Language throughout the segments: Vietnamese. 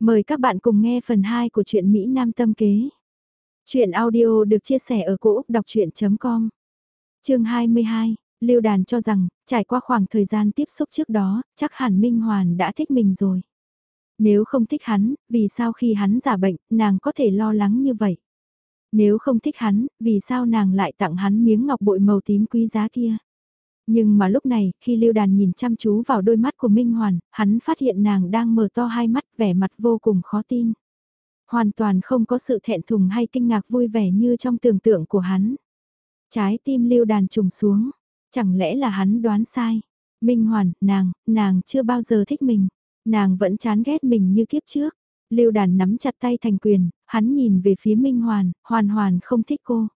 Mời các bạn cùng nghe phần 2 của truyện Mỹ Nam Tâm Kế. Chuyện audio được chia sẻ ở cỗ đọc chuyện.com Trường 22, Lưu Đàn cho rằng, trải qua khoảng thời gian tiếp xúc trước đó, chắc hẳn Minh Hoàn đã thích mình rồi. Nếu không thích hắn, vì sao khi hắn giả bệnh, nàng có thể lo lắng như vậy? Nếu không thích hắn, vì sao nàng lại tặng hắn miếng ngọc bội màu tím quý giá kia? Nhưng mà lúc này, khi Lưu Đàn nhìn chăm chú vào đôi mắt của Minh Hoàn, hắn phát hiện nàng đang mở to hai mắt vẻ mặt vô cùng khó tin. Hoàn toàn không có sự thẹn thùng hay kinh ngạc vui vẻ như trong tưởng tượng của hắn. Trái tim Lưu Đàn trùng xuống, chẳng lẽ là hắn đoán sai? Minh Hoàn, nàng, nàng chưa bao giờ thích mình, nàng vẫn chán ghét mình như kiếp trước. Lưu Đàn nắm chặt tay thành quyền, hắn nhìn về phía Minh Hoàn, hoàn hoàn không thích cô.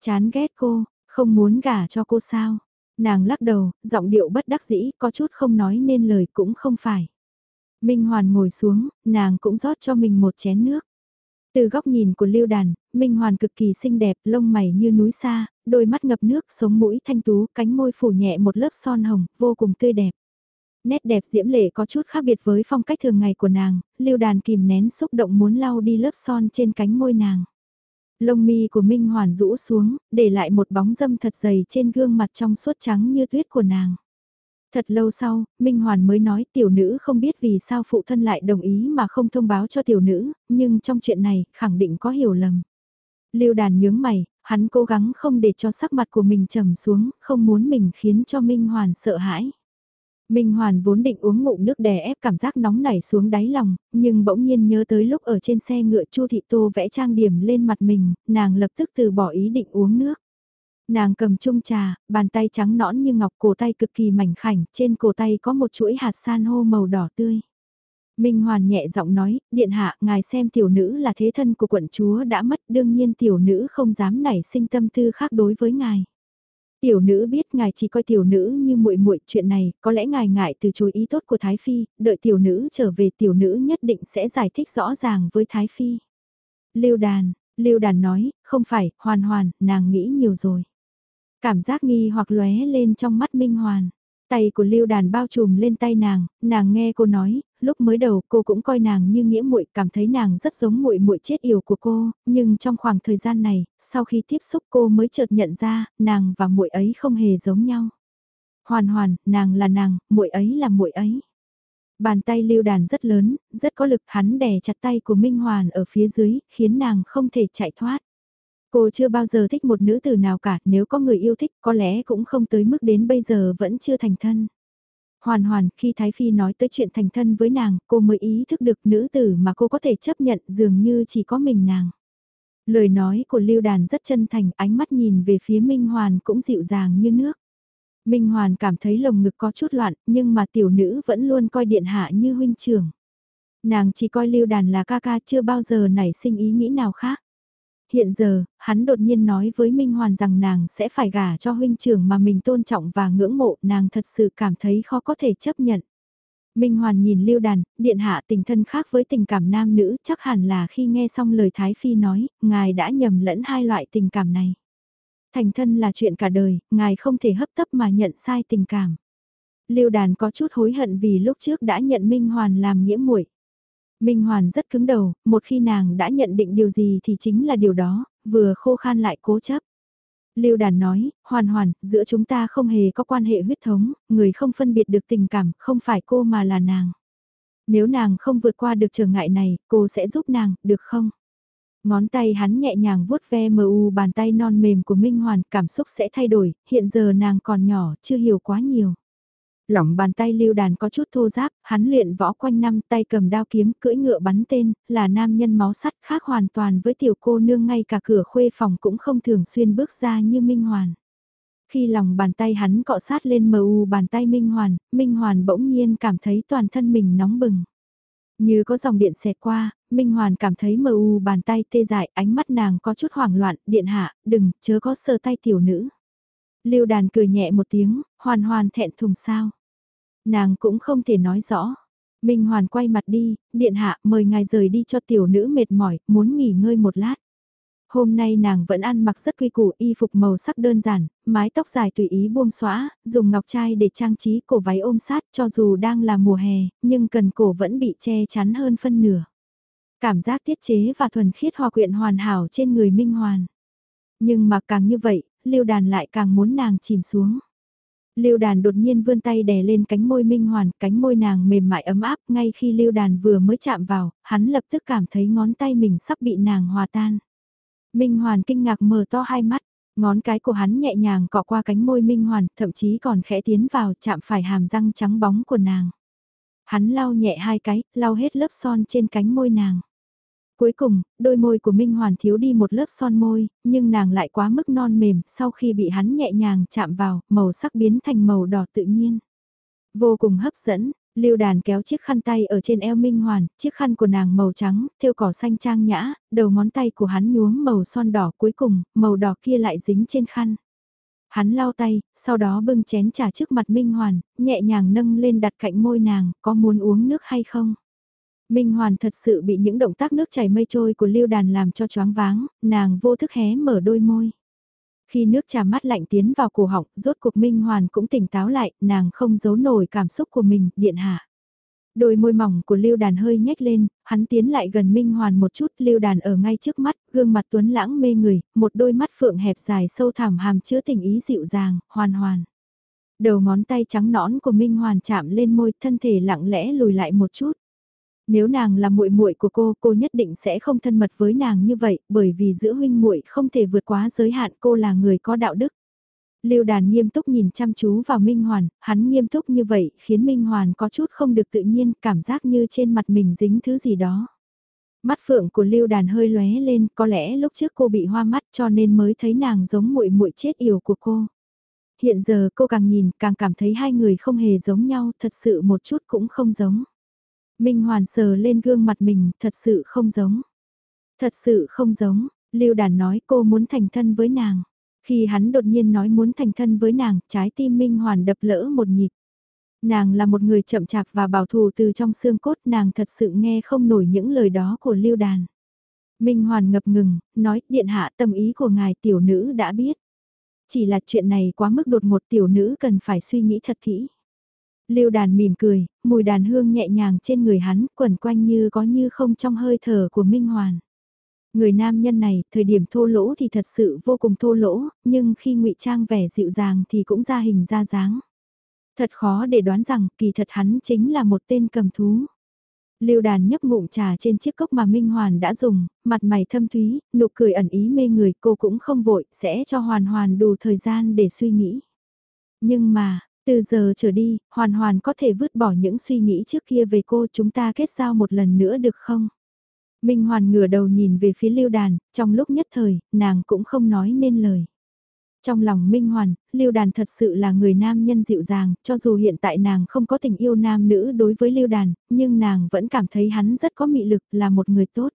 Chán ghét cô, không muốn gả cho cô sao? Nàng lắc đầu, giọng điệu bất đắc dĩ, có chút không nói nên lời cũng không phải. Minh Hoàn ngồi xuống, nàng cũng rót cho mình một chén nước. Từ góc nhìn của Lưu Đàn, Minh Hoàn cực kỳ xinh đẹp, lông mày như núi xa, đôi mắt ngập nước, sống mũi thanh tú, cánh môi phủ nhẹ một lớp son hồng, vô cùng tươi đẹp. Nét đẹp diễm lệ có chút khác biệt với phong cách thường ngày của nàng, Lưu Đàn kìm nén xúc động muốn lau đi lớp son trên cánh môi nàng. Lông mi của Minh Hoàn rũ xuống, để lại một bóng dâm thật dày trên gương mặt trong suốt trắng như tuyết của nàng. Thật lâu sau, Minh Hoàn mới nói tiểu nữ không biết vì sao phụ thân lại đồng ý mà không thông báo cho tiểu nữ, nhưng trong chuyện này khẳng định có hiểu lầm. Lưu đàn nhướng mày, hắn cố gắng không để cho sắc mặt của mình trầm xuống, không muốn mình khiến cho Minh Hoàn sợ hãi. Minh Hoàn vốn định uống ngụm nước đè ép cảm giác nóng nảy xuống đáy lòng, nhưng bỗng nhiên nhớ tới lúc ở trên xe ngựa Chu Thị Tô vẽ trang điểm lên mặt mình, nàng lập tức từ bỏ ý định uống nước. Nàng cầm chung trà, bàn tay trắng nõn như ngọc cổ tay cực kỳ mảnh khảnh, trên cổ tay có một chuỗi hạt san hô màu đỏ tươi. Minh Hoàn nhẹ giọng nói, điện hạ, ngài xem tiểu nữ là thế thân của quận chúa đã mất, đương nhiên tiểu nữ không dám nảy sinh tâm tư khác đối với ngài. Tiểu nữ biết ngài chỉ coi tiểu nữ như muội muội chuyện này, có lẽ ngài ngại từ chối ý tốt của Thái Phi, đợi tiểu nữ trở về tiểu nữ nhất định sẽ giải thích rõ ràng với Thái Phi. Lưu đàn, Lưu đàn nói, không phải, hoàn hoàn, nàng nghĩ nhiều rồi. Cảm giác nghi hoặc lóe lên trong mắt Minh Hoàn. Tay của Lưu Đàn bao trùm lên tay nàng, nàng nghe cô nói, lúc mới đầu cô cũng coi nàng như nghĩa muội, cảm thấy nàng rất giống muội muội chết yểu của cô, nhưng trong khoảng thời gian này, sau khi tiếp xúc cô mới chợt nhận ra, nàng và muội ấy không hề giống nhau. Hoàn hoàn, nàng là nàng, muội ấy là muội ấy. Bàn tay Lưu Đàn rất lớn, rất có lực, hắn đè chặt tay của Minh Hoàn ở phía dưới, khiến nàng không thể chạy thoát. Cô chưa bao giờ thích một nữ tử nào cả, nếu có người yêu thích có lẽ cũng không tới mức đến bây giờ vẫn chưa thành thân. Hoàn hoàn, khi Thái Phi nói tới chuyện thành thân với nàng, cô mới ý thức được nữ tử mà cô có thể chấp nhận dường như chỉ có mình nàng. Lời nói của Lưu Đàn rất chân thành, ánh mắt nhìn về phía Minh Hoàn cũng dịu dàng như nước. Minh Hoàn cảm thấy lồng ngực có chút loạn, nhưng mà tiểu nữ vẫn luôn coi điện hạ như huynh trưởng. Nàng chỉ coi Lưu Đàn là ca ca chưa bao giờ nảy sinh ý nghĩ nào khác. Hiện giờ, hắn đột nhiên nói với Minh Hoàn rằng nàng sẽ phải gả cho huynh trưởng mà mình tôn trọng và ngưỡng mộ, nàng thật sự cảm thấy khó có thể chấp nhận. Minh Hoàn nhìn Lưu Đàn, điện hạ tình thân khác với tình cảm nam nữ, chắc hẳn là khi nghe xong lời Thái Phi nói, ngài đã nhầm lẫn hai loại tình cảm này. Thành thân là chuyện cả đời, ngài không thể hấp tấp mà nhận sai tình cảm. Lưu Đàn có chút hối hận vì lúc trước đã nhận Minh Hoàn làm nghĩa muội. Minh Hoàn rất cứng đầu, một khi nàng đã nhận định điều gì thì chính là điều đó, vừa khô khan lại cố chấp. Lưu Đàn nói, hoàn hoàn, giữa chúng ta không hề có quan hệ huyết thống, người không phân biệt được tình cảm, không phải cô mà là nàng. Nếu nàng không vượt qua được trở ngại này, cô sẽ giúp nàng, được không? Ngón tay hắn nhẹ nhàng vuốt ve mờ u bàn tay non mềm của Minh Hoàn, cảm xúc sẽ thay đổi, hiện giờ nàng còn nhỏ, chưa hiểu quá nhiều. Lỏng bàn tay lưu đàn có chút thô giáp, hắn luyện võ quanh năm tay cầm đao kiếm cưỡi ngựa bắn tên, là nam nhân máu sắt khác hoàn toàn với tiểu cô nương ngay cả cửa khuê phòng cũng không thường xuyên bước ra như Minh Hoàn. Khi lòng bàn tay hắn cọ sát lên mờ u bàn tay Minh Hoàn, Minh Hoàn bỗng nhiên cảm thấy toàn thân mình nóng bừng. Như có dòng điện xẹt qua, Minh Hoàn cảm thấy mờ u bàn tay tê dại, ánh mắt nàng có chút hoảng loạn, điện hạ, đừng, chớ có sơ tay tiểu nữ. Lưu đàn cười nhẹ một tiếng, hoàn hoàn thẹn thùng sao. Nàng cũng không thể nói rõ. Minh Hoàn quay mặt đi, điện hạ mời ngài rời đi cho tiểu nữ mệt mỏi, muốn nghỉ ngơi một lát. Hôm nay nàng vẫn ăn mặc rất quy củ y phục màu sắc đơn giản, mái tóc dài tùy ý buông xõa, dùng ngọc trai để trang trí cổ váy ôm sát cho dù đang là mùa hè, nhưng cần cổ vẫn bị che chắn hơn phân nửa. Cảm giác tiết chế và thuần khiết hòa quyện hoàn hảo trên người Minh Hoàn. Nhưng mà càng như vậy, Lưu Đàn lại càng muốn nàng chìm xuống. Lưu Đàn đột nhiên vươn tay đè lên cánh môi Minh Hoàn, cánh môi nàng mềm mại ấm áp, ngay khi Lưu Đàn vừa mới chạm vào, hắn lập tức cảm thấy ngón tay mình sắp bị nàng hòa tan. Minh Hoàn kinh ngạc mở to hai mắt, ngón cái của hắn nhẹ nhàng cọ qua cánh môi Minh Hoàn, thậm chí còn khẽ tiến vào chạm phải hàm răng trắng bóng của nàng. Hắn lau nhẹ hai cái, lau hết lớp son trên cánh môi nàng. Cuối cùng, đôi môi của Minh Hoàn thiếu đi một lớp son môi, nhưng nàng lại quá mức non mềm, sau khi bị hắn nhẹ nhàng chạm vào, màu sắc biến thành màu đỏ tự nhiên. Vô cùng hấp dẫn, Lưu đàn kéo chiếc khăn tay ở trên eo Minh Hoàn, chiếc khăn của nàng màu trắng, thêu cỏ xanh trang nhã, đầu ngón tay của hắn nhuốm màu son đỏ cuối cùng, màu đỏ kia lại dính trên khăn. Hắn lau tay, sau đó bưng chén trà trước mặt Minh Hoàn, nhẹ nhàng nâng lên đặt cạnh môi nàng, có muốn uống nước hay không? Minh Hoàn thật sự bị những động tác nước chảy mây trôi của Lưu Đàn làm cho choáng váng, nàng vô thức hé mở đôi môi. Khi nước trà mắt lạnh tiến vào cổ họng, rốt cuộc Minh Hoàn cũng tỉnh táo lại, nàng không giấu nổi cảm xúc của mình, điện hạ. Đôi môi mỏng của Lưu Đàn hơi nhếch lên, hắn tiến lại gần Minh Hoàn một chút, Lưu Đàn ở ngay trước mắt, gương mặt tuấn lãng mê người, một đôi mắt phượng hẹp dài sâu thẳm hàm chứa tình ý dịu dàng, hoàn hoàn. Đầu ngón tay trắng nõn của Minh Hoàn chạm lên môi, thân thể lặng lẽ lùi lại một chút. Nếu nàng là muội muội của cô, cô nhất định sẽ không thân mật với nàng như vậy, bởi vì giữa huynh muội không thể vượt quá giới hạn cô là người có đạo đức. Lưu Đàn nghiêm túc nhìn chăm chú vào Minh Hoàn, hắn nghiêm túc như vậy khiến Minh Hoàn có chút không được tự nhiên, cảm giác như trên mặt mình dính thứ gì đó. Mắt phượng của Lưu Đàn hơi lóe lên, có lẽ lúc trước cô bị hoa mắt cho nên mới thấy nàng giống muội muội chết yểu của cô. Hiện giờ cô càng nhìn càng cảm thấy hai người không hề giống nhau, thật sự một chút cũng không giống. Minh Hoàn sờ lên gương mặt mình, thật sự không giống. Thật sự không giống, Lưu Đàn nói cô muốn thành thân với nàng. Khi hắn đột nhiên nói muốn thành thân với nàng, trái tim Minh Hoàn đập lỡ một nhịp. Nàng là một người chậm chạp và bảo thủ từ trong xương cốt, nàng thật sự nghe không nổi những lời đó của Lưu Đàn. Minh Hoàn ngập ngừng, nói, điện hạ tâm ý của ngài tiểu nữ đã biết. Chỉ là chuyện này quá mức đột ngột tiểu nữ cần phải suy nghĩ thật kỹ. Lưu đàn mỉm cười, mùi đàn hương nhẹ nhàng trên người hắn quẩn quanh như có như không trong hơi thở của Minh Hoàn. Người nam nhân này, thời điểm thô lỗ thì thật sự vô cùng thô lỗ, nhưng khi ngụy trang vẻ dịu dàng thì cũng ra hình ra dáng. Thật khó để đoán rằng kỳ thật hắn chính là một tên cầm thú. Lưu đàn nhấp ngụm trà trên chiếc cốc mà Minh Hoàn đã dùng, mặt mày thâm thúy, nụ cười ẩn ý mê người cô cũng không vội, sẽ cho Hoàn Hoàn đủ thời gian để suy nghĩ. Nhưng mà, từ giờ trở đi, hoàn hoàn có thể vứt bỏ những suy nghĩ trước kia về cô chúng ta kết giao một lần nữa được không? Minh Hoàn ngửa đầu nhìn về phía lưu đàn, trong lúc nhất thời, nàng cũng không nói nên lời. Trong lòng Minh Hoàn, Lưu Đàn thật sự là người nam nhân dịu dàng, cho dù hiện tại nàng không có tình yêu nam nữ đối với Lưu Đàn, nhưng nàng vẫn cảm thấy hắn rất có mị lực, là một người tốt.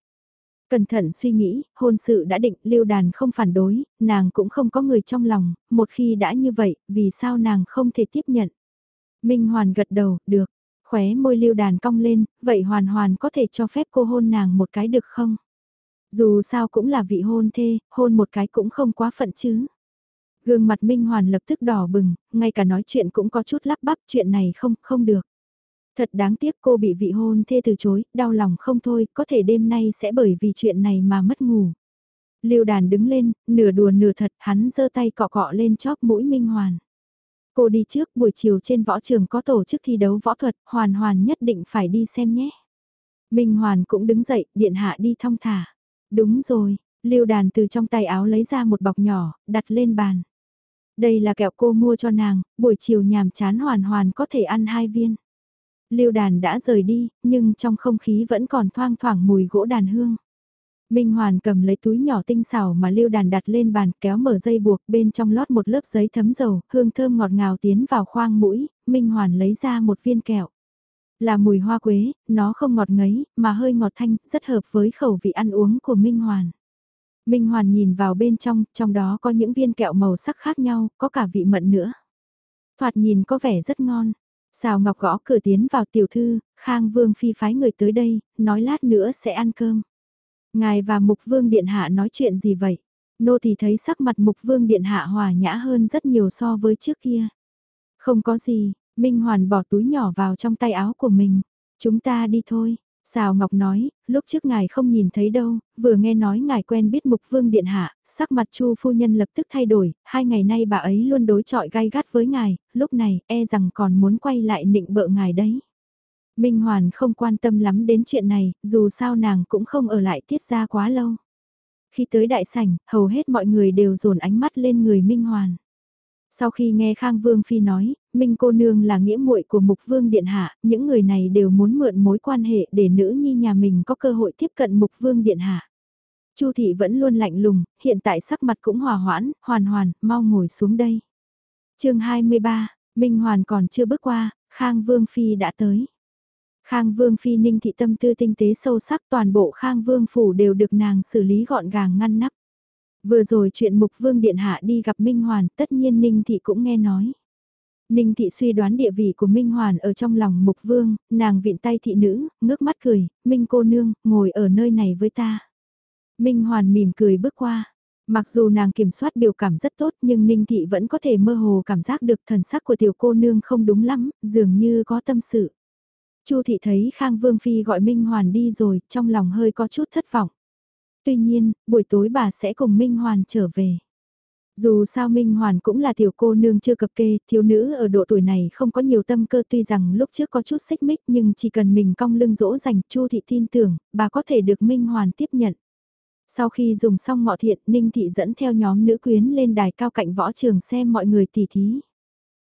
Cẩn thận suy nghĩ, hôn sự đã định, lưu đàn không phản đối, nàng cũng không có người trong lòng, một khi đã như vậy, vì sao nàng không thể tiếp nhận. Minh Hoàn gật đầu, được, khóe môi lưu đàn cong lên, vậy Hoàn Hoàn có thể cho phép cô hôn nàng một cái được không? Dù sao cũng là vị hôn thê, hôn một cái cũng không quá phận chứ. Gương mặt Minh Hoàn lập tức đỏ bừng, ngay cả nói chuyện cũng có chút lắp bắp chuyện này không, không được. Thật đáng tiếc cô bị vị hôn thê từ chối, đau lòng không thôi, có thể đêm nay sẽ bởi vì chuyện này mà mất ngủ. Lưu đàn đứng lên, nửa đùa nửa thật, hắn giơ tay cọ cọ lên chóp mũi Minh Hoàn. Cô đi trước, buổi chiều trên võ trường có tổ chức thi đấu võ thuật, Hoàn Hoàn nhất định phải đi xem nhé. Minh Hoàn cũng đứng dậy, điện hạ đi thong thả. Đúng rồi, Lưu đàn từ trong tay áo lấy ra một bọc nhỏ, đặt lên bàn. Đây là kẹo cô mua cho nàng, buổi chiều nhàm chán Hoàn Hoàn có thể ăn hai viên. Lưu đàn đã rời đi, nhưng trong không khí vẫn còn thoang thoảng mùi gỗ đàn hương. Minh Hoàn cầm lấy túi nhỏ tinh xảo mà lưu đàn đặt lên bàn kéo mở dây buộc bên trong lót một lớp giấy thấm dầu, hương thơm ngọt ngào tiến vào khoang mũi, Minh Hoàn lấy ra một viên kẹo. Là mùi hoa quế, nó không ngọt ngấy, mà hơi ngọt thanh, rất hợp với khẩu vị ăn uống của Minh Hoàn. Minh Hoàn nhìn vào bên trong, trong đó có những viên kẹo màu sắc khác nhau, có cả vị mận nữa. Thoạt nhìn có vẻ rất ngon, Xào Ngọc gõ cửa tiến vào tiểu thư, Khang Vương Phi phái người tới đây, nói lát nữa sẽ ăn cơm. Ngài và Mục Vương Điện Hạ nói chuyện gì vậy? Nô thì thấy sắc mặt Mục Vương Điện Hạ hòa nhã hơn rất nhiều so với trước kia. Không có gì, Minh Hoàn bỏ túi nhỏ vào trong tay áo của mình. Chúng ta đi thôi. Sào Ngọc nói, lúc trước ngài không nhìn thấy đâu, vừa nghe nói ngài quen biết Mục Vương Điện Hạ, sắc mặt Chu phu nhân lập tức thay đổi, hai ngày nay bà ấy luôn đối chọi gai gắt với ngài, lúc này e rằng còn muốn quay lại nịnh bợ ngài đấy. Minh Hoàn không quan tâm lắm đến chuyện này, dù sao nàng cũng không ở lại tiết ra quá lâu. Khi tới đại sảnh, hầu hết mọi người đều dồn ánh mắt lên người Minh Hoàn. Sau khi nghe Khang Vương Phi nói, Minh cô nương là nghĩa muội của Mục Vương Điện Hạ, những người này đều muốn mượn mối quan hệ để nữ nhi nhà mình có cơ hội tiếp cận Mục Vương Điện Hạ. Chu thị vẫn luôn lạnh lùng, hiện tại sắc mặt cũng hòa hoãn, hoàn hoàn, mau ngồi xuống đây. chương 23, Minh Hoàn còn chưa bước qua, Khang Vương Phi đã tới. Khang Vương Phi ninh thị tâm tư tinh tế sâu sắc toàn bộ Khang Vương Phủ đều được nàng xử lý gọn gàng ngăn nắp. Vừa rồi chuyện Mục Vương Điện Hạ đi gặp Minh Hoàn tất nhiên ninh thị cũng nghe nói. Ninh thị suy đoán địa vị của Minh Hoàn ở trong lòng Mục Vương, nàng viện tay thị nữ, ngước mắt cười, Minh cô nương, ngồi ở nơi này với ta. Minh Hoàn mỉm cười bước qua. Mặc dù nàng kiểm soát biểu cảm rất tốt nhưng Ninh Thị vẫn có thể mơ hồ cảm giác được thần sắc của tiểu cô nương không đúng lắm, dường như có tâm sự. Chu thị thấy Khang Vương Phi gọi Minh Hoàn đi rồi, trong lòng hơi có chút thất vọng. Tuy nhiên, buổi tối bà sẽ cùng Minh Hoàn trở về. Dù sao Minh Hoàn cũng là tiểu cô nương chưa cập kê, thiếu nữ ở độ tuổi này không có nhiều tâm cơ tuy rằng lúc trước có chút xích mích nhưng chỉ cần mình cong lưng dỗ dành Chu thị tin tưởng, bà có thể được Minh Hoàn tiếp nhận. Sau khi dùng xong ngọ thiện, Ninh Thị dẫn theo nhóm nữ quyến lên đài cao cạnh võ trường xem mọi người tỉ thí.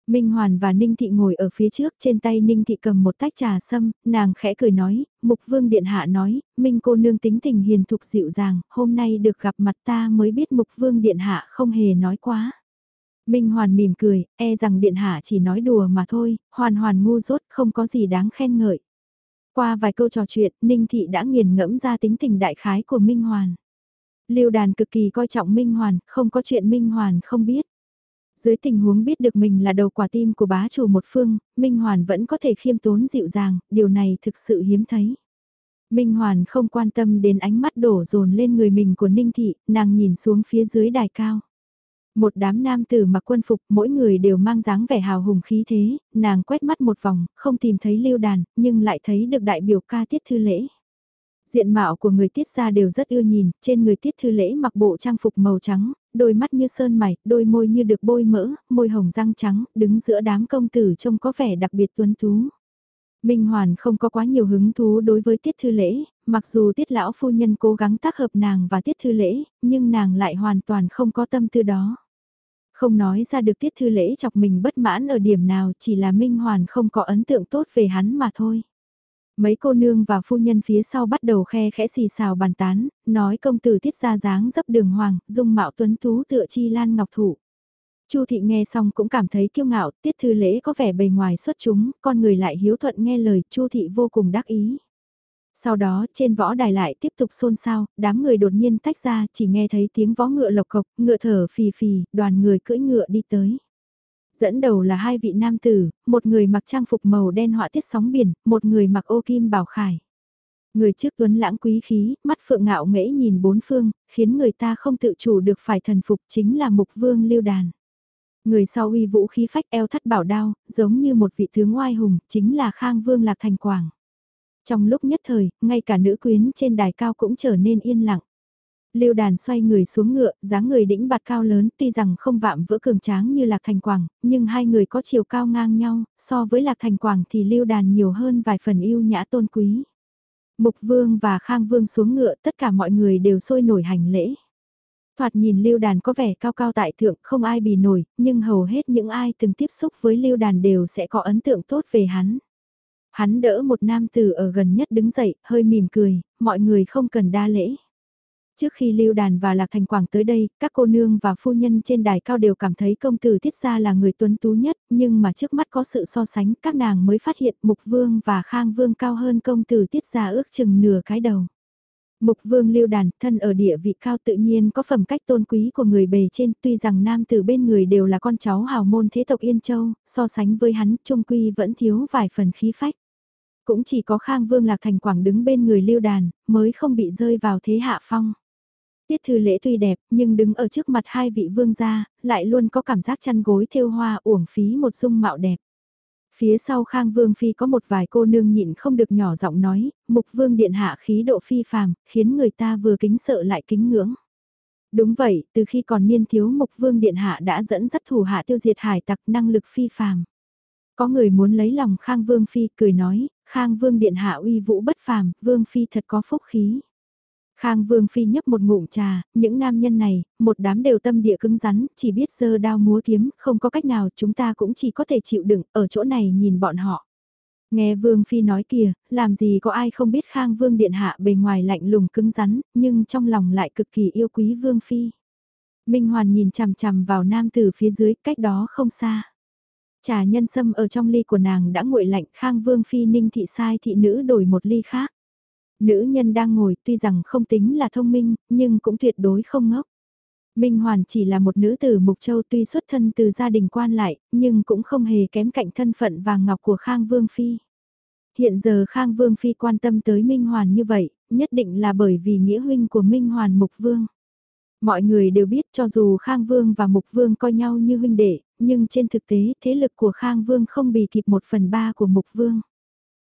Minh Hoàn và Ninh Thị ngồi ở phía trước, trên tay Ninh Thị cầm một tách trà sâm, nàng khẽ cười nói, Mục Vương Điện Hạ nói, Minh cô nương tính tình hiền thục dịu dàng, hôm nay được gặp mặt ta mới biết Mục Vương Điện Hạ không hề nói quá. Minh Hoàn mỉm cười, e rằng Điện Hạ chỉ nói đùa mà thôi, hoàn hoàn ngu dốt, không có gì đáng khen ngợi. Qua vài câu trò chuyện, Ninh Thị đã nghiền ngẫm ra tính tình đại khái của Minh Hoàn. Lưu đàn cực kỳ coi trọng Minh Hoàn, không có chuyện Minh Hoàn không biết. Dưới tình huống biết được mình là đầu quả tim của bá chủ một phương, Minh Hoàn vẫn có thể khiêm tốn dịu dàng, điều này thực sự hiếm thấy. Minh Hoàn không quan tâm đến ánh mắt đổ dồn lên người mình của Ninh Thị, nàng nhìn xuống phía dưới đài cao. Một đám nam tử mặc quân phục, mỗi người đều mang dáng vẻ hào hùng khí thế, nàng quét mắt một vòng, không tìm thấy lưu đàn, nhưng lại thấy được đại biểu ca tiết thư lễ. Diện mạo của người tiết ra đều rất ưa nhìn, trên người tiết thư lễ mặc bộ trang phục màu trắng, đôi mắt như sơn mày, đôi môi như được bôi mỡ, môi hồng răng trắng, đứng giữa đám công tử trông có vẻ đặc biệt tuấn tú. Minh Hoàn không có quá nhiều hứng thú đối với tiết thư lễ, mặc dù tiết lão phu nhân cố gắng tác hợp nàng và tiết thư lễ, nhưng nàng lại hoàn toàn không có tâm tư đó. Không nói ra được tiết thư lễ chọc mình bất mãn ở điểm nào chỉ là Minh Hoàn không có ấn tượng tốt về hắn mà thôi. Mấy cô nương và phu nhân phía sau bắt đầu khe khẽ xì xào bàn tán, nói công tử tiết ra dáng dấp đường hoàng, dung mạo tuấn tú tựa chi lan ngọc thủ. Chu thị nghe xong cũng cảm thấy kiêu ngạo, tiết thư lễ có vẻ bề ngoài xuất chúng, con người lại hiếu thuận nghe lời, Chu thị vô cùng đắc ý. Sau đó trên võ đài lại tiếp tục xôn xao, đám người đột nhiên tách ra chỉ nghe thấy tiếng võ ngựa lộc cộc, ngựa thở phì phì, đoàn người cưỡi ngựa đi tới dẫn đầu là hai vị nam tử, một người mặc trang phục màu đen họa tiết sóng biển, một người mặc ô kim bảo khải. Người trước tuấn lãng quý khí, mắt phượng ngạo nghễ nhìn bốn phương, khiến người ta không tự chủ được phải thần phục chính là mục vương lưu đàn. Người sau uy vũ khí phách eo thắt bảo đao, giống như một vị tướng oai hùng, chính là Khang Vương Lạc Thành Quảng. Trong lúc nhất thời, ngay cả nữ quyến trên đài cao cũng trở nên yên lặng. Lưu đàn xoay người xuống ngựa, dáng người đĩnh bạt cao lớn tuy rằng không vạm vỡ cường tráng như Lạc Thành Quảng, nhưng hai người có chiều cao ngang nhau, so với Lạc Thành Quảng thì lưu đàn nhiều hơn vài phần yêu nhã tôn quý. Mục Vương và Khang Vương xuống ngựa tất cả mọi người đều sôi nổi hành lễ. Thoạt nhìn lưu đàn có vẻ cao cao tại thượng không ai bì nổi, nhưng hầu hết những ai từng tiếp xúc với lưu đàn đều sẽ có ấn tượng tốt về hắn. Hắn đỡ một nam tử ở gần nhất đứng dậy, hơi mỉm cười, mọi người không cần đa lễ. Trước khi Lưu Đàn và Lạc Thành Quảng tới đây, các cô nương và phu nhân trên đài cao đều cảm thấy công tử Tiết Gia là người tuấn tú nhất, nhưng mà trước mắt có sự so sánh, các nàng mới phát hiện Mục Vương và Khang Vương cao hơn công tử Tiết Gia ước chừng nửa cái đầu. Mục Vương Lưu Đàn, thân ở địa vị cao tự nhiên có phẩm cách tôn quý của người bề trên, tuy rằng nam tử bên người đều là con cháu hào môn thế tộc Yên Châu, so sánh với hắn, trung quy vẫn thiếu vài phần khí phách. Cũng chỉ có Khang Vương Lạc Thành Quảng đứng bên người lưu đàn, mới không bị rơi vào thế hạ phong. Tiết thư lễ tuy đẹp, nhưng đứng ở trước mặt hai vị vương gia, lại luôn có cảm giác chăn gối thêu hoa uổng phí một dung mạo đẹp. Phía sau Khang Vương Phi có một vài cô nương nhịn không được nhỏ giọng nói, mục vương điện hạ khí độ phi phàm, khiến người ta vừa kính sợ lại kính ngưỡng. Đúng vậy, từ khi còn niên thiếu mục vương điện hạ đã dẫn dắt thủ hạ tiêu diệt hải tặc năng lực phi phàm. Có người muốn lấy lòng Khang Vương Phi cười nói, Khang Vương điện hạ uy vũ bất phàm, Vương Phi thật có phúc khí. Khang Vương Phi nhấp một ngụm trà, những nam nhân này, một đám đều tâm địa cứng rắn, chỉ biết giơ đao múa kiếm, không có cách nào chúng ta cũng chỉ có thể chịu đựng, ở chỗ này nhìn bọn họ. Nghe Vương Phi nói kìa, làm gì có ai không biết Khang Vương Điện Hạ bề ngoài lạnh lùng cứng rắn, nhưng trong lòng lại cực kỳ yêu quý Vương Phi. Minh Hoàn nhìn chằm chằm vào nam tử phía dưới, cách đó không xa. Trà nhân sâm ở trong ly của nàng đã nguội lạnh, Khang Vương Phi ninh thị sai thị nữ đổi một ly khác. Nữ nhân đang ngồi tuy rằng không tính là thông minh, nhưng cũng tuyệt đối không ngốc. Minh Hoàn chỉ là một nữ tử Mục Châu tuy xuất thân từ gia đình quan lại, nhưng cũng không hề kém cạnh thân phận vàng ngọc của Khang Vương Phi. Hiện giờ Khang Vương Phi quan tâm tới Minh Hoàn như vậy, nhất định là bởi vì nghĩa huynh của Minh Hoàn Mục Vương. Mọi người đều biết cho dù Khang Vương và Mục Vương coi nhau như huynh đệ, nhưng trên thực tế thế lực của Khang Vương không bì kịp một phần ba của Mục Vương.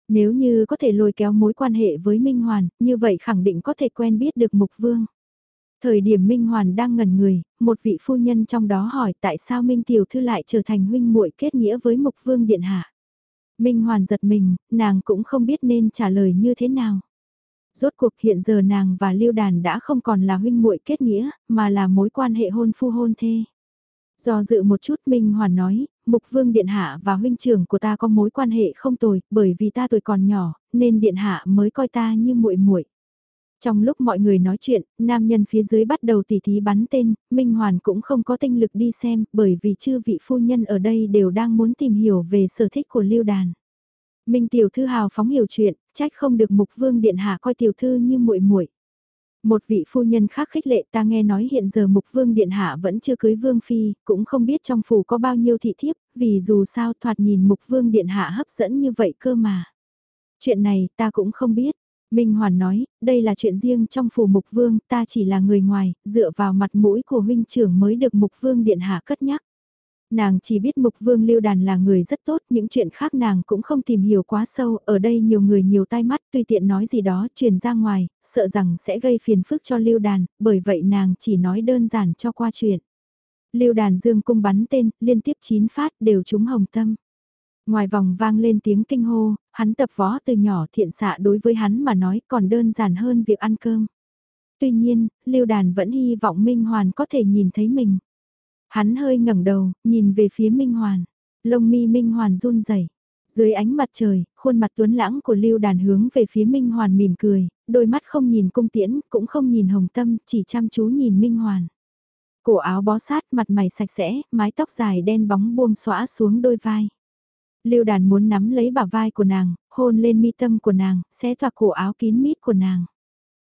Nếu như có thể lôi kéo mối quan hệ với Minh Hoàn, như vậy khẳng định có thể quen biết được Mục Vương. Thời điểm Minh Hoàn đang ngẩn người, một vị phu nhân trong đó hỏi tại sao Minh Tiểu Thư lại trở thành huynh muội kết nghĩa với Mục Vương Điện Hạ. Minh Hoàn giật mình, nàng cũng không biết nên trả lời như thế nào. Rốt cuộc hiện giờ nàng và Lưu Đàn đã không còn là huynh muội kết nghĩa, mà là mối quan hệ hôn phu hôn thê. Do dự một chút Minh Hoàn nói, Mục Vương Điện Hạ và huynh trưởng của ta có mối quan hệ không tồi, bởi vì ta tuổi còn nhỏ, nên Điện Hạ mới coi ta như muội muội. Trong lúc mọi người nói chuyện, nam nhân phía dưới bắt đầu tỉ thí bắn tên, Minh Hoàn cũng không có tinh lực đi xem, bởi vì chư vị phu nhân ở đây đều đang muốn tìm hiểu về sở thích của Lưu Đàn. Minh tiểu thư hào phóng hiểu chuyện, trách không được Mục Vương Điện Hạ coi tiểu thư như muội muội. Một vị phu nhân khác khích lệ ta nghe nói hiện giờ mục vương điện hạ vẫn chưa cưới vương phi, cũng không biết trong phủ có bao nhiêu thị thiếp, vì dù sao thoạt nhìn mục vương điện hạ hấp dẫn như vậy cơ mà. Chuyện này ta cũng không biết. Minh Hoàn nói, đây là chuyện riêng trong phủ mục vương, ta chỉ là người ngoài, dựa vào mặt mũi của huynh trưởng mới được mục vương điện hạ cất nhắc. Nàng chỉ biết Mục Vương Lưu Đàn là người rất tốt, những chuyện khác nàng cũng không tìm hiểu quá sâu, ở đây nhiều người nhiều tai mắt, tùy tiện nói gì đó truyền ra ngoài, sợ rằng sẽ gây phiền phức cho Lưu Đàn, bởi vậy nàng chỉ nói đơn giản cho qua chuyện. Lưu Đàn dương cung bắn tên, liên tiếp 9 phát đều trúng hồng tâm. Ngoài vòng vang lên tiếng kinh hô, hắn tập võ từ nhỏ thiện xạ đối với hắn mà nói còn đơn giản hơn việc ăn cơm. Tuy nhiên, Lưu Đàn vẫn hy vọng Minh Hoàn có thể nhìn thấy mình. Hắn hơi ngẩng đầu, nhìn về phía Minh Hoàn. Lông mi Minh Hoàn run rẩy. Dưới ánh mặt trời, khuôn mặt tuấn lãng của Lưu Đàn hướng về phía Minh Hoàn mỉm cười, đôi mắt không nhìn cung tiễn, cũng không nhìn hồng tâm, chỉ chăm chú nhìn Minh Hoàn. Cổ áo bó sát, mặt mày sạch sẽ, mái tóc dài đen bóng buông xõa xuống đôi vai. Lưu Đàn muốn nắm lấy bả vai của nàng, hôn lên mi tâm của nàng, xé toạc cổ áo kín mít của nàng.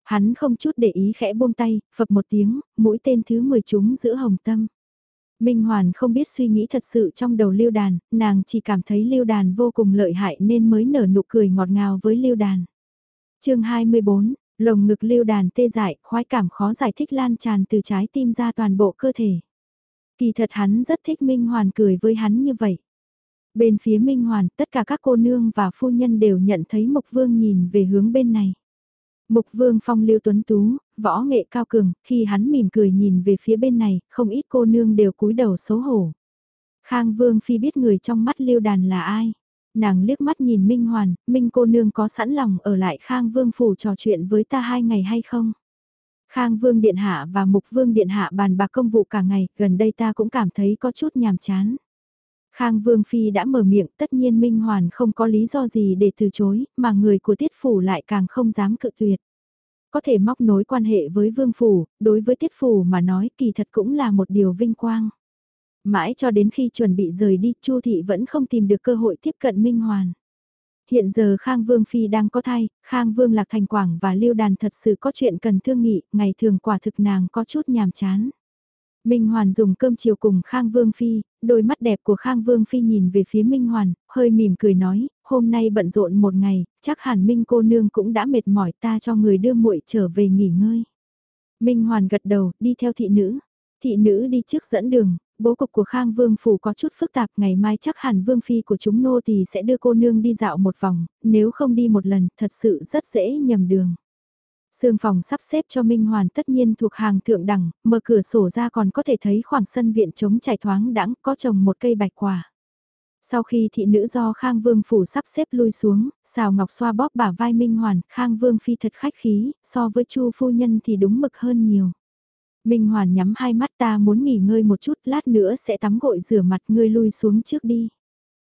Hắn không chút để ý khẽ buông tay, phập một tiếng, mũi tên thứ 10 chúng giữa hồng tâm. Minh Hoàn không biết suy nghĩ thật sự trong đầu Lưu Đàn, nàng chỉ cảm thấy Lưu Đàn vô cùng lợi hại nên mới nở nụ cười ngọt ngào với Lưu Đàn. chương 24, lồng ngực Lưu Đàn tê dại, khoái cảm khó giải thích lan tràn từ trái tim ra toàn bộ cơ thể. Kỳ thật hắn rất thích Minh Hoàn cười với hắn như vậy. Bên phía Minh Hoàn, tất cả các cô nương và phu nhân đều nhận thấy Mục Vương nhìn về hướng bên này. Mục vương phong lưu tuấn tú, võ nghệ cao cường, khi hắn mỉm cười nhìn về phía bên này, không ít cô nương đều cúi đầu xấu hổ. Khang vương phi biết người trong mắt lưu đàn là ai. Nàng liếc mắt nhìn Minh Hoàn, Minh cô nương có sẵn lòng ở lại Khang vương phủ trò chuyện với ta hai ngày hay không? Khang vương điện hạ và mục vương điện hạ bàn bạc công vụ cả ngày, gần đây ta cũng cảm thấy có chút nhàm chán. Khang Vương Phi đã mở miệng tất nhiên Minh Hoàn không có lý do gì để từ chối, mà người của Tiết Phủ lại càng không dám cự tuyệt. Có thể móc nối quan hệ với Vương Phủ, đối với Tiết Phủ mà nói kỳ thật cũng là một điều vinh quang. Mãi cho đến khi chuẩn bị rời đi, Chu Thị vẫn không tìm được cơ hội tiếp cận Minh Hoàn. Hiện giờ Khang Vương Phi đang có thai, Khang Vương Lạc Thành Quảng và Lưu Đàn thật sự có chuyện cần thương nghị, ngày thường quả thực nàng có chút nhàm chán. Minh Hoàn dùng cơm chiều cùng Khang Vương Phi, đôi mắt đẹp của Khang Vương Phi nhìn về phía Minh Hoàn, hơi mỉm cười nói, hôm nay bận rộn một ngày, chắc hẳn Minh cô nương cũng đã mệt mỏi ta cho người đưa muội trở về nghỉ ngơi. Minh Hoàn gật đầu, đi theo thị nữ. Thị nữ đi trước dẫn đường, bố cục của Khang Vương Phủ có chút phức tạp, ngày mai chắc hẳn Vương Phi của chúng nô thì sẽ đưa cô nương đi dạo một vòng, nếu không đi một lần, thật sự rất dễ nhầm đường. Sương phòng sắp xếp cho Minh Hoàn tất nhiên thuộc hàng thượng đẳng, mở cửa sổ ra còn có thể thấy khoảng sân viện trống trải thoáng đãng có trồng một cây bạch quả. Sau khi thị nữ do Khang Vương phủ sắp xếp lui xuống, xào ngọc xoa bóp bả vai Minh Hoàn, Khang Vương phi thật khách khí, so với Chu phu nhân thì đúng mực hơn nhiều. Minh Hoàn nhắm hai mắt ta muốn nghỉ ngơi một chút, lát nữa sẽ tắm gội rửa mặt ngươi lui xuống trước đi.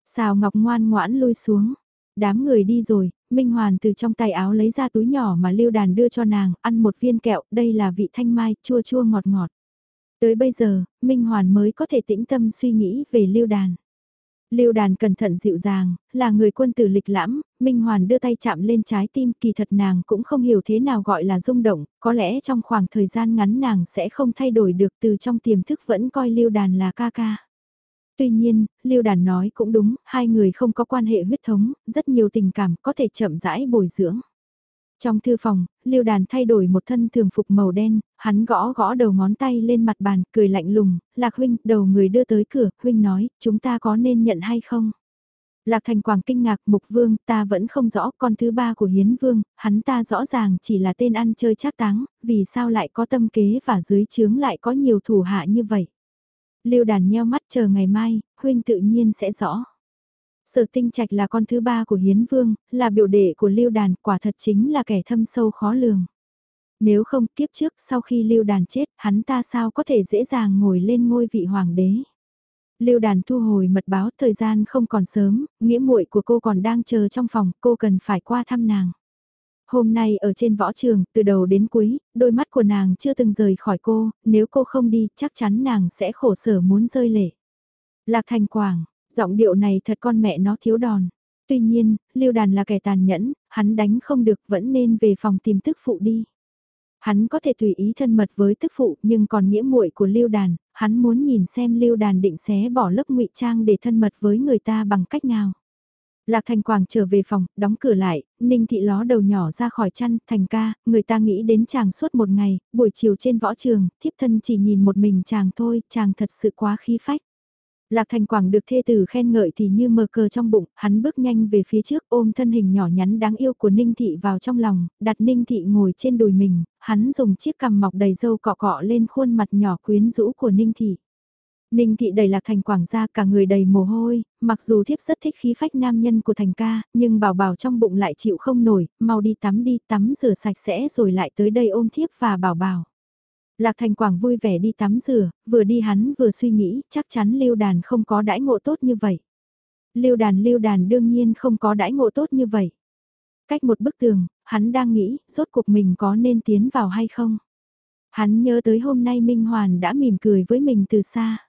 Xào ngọc ngoan ngoãn lui xuống. Đám người đi rồi, Minh Hoàn từ trong tay áo lấy ra túi nhỏ mà Lưu Đàn đưa cho nàng, ăn một viên kẹo, đây là vị thanh mai, chua chua ngọt ngọt. Tới bây giờ, Minh Hoàn mới có thể tĩnh tâm suy nghĩ về Lưu Đàn. Lưu Đàn cẩn thận dịu dàng, là người quân tử lịch lãm, Minh Hoàn đưa tay chạm lên trái tim kỳ thật nàng cũng không hiểu thế nào gọi là rung động, có lẽ trong khoảng thời gian ngắn nàng sẽ không thay đổi được từ trong tiềm thức vẫn coi Lưu Đàn là ca ca. Tuy nhiên, Lưu Đàn nói cũng đúng, hai người không có quan hệ huyết thống, rất nhiều tình cảm có thể chậm rãi bồi dưỡng. Trong thư phòng, Lưu Đàn thay đổi một thân thường phục màu đen, hắn gõ gõ đầu ngón tay lên mặt bàn, cười lạnh lùng, Lạc Huynh, đầu người đưa tới cửa, Huynh nói, chúng ta có nên nhận hay không? Lạc Thành Quảng kinh ngạc Mục Vương, ta vẫn không rõ con thứ ba của Hiến Vương, hắn ta rõ ràng chỉ là tên ăn chơi trác táng, vì sao lại có tâm kế và dưới chướng lại có nhiều thủ hạ như vậy? Lưu đàn nheo mắt chờ ngày mai, huynh tự nhiên sẽ rõ. Sở tinh trạch là con thứ ba của Hiến Vương, là biểu đệ của Lưu đàn, quả thật chính là kẻ thâm sâu khó lường. Nếu không kiếp trước sau khi Lưu đàn chết, hắn ta sao có thể dễ dàng ngồi lên ngôi vị hoàng đế. Lưu đàn thu hồi mật báo thời gian không còn sớm, nghĩa muội của cô còn đang chờ trong phòng, cô cần phải qua thăm nàng. Hôm nay ở trên võ trường, từ đầu đến cuối, đôi mắt của nàng chưa từng rời khỏi cô, nếu cô không đi, chắc chắn nàng sẽ khổ sở muốn rơi lệ. Lạc Thành Quảng, giọng điệu này thật con mẹ nó thiếu đòn. Tuy nhiên, Lưu Đàn là kẻ tàn nhẫn, hắn đánh không được vẫn nên về phòng tìm tức phụ đi. Hắn có thể tùy ý thân mật với tức phụ nhưng còn nghĩa muội của Lưu Đàn, hắn muốn nhìn xem Lưu Đàn định xé bỏ lớp ngụy trang để thân mật với người ta bằng cách nào. Lạc Thành Quảng trở về phòng, đóng cửa lại, Ninh Thị ló đầu nhỏ ra khỏi chăn, Thành ca, người ta nghĩ đến chàng suốt một ngày, buổi chiều trên võ trường, thiếp thân chỉ nhìn một mình chàng thôi, chàng thật sự quá khí phách. Lạc Thành Quảng được thê tử khen ngợi thì như mờ cờ trong bụng, hắn bước nhanh về phía trước ôm thân hình nhỏ nhắn đáng yêu của Ninh Thị vào trong lòng, đặt Ninh Thị ngồi trên đùi mình, hắn dùng chiếc cằm mọc đầy râu cọ cọ lên khuôn mặt nhỏ quyến rũ của Ninh Thị. Ninh thị đầy lạc thành quảng ra cả người đầy mồ hôi, mặc dù thiếp rất thích khí phách nam nhân của thành ca, nhưng bảo bảo trong bụng lại chịu không nổi, mau đi tắm đi, tắm rửa sạch sẽ rồi lại tới đây ôm thiếp và bảo bảo. Lạc thành quảng vui vẻ đi tắm rửa, vừa đi hắn vừa suy nghĩ, chắc chắn lưu đàn không có đãi ngộ tốt như vậy. Lưu đàn lưu đàn đương nhiên không có đãi ngộ tốt như vậy. Cách một bức tường, hắn đang nghĩ, rốt cuộc mình có nên tiến vào hay không? Hắn nhớ tới hôm nay Minh Hoàn đã mỉm cười với mình từ xa.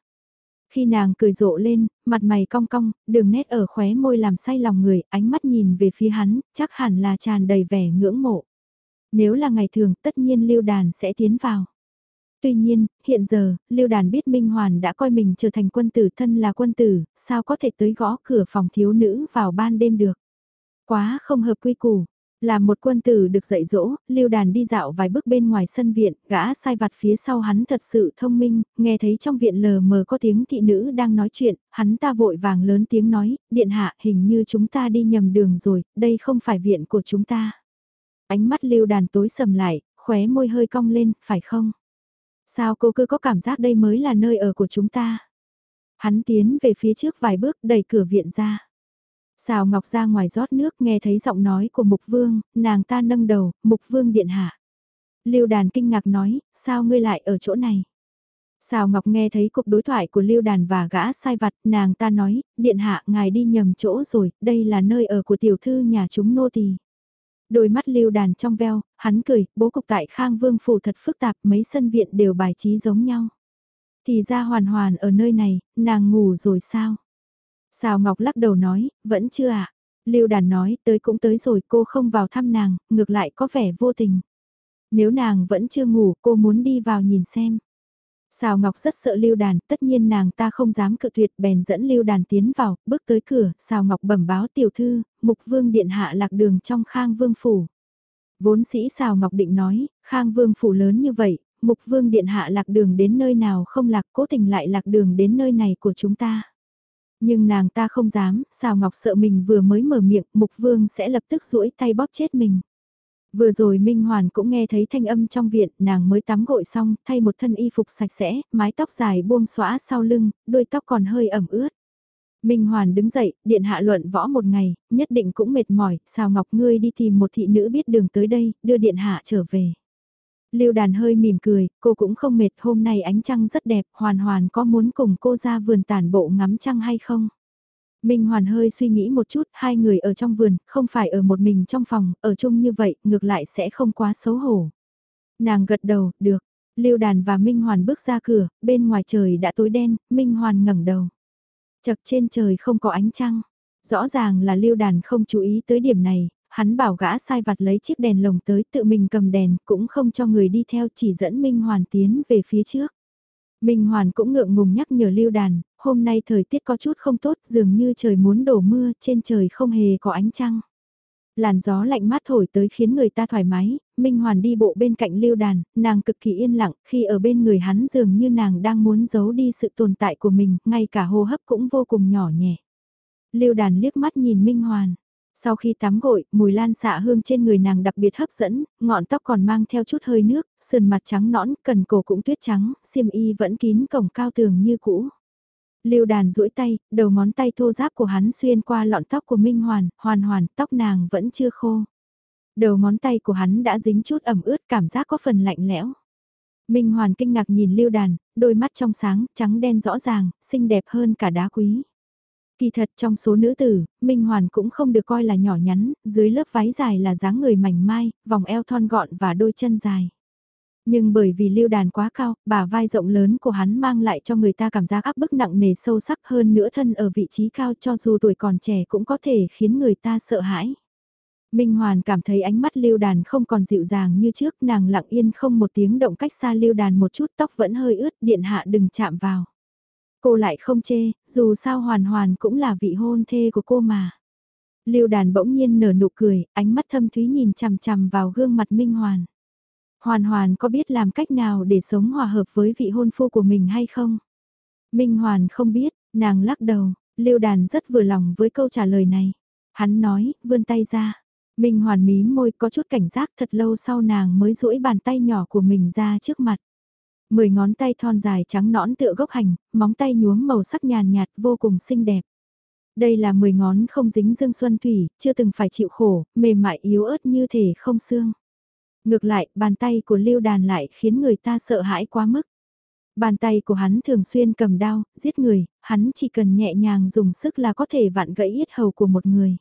Khi nàng cười rộ lên, mặt mày cong cong, đường nét ở khóe môi làm say lòng người, ánh mắt nhìn về phía hắn, chắc hẳn là tràn đầy vẻ ngưỡng mộ. Nếu là ngày thường, tất nhiên Lưu Đàn sẽ tiến vào. Tuy nhiên, hiện giờ, Lưu Đàn biết Minh Hoàn đã coi mình trở thành quân tử thân là quân tử, sao có thể tới gõ cửa phòng thiếu nữ vào ban đêm được. Quá không hợp quy củ, là một quân tử được dạy dỗ, lưu đàn đi dạo vài bước bên ngoài sân viện, gã sai vặt phía sau hắn thật sự thông minh, nghe thấy trong viện lờ mờ có tiếng thị nữ đang nói chuyện, hắn ta vội vàng lớn tiếng nói, điện hạ hình như chúng ta đi nhầm đường rồi, đây không phải viện của chúng ta. Ánh mắt lưu đàn tối sầm lại, khóe môi hơi cong lên, phải không? Sao cô cứ có cảm giác đây mới là nơi ở của chúng ta? Hắn tiến về phía trước vài bước đẩy cửa viện ra. Xào Ngọc ra ngoài rót nước nghe thấy giọng nói của Mục Vương, nàng ta nâng đầu, Mục Vương điện hạ. Lưu Đàn kinh ngạc nói, sao ngươi lại ở chỗ này? Xào Ngọc nghe thấy cuộc đối thoại của Lưu Đàn và gã sai vặt, nàng ta nói, điện hạ ngài đi nhầm chỗ rồi, đây là nơi ở của tiểu thư nhà chúng nô tỳ. Đôi mắt Lưu Đàn trong veo, hắn cười, bố cục tại Khang Vương phủ thật phức tạp, mấy sân viện đều bài trí giống nhau. Thì ra hoàn hoàn ở nơi này, nàng ngủ rồi sao? Sào Ngọc lắc đầu nói, vẫn chưa ạ. À? Lưu đàn nói, tới cũng tới rồi cô không vào thăm nàng, ngược lại có vẻ vô tình. Nếu nàng vẫn chưa ngủ, cô muốn đi vào nhìn xem. Sào Ngọc rất sợ Lưu Đàn, tất nhiên nàng ta không dám cự tuyệt bèn dẫn Lưu Đàn tiến vào, bước tới cửa, Sào Ngọc bẩm báo tiểu thư, Mục Vương Điện Hạ lạc đường trong khang vương phủ. Vốn sĩ Sào Ngọc định nói, khang vương phủ lớn như vậy, Mục Vương Điện Hạ lạc đường đến nơi nào không lạc cố tình lại lạc đường đến nơi này của chúng ta. Nhưng nàng ta không dám, xào Ngọc sợ mình vừa mới mở miệng, Mục Vương sẽ lập tức duỗi tay bóp chết mình. Vừa rồi Minh Hoàn cũng nghe thấy thanh âm trong viện, nàng mới tắm gội xong, thay một thân y phục sạch sẽ, mái tóc dài buông xõa sau lưng, đôi tóc còn hơi ẩm ướt. Minh Hoàn đứng dậy, điện hạ luận võ một ngày, nhất định cũng mệt mỏi, sao Ngọc ngươi đi tìm một thị nữ biết đường tới đây, đưa điện hạ trở về. Lưu đàn hơi mỉm cười, cô cũng không mệt, hôm nay ánh trăng rất đẹp, hoàn hoàn có muốn cùng cô ra vườn tản bộ ngắm trăng hay không? Minh Hoàn hơi suy nghĩ một chút, hai người ở trong vườn, không phải ở một mình trong phòng, ở chung như vậy, ngược lại sẽ không quá xấu hổ. Nàng gật đầu, được. Lưu Đàn và Minh Hoàn bước ra cửa, bên ngoài trời đã tối đen, Minh Hoàn ngẩng đầu. Chật trên trời không có ánh trăng. Rõ ràng là Lưu Đàn không chú ý tới điểm này, hắn bảo gã sai vặt lấy chiếc đèn lồng tới tự mình cầm đèn, cũng không cho người đi theo chỉ dẫn Minh Hoàn tiến về phía trước. Minh Hoàn cũng ngượng ngùng nhắc nhở Lưu Đàn, hôm nay thời tiết có chút không tốt dường như trời muốn đổ mưa trên trời không hề có ánh trăng. Làn gió lạnh mát thổi tới khiến người ta thoải mái, Minh Hoàn đi bộ bên cạnh Lưu Đàn, nàng cực kỳ yên lặng khi ở bên người hắn dường như nàng đang muốn giấu đi sự tồn tại của mình, ngay cả hô hấp cũng vô cùng nhỏ nhẹ. Lưu Đàn liếc mắt nhìn Minh Hoàn. Sau khi tắm gội, mùi lan xạ hương trên người nàng đặc biệt hấp dẫn, ngọn tóc còn mang theo chút hơi nước, sườn mặt trắng nõn, cần cổ cũng tuyết trắng, xiêm y vẫn kín cổng cao tường như cũ. Lưu đàn duỗi tay, đầu ngón tay thô giáp của hắn xuyên qua lọn tóc của Minh Hoàn, hoàn hoàn, tóc nàng vẫn chưa khô. Đầu ngón tay của hắn đã dính chút ẩm ướt cảm giác có phần lạnh lẽo. Minh Hoàn kinh ngạc nhìn Lưu đàn, đôi mắt trong sáng, trắng đen rõ ràng, xinh đẹp hơn cả đá quý. Kỳ thật trong số nữ tử, Minh Hoàn cũng không được coi là nhỏ nhắn, dưới lớp váy dài là dáng người mảnh mai, vòng eo thon gọn và đôi chân dài. Nhưng bởi vì lưu đàn quá cao, bà vai rộng lớn của hắn mang lại cho người ta cảm giác áp bức nặng nề sâu sắc hơn nữa thân ở vị trí cao cho dù tuổi còn trẻ cũng có thể khiến người ta sợ hãi. Minh Hoàn cảm thấy ánh mắt lưu đàn không còn dịu dàng như trước, nàng lặng yên không một tiếng động cách xa lưu đàn một chút tóc vẫn hơi ướt, điện hạ đừng chạm vào. Cô lại không chê, dù sao hoàn hoàn cũng là vị hôn thê của cô mà. Lưu đàn bỗng nhiên nở nụ cười, ánh mắt thâm thúy nhìn chằm chằm vào gương mặt Minh Hoàn. Hoàn hoàn có biết làm cách nào để sống hòa hợp với vị hôn phu của mình hay không? Minh Hoàn không biết, nàng lắc đầu, Lưu Đàn rất vừa lòng với câu trả lời này. Hắn nói, vươn tay ra. Minh Hoàn mí môi có chút cảnh giác thật lâu sau nàng mới duỗi bàn tay nhỏ của mình ra trước mặt. Mười ngón tay thon dài trắng nõn tựa gốc hành, móng tay nhuốm màu sắc nhàn nhạt vô cùng xinh đẹp. Đây là mười ngón không dính dương xuân thủy, chưa từng phải chịu khổ, mềm mại yếu ớt như thể không xương. Ngược lại, bàn tay của Lưu Đàn lại khiến người ta sợ hãi quá mức. Bàn tay của hắn thường xuyên cầm đao, giết người, hắn chỉ cần nhẹ nhàng dùng sức là có thể vặn gãy yết hầu của một người.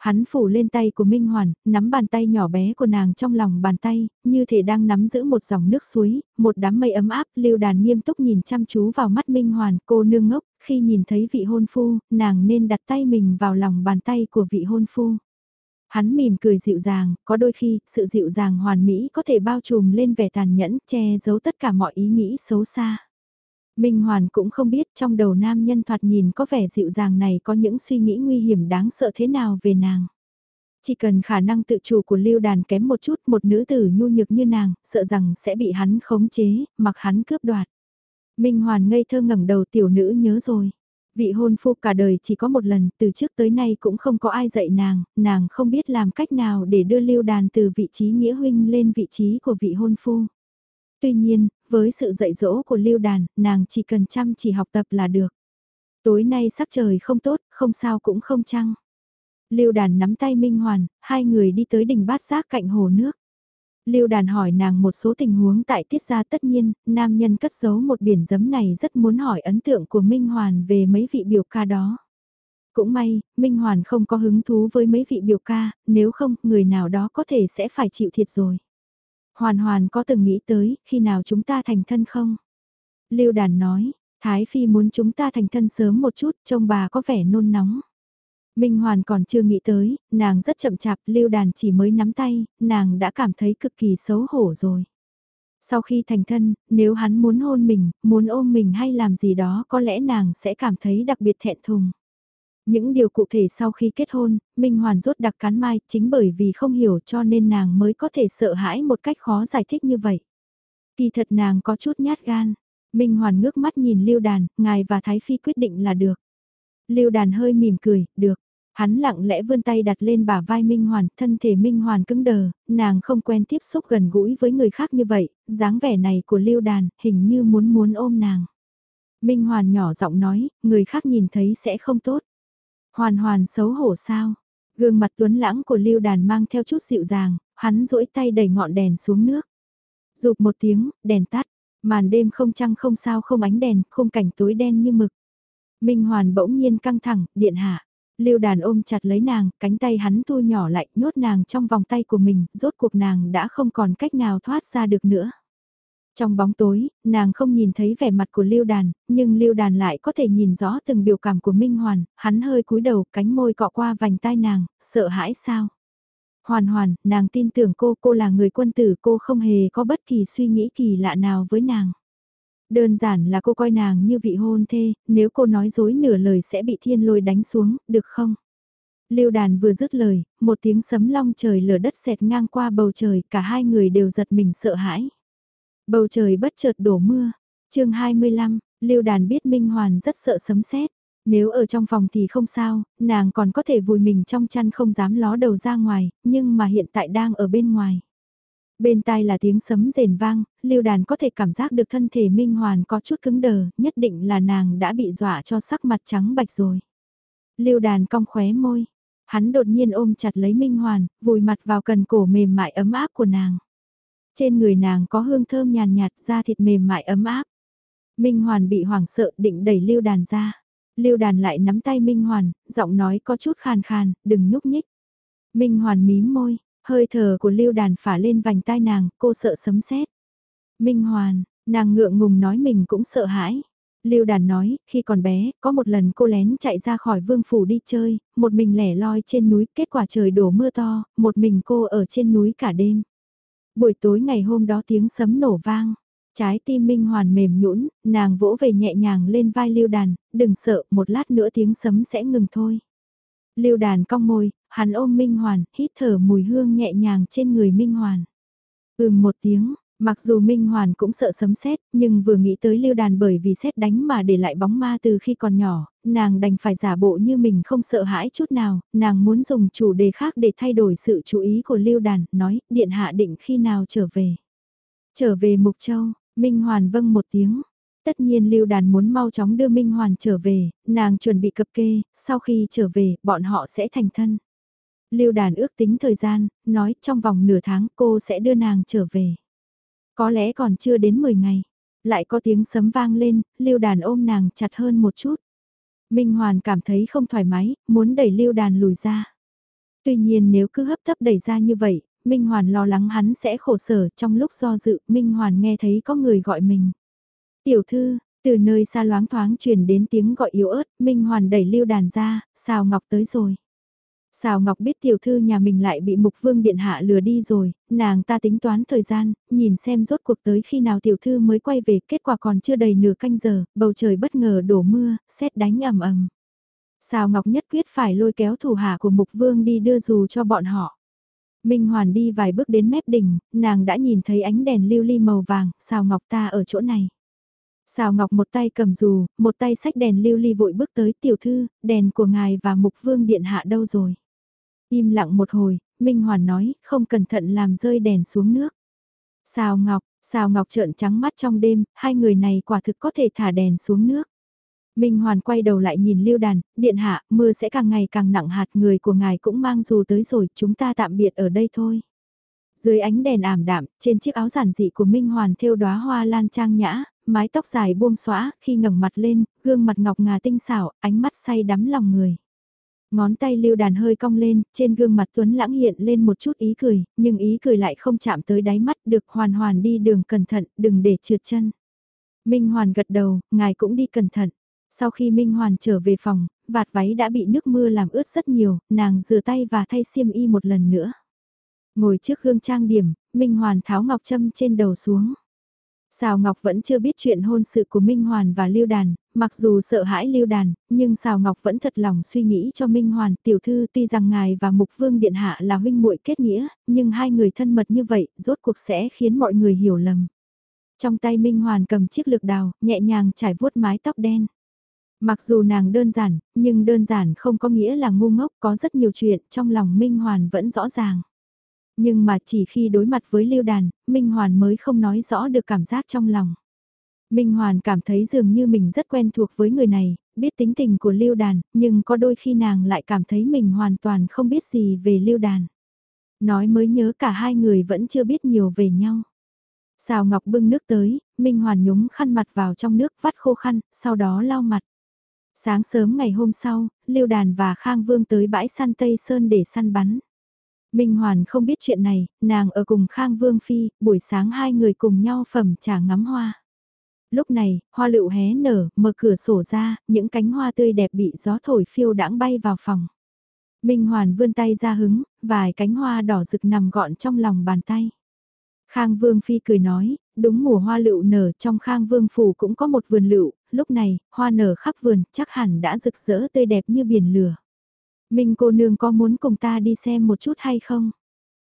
Hắn phủ lên tay của Minh Hoàn, nắm bàn tay nhỏ bé của nàng trong lòng bàn tay, như thể đang nắm giữ một dòng nước suối, một đám mây ấm áp, lưu đàn nghiêm túc nhìn chăm chú vào mắt Minh Hoàn, cô nương ngốc, khi nhìn thấy vị hôn phu, nàng nên đặt tay mình vào lòng bàn tay của vị hôn phu. Hắn mỉm cười dịu dàng, có đôi khi, sự dịu dàng hoàn mỹ có thể bao trùm lên vẻ tàn nhẫn, che giấu tất cả mọi ý nghĩ xấu xa. Minh Hoàn cũng không biết trong đầu nam nhân thoạt nhìn có vẻ dịu dàng này có những suy nghĩ nguy hiểm đáng sợ thế nào về nàng. Chỉ cần khả năng tự chủ của lưu đàn kém một chút một nữ tử nhu nhược như nàng, sợ rằng sẽ bị hắn khống chế, mặc hắn cướp đoạt. Minh Hoàn ngây thơ ngẩng đầu tiểu nữ nhớ rồi. Vị hôn phu cả đời chỉ có một lần, từ trước tới nay cũng không có ai dạy nàng, nàng không biết làm cách nào để đưa lưu đàn từ vị trí nghĩa huynh lên vị trí của vị hôn phu. Tuy nhiên, với sự dạy dỗ của lưu đàn, nàng chỉ cần chăm chỉ học tập là được. Tối nay sắc trời không tốt, không sao cũng không chăng. Lưu đàn nắm tay Minh Hoàn, hai người đi tới đỉnh bát giác cạnh hồ nước. Lưu đàn hỏi nàng một số tình huống tại tiết gia tất nhiên, nam nhân cất giấu một biển giấm này rất muốn hỏi ấn tượng của Minh Hoàn về mấy vị biểu ca đó. Cũng may, Minh Hoàn không có hứng thú với mấy vị biểu ca, nếu không, người nào đó có thể sẽ phải chịu thiệt rồi. Hoàn Hoàn có từng nghĩ tới, khi nào chúng ta thành thân không? Lưu đàn nói, Thái Phi muốn chúng ta thành thân sớm một chút, trông bà có vẻ nôn nóng. Minh Hoàn còn chưa nghĩ tới, nàng rất chậm chạp, lưu đàn chỉ mới nắm tay, nàng đã cảm thấy cực kỳ xấu hổ rồi. Sau khi thành thân, nếu hắn muốn hôn mình, muốn ôm mình hay làm gì đó có lẽ nàng sẽ cảm thấy đặc biệt thẹn thùng. Những điều cụ thể sau khi kết hôn, Minh Hoàn rốt đặc cắn mai chính bởi vì không hiểu cho nên nàng mới có thể sợ hãi một cách khó giải thích như vậy. Kỳ thật nàng có chút nhát gan. Minh Hoàn ngước mắt nhìn Lưu Đàn, ngài và Thái Phi quyết định là được. Lưu Đàn hơi mỉm cười, được. Hắn lặng lẽ vươn tay đặt lên bả vai Minh Hoàn, thân thể Minh Hoàn cứng đờ, nàng không quen tiếp xúc gần gũi với người khác như vậy, dáng vẻ này của Lưu Đàn, hình như muốn muốn ôm nàng. Minh Hoàn nhỏ giọng nói, người khác nhìn thấy sẽ không tốt. Hoàn hoàn xấu hổ sao? Gương mặt tuấn lãng của Lưu Đàn mang theo chút dịu dàng, hắn duỗi tay đẩy ngọn đèn xuống nước. Rụp một tiếng, đèn tắt, màn đêm không trăng không sao không ánh đèn, khung cảnh tối đen như mực. Minh Hoàn bỗng nhiên căng thẳng, điện hạ. Lưu đàn ôm chặt lấy nàng, cánh tay hắn thu nhỏ lại, nhốt nàng trong vòng tay của mình, rốt cuộc nàng đã không còn cách nào thoát ra được nữa. Trong bóng tối, nàng không nhìn thấy vẻ mặt của Lưu Đàn, nhưng Lưu Đàn lại có thể nhìn rõ từng biểu cảm của Minh Hoàn, hắn hơi cúi đầu, cánh môi cọ qua vành tai nàng, sợ hãi sao? Hoàn hoàn, nàng tin tưởng cô, cô là người quân tử, cô không hề có bất kỳ suy nghĩ kỳ lạ nào với nàng. Đơn giản là cô coi nàng như vị hôn thê, nếu cô nói dối nửa lời sẽ bị thiên lôi đánh xuống, được không? Lưu đàn vừa dứt lời, một tiếng sấm long trời lở đất xẹt ngang qua bầu trời, cả hai người đều giật mình sợ hãi. Bầu trời bất chợt đổ mưa. chương 25, Lưu đàn biết Minh Hoàn rất sợ sấm sét. Nếu ở trong phòng thì không sao, nàng còn có thể vùi mình trong chăn không dám ló đầu ra ngoài, nhưng mà hiện tại đang ở bên ngoài. Bên tai là tiếng sấm rền vang, lưu đàn có thể cảm giác được thân thể Minh Hoàn có chút cứng đờ, nhất định là nàng đã bị dọa cho sắc mặt trắng bạch rồi. Lưu đàn cong khóe môi, hắn đột nhiên ôm chặt lấy Minh Hoàn, vùi mặt vào cần cổ mềm mại ấm áp của nàng. Trên người nàng có hương thơm nhàn nhạt, da thịt mềm mại ấm áp. Minh Hoàn bị hoảng sợ định đẩy lưu đàn ra. Lưu đàn lại nắm tay Minh Hoàn, giọng nói có chút khàn khàn, đừng nhúc nhích. Minh Hoàn mím môi, hơi thở của lưu đàn phả lên vành tai nàng, cô sợ sấm sét. Minh Hoàn, nàng ngượng ngùng nói mình cũng sợ hãi. Lưu đàn nói, khi còn bé, có một lần cô lén chạy ra khỏi vương phủ đi chơi, một mình lẻ loi trên núi, kết quả trời đổ mưa to, một mình cô ở trên núi cả đêm. Buổi tối ngày hôm đó tiếng sấm nổ vang, trái tim Minh Hoàn mềm nhũn, nàng vỗ về nhẹ nhàng lên vai Lưu Đàn, đừng sợ, một lát nữa tiếng sấm sẽ ngừng thôi. Lưu Đàn cong môi, hắn ôm Minh Hoàn, hít thở mùi hương nhẹ nhàng trên người Minh Hoàn. Ừm một tiếng, Mặc dù Minh Hoàn cũng sợ sấm sét, nhưng vừa nghĩ tới lưu đàn bởi vì sét đánh mà để lại bóng ma từ khi còn nhỏ, nàng đành phải giả bộ như mình không sợ hãi chút nào, nàng muốn dùng chủ đề khác để thay đổi sự chú ý của lưu đàn, nói, điện hạ định khi nào trở về. Trở về Mục Châu, Minh Hoàn vâng một tiếng. Tất nhiên lưu đàn muốn mau chóng đưa Minh Hoàn trở về, nàng chuẩn bị cập kê, sau khi trở về, bọn họ sẽ thành thân. Lưu đàn ước tính thời gian, nói trong vòng nửa tháng cô sẽ đưa nàng trở về. Có lẽ còn chưa đến 10 ngày. Lại có tiếng sấm vang lên, lưu đàn ôm nàng chặt hơn một chút. Minh Hoàn cảm thấy không thoải mái, muốn đẩy lưu đàn lùi ra. Tuy nhiên nếu cứ hấp tấp đẩy ra như vậy, Minh Hoàn lo lắng hắn sẽ khổ sở trong lúc do dự, Minh Hoàn nghe thấy có người gọi mình. Tiểu thư, từ nơi xa loáng thoáng truyền đến tiếng gọi yếu ớt, Minh Hoàn đẩy lưu đàn ra, xào ngọc tới rồi. Sào Ngọc biết tiểu thư nhà mình lại bị Mục Vương Điện Hạ lừa đi rồi, nàng ta tính toán thời gian, nhìn xem rốt cuộc tới khi nào tiểu thư mới quay về, kết quả còn chưa đầy nửa canh giờ, bầu trời bất ngờ đổ mưa, xét đánh ầm ầm. Sào Ngọc nhất quyết phải lôi kéo thủ hạ của Mục Vương đi đưa dù cho bọn họ. Minh Hoàn đi vài bước đến mép đỉnh, nàng đã nhìn thấy ánh đèn lưu ly màu vàng, Sào Ngọc ta ở chỗ này. Sào Ngọc một tay cầm dù, một tay sách đèn lưu ly vội bước tới tiểu thư, đèn của ngài và mục vương điện hạ đâu rồi. Im lặng một hồi, Minh Hoàn nói, không cẩn thận làm rơi đèn xuống nước. Sào Ngọc, Sào Ngọc trợn trắng mắt trong đêm, hai người này quả thực có thể thả đèn xuống nước. Minh Hoàn quay đầu lại nhìn Lưu Đàn, điện hạ, mưa sẽ càng ngày càng nặng hạt người của ngài cũng mang dù tới rồi, chúng ta tạm biệt ở đây thôi. Dưới ánh đèn ảm đạm, trên chiếc áo giản dị của Minh Hoàn thêu đóa hoa lan trang nhã, mái tóc dài buông xõa, khi ngẩng mặt lên, gương mặt ngọc ngà tinh xảo, ánh mắt say đắm lòng người. Ngón tay lưu đàn hơi cong lên, trên gương mặt Tuấn lãng hiện lên một chút ý cười, nhưng ý cười lại không chạm tới đáy mắt được hoàn hoàn đi đường cẩn thận, đừng để trượt chân. Minh Hoàn gật đầu, ngài cũng đi cẩn thận. Sau khi Minh Hoàn trở về phòng, vạt váy đã bị nước mưa làm ướt rất nhiều, nàng rửa tay và thay xiêm y một lần nữa. Ngồi trước gương trang điểm, Minh Hoàn tháo ngọc châm trên đầu xuống. Sào Ngọc vẫn chưa biết chuyện hôn sự của Minh Hoàn và Lưu Đàn, mặc dù sợ hãi Lưu Đàn, nhưng Sào Ngọc vẫn thật lòng suy nghĩ cho Minh Hoàn, tiểu thư tuy rằng ngài và Mục Vương Điện Hạ là huynh muội kết nghĩa, nhưng hai người thân mật như vậy, rốt cuộc sẽ khiến mọi người hiểu lầm. Trong tay Minh Hoàn cầm chiếc lược đào, nhẹ nhàng trải vuốt mái tóc đen. Mặc dù nàng đơn giản, nhưng đơn giản không có nghĩa là ngu ngốc, có rất nhiều chuyện trong lòng Minh Hoàn vẫn rõ ràng. Nhưng mà chỉ khi đối mặt với Lưu Đàn, Minh Hoàn mới không nói rõ được cảm giác trong lòng. Minh Hoàn cảm thấy dường như mình rất quen thuộc với người này, biết tính tình của Lưu Đàn, nhưng có đôi khi nàng lại cảm thấy mình hoàn toàn không biết gì về Lưu Đàn. Nói mới nhớ cả hai người vẫn chưa biết nhiều về nhau. Xào Ngọc bưng nước tới, Minh Hoàn nhúng khăn mặt vào trong nước vắt khô khăn, sau đó lau mặt. Sáng sớm ngày hôm sau, Lưu Đàn và Khang Vương tới bãi săn Tây Sơn để săn bắn. Minh Hoàn không biết chuyện này, nàng ở cùng Khang Vương Phi, buổi sáng hai người cùng nhau phẩm trà ngắm hoa. Lúc này, hoa lựu hé nở, mở cửa sổ ra, những cánh hoa tươi đẹp bị gió thổi phiêu đãng bay vào phòng. Minh Hoàn vươn tay ra hứng, vài cánh hoa đỏ rực nằm gọn trong lòng bàn tay. Khang Vương Phi cười nói, đúng mùa hoa lựu nở trong Khang Vương Phủ cũng có một vườn lựu, lúc này, hoa nở khắp vườn, chắc hẳn đã rực rỡ tươi đẹp như biển lửa. Minh cô nương có muốn cùng ta đi xem một chút hay không?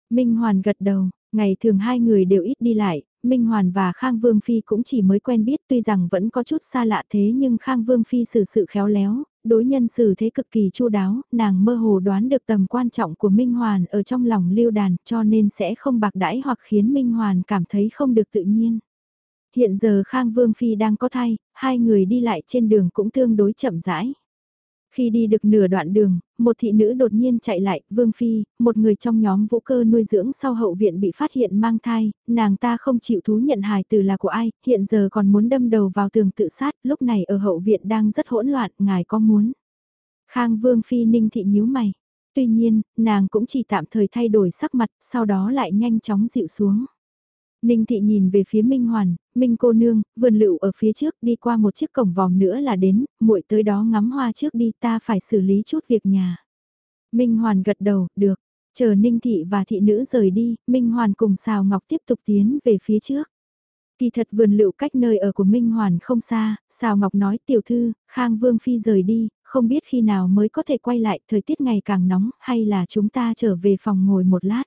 Minh Hoàn gật đầu, ngày thường hai người đều ít đi lại, Minh Hoàn và Khang Vương Phi cũng chỉ mới quen biết tuy rằng vẫn có chút xa lạ thế nhưng Khang Vương Phi xử sự khéo léo, đối nhân xử thế cực kỳ chu đáo, nàng mơ hồ đoán được tầm quan trọng của Minh Hoàn ở trong lòng lưu đàn cho nên sẽ không bạc đãi hoặc khiến Minh Hoàn cảm thấy không được tự nhiên. Hiện giờ Khang Vương Phi đang có thai, hai người đi lại trên đường cũng tương đối chậm rãi. Khi đi được nửa đoạn đường, một thị nữ đột nhiên chạy lại, Vương Phi, một người trong nhóm vũ cơ nuôi dưỡng sau hậu viện bị phát hiện mang thai, nàng ta không chịu thú nhận hài từ là của ai, hiện giờ còn muốn đâm đầu vào tường tự sát, lúc này ở hậu viện đang rất hỗn loạn, ngài có muốn. Khang Vương Phi ninh thị nhíu mày. Tuy nhiên, nàng cũng chỉ tạm thời thay đổi sắc mặt, sau đó lại nhanh chóng dịu xuống. Ninh thị nhìn về phía Minh Hoàn, Minh cô nương, vườn lựu ở phía trước đi qua một chiếc cổng vòm nữa là đến, muội tới đó ngắm hoa trước đi ta phải xử lý chút việc nhà. Minh Hoàn gật đầu, được, chờ Ninh thị và thị nữ rời đi, Minh Hoàn cùng Sào Ngọc tiếp tục tiến về phía trước. Kỳ thật vườn lựu cách nơi ở của Minh Hoàn không xa, Sào Ngọc nói tiểu thư, Khang Vương Phi rời đi, không biết khi nào mới có thể quay lại, thời tiết ngày càng nóng, hay là chúng ta trở về phòng ngồi một lát.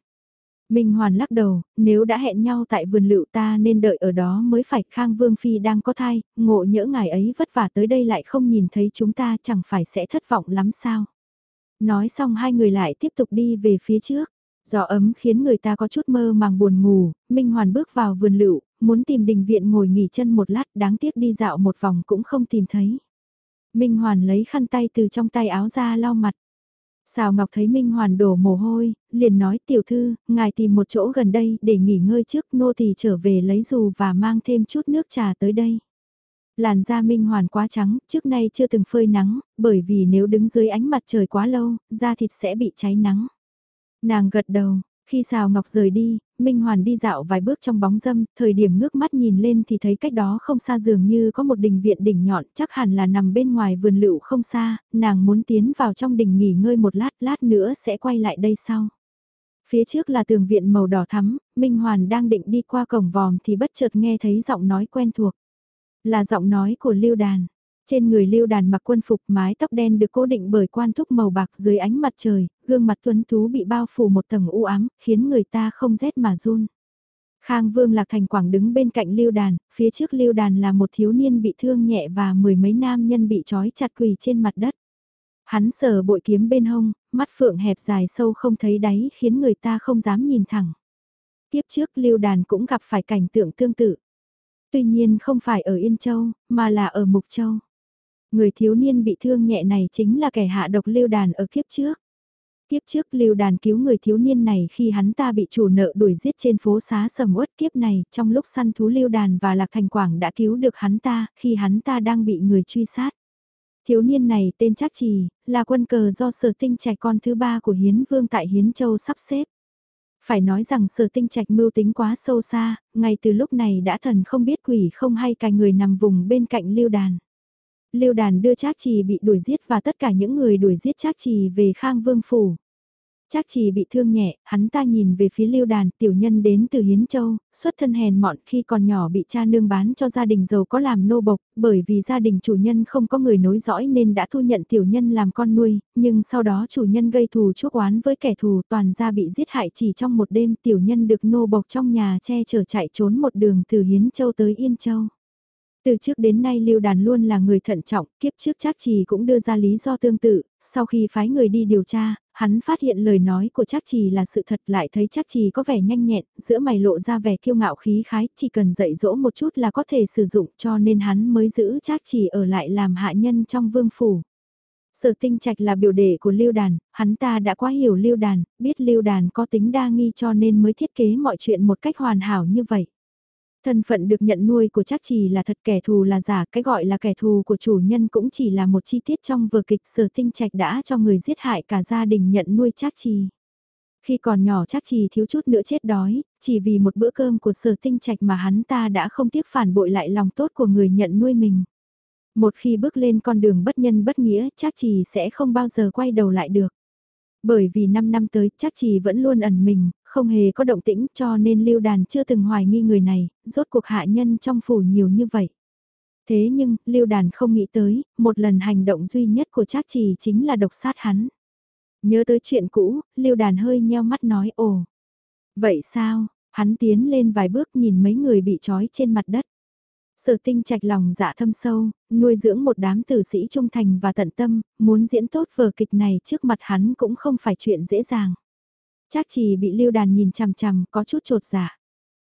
Minh Hoàn lắc đầu, nếu đã hẹn nhau tại vườn lựu ta nên đợi ở đó mới phải Khang Vương Phi đang có thai, ngộ nhỡ ngài ấy vất vả tới đây lại không nhìn thấy chúng ta chẳng phải sẽ thất vọng lắm sao. Nói xong hai người lại tiếp tục đi về phía trước. Gió ấm khiến người ta có chút mơ màng buồn ngủ, Minh Hoàn bước vào vườn lựu, muốn tìm đình viện ngồi nghỉ chân một lát đáng tiếc đi dạo một vòng cũng không tìm thấy. Minh Hoàn lấy khăn tay từ trong tay áo ra lau mặt. Sào Ngọc thấy Minh Hoàn đổ mồ hôi, liền nói tiểu thư, ngài tìm một chỗ gần đây để nghỉ ngơi trước nô tỳ trở về lấy dù và mang thêm chút nước trà tới đây. Làn da Minh Hoàn quá trắng, trước nay chưa từng phơi nắng, bởi vì nếu đứng dưới ánh mặt trời quá lâu, da thịt sẽ bị cháy nắng. Nàng gật đầu, khi Sào Ngọc rời đi, Minh Hoàn đi dạo vài bước trong bóng dâm, thời điểm ngước mắt nhìn lên thì thấy cách đó không xa dường như có một đình viện đỉnh nhọn, chắc hẳn là nằm bên ngoài vườn lựu không xa, nàng muốn tiến vào trong đình nghỉ ngơi một lát, lát nữa sẽ quay lại đây sau. Phía trước là tường viện màu đỏ thắm, Minh Hoàn đang định đi qua cổng vòm thì bất chợt nghe thấy giọng nói quen thuộc. Là giọng nói của Lưu Đàn. Trên người lưu đàn mặc quân phục mái tóc đen được cố định bởi quan thúc màu bạc dưới ánh mặt trời, gương mặt tuấn tú bị bao phủ một tầng u ám, khiến người ta không rét mà run. Khang Vương Lạc Thành Quảng đứng bên cạnh lưu đàn, phía trước lưu đàn là một thiếu niên bị thương nhẹ và mười mấy nam nhân bị trói chặt quỳ trên mặt đất. Hắn sờ bội kiếm bên hông, mắt phượng hẹp dài sâu không thấy đáy khiến người ta không dám nhìn thẳng. Tiếp trước lưu đàn cũng gặp phải cảnh tượng tương tự. Tuy nhiên không phải ở Yên Châu, mà là ở Mục Châu. Người thiếu niên bị thương nhẹ này chính là kẻ hạ độc lưu đàn ở kiếp trước. Kiếp trước lưu đàn cứu người thiếu niên này khi hắn ta bị chủ nợ đuổi giết trên phố xá sầm uất kiếp này trong lúc săn thú lưu đàn và lạc thành quảng đã cứu được hắn ta khi hắn ta đang bị người truy sát. Thiếu niên này tên Trác Trì, là quân cờ do sở tinh trạch con thứ ba của Hiến Vương tại Hiến Châu sắp xếp. Phải nói rằng sở tinh trạch mưu tính quá sâu xa, ngay từ lúc này đã thần không biết quỷ không hay cài người nằm vùng bên cạnh lưu đàn. Lưu đàn đưa Trác Trì bị đuổi giết và tất cả những người đuổi giết Trác Trì về Khang Vương Phủ. Trác chỉ bị thương nhẹ, hắn ta nhìn về phía lưu đàn, tiểu nhân đến từ Hiến Châu, xuất thân hèn mọn khi còn nhỏ bị cha nương bán cho gia đình giàu có làm nô bộc, bởi vì gia đình chủ nhân không có người nối dõi nên đã thu nhận tiểu nhân làm con nuôi, nhưng sau đó chủ nhân gây thù chuốc oán với kẻ thù toàn gia bị giết hại chỉ trong một đêm tiểu nhân được nô bộc trong nhà che chở chạy trốn một đường từ Hiến Châu tới Yên Châu. Từ trước đến nay Lưu Đàn luôn là người thận trọng, kiếp trước chắc trì cũng đưa ra lý do tương tự, sau khi phái người đi điều tra, hắn phát hiện lời nói của chắc trì là sự thật lại thấy chắc trì có vẻ nhanh nhẹn, giữa mày lộ ra vẻ kiêu ngạo khí khái, chỉ cần dạy dỗ một chút là có thể sử dụng cho nên hắn mới giữ chắc trì ở lại làm hạ nhân trong vương phủ. Sở tinh trạch là biểu đệ của lưu đàn, hắn ta đã quá hiểu lưu đàn, biết lưu đàn có tính đa nghi cho nên mới thiết kế mọi chuyện một cách hoàn hảo như vậy. Thân phận được nhận nuôi của chắc chỉ là thật kẻ thù là giả, cái gọi là kẻ thù của chủ nhân cũng chỉ là một chi tiết trong vở kịch sở tinh trạch đã cho người giết hại cả gia đình nhận nuôi chắc trì. Khi còn nhỏ chắc trì thiếu chút nữa chết đói, chỉ vì một bữa cơm của sở tinh trạch mà hắn ta đã không tiếc phản bội lại lòng tốt của người nhận nuôi mình. Một khi bước lên con đường bất nhân bất nghĩa chắc trì sẽ không bao giờ quay đầu lại được. Bởi vì 5 năm tới chắc trì vẫn luôn ẩn mình, không hề có động tĩnh cho nên lưu đàn chưa từng hoài nghi người này, rốt cuộc hạ nhân trong phủ nhiều như vậy. Thế nhưng, lưu đàn không nghĩ tới, một lần hành động duy nhất của Trác Trì chính là độc sát hắn. Nhớ tới chuyện cũ, lưu đàn hơi nheo mắt nói ồ. Vậy sao, hắn tiến lên vài bước nhìn mấy người bị trói trên mặt đất. Sở tinh trạch lòng dạ thâm sâu, nuôi dưỡng một đám tử sĩ trung thành và tận tâm, muốn diễn tốt vở kịch này trước mặt hắn cũng không phải chuyện dễ dàng. Chắc chỉ bị lưu đàn nhìn chằm chằm có chút trột dạ.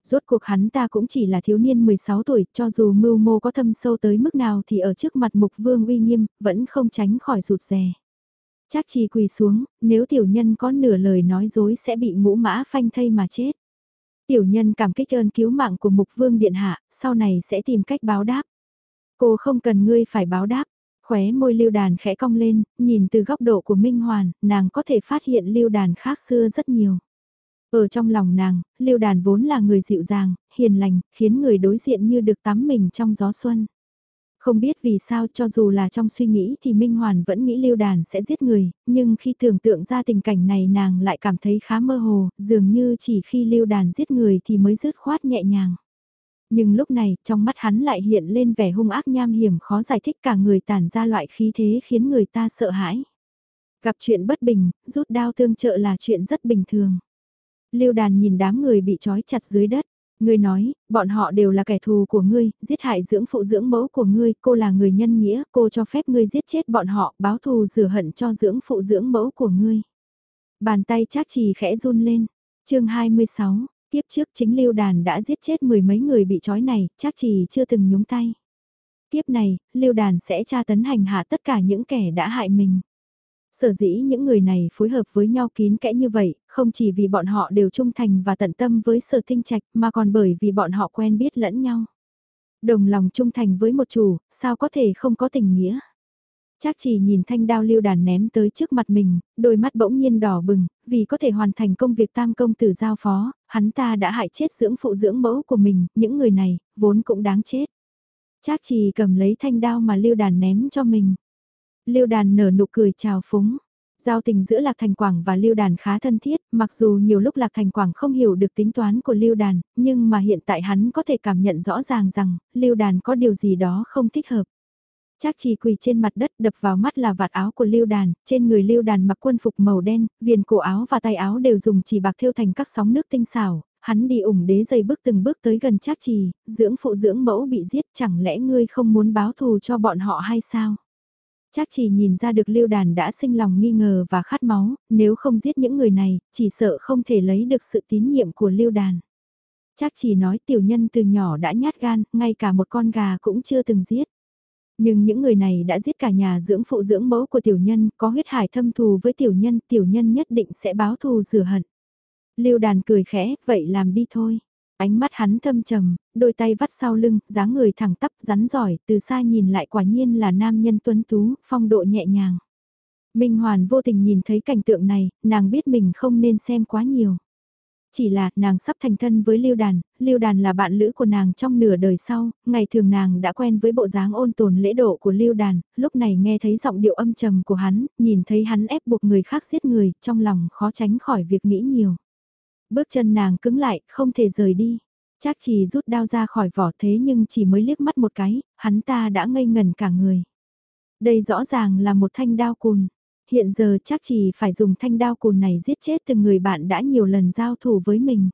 Rốt cuộc hắn ta cũng chỉ là thiếu niên 16 tuổi, cho dù mưu mô có thâm sâu tới mức nào thì ở trước mặt mục vương uy nghiêm, vẫn không tránh khỏi rụt rè. Chắc chỉ quỳ xuống, nếu tiểu nhân có nửa lời nói dối sẽ bị ngũ mã phanh thây mà chết. Tiểu nhân cảm kích ơn cứu mạng của mục vương điện hạ, sau này sẽ tìm cách báo đáp. Cô không cần ngươi phải báo đáp, Khóe môi lưu đàn khẽ cong lên, nhìn từ góc độ của Minh Hoàn, nàng có thể phát hiện lưu đàn khác xưa rất nhiều. Ở trong lòng nàng, lưu đàn vốn là người dịu dàng, hiền lành, khiến người đối diện như được tắm mình trong gió xuân. Không biết vì sao cho dù là trong suy nghĩ thì Minh Hoàn vẫn nghĩ lưu đàn sẽ giết người, nhưng khi tưởng tượng ra tình cảnh này nàng lại cảm thấy khá mơ hồ, dường như chỉ khi lưu đàn giết người thì mới dứt khoát nhẹ nhàng nhưng lúc này trong mắt hắn lại hiện lên vẻ hung ác nham hiểm khó giải thích cả người tản ra loại khí thế khiến người ta sợ hãi. Gặp chuyện bất bình, rút đao tương trợ là chuyện rất bình thường. Lưu đàn nhìn đám người bị trói chặt dưới đất. Ngươi nói, bọn họ đều là kẻ thù của ngươi, giết hại dưỡng phụ dưỡng mẫu của ngươi, cô là người nhân nghĩa, cô cho phép ngươi giết chết bọn họ, báo thù rửa hận cho dưỡng phụ dưỡng mẫu của ngươi. Bàn tay chắc trì khẽ run lên. chương 26, Tiếp trước chính lưu đàn đã giết chết mười mấy người bị trói này, chắc chỉ chưa từng nhúng tay. Tiếp này, lưu đàn sẽ tra tấn hành hạ tất cả những kẻ đã hại mình. Sở dĩ những người này phối hợp với nhau kín kẽ như vậy, không chỉ vì bọn họ đều trung thành và tận tâm với sở tinh trạch mà còn bởi vì bọn họ quen biết lẫn nhau. Đồng lòng trung thành với một chủ, sao có thể không có tình nghĩa. Chắc chỉ nhìn thanh đao lưu đàn ném tới trước mặt mình, đôi mắt bỗng nhiên đỏ bừng, vì có thể hoàn thành công việc tam công tử giao phó, hắn ta đã hại chết dưỡng phụ dưỡng mẫu của mình, những người này, vốn cũng đáng chết. trác trì cầm lấy thanh đao mà lưu đàn ném cho mình. Lưu đàn nở nụ cười chào phúng. Giao tình giữa Lạc Thành Quảng và Lưu Đàn khá thân thiết, mặc dù nhiều lúc Lạc Thành Quảng không hiểu được tính toán của Lưu Đàn, nhưng mà hiện tại hắn có thể cảm nhận rõ ràng rằng, Lưu Đàn có điều gì đó không thích hợp. Trác chỉ quỳ trên mặt đất đập vào mắt là vạt áo của lưu đàn, trên người lưu đàn mặc quân phục màu đen, viền cổ áo và tay áo đều dùng chỉ bạc thêu thành các sóng nước tinh xảo, hắn đi ủng đế dây bước từng bước tới gần Trác trì, dưỡng phụ dưỡng mẫu bị giết chẳng lẽ ngươi không muốn báo thù cho bọn họ hay sao? Trác chỉ nhìn ra được lưu đàn đã sinh lòng nghi ngờ và khát máu, nếu không giết những người này, chỉ sợ không thể lấy được sự tín nhiệm của lưu đàn. Trác chỉ nói tiểu nhân từ nhỏ đã nhát gan, ngay cả một con gà cũng chưa từng giết. Nhưng những người này đã giết cả nhà dưỡng phụ dưỡng mẫu của tiểu nhân, có huyết hải thâm thù với tiểu nhân, tiểu nhân nhất định sẽ báo thù rửa hận. Lưu đàn cười khẽ, vậy làm đi thôi. Ánh mắt hắn thâm trầm, đôi tay vắt sau lưng, dáng người thẳng tắp, rắn giỏi, từ xa nhìn lại quả nhiên là nam nhân tuấn tú, phong độ nhẹ nhàng. Minh Hoàn vô tình nhìn thấy cảnh tượng này, nàng biết mình không nên xem quá nhiều. Chỉ là, nàng sắp thành thân với Lưu Đàn, Lưu Đàn là bạn lữ của nàng trong nửa đời sau, ngày thường nàng đã quen với bộ dáng ôn tồn lễ độ của Lưu Đàn, lúc này nghe thấy giọng điệu âm trầm của hắn, nhìn thấy hắn ép buộc người khác giết người, trong lòng khó tránh khỏi việc nghĩ nhiều. Bước chân nàng cứng lại, không thể rời đi. Trác chỉ rút đao ra khỏi vỏ thế nhưng chỉ mới liếc mắt một cái, hắn ta đã ngây ngần cả người. Đây rõ ràng là một thanh đao cùn. Hiện giờ chắc chỉ phải dùng thanh đao cùn này giết chết từng người bạn đã nhiều lần giao thủ với mình.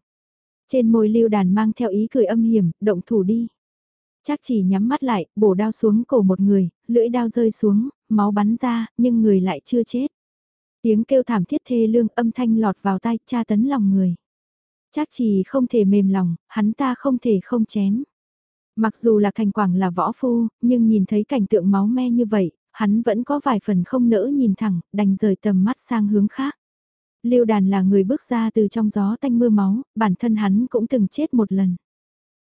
Trên môi lưu đàn mang theo ý cười âm hiểm, động thủ đi. Chắc chỉ nhắm mắt lại, bổ đao xuống cổ một người, lưỡi đao rơi xuống, máu bắn ra, nhưng người lại chưa chết. Tiếng kêu thảm thiết thê lương âm thanh lọt vào tai, tra tấn lòng người. Chắc chỉ không thể mềm lòng, hắn ta không thể không chém. Mặc dù là thành quảng là võ phu, nhưng nhìn thấy cảnh tượng máu me như vậy, hắn vẫn có vài phần không nỡ nhìn thẳng, đành rời tầm mắt sang hướng khác. Lưu đàn là người bước ra từ trong gió tanh mưa máu, bản thân hắn cũng từng chết một lần.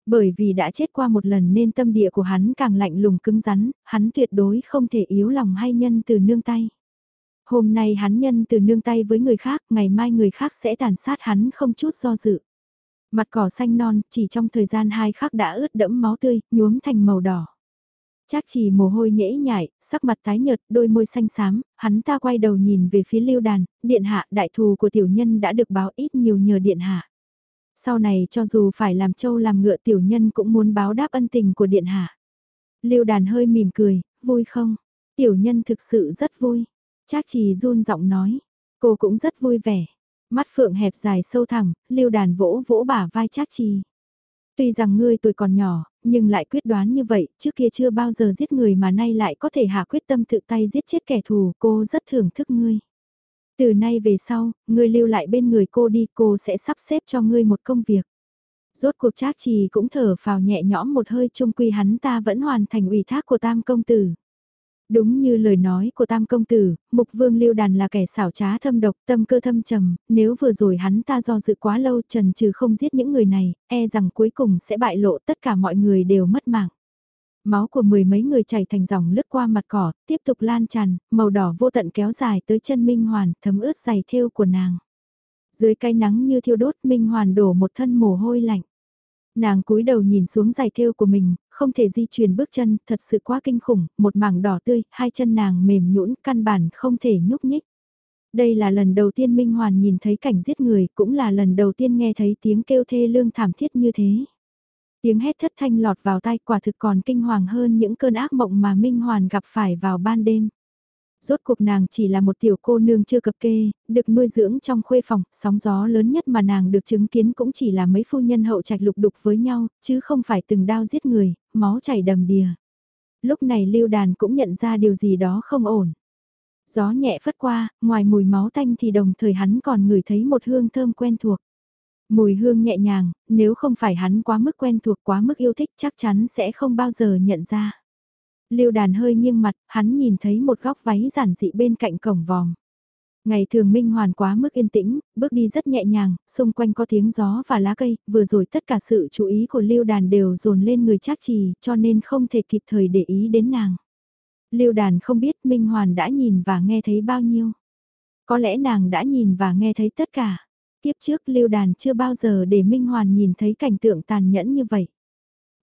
Bởi vì đã chết qua một lần nên tâm địa của hắn càng lạnh lùng cứng rắn, hắn tuyệt đối không thể yếu lòng hay nhân từ nương tay. Hôm nay hắn nhân từ nương tay với người khác, ngày mai người khác sẽ tàn sát hắn không chút do dự. Mặt cỏ xanh non, chỉ trong thời gian hai khắc đã ướt đẫm máu tươi, nhuốm thành màu đỏ. Chắc chỉ mồ hôi nhễ nhại, sắc mặt tái nhợt, đôi môi xanh xám, hắn ta quay đầu nhìn về phía lưu đàn, điện hạ đại thù của tiểu nhân đã được báo ít nhiều nhờ điện hạ. Sau này cho dù phải làm trâu làm ngựa tiểu nhân cũng muốn báo đáp ân tình của điện hạ. Lưu đàn hơi mỉm cười, vui không? Tiểu nhân thực sự rất vui. Trác chỉ run giọng nói, cô cũng rất vui vẻ. Mắt phượng hẹp dài sâu thẳm, lưu đàn vỗ vỗ bả vai Trác trì. Tuy rằng ngươi tuổi còn nhỏ, nhưng lại quyết đoán như vậy, trước kia chưa bao giờ giết người mà nay lại có thể hạ quyết tâm tự tay giết chết kẻ thù, cô rất thưởng thức ngươi. Từ nay về sau, ngươi lưu lại bên người cô đi, cô sẽ sắp xếp cho ngươi một công việc. Rốt cuộc Trác trì cũng thở phào nhẹ nhõm một hơi chung quy hắn ta vẫn hoàn thành ủy thác của tam công tử. Đúng như lời nói của tam công tử, mục vương lưu đàn là kẻ xảo trá thâm độc tâm cơ thâm trầm, nếu vừa rồi hắn ta do dự quá lâu trần trừ không giết những người này, e rằng cuối cùng sẽ bại lộ tất cả mọi người đều mất mạng. Máu của mười mấy người chảy thành dòng lướt qua mặt cỏ, tiếp tục lan tràn, màu đỏ vô tận kéo dài tới chân Minh Hoàn, thấm ướt giày thêu của nàng. Dưới cái nắng như thiêu đốt Minh Hoàn đổ một thân mồ hôi lạnh. Nàng cúi đầu nhìn xuống giày thêu của mình, không thể di chuyển bước chân, thật sự quá kinh khủng, một mảng đỏ tươi, hai chân nàng mềm nhũn, căn bản không thể nhúc nhích. Đây là lần đầu tiên Minh Hoàn nhìn thấy cảnh giết người, cũng là lần đầu tiên nghe thấy tiếng kêu thê lương thảm thiết như thế. Tiếng hét thất thanh lọt vào tai quả thực còn kinh hoàng hơn những cơn ác mộng mà Minh Hoàn gặp phải vào ban đêm. Rốt cuộc nàng chỉ là một tiểu cô nương chưa cập kê, được nuôi dưỡng trong khuê phòng, sóng gió lớn nhất mà nàng được chứng kiến cũng chỉ là mấy phu nhân hậu trạch lục đục với nhau, chứ không phải từng đao giết người, máu chảy đầm đìa. Lúc này lưu đàn cũng nhận ra điều gì đó không ổn. Gió nhẹ phất qua, ngoài mùi máu tanh thì đồng thời hắn còn ngửi thấy một hương thơm quen thuộc. Mùi hương nhẹ nhàng, nếu không phải hắn quá mức quen thuộc quá mức yêu thích chắc chắn sẽ không bao giờ nhận ra. Lưu đàn hơi nghiêng mặt, hắn nhìn thấy một góc váy giản dị bên cạnh cổng vòm. Ngày thường Minh Hoàn quá mức yên tĩnh, bước đi rất nhẹ nhàng, xung quanh có tiếng gió và lá cây, vừa rồi tất cả sự chú ý của Lưu Đàn đều dồn lên người Trác Trì, cho nên không thể kịp thời để ý đến nàng. Lưu Đàn không biết Minh Hoàn đã nhìn và nghe thấy bao nhiêu. Có lẽ nàng đã nhìn và nghe thấy tất cả. Tiếp trước Lưu Đàn chưa bao giờ để Minh Hoàn nhìn thấy cảnh tượng tàn nhẫn như vậy.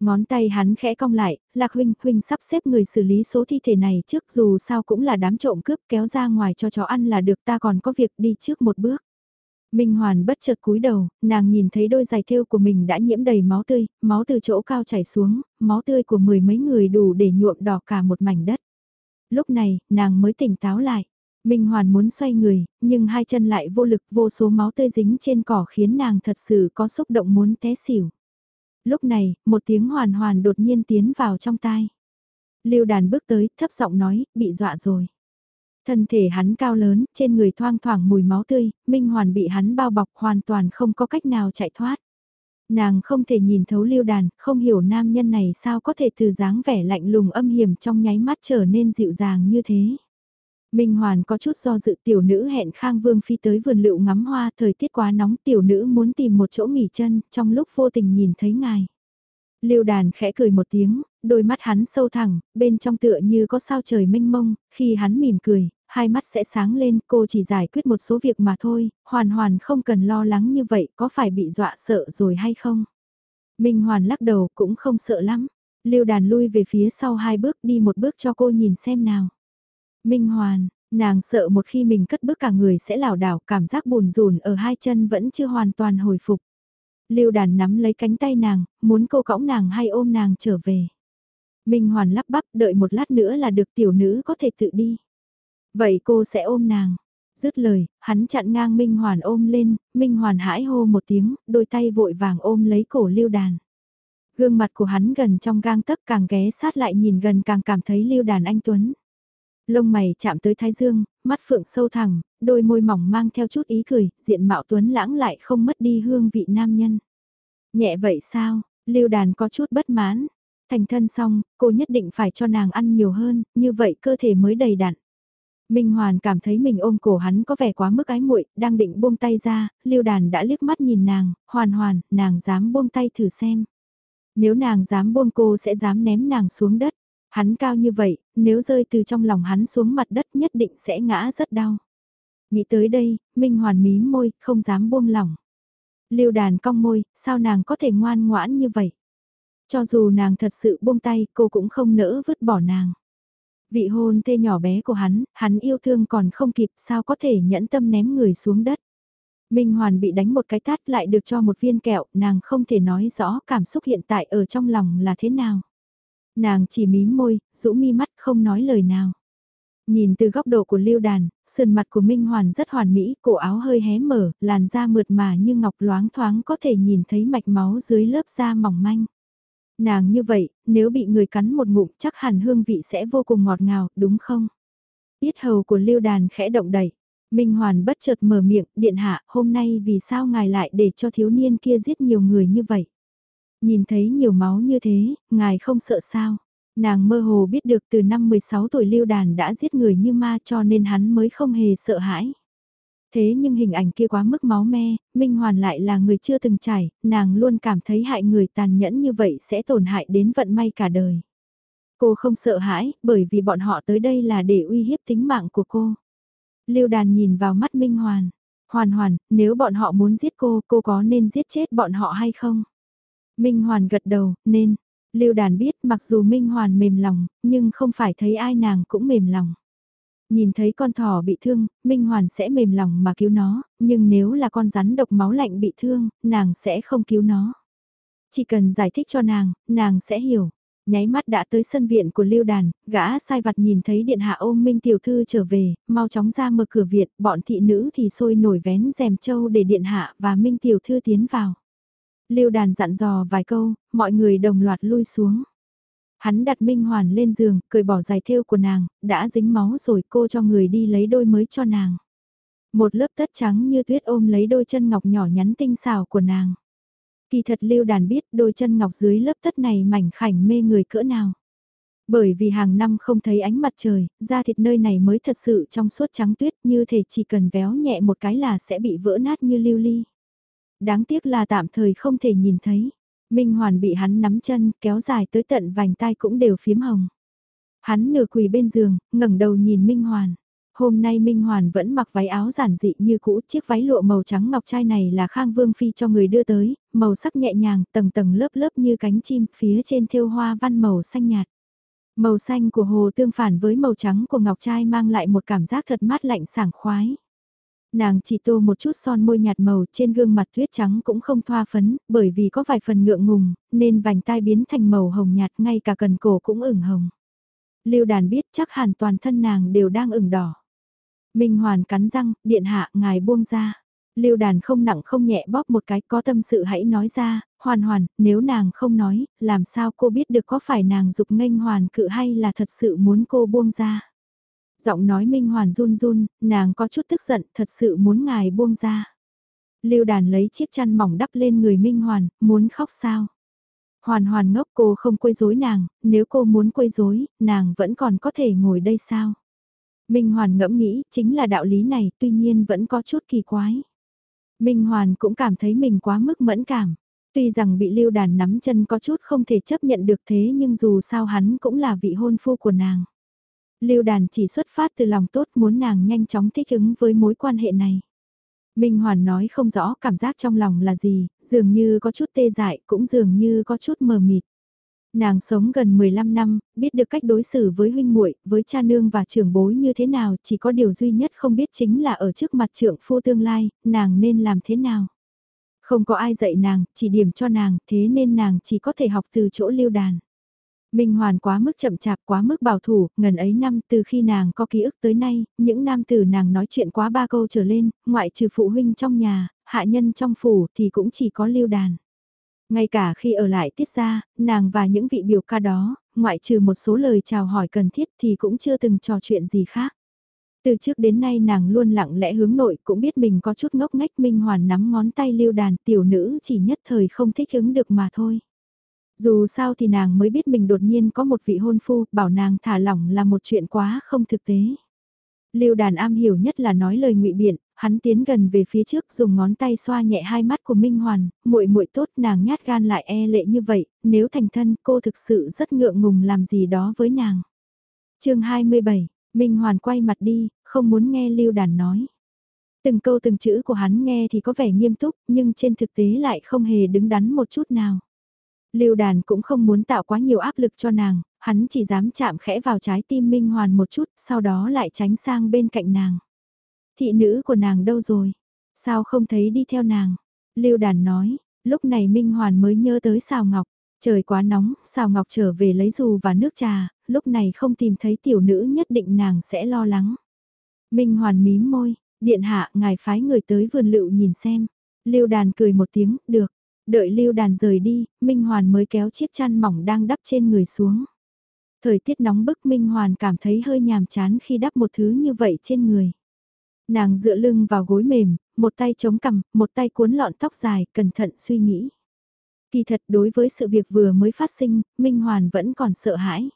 Ngón tay hắn khẽ cong lại, Lạc huynh, huynh sắp xếp người xử lý số thi thể này trước dù sao cũng là đám trộm cướp kéo ra ngoài cho chó ăn là được ta còn có việc đi trước một bước. Minh Hoàn bất chợt cúi đầu, nàng nhìn thấy đôi giày thêu của mình đã nhiễm đầy máu tươi, máu từ chỗ cao chảy xuống, máu tươi của mười mấy người đủ để nhuộm đỏ cả một mảnh đất. Lúc này, nàng mới tỉnh táo lại. Minh Hoàn muốn xoay người, nhưng hai chân lại vô lực vô số máu tươi dính trên cỏ khiến nàng thật sự có xúc động muốn té xỉu lúc này, một tiếng hoàn hoàn đột nhiên tiến vào trong tai. Lưu đàn bước tới, thấp giọng nói, bị dọa rồi. Thân thể hắn cao lớn, trên người thoang thoảng mùi máu tươi, Minh Hoàn bị hắn bao bọc hoàn toàn không có cách nào chạy thoát. Nàng không thể nhìn thấu lưu đàn, không hiểu nam nhân này sao có thể từ dáng vẻ lạnh lùng âm hiểm trong nháy mắt trở nên dịu dàng như thế. Minh Hoàn có chút do dự tiểu nữ hẹn Khang Vương Phi tới vườn lựu ngắm hoa, thời tiết quá nóng tiểu nữ muốn tìm một chỗ nghỉ chân, trong lúc vô tình nhìn thấy ngài. Lưu đàn khẽ cười một tiếng, đôi mắt hắn sâu thẳng, bên trong tựa như có sao trời mênh mông, khi hắn mỉm cười, hai mắt sẽ sáng lên, cô chỉ giải quyết một số việc mà thôi, hoàn hoàn không cần lo lắng như vậy, có phải bị dọa sợ rồi hay không? Minh Hoàn lắc đầu cũng không sợ lắm. Lưu đàn lui về phía sau hai bước đi một bước cho cô nhìn xem nào. Minh Hoàn, nàng sợ một khi mình cất bước cả người sẽ lảo đảo cảm giác buồn rùn ở hai chân vẫn chưa hoàn toàn hồi phục. Lưu đàn nắm lấy cánh tay nàng, muốn cô cõng nàng hay ôm nàng trở về. Minh Hoàn lắp bắp đợi một lát nữa là được tiểu nữ có thể tự đi. Vậy cô sẽ ôm nàng. Dứt lời, hắn chặn ngang Minh Hoàn ôm lên, Minh Hoàn hãi hô một tiếng, đôi tay vội vàng ôm lấy cổ lưu đàn. Gương mặt của hắn gần trong gang tấc càng ghé sát lại nhìn gần càng cảm thấy lưu đàn anh Tuấn. Lông mày chạm tới thái dương, mắt phượng sâu thẳng, đôi môi mỏng mang theo chút ý cười, diện mạo Tuấn lãng lại không mất đi hương vị nam nhân. Nhẹ vậy sao, lưu đàn có chút bất mãn. Thành thân xong, cô nhất định phải cho nàng ăn nhiều hơn, như vậy cơ thể mới đầy đặn. Minh Hoàn cảm thấy mình ôm cổ hắn có vẻ quá mức ái muội, đang định buông tay ra, Lưu Đàn đã liếc mắt nhìn nàng, "Hoàn Hoàn, nàng dám buông tay thử xem." Nếu nàng dám buông cô sẽ dám ném nàng xuống đất. Hắn cao như vậy, nếu rơi từ trong lòng hắn xuống mặt đất nhất định sẽ ngã rất đau. Nghĩ tới đây, Minh Hoàn mím môi, không dám buông lỏng. Lưu đàn cong môi, sao nàng có thể ngoan ngoãn như vậy? Cho dù nàng thật sự buông tay, cô cũng không nỡ vứt bỏ nàng. Vị hôn thê nhỏ bé của hắn, hắn yêu thương còn không kịp sao có thể nhẫn tâm ném người xuống đất. Minh Hoàn bị đánh một cái tát lại được cho một viên kẹo, nàng không thể nói rõ cảm xúc hiện tại ở trong lòng là thế nào. Nàng chỉ mím môi, rũ mi mắt không nói lời nào. Nhìn từ góc độ của lưu đàn, sườn mặt của Minh Hoàn rất hoàn mỹ, cổ áo hơi hé mở, làn da mượt mà như ngọc loáng thoáng có thể nhìn thấy mạch máu dưới lớp da mỏng manh. Nàng như vậy, nếu bị người cắn một ngụm chắc hẳn hương vị sẽ vô cùng ngọt ngào, đúng không? Yết hầu của lưu đàn khẽ động đẩy. Minh Hoàn bất chợt mở miệng, điện hạ, hôm nay vì sao ngài lại để cho thiếu niên kia giết nhiều người như vậy? Nhìn thấy nhiều máu như thế, ngài không sợ sao? Nàng mơ hồ biết được từ năm 16 tuổi lưu đàn đã giết người như ma cho nên hắn mới không hề sợ hãi. Thế nhưng hình ảnh kia quá mức máu me, Minh Hoàn lại là người chưa từng trải, nàng luôn cảm thấy hại người tàn nhẫn như vậy sẽ tổn hại đến vận may cả đời. Cô không sợ hãi, bởi vì bọn họ tới đây là để uy hiếp tính mạng của cô. Lưu đàn nhìn vào mắt Minh Hoàn. Hoàn hoàn, nếu bọn họ muốn giết cô, cô có nên giết chết bọn họ hay không? Minh Hoàn gật đầu, nên. Lưu đàn biết mặc dù Minh Hoàn mềm lòng, nhưng không phải thấy ai nàng cũng mềm lòng. Nhìn thấy con thỏ bị thương, Minh Hoàn sẽ mềm lòng mà cứu nó, nhưng nếu là con rắn độc máu lạnh bị thương, nàng sẽ không cứu nó. Chỉ cần giải thích cho nàng, nàng sẽ hiểu. Nháy mắt đã tới sân viện của Lưu Đàn, gã sai vặt nhìn thấy điện hạ ôm Minh Tiểu Thư trở về, mau chóng ra mở cửa viện, bọn thị nữ thì sôi nổi vén rèm châu để điện hạ và Minh Tiểu Thư tiến vào. Lưu Đàn dặn dò vài câu, mọi người đồng loạt lui xuống. Hắn đặt Minh Hoàn lên giường, cười bỏ giày thêu của nàng, đã dính máu rồi cô cho người đi lấy đôi mới cho nàng. Một lớp tất trắng như tuyết ôm lấy đôi chân ngọc nhỏ nhắn tinh xảo của nàng. Kỳ thật lưu đàn biết đôi chân ngọc dưới lớp tất này mảnh khảnh mê người cỡ nào. Bởi vì hàng năm không thấy ánh mặt trời, da thịt nơi này mới thật sự trong suốt trắng tuyết như thể chỉ cần véo nhẹ một cái là sẽ bị vỡ nát như lưu ly. Đáng tiếc là tạm thời không thể nhìn thấy. Minh Hoàn bị hắn nắm chân, kéo dài tới tận vành tai cũng đều phiếm hồng. Hắn nửa quỳ bên giường, ngẩng đầu nhìn Minh Hoàn. Hôm nay Minh Hoàn vẫn mặc váy áo giản dị như cũ, chiếc váy lụa màu trắng ngọc trai này là Khang Vương Phi cho người đưa tới, màu sắc nhẹ nhàng, tầng tầng lớp lớp như cánh chim, phía trên thêu hoa văn màu xanh nhạt. Màu xanh của hồ tương phản với màu trắng của ngọc trai mang lại một cảm giác thật mát lạnh sảng khoái. Nàng chỉ tô một chút son môi nhạt màu trên gương mặt tuyết trắng cũng không thoa phấn, bởi vì có vài phần ngượng ngùng, nên vành tai biến thành màu hồng nhạt ngay cả cần cổ cũng ửng hồng. Lưu đàn biết chắc hẳn toàn thân nàng đều đang ửng đỏ. Minh Hoàn cắn răng, điện hạ, ngài buông ra. Lưu đàn không nặng không nhẹ bóp một cái có tâm sự hãy nói ra, hoàn hoàn, nếu nàng không nói, làm sao cô biết được có phải nàng dục nghênh hoàn cự hay là thật sự muốn cô buông ra. Giọng nói Minh Hoàn run run, nàng có chút tức giận, thật sự muốn ngài buông ra. Lưu đàn lấy chiếc chăn mỏng đắp lên người Minh Hoàn, muốn khóc sao? Hoàn hoàn ngốc cô không quấy rối nàng, nếu cô muốn quấy rối, nàng vẫn còn có thể ngồi đây sao? Minh Hoàn ngẫm nghĩ, chính là đạo lý này, tuy nhiên vẫn có chút kỳ quái. Minh Hoàn cũng cảm thấy mình quá mức mẫn cảm. Tuy rằng bị lưu đàn nắm chân có chút không thể chấp nhận được thế nhưng dù sao hắn cũng là vị hôn phu của nàng. Lưu đàn chỉ xuất phát từ lòng tốt muốn nàng nhanh chóng thích ứng với mối quan hệ này. Minh Hoàn nói không rõ cảm giác trong lòng là gì, dường như có chút tê dại, cũng dường như có chút mờ mịt. Nàng sống gần 15 năm, biết được cách đối xử với huynh muội, với cha nương và trưởng bối như thế nào, chỉ có điều duy nhất không biết chính là ở trước mặt trưởng phu tương lai, nàng nên làm thế nào. Không có ai dạy nàng, chỉ điểm cho nàng, thế nên nàng chỉ có thể học từ chỗ lưu đàn. Minh Hoàn quá mức chậm chạp quá mức bảo thủ, ngần ấy năm từ khi nàng có ký ức tới nay, những nam tử nàng nói chuyện quá ba câu trở lên, ngoại trừ phụ huynh trong nhà, hạ nhân trong phủ thì cũng chỉ có lưu đàn. Ngay cả khi ở lại tiết ra, nàng và những vị biểu ca đó, ngoại trừ một số lời chào hỏi cần thiết thì cũng chưa từng trò chuyện gì khác. Từ trước đến nay nàng luôn lặng lẽ hướng nội cũng biết mình có chút ngốc ngách Minh Hoàn nắm ngón tay lưu đàn tiểu nữ chỉ nhất thời không thích ứng được mà thôi. Dù sao thì nàng mới biết mình đột nhiên có một vị hôn phu, bảo nàng thả lỏng là một chuyện quá không thực tế. Lưu đàn am hiểu nhất là nói lời ngụy biện, hắn tiến gần về phía trước dùng ngón tay xoa nhẹ hai mắt của Minh Hoàn, muội muội tốt nàng nhát gan lại e lệ như vậy, nếu thành thân cô thực sự rất ngượng ngùng làm gì đó với nàng. chương 27, Minh Hoàn quay mặt đi, không muốn nghe Lưu đàn nói. Từng câu từng chữ của hắn nghe thì có vẻ nghiêm túc, nhưng trên thực tế lại không hề đứng đắn một chút nào. Lưu đàn cũng không muốn tạo quá nhiều áp lực cho nàng, hắn chỉ dám chạm khẽ vào trái tim Minh Hoàn một chút, sau đó lại tránh sang bên cạnh nàng. Thị nữ của nàng đâu rồi? Sao không thấy đi theo nàng? Lưu đàn nói, lúc này Minh Hoàn mới nhớ tới xào ngọc. Trời quá nóng, xào ngọc trở về lấy dù và nước trà, lúc này không tìm thấy tiểu nữ nhất định nàng sẽ lo lắng. Minh Hoàn mím môi, điện hạ ngài phái người tới vườn lựu nhìn xem. Lưu đàn cười một tiếng, được. Đợi lưu đàn rời đi, Minh Hoàn mới kéo chiếc chăn mỏng đang đắp trên người xuống. Thời tiết nóng bức Minh Hoàn cảm thấy hơi nhàm chán khi đắp một thứ như vậy trên người. Nàng dựa lưng vào gối mềm, một tay chống cằm, một tay cuốn lọn tóc dài, cẩn thận suy nghĩ. Kỳ thật đối với sự việc vừa mới phát sinh, Minh Hoàn vẫn còn sợ hãi.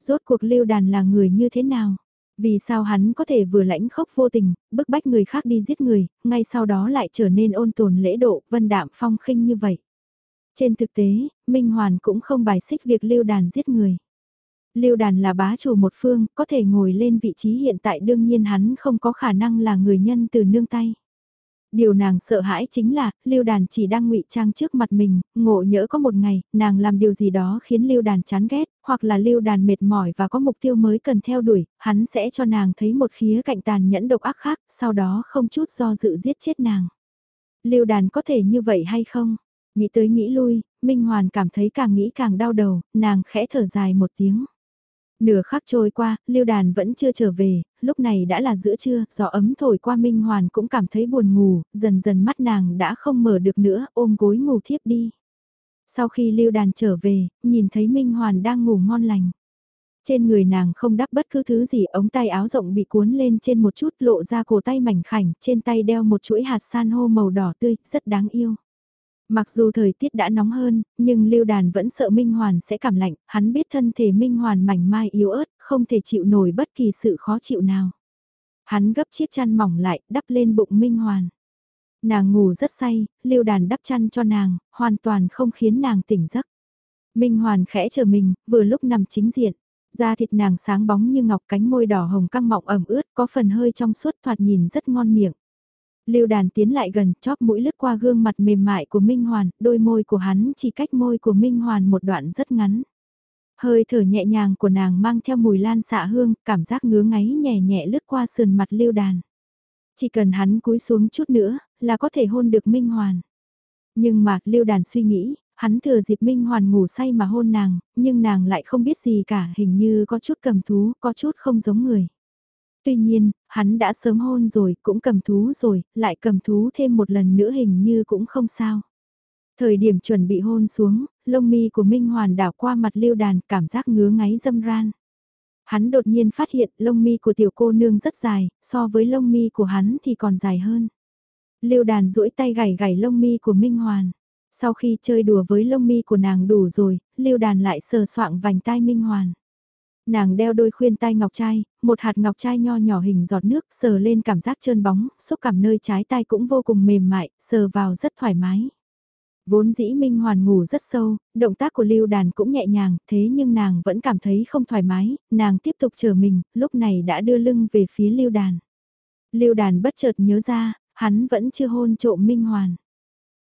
Rốt cuộc lưu đàn là người như thế nào? Vì sao hắn có thể vừa lãnh khốc vô tình, bức bách người khác đi giết người, ngay sau đó lại trở nên ôn tồn lễ độ, vân đạm phong khinh như vậy? Trên thực tế, Minh Hoàn cũng không bài xích việc lưu đàn giết người. Lưu đàn là bá chủ một phương, có thể ngồi lên vị trí hiện tại đương nhiên hắn không có khả năng là người nhân từ nương tay. Điều nàng sợ hãi chính là, lưu đàn chỉ đang ngụy trang trước mặt mình, ngộ nhỡ có một ngày, nàng làm điều gì đó khiến lưu đàn chán ghét, hoặc là lưu đàn mệt mỏi và có mục tiêu mới cần theo đuổi, hắn sẽ cho nàng thấy một khía cạnh tàn nhẫn độc ác khác, sau đó không chút do dự giết chết nàng. Lưu đàn có thể như vậy hay không? Nghĩ tới nghĩ lui, Minh Hoàn cảm thấy càng nghĩ càng đau đầu, nàng khẽ thở dài một tiếng. Nửa khắc trôi qua, lưu đàn vẫn chưa trở về, lúc này đã là giữa trưa, gió ấm thổi qua Minh Hoàn cũng cảm thấy buồn ngủ, dần dần mắt nàng đã không mở được nữa, ôm gối ngủ thiếp đi. Sau khi lưu đàn trở về, nhìn thấy Minh Hoàn đang ngủ ngon lành. Trên người nàng không đắp bất cứ thứ gì, ống tay áo rộng bị cuốn lên trên một chút lộ ra cổ tay mảnh khảnh, trên tay đeo một chuỗi hạt san hô màu đỏ tươi, rất đáng yêu. Mặc dù thời tiết đã nóng hơn, nhưng Lưu Đàn vẫn sợ Minh Hoàn sẽ cảm lạnh, hắn biết thân thể Minh Hoàn mảnh mai yếu ớt, không thể chịu nổi bất kỳ sự khó chịu nào. Hắn gấp chiếc chăn mỏng lại, đắp lên bụng Minh Hoàn. Nàng ngủ rất say, Lưu Đàn đắp chăn cho nàng, hoàn toàn không khiến nàng tỉnh giấc. Minh Hoàn khẽ chờ mình, vừa lúc nằm chính diện. Da thịt nàng sáng bóng như ngọc cánh môi đỏ hồng căng mọng ẩm ướt có phần hơi trong suốt thoạt nhìn rất ngon miệng. Lưu đàn tiến lại gần, chóp mũi lướt qua gương mặt mềm mại của Minh Hoàn, đôi môi của hắn chỉ cách môi của Minh Hoàn một đoạn rất ngắn. Hơi thở nhẹ nhàng của nàng mang theo mùi lan xạ hương, cảm giác ngứa ngáy nhẹ nhẹ lướt qua sườn mặt lưu đàn. Chỉ cần hắn cúi xuống chút nữa, là có thể hôn được Minh Hoàn. Nhưng mà, lưu đàn suy nghĩ, hắn thừa dịp Minh Hoàn ngủ say mà hôn nàng, nhưng nàng lại không biết gì cả, hình như có chút cầm thú, có chút không giống người. Tuy nhiên, hắn đã sớm hôn rồi, cũng cầm thú rồi, lại cầm thú thêm một lần nữa hình như cũng không sao. Thời điểm chuẩn bị hôn xuống, lông mi của Minh Hoàn đảo qua mặt lưu đàn, cảm giác ngứa ngáy dâm ran. Hắn đột nhiên phát hiện lông mi của tiểu cô nương rất dài, so với lông mi của hắn thì còn dài hơn. Lưu đàn duỗi tay gảy gảy lông mi của Minh Hoàn. Sau khi chơi đùa với lông mi của nàng đủ rồi, lưu đàn lại sờ soạng vành tai Minh Hoàn. Nàng đeo đôi khuyên tai ngọc trai, một hạt ngọc trai nho nhỏ hình giọt nước sờ lên cảm giác trơn bóng, xúc cảm nơi trái tai cũng vô cùng mềm mại, sờ vào rất thoải mái. Vốn dĩ Minh Hoàn ngủ rất sâu, động tác của Lưu Đàn cũng nhẹ nhàng, thế nhưng nàng vẫn cảm thấy không thoải mái, nàng tiếp tục chờ mình, lúc này đã đưa lưng về phía Lưu Đàn. Lưu Đàn bất chợt nhớ ra, hắn vẫn chưa hôn trộm Minh Hoàn.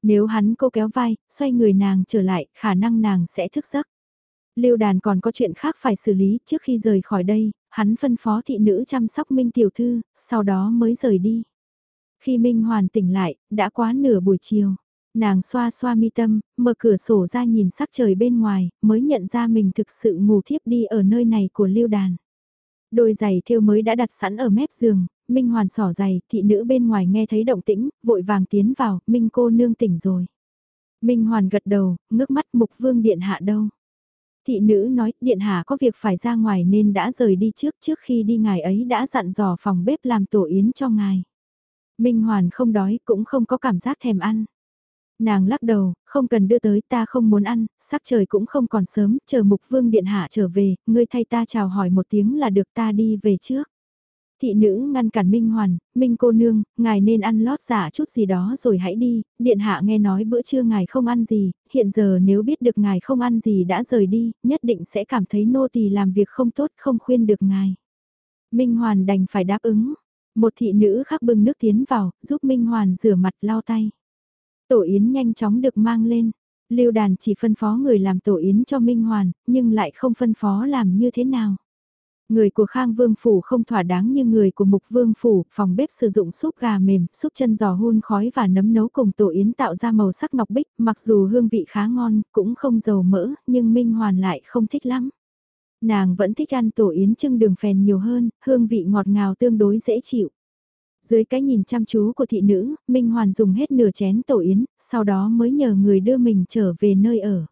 Nếu hắn cô kéo vai, xoay người nàng trở lại, khả năng nàng sẽ thức giấc. Lưu Đàn còn có chuyện khác phải xử lý trước khi rời khỏi đây, hắn phân phó thị nữ chăm sóc Minh Tiểu Thư, sau đó mới rời đi. Khi Minh Hoàn tỉnh lại, đã quá nửa buổi chiều. Nàng xoa xoa mi tâm, mở cửa sổ ra nhìn sắc trời bên ngoài, mới nhận ra mình thực sự ngủ thiếp đi ở nơi này của lưu đàn. Đôi giày thêu mới đã đặt sẵn ở mép giường, Minh Hoàn sỏ giày, thị nữ bên ngoài nghe thấy động tĩnh, vội vàng tiến vào, Minh cô nương tỉnh rồi. Minh Hoàn gật đầu, ngước mắt mục vương điện hạ đâu. Thị nữ nói, điện hạ có việc phải ra ngoài nên đã rời đi trước, trước khi đi ngài ấy đã dặn dò phòng bếp làm tổ yến cho ngài. Minh Hoàn không đói cũng không có cảm giác thèm ăn. Nàng lắc đầu, không cần đưa tới ta không muốn ăn, sắc trời cũng không còn sớm, chờ mục vương điện hạ trở về, ngươi thay ta chào hỏi một tiếng là được ta đi về trước. Thị nữ ngăn cản Minh Hoàn, Minh cô nương, ngài nên ăn lót giả chút gì đó rồi hãy đi, điện hạ nghe nói bữa trưa ngài không ăn gì, hiện giờ nếu biết được ngài không ăn gì đã rời đi, nhất định sẽ cảm thấy nô tỳ làm việc không tốt không khuyên được ngài. Minh Hoàn đành phải đáp ứng, một thị nữ khác bưng nước tiến vào, giúp Minh Hoàn rửa mặt lau tay. Tổ yến nhanh chóng được mang lên. Lưu đàn chỉ phân phó người làm tổ yến cho Minh Hoàn, nhưng lại không phân phó làm như thế nào. Người của Khang Vương Phủ không thỏa đáng như người của Mục Vương Phủ, phòng bếp sử dụng súp gà mềm, súp chân giò hun khói và nấm nấu cùng tổ yến tạo ra màu sắc ngọc bích, mặc dù hương vị khá ngon, cũng không dầu mỡ, nhưng Minh Hoàn lại không thích lắm. Nàng vẫn thích ăn tổ yến trưng đường phèn nhiều hơn, hương vị ngọt ngào tương đối dễ chịu. Dưới cái nhìn chăm chú của thị nữ, Minh Hoàn dùng hết nửa chén tổ yến, sau đó mới nhờ người đưa mình trở về nơi ở.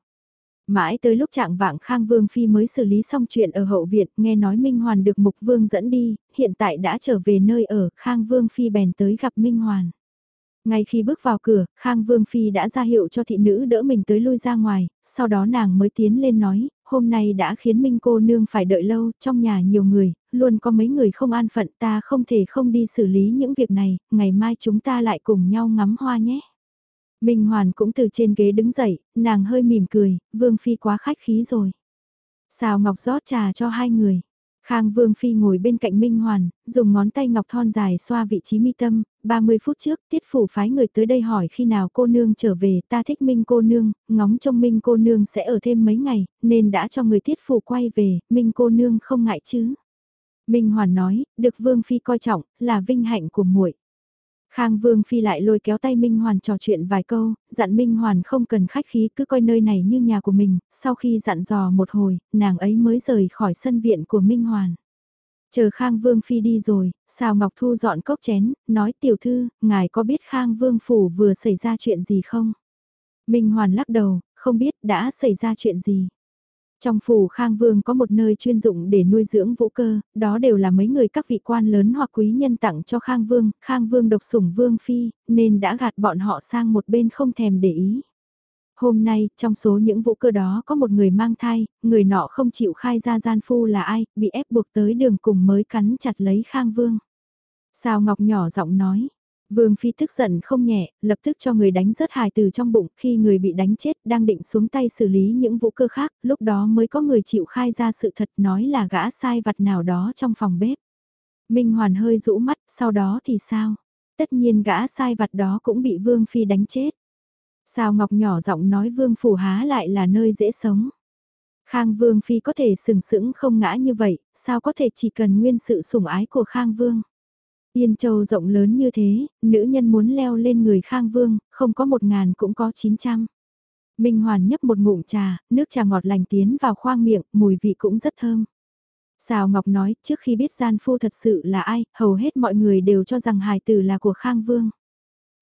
Mãi tới lúc trạng vạng Khang Vương Phi mới xử lý xong chuyện ở hậu viện, nghe nói Minh Hoàn được Mục Vương dẫn đi, hiện tại đã trở về nơi ở, Khang Vương Phi bèn tới gặp Minh Hoàn. Ngay khi bước vào cửa, Khang Vương Phi đã ra hiệu cho thị nữ đỡ mình tới lui ra ngoài, sau đó nàng mới tiến lên nói, hôm nay đã khiến Minh cô nương phải đợi lâu, trong nhà nhiều người, luôn có mấy người không an phận ta không thể không đi xử lý những việc này, ngày mai chúng ta lại cùng nhau ngắm hoa nhé. Minh Hoàn cũng từ trên ghế đứng dậy, nàng hơi mỉm cười, Vương Phi quá khách khí rồi. Xào Ngọc rót trà cho hai người. Khang Vương Phi ngồi bên cạnh Minh Hoàn, dùng ngón tay ngọc thon dài xoa vị trí mi tâm, 30 phút trước tiết phủ phái người tới đây hỏi khi nào cô nương trở về ta thích Minh cô nương, ngóng trông Minh cô nương sẽ ở thêm mấy ngày, nên đã cho người tiết phủ quay về, Minh cô nương không ngại chứ. Minh Hoàn nói, được Vương Phi coi trọng, là vinh hạnh của muội. Khang Vương Phi lại lôi kéo tay Minh Hoàn trò chuyện vài câu, dặn Minh Hoàn không cần khách khí cứ coi nơi này như nhà của mình, sau khi dặn dò một hồi, nàng ấy mới rời khỏi sân viện của Minh Hoàn. Chờ Khang Vương Phi đi rồi, Sào Ngọc Thu dọn cốc chén, nói tiểu thư, ngài có biết Khang Vương Phủ vừa xảy ra chuyện gì không? Minh Hoàn lắc đầu, không biết đã xảy ra chuyện gì. Trong phủ Khang Vương có một nơi chuyên dụng để nuôi dưỡng vũ cơ, đó đều là mấy người các vị quan lớn hoặc quý nhân tặng cho Khang Vương, Khang Vương độc sủng Vương Phi, nên đã gạt bọn họ sang một bên không thèm để ý. Hôm nay, trong số những vũ cơ đó có một người mang thai, người nọ không chịu khai ra gian phu là ai, bị ép buộc tới đường cùng mới cắn chặt lấy Khang Vương. Sao Ngọc nhỏ giọng nói, Vương Phi tức giận không nhẹ, lập tức cho người đánh rớt hài từ trong bụng khi người bị đánh chết đang định xuống tay xử lý những vụ cơ khác, lúc đó mới có người chịu khai ra sự thật nói là gã sai vặt nào đó trong phòng bếp. Minh Hoàn hơi rũ mắt, sau đó thì sao? Tất nhiên gã sai vặt đó cũng bị Vương Phi đánh chết. Sao Ngọc nhỏ giọng nói Vương Phủ há lại là nơi dễ sống. Khang Vương Phi có thể sừng sững không ngã như vậy, sao có thể chỉ cần nguyên sự sủng ái của Khang Vương. Yên Châu rộng lớn như thế, nữ nhân muốn leo lên người Khang Vương, không có một ngàn cũng có chín trăm. Minh Hoàn nhấp một ngụm trà, nước trà ngọt lành tiến vào khoang miệng, mùi vị cũng rất thơm. Sào Ngọc nói, trước khi biết gian phu thật sự là ai, hầu hết mọi người đều cho rằng hài tử là của Khang Vương.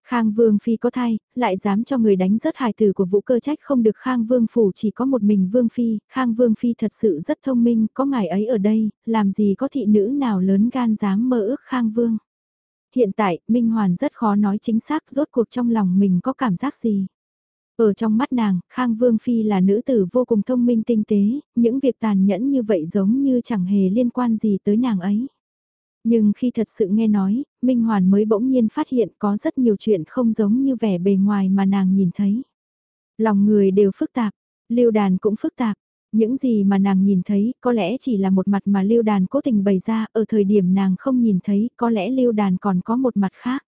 Khang Vương Phi có thai, lại dám cho người đánh rớt hài tử của vũ cơ trách không được Khang Vương Phủ chỉ có một mình Vương Phi, Khang Vương Phi thật sự rất thông minh, có ngài ấy ở đây, làm gì có thị nữ nào lớn gan dám mơ ước Khang Vương. Hiện tại, Minh Hoàn rất khó nói chính xác rốt cuộc trong lòng mình có cảm giác gì. Ở trong mắt nàng, Khang Vương Phi là nữ tử vô cùng thông minh tinh tế, những việc tàn nhẫn như vậy giống như chẳng hề liên quan gì tới nàng ấy. Nhưng khi thật sự nghe nói, Minh Hoàn mới bỗng nhiên phát hiện có rất nhiều chuyện không giống như vẻ bề ngoài mà nàng nhìn thấy. Lòng người đều phức tạp, lưu đàn cũng phức tạp. Những gì mà nàng nhìn thấy có lẽ chỉ là một mặt mà lưu đàn cố tình bày ra ở thời điểm nàng không nhìn thấy có lẽ lưu đàn còn có một mặt khác.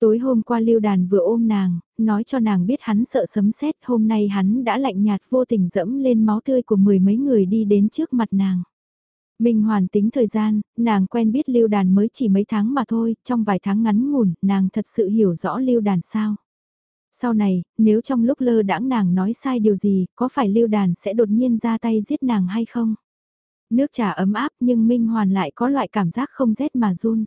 Tối hôm qua lưu đàn vừa ôm nàng, nói cho nàng biết hắn sợ sấm sét hôm nay hắn đã lạnh nhạt vô tình dẫm lên máu tươi của mười mấy người đi đến trước mặt nàng. Minh Hoàn tính thời gian, nàng quen biết lưu đàn mới chỉ mấy tháng mà thôi, trong vài tháng ngắn ngủn, nàng thật sự hiểu rõ lưu đàn sao. Sau này, nếu trong lúc lơ đãng nàng nói sai điều gì, có phải lưu đàn sẽ đột nhiên ra tay giết nàng hay không? Nước trà ấm áp nhưng Minh Hoàn lại có loại cảm giác không rét mà run.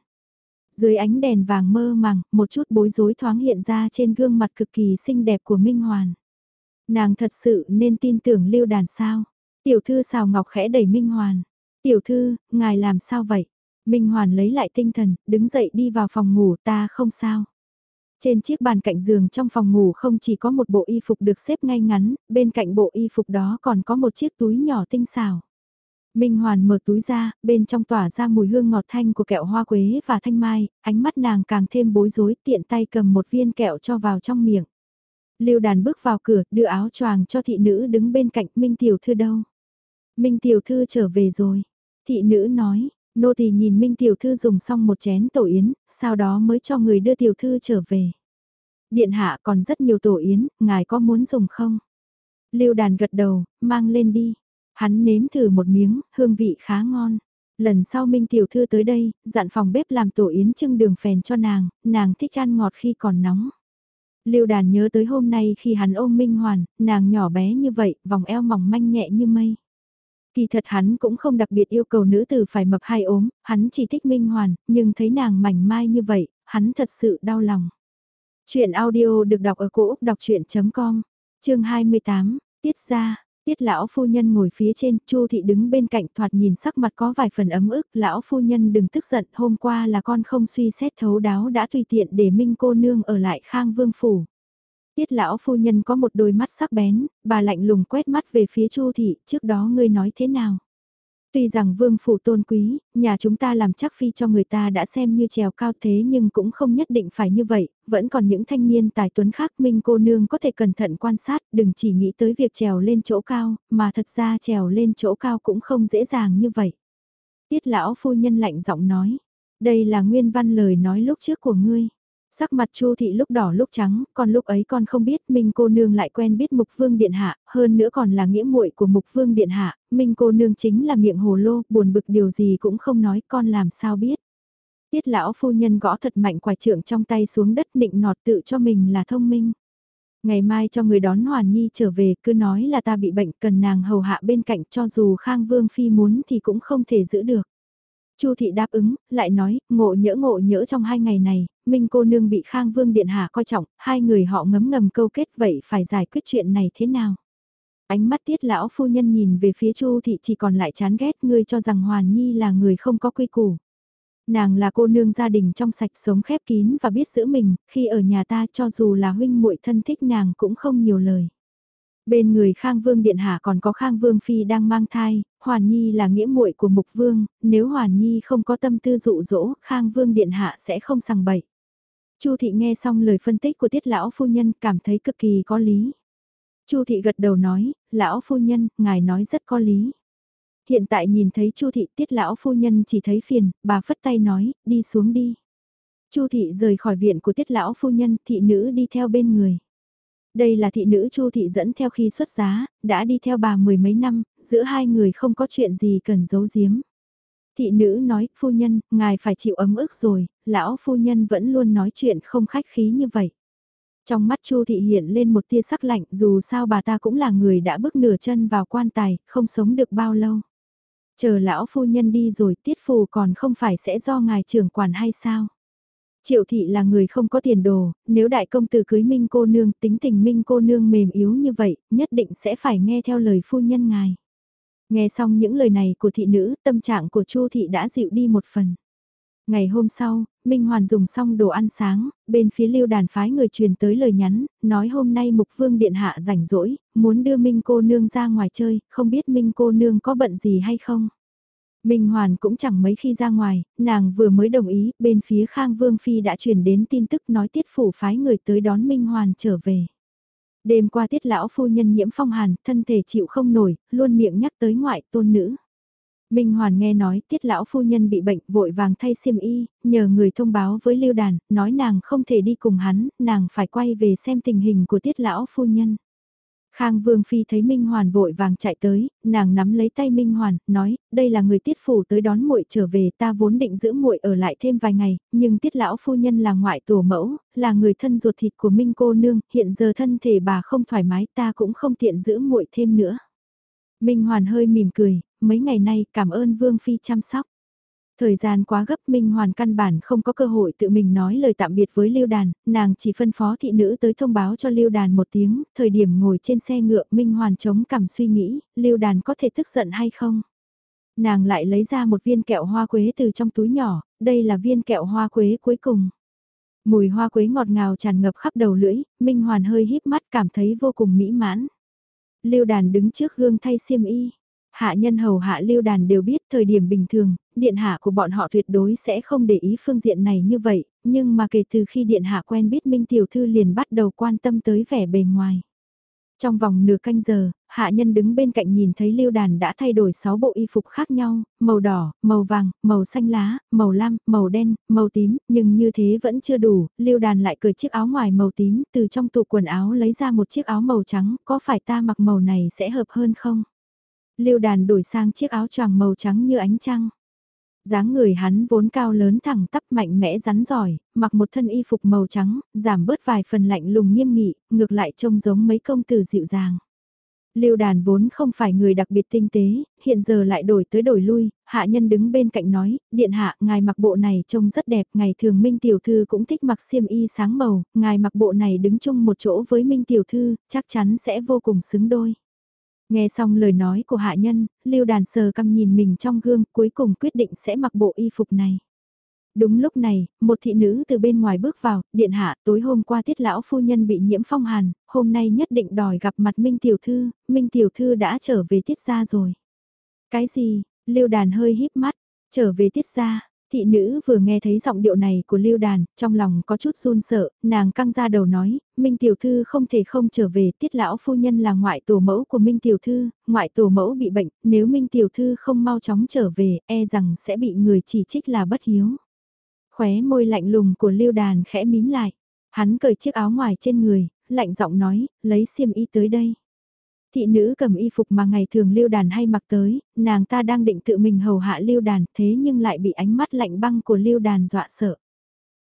Dưới ánh đèn vàng mơ màng, một chút bối rối thoáng hiện ra trên gương mặt cực kỳ xinh đẹp của Minh Hoàn. Nàng thật sự nên tin tưởng lưu đàn sao. Tiểu thư xào ngọc khẽ đẩy Minh Hoàn. Tiểu thư, ngài làm sao vậy? Minh Hoàn lấy lại tinh thần, đứng dậy đi vào phòng ngủ ta không sao. Trên chiếc bàn cạnh giường trong phòng ngủ không chỉ có một bộ y phục được xếp ngay ngắn, bên cạnh bộ y phục đó còn có một chiếc túi nhỏ tinh xảo. Minh Hoàn mở túi ra, bên trong tỏa ra mùi hương ngọt thanh của kẹo hoa quế và thanh mai, ánh mắt nàng càng thêm bối rối tiện tay cầm một viên kẹo cho vào trong miệng. Lưu đàn bước vào cửa, đưa áo choàng cho thị nữ đứng bên cạnh Minh Tiểu Thư đâu. Minh Tiểu Thư trở về rồi. Thị nữ nói, nô tỳ nhìn Minh Tiểu Thư dùng xong một chén tổ yến, sau đó mới cho người đưa Tiểu Thư trở về. Điện hạ còn rất nhiều tổ yến, ngài có muốn dùng không? Lưu đàn gật đầu, mang lên đi. Hắn nếm thử một miếng, hương vị khá ngon. Lần sau Minh Tiểu Thư tới đây, dặn phòng bếp làm tổ yến trưng đường phèn cho nàng, nàng thích ăn ngọt khi còn nóng. Lưu đàn nhớ tới hôm nay khi hắn ôm Minh Hoàn, nàng nhỏ bé như vậy, vòng eo mỏng manh nhẹ như mây. Kỳ thật hắn cũng không đặc biệt yêu cầu nữ tử phải mập hay ốm, hắn chỉ thích Minh Hoàn, nhưng thấy nàng mảnh mai như vậy, hắn thật sự đau lòng. Chuyện audio được đọc ở cổ Úc đọc chuyện.com, chương 28, tiết ra. Tiết lão phu nhân ngồi phía trên, Chu thị đứng bên cạnh thoạt nhìn sắc mặt có vài phần ấm ức, lão phu nhân đừng tức giận, hôm qua là con không suy xét thấu đáo đã tùy tiện để Minh cô nương ở lại Khang Vương phủ. Tiết lão phu nhân có một đôi mắt sắc bén, bà lạnh lùng quét mắt về phía Chu thị, trước đó ngươi nói thế nào? Tuy rằng vương phủ tôn quý, nhà chúng ta làm chắc phi cho người ta đã xem như trèo cao thế nhưng cũng không nhất định phải như vậy, vẫn còn những thanh niên tài tuấn khác minh cô nương có thể cẩn thận quan sát, đừng chỉ nghĩ tới việc trèo lên chỗ cao, mà thật ra trèo lên chỗ cao cũng không dễ dàng như vậy. Tiết lão phu nhân lạnh giọng nói, đây là nguyên văn lời nói lúc trước của ngươi. Sắc mặt Chu thị lúc đỏ lúc trắng, còn lúc ấy con không biết Minh cô nương lại quen biết Mục Vương điện hạ, hơn nữa còn là nghĩa muội của Mục Vương điện hạ, Minh cô nương chính là miệng hồ lô, buồn bực điều gì cũng không nói, con làm sao biết. Tiết lão phu nhân gõ thật mạnh quả trượng trong tay xuống đất định nọt tự cho mình là thông minh. Ngày mai cho người đón Hoàn Nhi trở về cứ nói là ta bị bệnh cần nàng hầu hạ bên cạnh cho dù Khang Vương Phi muốn thì cũng không thể giữ được. Chu thị đáp ứng, lại nói, ngộ nhỡ ngộ nhỡ trong hai ngày này, Minh cô nương bị Khang Vương Điện Hạ coi trọng, hai người họ ngấm ngầm câu kết vậy phải giải quyết chuyện này thế nào? Ánh mắt tiết lão phu nhân nhìn về phía Chu thị chỉ còn lại chán ghét ngươi cho rằng Hoàn Nhi là người không có quy củ. Nàng là cô nương gia đình trong sạch sống khép kín và biết giữ mình, khi ở nhà ta cho dù là huynh muội thân thích nàng cũng không nhiều lời. Bên người Khang Vương Điện Hạ còn có Khang Vương Phi đang mang thai, Hoàn Nhi là nghĩa muội của Mục Vương, nếu Hoàn Nhi không có tâm tư dụ dỗ, Khang Vương Điện Hạ sẽ không sằng bậy. Chu thị nghe xong lời phân tích của tiết lão phu nhân cảm thấy cực kỳ có lý. Chu thị gật đầu nói, lão phu nhân, ngài nói rất có lý. Hiện tại nhìn thấy Chu thị tiết lão phu nhân chỉ thấy phiền, bà phất tay nói, đi xuống đi. Chu thị rời khỏi viện của tiết lão phu nhân, thị nữ đi theo bên người. Đây là thị nữ Chu thị dẫn theo khi xuất giá, đã đi theo bà mười mấy năm, giữa hai người không có chuyện gì cần giấu giếm. Thị nữ nói, phu nhân, ngài phải chịu ấm ức rồi, lão phu nhân vẫn luôn nói chuyện không khách khí như vậy. Trong mắt Chu thị hiện lên một tia sắc lạnh, dù sao bà ta cũng là người đã bước nửa chân vào quan tài, không sống được bao lâu. Chờ lão phu nhân đi rồi tiết phù còn không phải sẽ do ngài trưởng quản hay sao? Triệu thị là người không có tiền đồ, nếu đại công tử cưới Minh cô nương tính tình Minh cô nương mềm yếu như vậy, nhất định sẽ phải nghe theo lời phu nhân ngài. Nghe xong những lời này của thị nữ, tâm trạng của Chu thị đã dịu đi một phần. Ngày hôm sau, Minh Hoàn dùng xong đồ ăn sáng, bên phía lưu đàn phái người truyền tới lời nhắn, nói hôm nay Mục Vương Điện Hạ rảnh rỗi, muốn đưa Minh cô nương ra ngoài chơi, không biết Minh cô nương có bận gì hay không. Minh Hoàn cũng chẳng mấy khi ra ngoài, nàng vừa mới đồng ý, bên phía Khang Vương Phi đã truyền đến tin tức nói tiết phủ phái người tới đón Minh Hoàn trở về. Đêm qua tiết lão phu nhân nhiễm phong hàn, thân thể chịu không nổi, luôn miệng nhắc tới ngoại tôn nữ. Minh Hoàn nghe nói tiết lão phu nhân bị bệnh vội vàng thay xiêm y, nhờ người thông báo với lưu đàn, nói nàng không thể đi cùng hắn, nàng phải quay về xem tình hình của tiết lão phu nhân. Khang Vương Phi thấy Minh Hoàn vội vàng chạy tới, nàng nắm lấy tay Minh Hoàn, nói, đây là người tiết phủ tới đón muội trở về, ta vốn định giữ muội ở lại thêm vài ngày, nhưng tiết lão phu nhân là ngoại tổ mẫu, là người thân ruột thịt của Minh cô nương, hiện giờ thân thể bà không thoải mái, ta cũng không tiện giữ muội thêm nữa. Minh Hoàn hơi mỉm cười, mấy ngày nay cảm ơn Vương Phi chăm sóc. Thời gian quá gấp Minh Hoàn căn bản không có cơ hội tự mình nói lời tạm biệt với Lưu Đàn, nàng chỉ phân phó thị nữ tới thông báo cho Lưu Đàn một tiếng, thời điểm ngồi trên xe ngựa Minh Hoàn chống cằm suy nghĩ, Lưu Đàn có thể tức giận hay không? Nàng lại lấy ra một viên kẹo hoa quế từ trong túi nhỏ, đây là viên kẹo hoa quế cuối cùng. Mùi hoa quế ngọt ngào tràn ngập khắp đầu lưỡi, Minh Hoàn hơi híp mắt cảm thấy vô cùng mỹ mãn. Lưu Đàn đứng trước gương thay xiêm y. Hạ nhân hầu hạ lưu đàn đều biết thời điểm bình thường, điện hạ của bọn họ tuyệt đối sẽ không để ý phương diện này như vậy, nhưng mà kể từ khi điện hạ quen biết Minh Tiểu Thư liền bắt đầu quan tâm tới vẻ bề ngoài. Trong vòng nửa canh giờ, hạ nhân đứng bên cạnh nhìn thấy lưu đàn đã thay đổi 6 bộ y phục khác nhau, màu đỏ, màu vàng, màu xanh lá, màu lam, màu đen, màu tím, nhưng như thế vẫn chưa đủ, lưu đàn lại cởi chiếc áo ngoài màu tím, từ trong tủ quần áo lấy ra một chiếc áo màu trắng, có phải ta mặc màu này sẽ hợp hơn không? Lưu đàn đổi sang chiếc áo choàng màu trắng như ánh trăng. dáng người hắn vốn cao lớn thẳng tắp mạnh mẽ rắn giỏi, mặc một thân y phục màu trắng, giảm bớt vài phần lạnh lùng nghiêm nghị, ngược lại trông giống mấy công tử dịu dàng. Lưu đàn vốn không phải người đặc biệt tinh tế, hiện giờ lại đổi tới đổi lui, hạ nhân đứng bên cạnh nói, điện hạ, ngài mặc bộ này trông rất đẹp, ngày thường Minh Tiểu Thư cũng thích mặc xiêm y sáng màu, ngài mặc bộ này đứng chung một chỗ với Minh Tiểu Thư, chắc chắn sẽ vô cùng xứng đôi. Nghe xong lời nói của hạ nhân, lưu đàn sờ căm nhìn mình trong gương cuối cùng quyết định sẽ mặc bộ y phục này. Đúng lúc này, một thị nữ từ bên ngoài bước vào, điện hạ tối hôm qua tiết lão phu nhân bị nhiễm phong hàn, hôm nay nhất định đòi gặp mặt Minh Tiểu Thư, Minh Tiểu Thư đã trở về tiết ra rồi. Cái gì, lưu đàn hơi híp mắt, trở về tiết ra, Thị nữ vừa nghe thấy giọng điệu này của Lưu Đàn, trong lòng có chút run sợ, nàng căng ra đầu nói, Minh Tiểu Thư không thể không trở về, tiết lão phu nhân là ngoại tổ mẫu của Minh Tiểu Thư, ngoại tổ mẫu bị bệnh, nếu Minh Tiểu Thư không mau chóng trở về, e rằng sẽ bị người chỉ trích là bất hiếu. Khóe môi lạnh lùng của Lưu Đàn khẽ mím lại, hắn cởi chiếc áo ngoài trên người, lạnh giọng nói, lấy xiêm y tới đây. Thị nữ cầm y phục mà ngày thường lưu đàn hay mặc tới, nàng ta đang định tự mình hầu hạ lưu đàn thế nhưng lại bị ánh mắt lạnh băng của lưu đàn dọa sợ.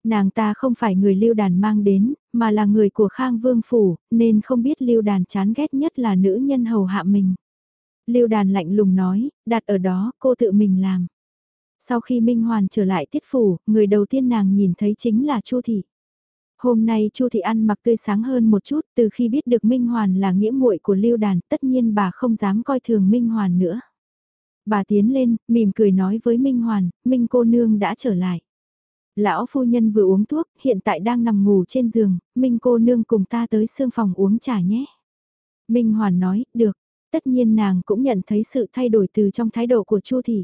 Nàng ta không phải người lưu đàn mang đến, mà là người của Khang Vương Phủ, nên không biết lưu đàn chán ghét nhất là nữ nhân hầu hạ mình. Lưu đàn lạnh lùng nói, đặt ở đó, cô tự mình làm. Sau khi Minh Hoàn trở lại tiết phủ, người đầu tiên nàng nhìn thấy chính là Chu Thị. Hôm nay Chu Thị ăn mặc tươi sáng hơn một chút, từ khi biết được Minh Hoàn là nghĩa muội của Lưu Đàn, tất nhiên bà không dám coi thường Minh Hoàn nữa. Bà tiến lên, mỉm cười nói với Minh Hoàn, Minh cô nương đã trở lại. Lão phu nhân vừa uống thuốc, hiện tại đang nằm ngủ trên giường, Minh cô nương cùng ta tới sương phòng uống trà nhé. Minh Hoàn nói, được, tất nhiên nàng cũng nhận thấy sự thay đổi từ trong thái độ của Chu Thị.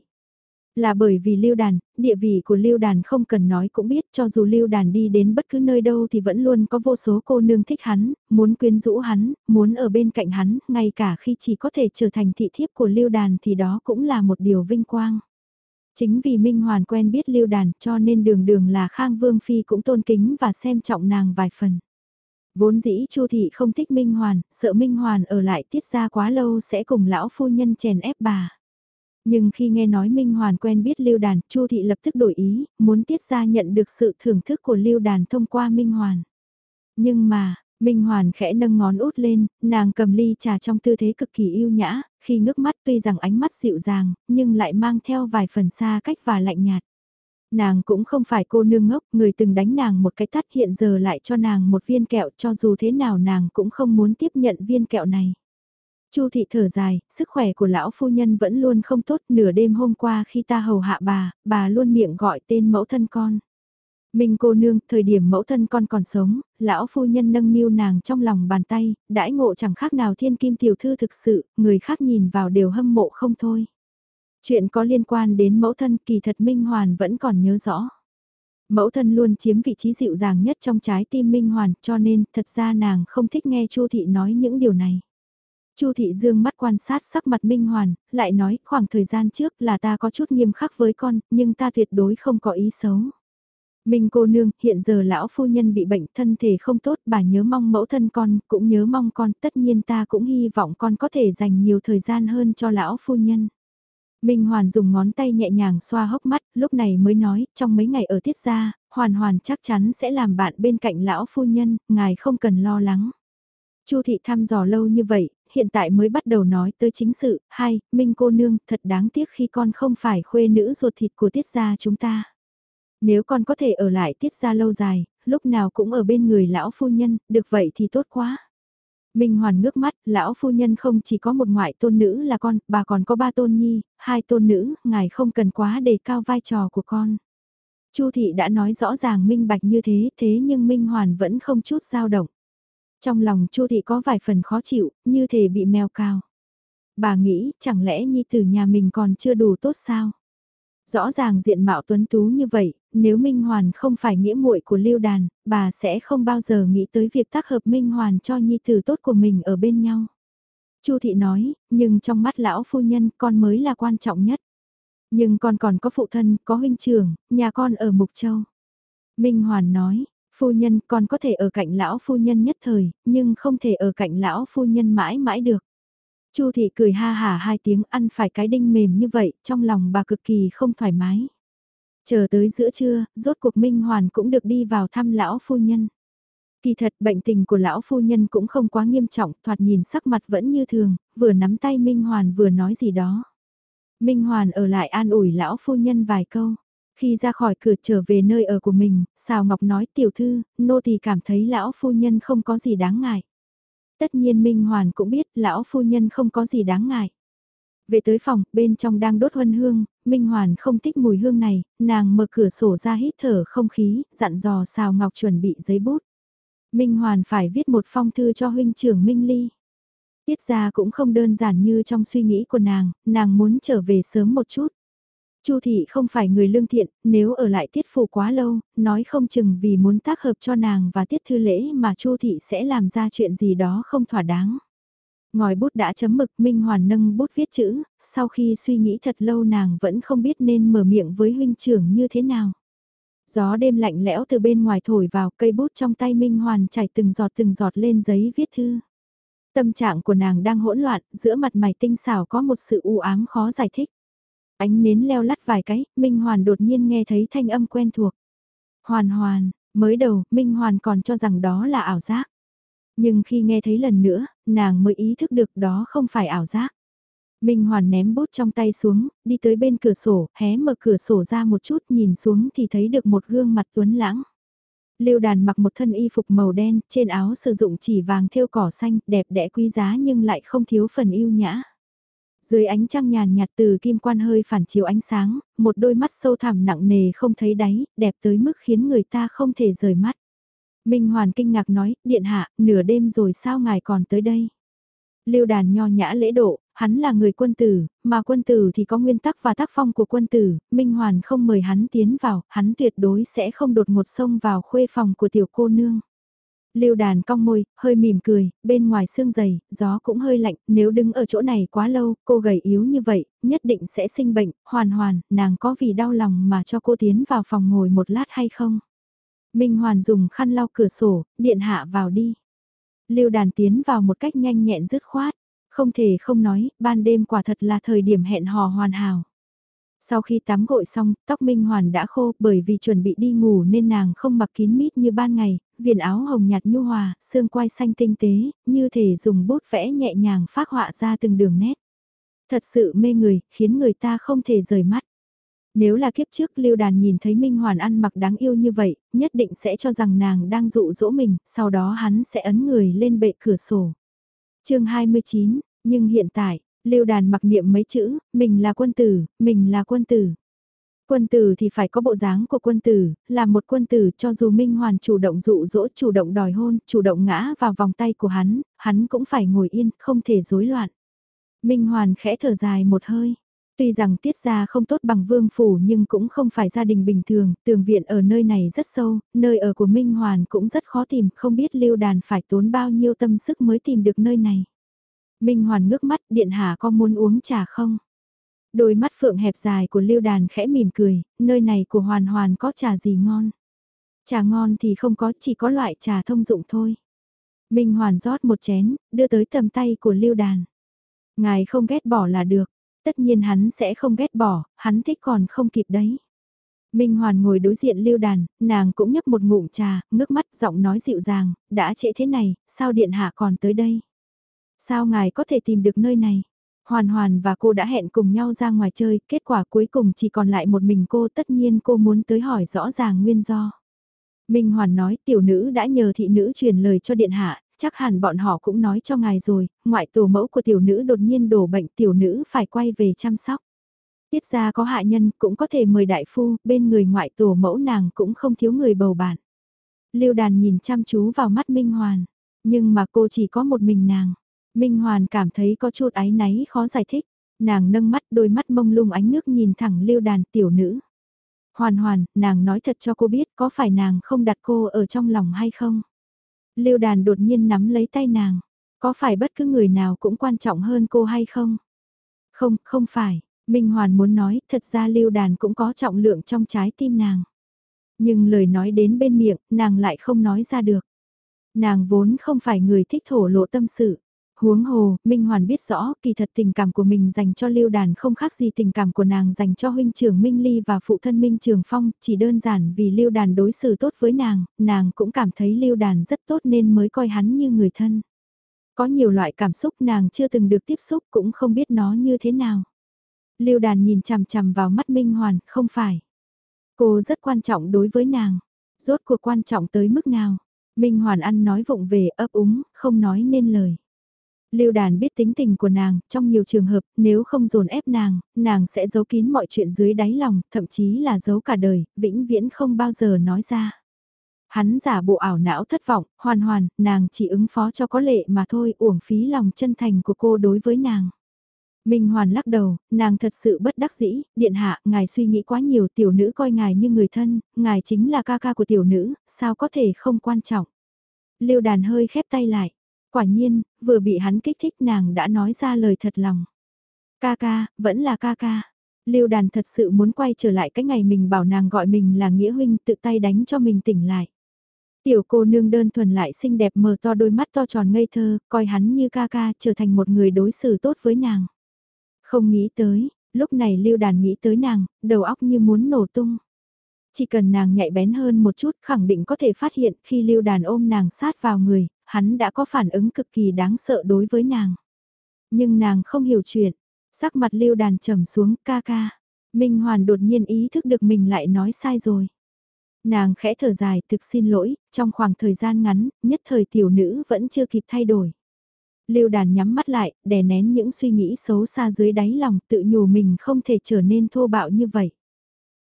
Là bởi vì lưu đàn, địa vị của lưu đàn không cần nói cũng biết cho dù lưu đàn đi đến bất cứ nơi đâu thì vẫn luôn có vô số cô nương thích hắn, muốn quyến rũ hắn, muốn ở bên cạnh hắn, ngay cả khi chỉ có thể trở thành thị thiếp của lưu đàn thì đó cũng là một điều vinh quang. Chính vì Minh Hoàn quen biết lưu đàn cho nên đường đường là Khang Vương Phi cũng tôn kính và xem trọng nàng vài phần. Vốn dĩ Chu Thị không thích Minh Hoàn, sợ Minh Hoàn ở lại tiết ra quá lâu sẽ cùng lão phu nhân chèn ép bà. Nhưng khi nghe nói Minh Hoàn quen biết Lưu Đàn, Chu Thị lập tức đổi ý, muốn tiết ra nhận được sự thưởng thức của Lưu Đàn thông qua Minh Hoàn. Nhưng mà, Minh Hoàn khẽ nâng ngón út lên, nàng cầm ly trà trong tư thế cực kỳ yêu nhã, khi ngước mắt tuy rằng ánh mắt dịu dàng, nhưng lại mang theo vài phần xa cách và lạnh nhạt. Nàng cũng không phải cô nương ngốc, người từng đánh nàng một cái tắt hiện giờ lại cho nàng một viên kẹo cho dù thế nào nàng cũng không muốn tiếp nhận viên kẹo này. Chu thị thở dài, sức khỏe của lão phu nhân vẫn luôn không tốt, nửa đêm hôm qua khi ta hầu hạ bà, bà luôn miệng gọi tên mẫu thân con. Minh cô nương, thời điểm mẫu thân con còn sống, lão phu nhân nâng niu nàng trong lòng bàn tay, đãi ngộ chẳng khác nào thiên kim tiểu thư thực sự, người khác nhìn vào đều hâm mộ không thôi. Chuyện có liên quan đến mẫu thân kỳ thật Minh Hoàn vẫn còn nhớ rõ. Mẫu thân luôn chiếm vị trí dịu dàng nhất trong trái tim Minh Hoàn, cho nên thật ra nàng không thích nghe Chu thị nói những điều này. Chu thị dương mắt quan sát sắc mặt Minh Hoàn, lại nói khoảng thời gian trước là ta có chút nghiêm khắc với con, nhưng ta tuyệt đối không có ý xấu. Minh cô nương, hiện giờ lão phu nhân bị bệnh thân thể không tốt, bà nhớ mong mẫu thân con, cũng nhớ mong con, tất nhiên ta cũng hy vọng con có thể dành nhiều thời gian hơn cho lão phu nhân. Minh Hoàn dùng ngón tay nhẹ nhàng xoa hốc mắt, lúc này mới nói, trong mấy ngày ở tiết gia, Hoàn Hoàn chắc chắn sẽ làm bạn bên cạnh lão phu nhân, ngài không cần lo lắng. Chu thị thăm dò lâu như vậy, hiện tại mới bắt đầu nói tới chính sự, hai, Minh cô nương, thật đáng tiếc khi con không phải khuê nữ ruột thịt của tiết gia chúng ta. Nếu con có thể ở lại tiết gia lâu dài, lúc nào cũng ở bên người lão phu nhân, được vậy thì tốt quá. Minh Hoàn ngước mắt, lão phu nhân không chỉ có một ngoại tôn nữ là con, bà còn có ba tôn nhi, hai tôn nữ, ngài không cần quá đề cao vai trò của con. Chu thị đã nói rõ ràng minh bạch như thế, thế nhưng Minh Hoàn vẫn không chút dao động. Trong lòng Chu thị có vài phần khó chịu, như thể bị mèo cào. Bà nghĩ, chẳng lẽ nhi tử nhà mình còn chưa đủ tốt sao? Rõ ràng diện mạo tuấn tú như vậy, nếu Minh Hoàn không phải nghĩa muội của Lưu Đàn, bà sẽ không bao giờ nghĩ tới việc tác hợp Minh Hoàn cho nhi tử tốt của mình ở bên nhau. Chu thị nói, nhưng trong mắt lão phu nhân con mới là quan trọng nhất. Nhưng con còn có phụ thân, có huynh trưởng, nhà con ở Mục Châu. Minh Hoàn nói, phu nhân còn có thể ở cạnh lão phu nhân nhất thời, nhưng không thể ở cạnh lão phu nhân mãi mãi được. Chu thị cười ha hả hai tiếng ăn phải cái đinh mềm như vậy, trong lòng bà cực kỳ không thoải mái. Chờ tới giữa trưa, rốt cuộc Minh Hoàn cũng được đi vào thăm lão phu nhân. Kỳ thật bệnh tình của lão phu nhân cũng không quá nghiêm trọng, thoạt nhìn sắc mặt vẫn như thường, vừa nắm tay Minh Hoàn vừa nói gì đó. Minh Hoàn ở lại an ủi lão phu nhân vài câu. Khi ra khỏi cửa trở về nơi ở của mình, Sào Ngọc nói tiểu thư, nô tỳ cảm thấy lão phu nhân không có gì đáng ngại. Tất nhiên Minh Hoàn cũng biết lão phu nhân không có gì đáng ngại. Về tới phòng, bên trong đang đốt huân hương, Minh Hoàn không thích mùi hương này, nàng mở cửa sổ ra hít thở không khí, dặn dò Sào Ngọc chuẩn bị giấy bút. Minh Hoàn phải viết một phong thư cho huynh trưởng Minh Ly. Tiết ra cũng không đơn giản như trong suy nghĩ của nàng, nàng muốn trở về sớm một chút. Chu thị không phải người lương thiện, nếu ở lại tiết phủ quá lâu, nói không chừng vì muốn tác hợp cho nàng và tiết thư lễ mà Chu thị sẽ làm ra chuyện gì đó không thỏa đáng. Ngòi bút đã chấm mực Minh Hoàn nâng bút viết chữ, sau khi suy nghĩ thật lâu nàng vẫn không biết nên mở miệng với huynh trưởng như thế nào. Gió đêm lạnh lẽo từ bên ngoài thổi vào cây bút trong tay Minh Hoàn chảy từng giọt từng giọt lên giấy viết thư. Tâm trạng của nàng đang hỗn loạn, giữa mặt mày tinh xảo có một sự u ám khó giải thích. Ánh nến leo lắt vài cái, Minh Hoàn đột nhiên nghe thấy thanh âm quen thuộc. Hoàn hoàn, mới đầu, Minh Hoàn còn cho rằng đó là ảo giác. Nhưng khi nghe thấy lần nữa, nàng mới ý thức được đó không phải ảo giác. Minh Hoàn ném bút trong tay xuống, đi tới bên cửa sổ, hé mở cửa sổ ra một chút nhìn xuống thì thấy được một gương mặt tuấn lãng. Lưu đàn mặc một thân y phục màu đen, trên áo sử dụng chỉ vàng thêu cỏ xanh, đẹp đẽ quý giá nhưng lại không thiếu phần yêu nhã. Dưới ánh trăng nhàn nhạt từ kim quan hơi phản chiếu ánh sáng, một đôi mắt sâu thẳm nặng nề không thấy đáy, đẹp tới mức khiến người ta không thể rời mắt. Minh Hoàn kinh ngạc nói, điện hạ, nửa đêm rồi sao ngài còn tới đây? Lưu đàn nho nhã lễ độ, hắn là người quân tử, mà quân tử thì có nguyên tắc và tác phong của quân tử, Minh Hoàn không mời hắn tiến vào, hắn tuyệt đối sẽ không đột ngột xông vào khuê phòng của tiểu cô nương. Lưu đàn cong môi, hơi mỉm cười, bên ngoài sương dày, gió cũng hơi lạnh, nếu đứng ở chỗ này quá lâu, cô gầy yếu như vậy, nhất định sẽ sinh bệnh, hoàn hoàn, nàng có vì đau lòng mà cho cô tiến vào phòng ngồi một lát hay không? Minh Hoàn dùng khăn lau cửa sổ, điện hạ vào đi. Lưu đàn tiến vào một cách nhanh nhẹn dứt khoát, không thể không nói, ban đêm quả thật là thời điểm hẹn hò hoàn hảo. Sau khi tắm gội xong, tóc Minh Hoàn đã khô bởi vì chuẩn bị đi ngủ nên nàng không mặc kín mít như ban ngày, viền áo hồng nhạt nhu hòa, xương quai xanh tinh tế, như thể dùng bút vẽ nhẹ nhàng phát họa ra từng đường nét. Thật sự mê người, khiến người ta không thể rời mắt. Nếu là kiếp trước Lưu Đàn nhìn thấy Minh Hoàn ăn mặc đáng yêu như vậy, nhất định sẽ cho rằng nàng đang dụ dỗ mình, sau đó hắn sẽ ấn người lên bệ cửa sổ. chương 29, nhưng hiện tại, Lưu đàn mặc niệm mấy chữ, mình là quân tử, mình là quân tử. Quân tử thì phải có bộ dáng của quân tử, là một quân tử cho dù Minh Hoàn chủ động dụ dỗ, chủ động đòi hôn, chủ động ngã vào vòng tay của hắn, hắn cũng phải ngồi yên, không thể rối loạn. Minh Hoàn khẽ thở dài một hơi. Tuy rằng tiết gia không tốt bằng vương phủ nhưng cũng không phải gia đình bình thường, tường viện ở nơi này rất sâu, nơi ở của Minh Hoàn cũng rất khó tìm, không biết lưu đàn phải tốn bao nhiêu tâm sức mới tìm được nơi này. Minh Hoàn ngước mắt, điện hạ có muốn uống trà không? Đôi mắt phượng hẹp dài của lưu đàn khẽ mỉm cười, nơi này của Hoàn Hoàn có trà gì ngon? Trà ngon thì không có, chỉ có loại trà thông dụng thôi. Minh Hoàn rót một chén, đưa tới tầm tay của lưu đàn. Ngài không ghét bỏ là được, tất nhiên hắn sẽ không ghét bỏ, hắn thích còn không kịp đấy. Minh Hoàn ngồi đối diện lưu đàn, nàng cũng nhấp một ngụm trà, ngước mắt giọng nói dịu dàng, đã trễ thế này, sao điện hạ còn tới đây? Sao ngài có thể tìm được nơi này? Hoàn Hoàn và cô đã hẹn cùng nhau ra ngoài chơi, kết quả cuối cùng chỉ còn lại một mình cô tất nhiên cô muốn tới hỏi rõ ràng nguyên do. Minh Hoàn nói tiểu nữ đã nhờ thị nữ truyền lời cho điện hạ, chắc hẳn bọn họ cũng nói cho ngài rồi, ngoại tổ mẫu của tiểu nữ đột nhiên đổ bệnh tiểu nữ phải quay về chăm sóc. Tiết ra có hạ nhân cũng có thể mời đại phu, bên người ngoại tổ mẫu nàng cũng không thiếu người bầu bạn. Lưu đàn nhìn chăm chú vào mắt Minh Hoàn, nhưng mà cô chỉ có một mình nàng. Minh Hoàn cảm thấy có chút áy náy khó giải thích, nàng nâng mắt đôi mắt mông lung ánh nước nhìn thẳng lưu đàn tiểu nữ. Hoàn hoàn, nàng nói thật cho cô biết có phải nàng không đặt cô ở trong lòng hay không? Lưu đàn đột nhiên nắm lấy tay nàng. Có phải bất cứ người nào cũng quan trọng hơn cô hay không? Không, không phải. Minh Hoàn muốn nói, thật ra lưu đàn cũng có trọng lượng trong trái tim nàng. Nhưng lời nói đến bên miệng, nàng lại không nói ra được. Nàng vốn không phải người thích thổ lộ tâm sự. Huống hồ, Minh Hoàn biết rõ, kỳ thật tình cảm của mình dành cho Lưu Đàn không khác gì tình cảm của nàng dành cho huynh trưởng Minh Ly và phụ thân Minh Trường Phong, chỉ đơn giản vì Lưu Đàn đối xử tốt với nàng, nàng cũng cảm thấy Lưu Đàn rất tốt nên mới coi hắn như người thân. Có nhiều loại cảm xúc nàng chưa từng được tiếp xúc cũng không biết nó như thế nào. Lưu Đàn nhìn chằm chằm vào mắt Minh Hoàn, không phải. Cô rất quan trọng đối với nàng. Rốt cuộc quan trọng tới mức nào? Minh Hoàn ăn nói vụng về ấp úng, không nói nên lời. Lưu đàn biết tính tình của nàng, trong nhiều trường hợp, nếu không dồn ép nàng, nàng sẽ giấu kín mọi chuyện dưới đáy lòng, thậm chí là giấu cả đời, vĩnh viễn không bao giờ nói ra. Hắn giả bộ ảo não thất vọng, hoàn hoàn, nàng chỉ ứng phó cho có lệ mà thôi, uổng phí lòng chân thành của cô đối với nàng. Minh Hoàn lắc đầu, nàng thật sự bất đắc dĩ, điện hạ, ngài suy nghĩ quá nhiều tiểu nữ coi ngài như người thân, ngài chính là ca ca của tiểu nữ, sao có thể không quan trọng. Lưu đàn hơi khép tay lại, Quả nhiên, vừa bị hắn kích thích nàng đã nói ra lời thật lòng. Ca ca, vẫn là ca ca. Lưu đàn thật sự muốn quay trở lại cái ngày mình bảo nàng gọi mình là nghĩa huynh tự tay đánh cho mình tỉnh lại. Tiểu cô nương đơn thuần lại xinh đẹp mờ to đôi mắt to tròn ngây thơ, coi hắn như ca ca trở thành một người đối xử tốt với nàng. Không nghĩ tới, lúc này lưu đàn nghĩ tới nàng, đầu óc như muốn nổ tung. Chỉ cần nàng nhạy bén hơn một chút khẳng định có thể phát hiện khi lưu đàn ôm nàng sát vào người, hắn đã có phản ứng cực kỳ đáng sợ đối với nàng. Nhưng nàng không hiểu chuyện, sắc mặt lưu đàn trầm xuống ca ca. Minh Hoàn đột nhiên ý thức được mình lại nói sai rồi. Nàng khẽ thở dài thực xin lỗi, trong khoảng thời gian ngắn, nhất thời tiểu nữ vẫn chưa kịp thay đổi. Lưu đàn nhắm mắt lại, đè nén những suy nghĩ xấu xa dưới đáy lòng tự nhủ mình không thể trở nên thô bạo như vậy.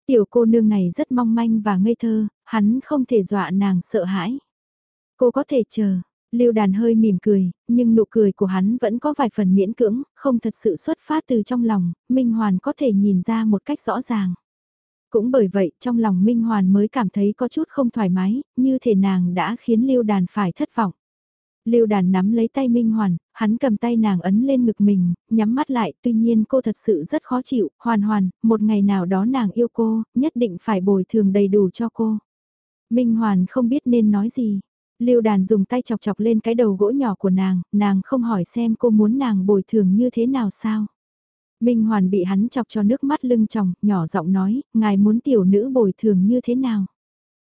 Tiểu cô nương này rất mong manh và ngây thơ, hắn không thể dọa nàng sợ hãi. Cô có thể chờ, Lưu đàn hơi mỉm cười, nhưng nụ cười của hắn vẫn có vài phần miễn cưỡng, không thật sự xuất phát từ trong lòng, Minh Hoàn có thể nhìn ra một cách rõ ràng. Cũng bởi vậy trong lòng Minh Hoàn mới cảm thấy có chút không thoải mái, như thể nàng đã khiến Lưu đàn phải thất vọng. Lưu đàn nắm lấy tay Minh Hoàn, hắn cầm tay nàng ấn lên ngực mình, nhắm mắt lại, tuy nhiên cô thật sự rất khó chịu, hoàn hoàn, một ngày nào đó nàng yêu cô, nhất định phải bồi thường đầy đủ cho cô. Minh Hoàn không biết nên nói gì, Lưu đàn dùng tay chọc chọc lên cái đầu gỗ nhỏ của nàng, nàng không hỏi xem cô muốn nàng bồi thường như thế nào sao. Minh Hoàn bị hắn chọc cho nước mắt lưng tròng, nhỏ giọng nói, ngài muốn tiểu nữ bồi thường như thế nào.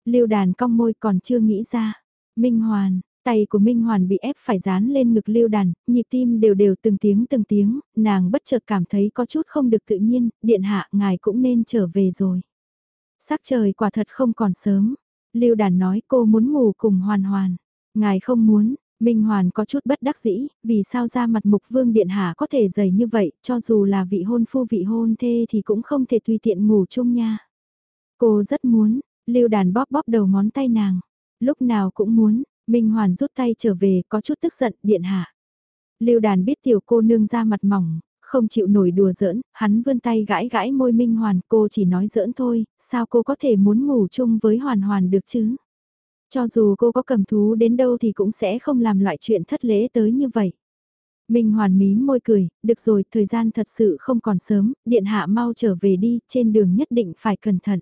Lưu đàn cong môi còn chưa nghĩ ra. Minh Hoàn, tay của Minh Hoàn bị ép phải dán lên ngực lưu đàn, nhịp tim đều đều từng tiếng từng tiếng, nàng bất chợt cảm thấy có chút không được tự nhiên, điện hạ ngài cũng nên trở về rồi. Sắc trời quả thật không còn sớm, Lưu đàn nói cô muốn ngủ cùng hoàn hoàn. Ngài không muốn, Minh Hoàn có chút bất đắc dĩ, vì sao ra mặt mục vương điện hạ có thể dày như vậy, cho dù là vị hôn phu vị hôn thê thì cũng không thể tùy tiện ngủ chung nha. Cô rất muốn, lưu đàn bóp bóp đầu ngón tay nàng. Lúc nào cũng muốn, Minh Hoàn rút tay trở về có chút tức giận điện hạ. Lưu đàn biết tiểu cô nương ra mặt mỏng, không chịu nổi đùa giỡn, hắn vươn tay gãi gãi môi Minh Hoàn, cô chỉ nói giỡn thôi, sao cô có thể muốn ngủ chung với Hoàn Hoàn được chứ? Cho dù cô có cầm thú đến đâu thì cũng sẽ không làm loại chuyện thất lễ tới như vậy. Minh Hoàn mí môi cười, được rồi, thời gian thật sự không còn sớm, điện hạ mau trở về đi, trên đường nhất định phải cẩn thận.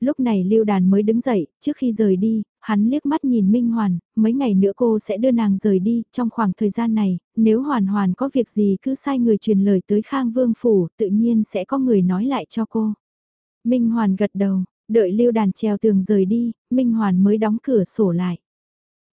Lúc này Lưu Đàn mới đứng dậy, trước khi rời đi, hắn liếc mắt nhìn Minh Hoàn, mấy ngày nữa cô sẽ đưa nàng rời đi, trong khoảng thời gian này, nếu Hoàn Hoàn có việc gì cứ sai người truyền lời tới Khang Vương Phủ, tự nhiên sẽ có người nói lại cho cô. Minh Hoàn gật đầu, đợi Lưu Đàn treo tường rời đi, Minh Hoàn mới đóng cửa sổ lại.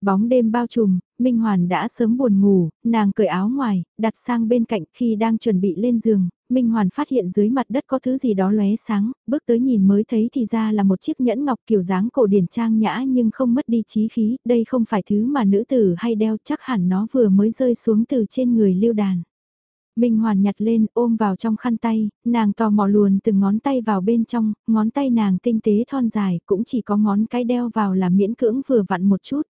Bóng đêm bao trùm, Minh Hoàn đã sớm buồn ngủ, nàng cởi áo ngoài, đặt sang bên cạnh khi đang chuẩn bị lên giường, Minh Hoàn phát hiện dưới mặt đất có thứ gì đó lóe sáng, bước tới nhìn mới thấy thì ra là một chiếc nhẫn ngọc kiểu dáng cổ điển trang nhã nhưng không mất đi trí khí, đây không phải thứ mà nữ tử hay đeo chắc hẳn nó vừa mới rơi xuống từ trên người lưu đàn. Minh Hoàn nhặt lên ôm vào trong khăn tay, nàng tò mò luồn từng ngón tay vào bên trong, ngón tay nàng tinh tế thon dài cũng chỉ có ngón cái đeo vào là miễn cưỡng vừa vặn một chút.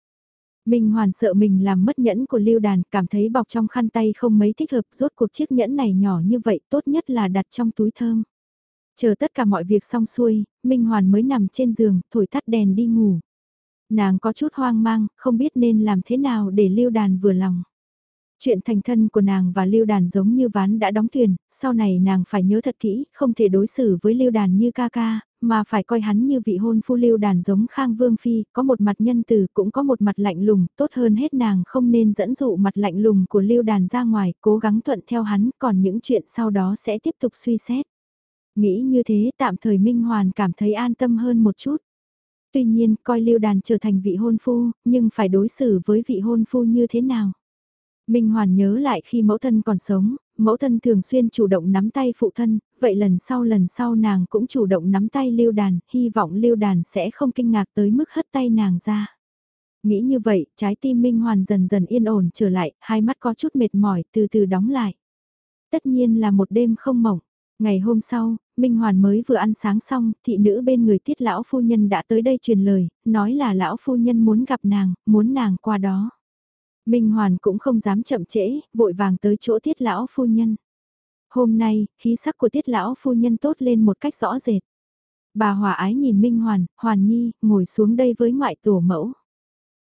Minh Hoàn sợ mình làm mất nhẫn của lưu đàn, cảm thấy bọc trong khăn tay không mấy thích hợp, rốt cuộc chiếc nhẫn này nhỏ như vậy tốt nhất là đặt trong túi thơm. Chờ tất cả mọi việc xong xuôi, Minh Hoàn mới nằm trên giường, thổi tắt đèn đi ngủ. Nàng có chút hoang mang, không biết nên làm thế nào để lưu đàn vừa lòng. Chuyện thành thân của nàng và Lưu Đàn giống như ván đã đóng thuyền, sau này nàng phải nhớ thật kỹ, không thể đối xử với Lưu Đàn như ca ca, mà phải coi hắn như vị hôn phu Lưu Đàn giống Khang Vương Phi, có một mặt nhân từ cũng có một mặt lạnh lùng, tốt hơn hết nàng không nên dẫn dụ mặt lạnh lùng của Lưu Đàn ra ngoài, cố gắng thuận theo hắn, còn những chuyện sau đó sẽ tiếp tục suy xét. Nghĩ như thế tạm thời Minh Hoàn cảm thấy an tâm hơn một chút. Tuy nhiên, coi Lưu Đàn trở thành vị hôn phu, nhưng phải đối xử với vị hôn phu như thế nào? Minh Hoàn nhớ lại khi mẫu thân còn sống, mẫu thân thường xuyên chủ động nắm tay phụ thân, vậy lần sau lần sau nàng cũng chủ động nắm tay lưu đàn, hy vọng lưu đàn sẽ không kinh ngạc tới mức hất tay nàng ra. Nghĩ như vậy, trái tim Minh Hoàn dần dần yên ổn trở lại, hai mắt có chút mệt mỏi, từ từ đóng lại. Tất nhiên là một đêm không mộng. Ngày hôm sau, Minh Hoàn mới vừa ăn sáng xong, thị nữ bên người tiết lão phu nhân đã tới đây truyền lời, nói là lão phu nhân muốn gặp nàng, muốn nàng qua đó. Minh Hoàn cũng không dám chậm trễ, vội vàng tới chỗ tiết lão phu nhân. Hôm nay, khí sắc của tiết lão phu nhân tốt lên một cách rõ rệt. Bà Hòa ái nhìn Minh Hoàn, Hoàn Nhi, ngồi xuống đây với ngoại tổ mẫu.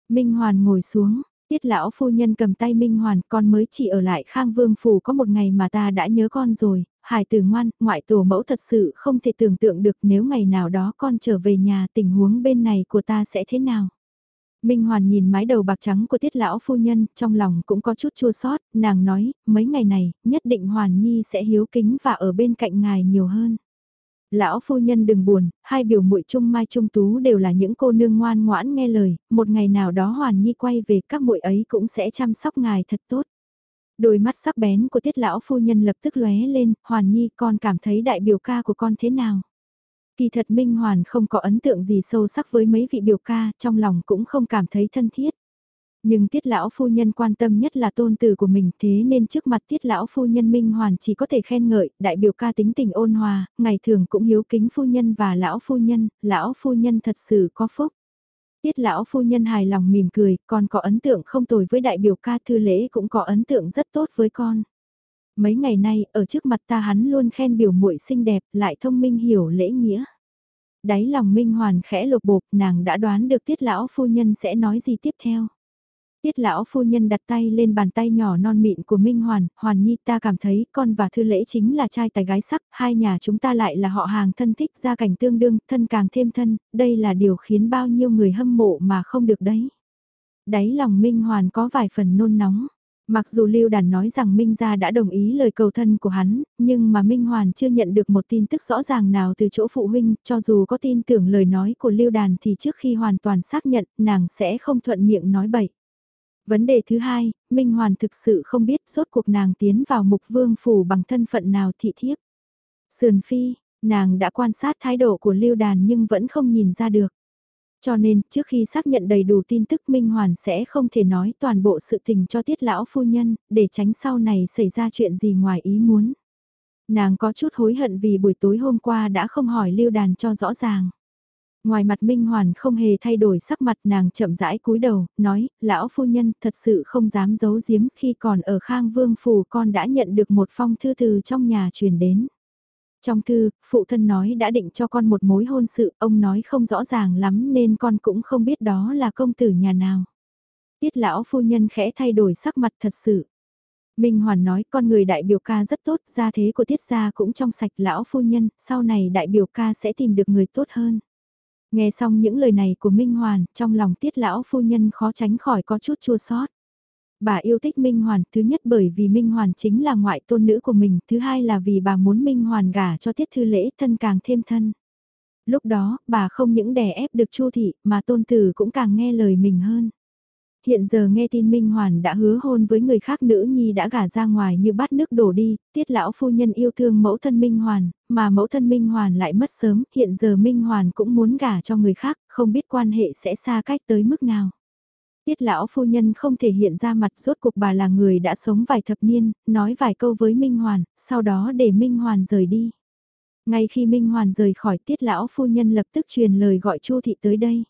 Minh Hoàn ngồi xuống, tiết lão phu nhân cầm tay Minh Hoàn, con mới chỉ ở lại Khang Vương Phủ có một ngày mà ta đã nhớ con rồi, hải tử ngoan, ngoại tổ mẫu thật sự không thể tưởng tượng được nếu ngày nào đó con trở về nhà tình huống bên này của ta sẽ thế nào. Minh Hoàn nhìn mái đầu bạc trắng của tiết lão phu nhân, trong lòng cũng có chút chua sót, nàng nói, mấy ngày này, nhất định Hoàn Nhi sẽ hiếu kính và ở bên cạnh ngài nhiều hơn. Lão phu nhân đừng buồn, hai biểu muội Trung Mai Trung Tú đều là những cô nương ngoan ngoãn nghe lời, một ngày nào đó Hoàn Nhi quay về các muội ấy cũng sẽ chăm sóc ngài thật tốt. Đôi mắt sắc bén của tiết lão phu nhân lập tức lóe lên, Hoàn Nhi con cảm thấy đại biểu ca của con thế nào? Kỳ thật Minh Hoàn không có ấn tượng gì sâu sắc với mấy vị biểu ca, trong lòng cũng không cảm thấy thân thiết. Nhưng tiết lão phu nhân quan tâm nhất là tôn tử của mình thế nên trước mặt tiết lão phu nhân Minh Hoàn chỉ có thể khen ngợi, đại biểu ca tính tình ôn hòa, ngày thường cũng hiếu kính phu nhân và lão phu nhân, lão phu nhân thật sự có phúc. Tiết lão phu nhân hài lòng mỉm cười, con có ấn tượng không tồi với đại biểu ca thư lễ cũng có ấn tượng rất tốt với con. Mấy ngày nay, ở trước mặt ta hắn luôn khen biểu muội xinh đẹp, lại thông minh hiểu lễ nghĩa. Đáy lòng Minh Hoàn khẽ lột bột, nàng đã đoán được tiết lão phu nhân sẽ nói gì tiếp theo. Tiết lão phu nhân đặt tay lên bàn tay nhỏ non mịn của Minh Hoàn, Hoàn Nhi ta cảm thấy con và thư lễ chính là trai tài gái sắc, hai nhà chúng ta lại là họ hàng thân thích gia cảnh tương đương, thân càng thêm thân, đây là điều khiến bao nhiêu người hâm mộ mà không được đấy. Đáy lòng Minh Hoàn có vài phần nôn nóng. Mặc dù Lưu Đàn nói rằng Minh Gia đã đồng ý lời cầu thân của hắn, nhưng mà Minh Hoàn chưa nhận được một tin tức rõ ràng nào từ chỗ phụ huynh, cho dù có tin tưởng lời nói của Lưu Đàn thì trước khi hoàn toàn xác nhận, nàng sẽ không thuận miệng nói bậy. Vấn đề thứ hai, Minh Hoàn thực sự không biết rốt cuộc nàng tiến vào mục vương phủ bằng thân phận nào thị thiếp. Sườn phi, nàng đã quan sát thái độ của Lưu Đàn nhưng vẫn không nhìn ra được. Cho nên, trước khi xác nhận đầy đủ tin tức Minh Hoàn sẽ không thể nói toàn bộ sự tình cho tiết lão phu nhân, để tránh sau này xảy ra chuyện gì ngoài ý muốn. Nàng có chút hối hận vì buổi tối hôm qua đã không hỏi lưu đàn cho rõ ràng. Ngoài mặt Minh Hoàn không hề thay đổi sắc mặt nàng chậm rãi cúi đầu, nói, lão phu nhân thật sự không dám giấu giếm khi còn ở Khang Vương Phủ con đã nhận được một phong thư từ trong nhà truyền đến. Trong thư, phụ thân nói đã định cho con một mối hôn sự, ông nói không rõ ràng lắm nên con cũng không biết đó là công tử nhà nào. Tiết lão phu nhân khẽ thay đổi sắc mặt thật sự. Minh Hoàn nói con người đại biểu ca rất tốt, gia thế của tiết gia cũng trong sạch lão phu nhân, sau này đại biểu ca sẽ tìm được người tốt hơn. Nghe xong những lời này của Minh Hoàn, trong lòng tiết lão phu nhân khó tránh khỏi có chút chua sót. Bà yêu thích Minh Hoàn, thứ nhất bởi vì Minh Hoàn chính là ngoại tôn nữ của mình, thứ hai là vì bà muốn Minh Hoàn gả cho tiết thư lễ thân càng thêm thân. Lúc đó, bà không những đè ép được Chu thị, mà tôn tử cũng càng nghe lời mình hơn hiện giờ nghe tin Minh Hoàn đã hứa hôn với người khác nữ nhi đã gả ra ngoài như bát nước đổ đi, tiết lão phu nhân yêu thương mẫu thân Minh Hoàn, mà mẫu thân Minh Hoàn lại mất sớm, hiện giờ Minh Hoàn cũng muốn gả cho người khác, không biết quan hệ sẽ xa cách tới mức nào. Tiết lão phu nhân không thể hiện ra mặt rốt cuộc bà là người đã sống vài thập niên, nói vài câu với Minh Hoàn, sau đó để Minh Hoàn rời đi. Ngay khi Minh Hoàn rời khỏi tiết lão phu nhân lập tức truyền lời gọi Chu thị tới đây.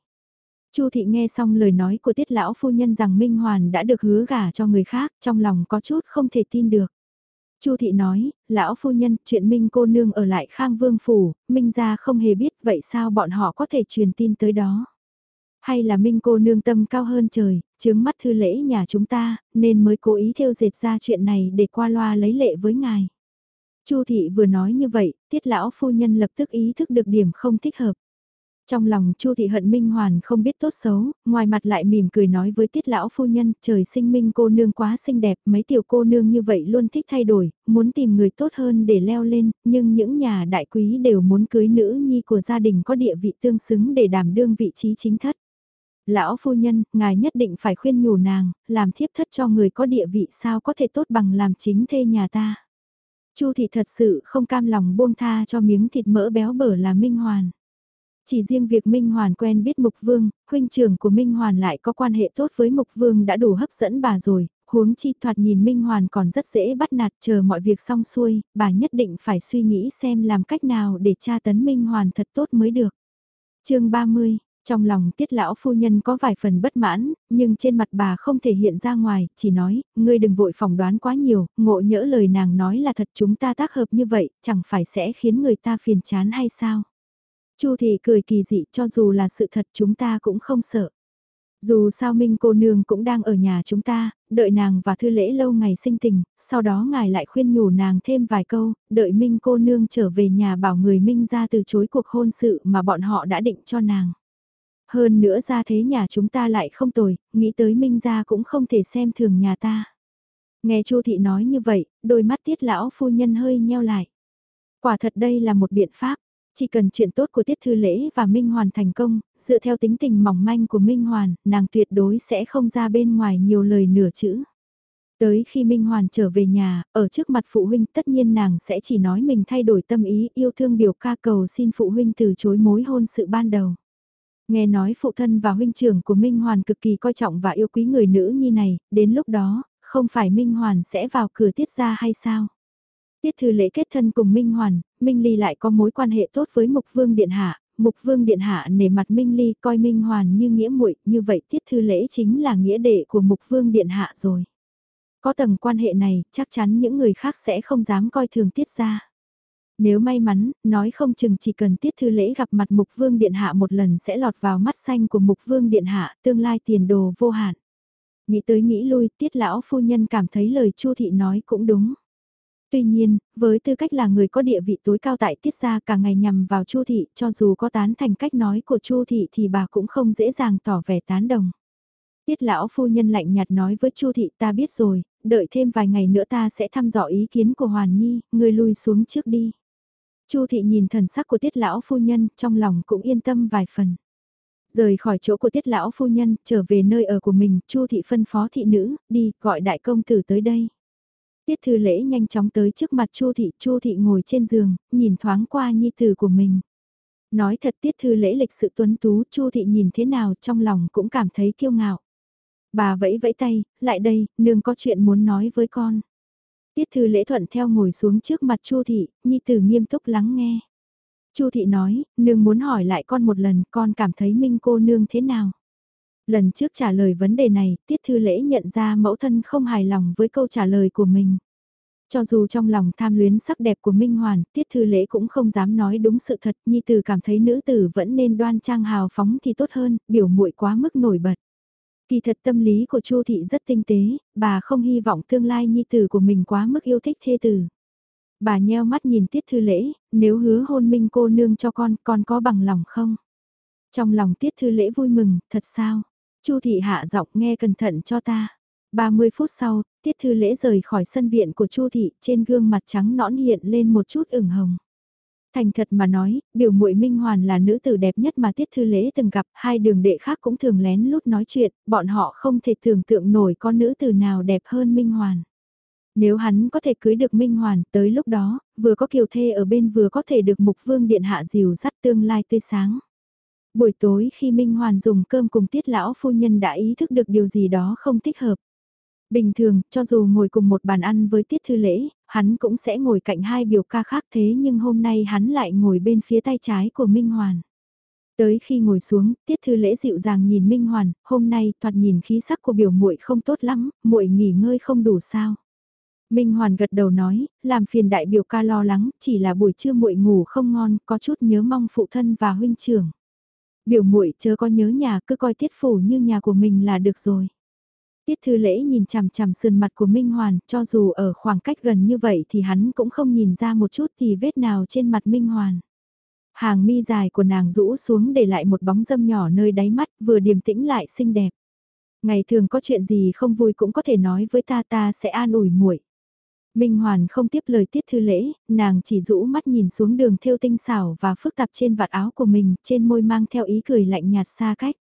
Chu thị nghe xong lời nói của tiết lão phu nhân rằng Minh Hoàn đã được hứa gả cho người khác, trong lòng có chút không thể tin được. Chu thị nói, lão phu nhân, chuyện Minh cô nương ở lại Khang Vương phủ, Minh gia không hề biết, vậy sao bọn họ có thể truyền tin tới đó? Hay là Minh cô nương tâm cao hơn trời, chướng mắt thư lễ nhà chúng ta, nên mới cố ý theo dệt ra chuyện này để qua loa lấy lệ với ngài. Chu thị vừa nói như vậy, tiết lão phu nhân lập tức ý thức được điểm không thích hợp. Trong lòng Chu thị hận Minh Hoàn không biết tốt xấu, ngoài mặt lại mỉm cười nói với tiết lão phu nhân, trời sinh minh cô nương quá xinh đẹp, mấy tiểu cô nương như vậy luôn thích thay đổi, muốn tìm người tốt hơn để leo lên, nhưng những nhà đại quý đều muốn cưới nữ nhi của gia đình có địa vị tương xứng để đảm đương vị trí chính thất. Lão phu nhân, ngài nhất định phải khuyên nhủ nàng, làm thiếp thất cho người có địa vị sao có thể tốt bằng làm chính thê nhà ta. Chu thị thật sự không cam lòng buông tha cho miếng thịt mỡ béo bở là Minh Hoàn. Chỉ riêng việc Minh Hoàn quen biết Mục Vương, huynh trưởng của Minh Hoàn lại có quan hệ tốt với Mục Vương đã đủ hấp dẫn bà rồi, huống chi thoạt nhìn Minh Hoàn còn rất dễ bắt nạt chờ mọi việc xong xuôi, bà nhất định phải suy nghĩ xem làm cách nào để tra tấn Minh Hoàn thật tốt mới được. chương 30 trong lòng tiết lão phu nhân có vài phần bất mãn, nhưng trên mặt bà không thể hiện ra ngoài, chỉ nói, ngươi đừng vội phỏng đoán quá nhiều, ngộ nhỡ lời nàng nói là thật chúng ta tác hợp như vậy, chẳng phải sẽ khiến người ta phiền chán hay sao? Chu thị cười kỳ dị cho dù là sự thật chúng ta cũng không sợ. Dù sao Minh cô nương cũng đang ở nhà chúng ta, đợi nàng và thư lễ lâu ngày sinh tình, sau đó ngài lại khuyên nhủ nàng thêm vài câu, đợi Minh cô nương trở về nhà bảo người Minh ra từ chối cuộc hôn sự mà bọn họ đã định cho nàng. Hơn nữa ra thế nhà chúng ta lại không tồi, nghĩ tới Minh gia cũng không thể xem thường nhà ta. Nghe Chu thị nói như vậy, đôi mắt tiết lão phu nhân hơi nheo lại. Quả thật đây là một biện pháp, chỉ cần chuyện tốt của Tiết Thư Lễ và Minh Hoàn thành công, dựa theo tính tình mỏng manh của Minh Hoàn, nàng tuyệt đối sẽ không ra bên ngoài nhiều lời nửa chữ. Tới khi Minh Hoàn trở về nhà, ở trước mặt phụ huynh tất nhiên nàng sẽ chỉ nói mình thay đổi tâm ý yêu thương biểu ca cầu xin phụ huynh từ chối mối hôn sự ban đầu. Nghe nói phụ thân và huynh trưởng của Minh Hoàn cực kỳ coi trọng và yêu quý người nữ nhi này, đến lúc đó, không phải Minh Hoàn sẽ vào cửa tiết ra hay sao? Tiết thư lễ kết thân cùng Minh Hoàn, Minh Ly lại có mối quan hệ tốt với Mục Vương Điện Hạ, Mục Vương Điện Hạ nể mặt Minh Ly coi Minh Hoàn như nghĩa muội như vậy Tiết thư lễ chính là nghĩa đệ của Mục Vương Điện Hạ rồi. Có tầng quan hệ này, chắc chắn những người khác sẽ không dám coi thường Tiết ra. Nếu may mắn, nói không chừng chỉ cần Tiết Thư Lễ gặp mặt Mục Vương Điện Hạ một lần sẽ lọt vào mắt xanh của Mục Vương Điện Hạ, tương lai tiền đồ vô hạn. Nghĩ tới nghĩ lui, Tiết Lão Phu Nhân cảm thấy lời Chu Thị nói cũng đúng. Tuy nhiên, với tư cách là người có địa vị tối cao tại tiết gia cả ngày nhằm vào Chu thị, cho dù có tán thành cách nói của Chu thị thì bà cũng không dễ dàng tỏ vẻ tán đồng. Tiết lão phu nhân lạnh nhạt nói với Chu thị ta biết rồi, đợi thêm vài ngày nữa ta sẽ thăm dò ý kiến của Hoàn Nhi, người lui xuống trước đi. Chu thị nhìn thần sắc của Tiết lão phu nhân, trong lòng cũng yên tâm vài phần. Rời khỏi chỗ của Tiết lão phu nhân, trở về nơi ở của mình, Chu thị phân phó thị nữ, đi, gọi đại công tử tới đây. Tiết Thư Lễ nhanh chóng tới trước mặt Chu thị, Chu thị ngồi trên giường, nhìn thoáng qua nhi tử của mình. Nói thật Tiết Thư Lễ lịch sự tuấn tú, Chu thị nhìn thế nào trong lòng cũng cảm thấy kiêu ngạo. Bà vẫy vẫy tay, lại đây, nương có chuyện muốn nói với con. Tiết Thư Lễ thuận theo ngồi xuống trước mặt Chu thị, nhi tử nghiêm túc lắng nghe. Chu thị nói, nương muốn hỏi lại con một lần, con cảm thấy Minh cô nương thế nào? Lần trước trả lời vấn đề này, Tiết Thư Lễ nhận ra mẫu thân không hài lòng với câu trả lời của mình. Cho dù trong lòng tham luyến sắc đẹp của Minh Hoàn, Tiết Thư Lễ cũng không dám nói đúng sự thật, Nhi Tử cảm thấy nữ tử vẫn nên đoan trang hào phóng thì tốt hơn, biểu muội quá mức nổi bật. Kỳ thật tâm lý của Chu thị rất tinh tế, bà không hy vọng tương lai Nhi Tử của mình quá mức yêu thích thê tử. Bà nheo mắt nhìn Tiết Thư Lễ, nếu hứa hôn Minh cô nương cho con, con có bằng lòng không? Trong lòng Tiết Thư Lễ vui mừng, thật sao? Chu thị hạ giọng nghe cẩn thận cho ta. 30 phút sau, Tiết Thư Lễ rời khỏi sân viện của Chu thị, trên gương mặt trắng nõn hiện lên một chút ửng hồng. Thành thật mà nói, biểu muội Minh Hoàn là nữ tử đẹp nhất mà Tiết Thư Lễ từng gặp, hai đường đệ khác cũng thường lén lút nói chuyện, bọn họ không thể tưởng tượng nổi con nữ tử nào đẹp hơn Minh Hoàn. Nếu hắn có thể cưới được Minh Hoàn, tới lúc đó, vừa có kiều thê ở bên vừa có thể được mục vương điện hạ dìu dắt tương lai tươi sáng. Buổi tối khi Minh Hoàn dùng cơm cùng tiết lão phu nhân đã ý thức được điều gì đó không thích hợp. Bình thường, cho dù ngồi cùng một bàn ăn với tiết thư lễ, hắn cũng sẽ ngồi cạnh hai biểu ca khác thế nhưng hôm nay hắn lại ngồi bên phía tay trái của Minh Hoàn. Tới khi ngồi xuống, Tiết Thư Lễ dịu dàng nhìn Minh Hoàn, hôm nay thoạt nhìn khí sắc của biểu muội không tốt lắm, muội nghỉ ngơi không đủ sao? Minh Hoàn gật đầu nói, làm phiền đại biểu ca lo lắng, chỉ là buổi trưa muội ngủ không ngon, có chút nhớ mong phụ thân và huynh trưởng. Biểu muội chớ có nhớ nhà, cứ coi tiết phủ như nhà của mình là được rồi. Tiết thư lễ nhìn chằm chằm sườn mặt của Minh Hoàn, cho dù ở khoảng cách gần như vậy thì hắn cũng không nhìn ra một chút thì vết nào trên mặt Minh Hoàn. Hàng mi dài của nàng rũ xuống để lại một bóng dâm nhỏ nơi đáy mắt vừa điềm tĩnh lại xinh đẹp. Ngày thường có chuyện gì không vui cũng có thể nói với ta ta sẽ an ủi muội. Minh Hoàn không tiếp lời tiết thư lễ, nàng chỉ rũ mắt nhìn xuống đường thêu tinh xảo và phức tạp trên vạt áo của mình, trên môi mang theo ý cười lạnh nhạt xa cách.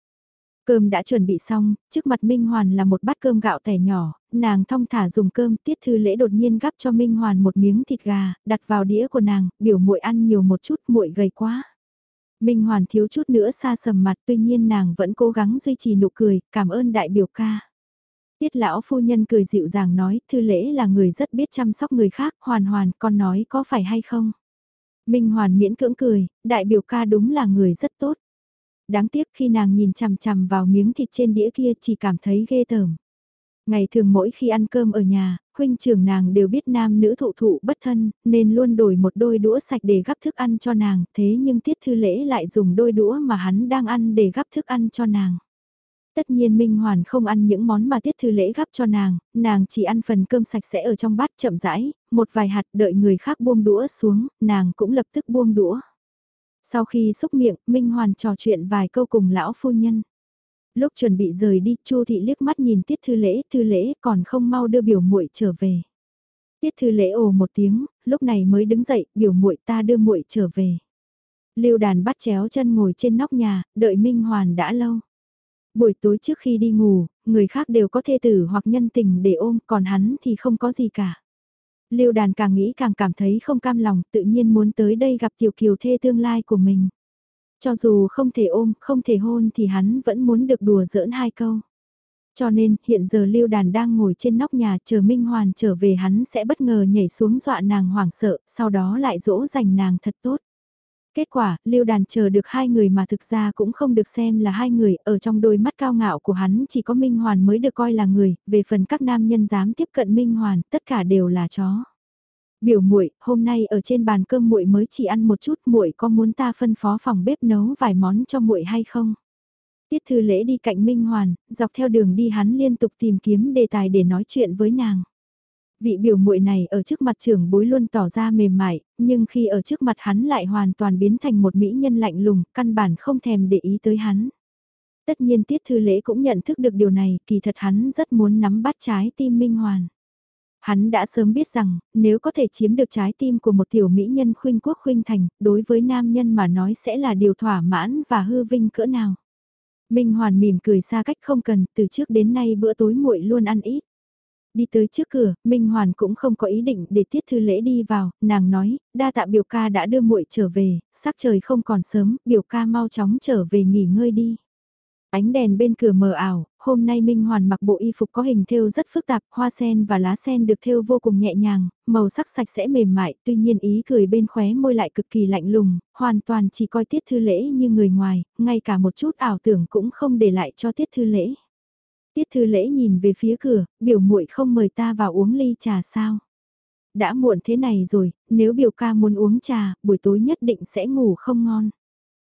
Cơm đã chuẩn bị xong, trước mặt Minh Hoàn là một bát cơm gạo tẻ nhỏ, nàng thong thả dùng cơm, tiết thư lễ đột nhiên gắp cho Minh Hoàn một miếng thịt gà, đặt vào đĩa của nàng, biểu muội ăn nhiều một chút, muội gầy quá. Minh Hoàn thiếu chút nữa xa sầm mặt, tuy nhiên nàng vẫn cố gắng duy trì nụ cười, cảm ơn đại biểu ca. Tiết lão phu nhân cười dịu dàng nói, thư lễ là người rất biết chăm sóc người khác, hoàn hoàn, con nói có phải hay không? Minh hoàn miễn cưỡng cười, đại biểu ca đúng là người rất tốt. Đáng tiếc khi nàng nhìn chằm chằm vào miếng thịt trên đĩa kia chỉ cảm thấy ghê tởm. Ngày thường mỗi khi ăn cơm ở nhà, huynh trưởng nàng đều biết nam nữ thụ thụ bất thân, nên luôn đổi một đôi đũa sạch để gắp thức ăn cho nàng, thế nhưng tiết thư lễ lại dùng đôi đũa mà hắn đang ăn để gắp thức ăn cho nàng. Tất nhiên Minh Hoàn không ăn những món mà Tiết Thư Lễ gắp cho nàng, nàng chỉ ăn phần cơm sạch sẽ ở trong bát chậm rãi, một vài hạt đợi người khác buông đũa xuống, nàng cũng lập tức buông đũa. Sau khi xúc miệng, Minh Hoàn trò chuyện vài câu cùng lão phu nhân. Lúc chuẩn bị rời đi, Chu thị liếc mắt nhìn Tiết Thư Lễ, Thư Lễ còn không mau đưa biểu muội trở về. Tiết Thư Lễ ồ một tiếng, lúc này mới đứng dậy, biểu muội ta đưa muội trở về. Lưu Đàn bắt chéo chân ngồi trên nóc nhà, đợi Minh Hoàn đã lâu. Buổi tối trước khi đi ngủ, người khác đều có thê tử hoặc nhân tình để ôm, còn hắn thì không có gì cả. Lưu đàn càng nghĩ càng cảm thấy không cam lòng, tự nhiên muốn tới đây gặp tiểu kiều thê tương lai của mình. Cho dù không thể ôm, không thể hôn thì hắn vẫn muốn được đùa giỡn hai câu. Cho nên, hiện giờ Lưu Đàn đang ngồi trên nóc nhà chờ Minh Hoàn trở về hắn sẽ bất ngờ nhảy xuống dọa nàng hoảng sợ, sau đó lại dỗ dành nàng thật tốt. Kết quả, Lưu Đàn chờ được hai người mà thực ra cũng không được xem là hai người, ở trong đôi mắt cao ngạo của hắn chỉ có Minh Hoàn mới được coi là người, về phần các nam nhân dám tiếp cận Minh Hoàn, tất cả đều là chó. Biểu muội, hôm nay ở trên bàn cơm muội mới chỉ ăn một chút, muội có muốn ta phân phó phòng bếp nấu vài món cho muội hay không? Tiết Thư Lễ đi cạnh Minh Hoàn, dọc theo đường đi hắn liên tục tìm kiếm đề tài để nói chuyện với nàng. Vị biểu muội này ở trước mặt trưởng bối luôn tỏ ra mềm mại, nhưng khi ở trước mặt hắn lại hoàn toàn biến thành một mỹ nhân lạnh lùng, căn bản không thèm để ý tới hắn. Tất nhiên Tiết Thư Lễ cũng nhận thức được điều này, kỳ thật hắn rất muốn nắm bắt trái tim Minh Hoàn. Hắn đã sớm biết rằng, nếu có thể chiếm được trái tim của một tiểu mỹ nhân khuynh quốc khuynh thành, đối với nam nhân mà nói sẽ là điều thỏa mãn và hư vinh cỡ nào. Minh Hoàn mỉm cười xa cách không cần, từ trước đến nay bữa tối muội luôn ăn ít. Đi tới trước cửa, Minh Hoàn cũng không có ý định để tiết thư lễ đi vào, nàng nói, đa tạ biểu ca đã đưa muội trở về, sắc trời không còn sớm, biểu ca mau chóng trở về nghỉ ngơi đi. Ánh đèn bên cửa mờ ảo, hôm nay Minh Hoàn mặc bộ y phục có hình thêu rất phức tạp, hoa sen và lá sen được thêu vô cùng nhẹ nhàng, màu sắc sạch sẽ mềm mại, tuy nhiên ý cười bên khóe môi lại cực kỳ lạnh lùng, hoàn toàn chỉ coi tiết thư lễ như người ngoài, ngay cả một chút ảo tưởng cũng không để lại cho tiết thư lễ. Tiết thư lễ nhìn về phía cửa, biểu muội không mời ta vào uống ly trà sao. Đã muộn thế này rồi, nếu biểu ca muốn uống trà, buổi tối nhất định sẽ ngủ không ngon.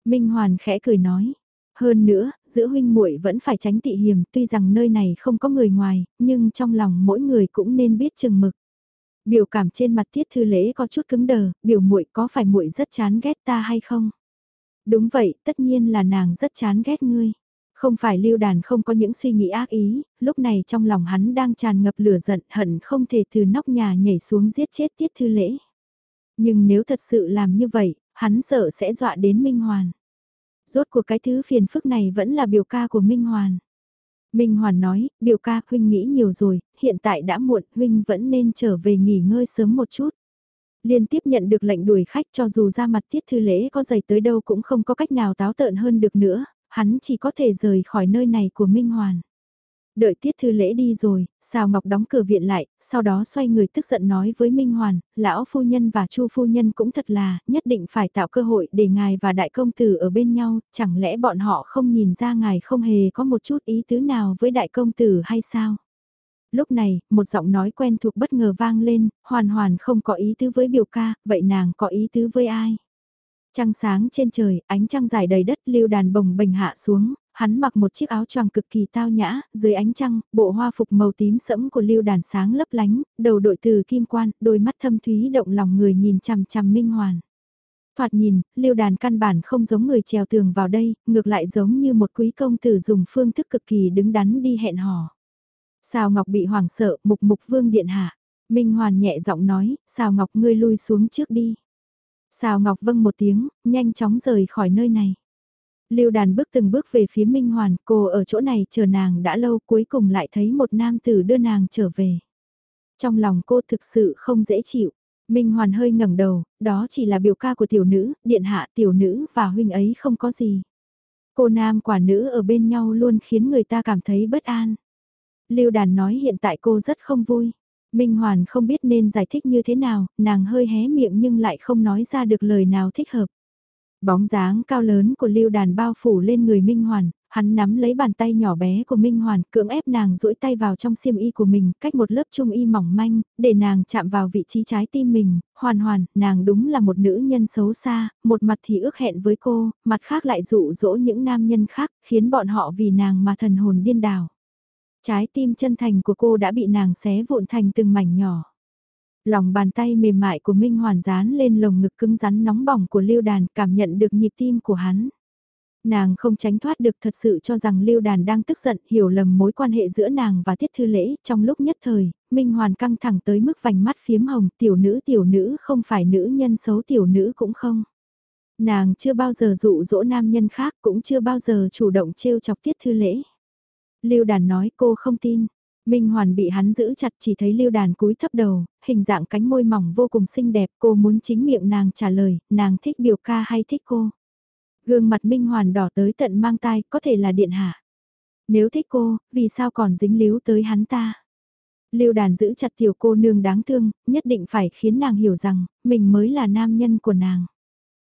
Minh Hoàn khẽ cười nói, hơn nữa, giữa huynh muội vẫn phải tránh tị hiểm, tuy rằng nơi này không có người ngoài, nhưng trong lòng mỗi người cũng nên biết chừng mực. Biểu cảm trên mặt Tiết Thư Lễ có chút cứng đờ, biểu muội có phải muội rất chán ghét ta hay không? Đúng vậy, tất nhiên là nàng rất chán ghét ngươi. Không phải lưu đàn không có những suy nghĩ ác ý, lúc này trong lòng hắn đang tràn ngập lửa giận hận không thể từ nóc nhà nhảy xuống giết chết Tiết Thư Lễ. Nhưng nếu thật sự làm như vậy, hắn sợ sẽ dọa đến Minh Hoàn. Rốt cuộc cái thứ phiền phức này vẫn là biểu ca của Minh Hoàn. Minh Hoàn nói, biểu ca, huynh nghĩ nhiều rồi, hiện tại đã muộn, huynh vẫn nên trở về nghỉ ngơi sớm một chút. Liên tiếp nhận được lệnh đuổi khách cho dù ra mặt tiết thư lễ có dày tới đâu cũng không có cách nào táo tợn hơn được nữa, hắn chỉ có thể rời khỏi nơi này của Minh Hoàn. Đợi tiết thư lễ đi rồi, Sào Ngọc đóng cửa viện lại, sau đó xoay người tức giận nói với Minh Hoàn, lão phu nhân và chu phu nhân cũng thật là, nhất định phải tạo cơ hội để ngài và đại công tử ở bên nhau, chẳng lẽ bọn họ không nhìn ra ngài không hề có một chút ý tứ nào với đại công tử hay sao? Lúc này, một giọng nói quen thuộc bất ngờ vang lên, hoàn hoàn không có ý tứ với biểu ca, vậy nàng có ý tứ với ai? Trăng sáng trên trời, ánh trăng dài đầy đất lưu đàn bồng bềnh hạ xuống, Hắn mặc một chiếc áo choàng cực kỳ tao nhã, dưới ánh trăng, bộ hoa phục màu tím sẫm của lưu đàn sáng lấp lánh, đầu đội từ kim quan, đôi mắt thâm thúy động lòng người nhìn chằm chằm minh hoàn. Thoạt nhìn, lưu đàn căn bản không giống người trèo tường vào đây, ngược lại giống như một quý công tử dùng phương thức cực kỳ đứng đắn đi hẹn hò. Sao Ngọc bị hoảng sợ, mục mục vương điện hạ. Minh Hoàn nhẹ giọng nói, Sao Ngọc ngươi lui xuống trước đi xào Ngọc vâng một tiếng, nhanh chóng rời khỏi nơi này. Lưu đàn bước từng bước về phía Minh Hoàn, cô ở chỗ này chờ nàng đã lâu cuối cùng lại thấy một nam tử đưa nàng trở về. Trong lòng cô thực sự không dễ chịu. Minh Hoàn hơi ngẩng đầu, đó chỉ là biểu ca của tiểu nữ, điện hạ tiểu nữ và huynh ấy không có gì. Cô nam quả nữ ở bên nhau luôn khiến người ta cảm thấy bất an. Lưu đàn nói hiện tại cô rất không vui. Minh Hoàn không biết nên giải thích như thế nào, nàng hơi hé miệng nhưng lại không nói ra được lời nào thích hợp. Bóng dáng cao lớn của lưu đàn bao phủ lên người Minh Hoàn, hắn nắm lấy bàn tay nhỏ bé của Minh Hoàn, cưỡng ép nàng duỗi tay vào trong xiêm y của mình, cách một lớp trung y mỏng manh, để nàng chạm vào vị trí trái tim mình, hoàn hoàn, nàng đúng là một nữ nhân xấu xa, một mặt thì ước hẹn với cô, mặt khác lại dụ dỗ những nam nhân khác, khiến bọn họ vì nàng mà thần hồn điên đảo. Trái tim chân thành của cô đã bị nàng xé vụn thành từng mảnh nhỏ. Lòng bàn tay mềm mại của Minh Hoàn dán lên lồng ngực cứng rắn nóng bỏng của Lưu Đàn cảm nhận được nhịp tim của hắn. Nàng không tránh thoát được thật sự cho rằng Lưu Đàn đang tức giận hiểu lầm mối quan hệ giữa nàng và Tiết Thư Lễ trong lúc nhất thời, Minh Hoàn căng thẳng tới mức vành mắt phiếm hồng tiểu nữ tiểu nữ không phải nữ nhân xấu tiểu nữ cũng không. Nàng chưa bao giờ dụ dỗ nam nhân khác cũng chưa bao giờ chủ động trêu chọc Tiết Thư Lễ. Lưu Đàn nói cô không tin, Minh Hoàn bị hắn giữ chặt chỉ thấy lưu đàn cúi thấp đầu, hình dạng cánh môi mỏng vô cùng xinh đẹp cô muốn chính miệng nàng trả lời, nàng thích biểu ca hay thích cô. Gương mặt Minh Hoàn đỏ tới tận mang tai có thể là điện hạ. Nếu thích cô, vì sao còn dính líu tới hắn ta? Lưu đàn giữ chặt tiểu cô nương đáng thương, nhất định phải khiến nàng hiểu rằng, mình mới là nam nhân của nàng.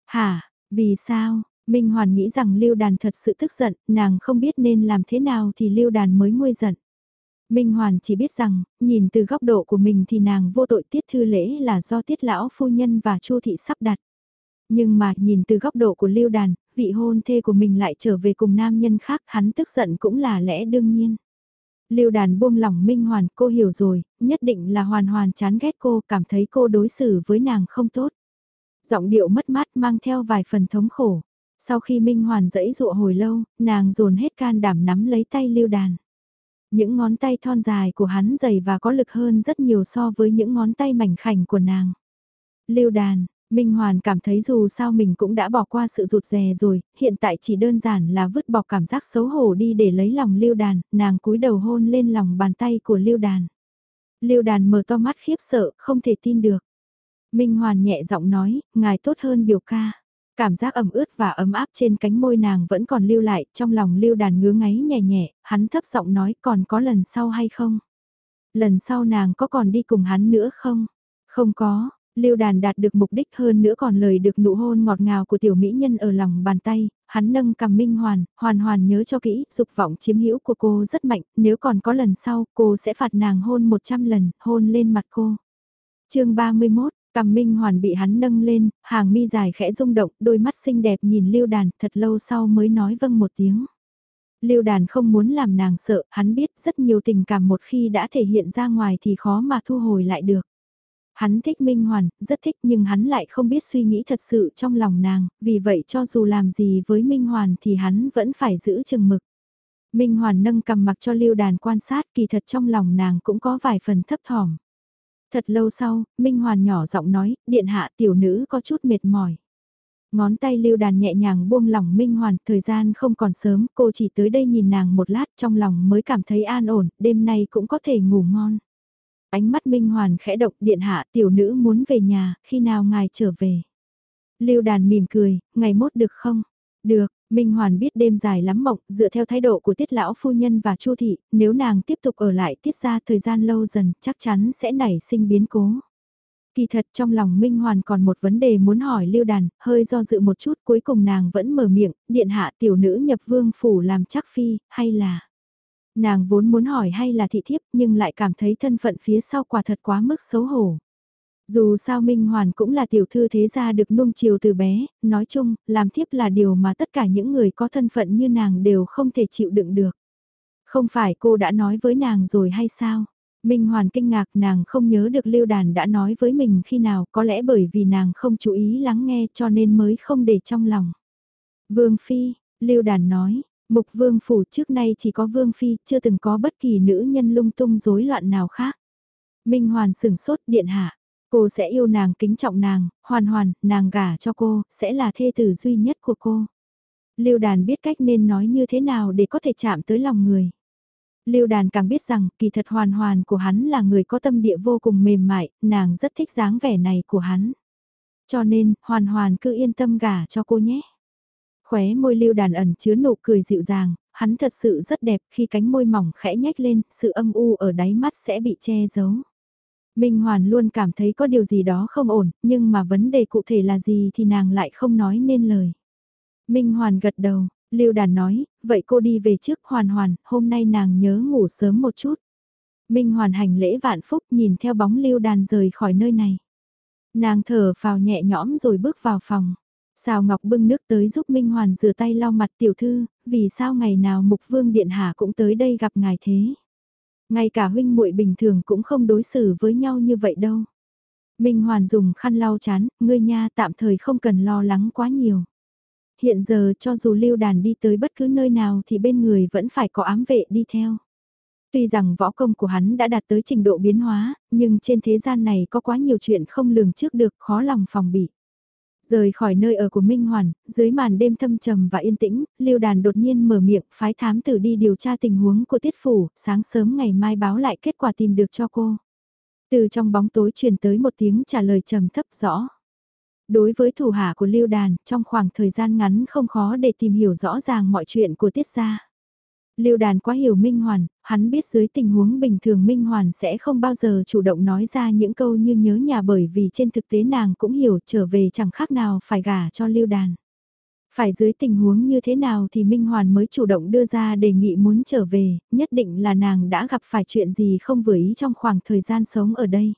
Hả, vì sao? Minh Hoàn nghĩ rằng Lưu đàn thật sự tức giận, nàng không biết nên làm thế nào thì Lưu đàn mới nguôi giận. Minh Hoàn chỉ biết rằng, nhìn từ góc độ của mình thì nàng vô tội tiết thư lễ là do tiết lão phu nhân và chu thị sắp đặt. Nhưng mà nhìn từ góc độ của lưu đàn, vị hôn thê của mình lại trở về cùng nam nhân khác hắn tức giận cũng là lẽ đương nhiên. Lưu đàn buông lỏng Minh Hoàn cô hiểu rồi, nhất định là hoàn hoàn chán ghét cô cảm thấy cô đối xử với nàng không tốt. Giọng điệu mất mát mang theo vài phần thống khổ. Sau khi Minh Hoàn dẫy dụa hồi lâu, nàng dồn hết can đảm nắm lấy tay lưu đàn. Những ngón tay thon dài của hắn dày và có lực hơn rất nhiều so với những ngón tay mảnh khảnh của nàng. Lưu đàn, Minh Hoàn cảm thấy dù sao mình cũng đã bỏ qua sự rụt rè rồi, hiện tại chỉ đơn giản là vứt bỏ cảm giác xấu hổ đi để lấy lòng lưu đàn, nàng cúi đầu hôn lên lòng bàn tay của lưu đàn. Lưu đàn mở to mắt khiếp sợ, không thể tin được. Minh Hoàn nhẹ giọng nói, ngài tốt hơn biểu ca. Cảm giác ẩm ướt và ấm áp trên cánh môi nàng vẫn còn lưu lại, trong lòng lưu đàn ngứa ngáy nhẹ nhẹ, hắn thấp giọng nói còn có lần sau hay không? Lần sau nàng có còn đi cùng hắn nữa không? Không có, lưu đàn đạt được mục đích hơn nữa còn lời được nụ hôn ngọt ngào của tiểu mỹ nhân ở lòng bàn tay, hắn nâng cầm minh hoàn, hoàn hoàn nhớ cho kỹ, dục vọng chiếm hữu của cô rất mạnh, nếu còn có lần sau, cô sẽ phạt nàng hôn 100 lần, hôn lên mặt cô. chương 31, Cầm Minh Hoàn bị hắn nâng lên, hàng mi dài khẽ rung động, đôi mắt xinh đẹp nhìn Lưu Đàn, thật lâu sau mới nói vâng một tiếng. Lưu Đàn không muốn làm nàng sợ, hắn biết rất nhiều tình cảm một khi đã thể hiện ra ngoài thì khó mà thu hồi lại được. Hắn thích Minh Hoàn, rất thích nhưng hắn lại không biết suy nghĩ thật sự trong lòng nàng, vì vậy cho dù làm gì với Minh Hoàn thì hắn vẫn phải giữ chừng mực. Minh Hoàn nâng cầm mặc cho Lưu Đàn quan sát kỳ thật trong lòng nàng cũng có vài phần thấp thỏm. Thật lâu sau, Minh Hoàn nhỏ giọng nói, điện hạ tiểu nữ có chút mệt mỏi. Ngón tay lưu đàn nhẹ nhàng buông lỏng Minh Hoàn, thời gian không còn sớm, cô chỉ tới đây nhìn nàng một lát trong lòng mới cảm thấy an ổn, đêm nay cũng có thể ngủ ngon. Ánh mắt Minh Hoàn khẽ độc điện hạ tiểu nữ muốn về nhà, khi nào ngài trở về. Lưu đàn mỉm cười, ngày mốt được không? Được, Minh Hoàn biết đêm dài lắm mộng, dựa theo thái độ của tiết lão phu nhân và chu thị, nếu nàng tiếp tục ở lại tiết ra thời gian lâu dần chắc chắn sẽ nảy sinh biến cố. Kỳ thật trong lòng Minh Hoàn còn một vấn đề muốn hỏi lưu đàn, hơi do dự một chút cuối cùng nàng vẫn mở miệng, điện hạ tiểu nữ nhập vương phủ làm chắc phi, hay là... Nàng vốn muốn hỏi hay là thị thiếp nhưng lại cảm thấy thân phận phía sau quả thật quá mức xấu hổ. Dù sao Minh Hoàn cũng là tiểu thư thế gia được nung chiều từ bé, nói chung, làm thiếp là điều mà tất cả những người có thân phận như nàng đều không thể chịu đựng được. Không phải cô đã nói với nàng rồi hay sao? Minh Hoàn kinh ngạc nàng không nhớ được Lưu Đàn đã nói với mình khi nào có lẽ bởi vì nàng không chú ý lắng nghe cho nên mới không để trong lòng. Vương Phi, Lưu Đàn nói, Mục Vương Phủ trước nay chỉ có Vương Phi chưa từng có bất kỳ nữ nhân lung tung rối loạn nào khác. Minh Hoàn sửng sốt điện hạ, Cô sẽ yêu nàng kính trọng nàng, hoàn hoàn, nàng gả cho cô, sẽ là thê tử duy nhất của cô. Lưu đàn biết cách nên nói như thế nào để có thể chạm tới lòng người. Lưu đàn càng biết rằng kỳ thật hoàn hoàn của hắn là người có tâm địa vô cùng mềm mại, nàng rất thích dáng vẻ này của hắn. Cho nên, hoàn hoàn cứ yên tâm gả cho cô nhé. Khóe môi lưu đàn ẩn chứa nụ cười dịu dàng, hắn thật sự rất đẹp khi cánh môi mỏng khẽ nhếch lên, sự âm u ở đáy mắt sẽ bị che giấu. Minh Hoàn luôn cảm thấy có điều gì đó không ổn, nhưng mà vấn đề cụ thể là gì thì nàng lại không nói nên lời. Minh Hoàn gật đầu, Lưu Đàn nói, vậy cô đi về trước Hoàn Hoàn, hôm nay nàng nhớ ngủ sớm một chút. Minh Hoàn hành lễ vạn phúc nhìn theo bóng Lưu Đàn rời khỏi nơi này. Nàng thở phào nhẹ nhõm rồi bước vào phòng. Sào Ngọc bưng nước tới giúp Minh Hoàn rửa tay lau mặt tiểu thư, vì sao ngày nào Mục Vương Điện Hạ cũng tới đây gặp ngài thế? Ngay cả huynh muội bình thường cũng không đối xử với nhau như vậy đâu. Minh Hoàn dùng khăn lau chán, ngươi nha tạm thời không cần lo lắng quá nhiều. Hiện giờ cho dù lưu đàn đi tới bất cứ nơi nào thì bên người vẫn phải có ám vệ đi theo. Tuy rằng võ công của hắn đã đạt tới trình độ biến hóa, nhưng trên thế gian này có quá nhiều chuyện không lường trước được khó lòng phòng bị. Rời khỏi nơi ở của Minh Hoàn, dưới màn đêm thâm trầm và yên tĩnh, Lưu Đàn đột nhiên mở miệng phái thám tử đi điều tra tình huống của Tiết Phủ, sáng sớm ngày mai báo lại kết quả tìm được cho cô. Từ trong bóng tối truyền tới một tiếng trả lời trầm thấp rõ. Đối với thủ hạ của Lưu Đàn, trong khoảng thời gian ngắn không khó để tìm hiểu rõ ràng mọi chuyện của Tiết gia. Lưu đàn quá hiểu Minh Hoàn, hắn biết dưới tình huống bình thường Minh Hoàn sẽ không bao giờ chủ động nói ra những câu như nhớ nhà bởi vì trên thực tế nàng cũng hiểu trở về chẳng khác nào phải gả cho lưu đàn. Phải dưới tình huống như thế nào thì Minh Hoàn mới chủ động đưa ra đề nghị muốn trở về, nhất định là nàng đã gặp phải chuyện gì không vừa ý trong khoảng thời gian sống ở đây.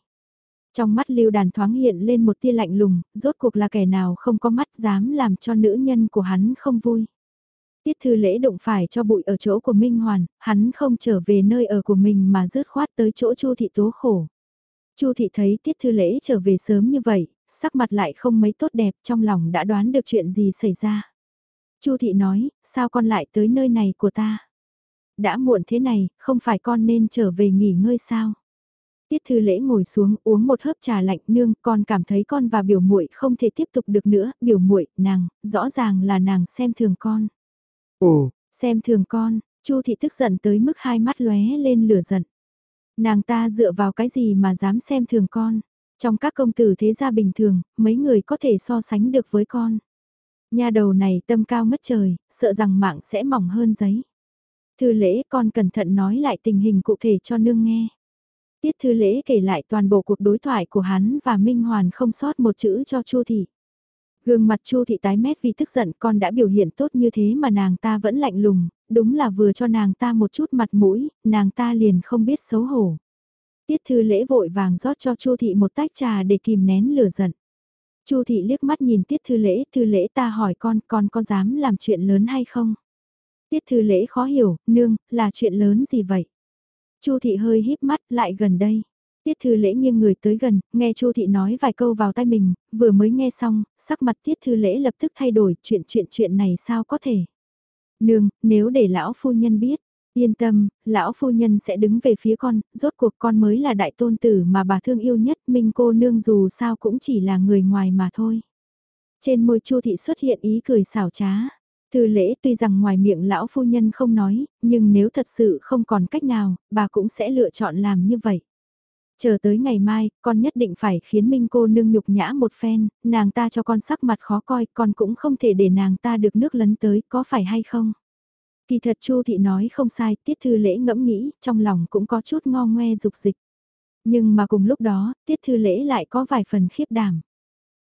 Trong mắt lưu đàn thoáng hiện lên một tia lạnh lùng, rốt cuộc là kẻ nào không có mắt dám làm cho nữ nhân của hắn không vui. Tiết thư lễ đụng phải cho bụi ở chỗ của Minh Hoàn, hắn không trở về nơi ở của mình mà rớt khoát tới chỗ Chu thị tố khổ. Chu thị thấy Tiết thư lễ trở về sớm như vậy, sắc mặt lại không mấy tốt đẹp trong lòng đã đoán được chuyện gì xảy ra. Chu thị nói, sao con lại tới nơi này của ta? Đã muộn thế này, không phải con nên trở về nghỉ ngơi sao? Tiết Thư Lễ ngồi xuống uống một hớp trà lạnh nương, con cảm thấy con và biểu muội không thể tiếp tục được nữa, biểu muội, nàng, rõ ràng là nàng xem thường con. Ồ, xem thường con, Chu thị tức giận tới mức hai mắt lóe lên lửa giận. Nàng ta dựa vào cái gì mà dám xem thường con? Trong các công tử thế gia bình thường, mấy người có thể so sánh được với con. Nhà đầu này tâm cao ngất trời, sợ rằng mạng sẽ mỏng hơn giấy. Thư lễ con cẩn thận nói lại tình hình cụ thể cho nương nghe. Tiết thư lễ kể lại toàn bộ cuộc đối thoại của hắn và Minh Hoàn không sót một chữ cho Chu Thị. Gương mặt Chu Thị tái mét vì tức giận con đã biểu hiện tốt như thế mà nàng ta vẫn lạnh lùng, đúng là vừa cho nàng ta một chút mặt mũi, nàng ta liền không biết xấu hổ. Tiết thư lễ vội vàng rót cho Chu Thị một tách trà để kìm nén lửa giận. Chu Thị liếc mắt nhìn Tiết thư lễ, thư lễ ta hỏi con, con có dám làm chuyện lớn hay không? Tiết thư lễ khó hiểu, nương, là chuyện lớn gì vậy? Chu thị hơi híp mắt lại gần đây. Tiết thư lễ nghiêng người tới gần, nghe Chu thị nói vài câu vào tay mình, vừa mới nghe xong, sắc mặt tiết thư lễ lập tức thay đổi, chuyện chuyện chuyện này sao có thể. Nương, nếu để lão phu nhân biết, yên tâm, lão phu nhân sẽ đứng về phía con, rốt cuộc con mới là đại tôn tử mà bà thương yêu nhất, minh cô nương dù sao cũng chỉ là người ngoài mà thôi. Trên môi Chu thị xuất hiện ý cười xảo trá. Thư lễ tuy rằng ngoài miệng lão phu nhân không nói, nhưng nếu thật sự không còn cách nào, bà cũng sẽ lựa chọn làm như vậy. Chờ tới ngày mai, con nhất định phải khiến Minh cô nương nhục nhã một phen, nàng ta cho con sắc mặt khó coi, con cũng không thể để nàng ta được nước lấn tới, có phải hay không? Kỳ thật Chu thị nói không sai, tiết thư lễ ngẫm nghĩ, trong lòng cũng có chút ngo ngoe dục dịch. Nhưng mà cùng lúc đó, tiết thư lễ lại có vài phần khiếp đảm.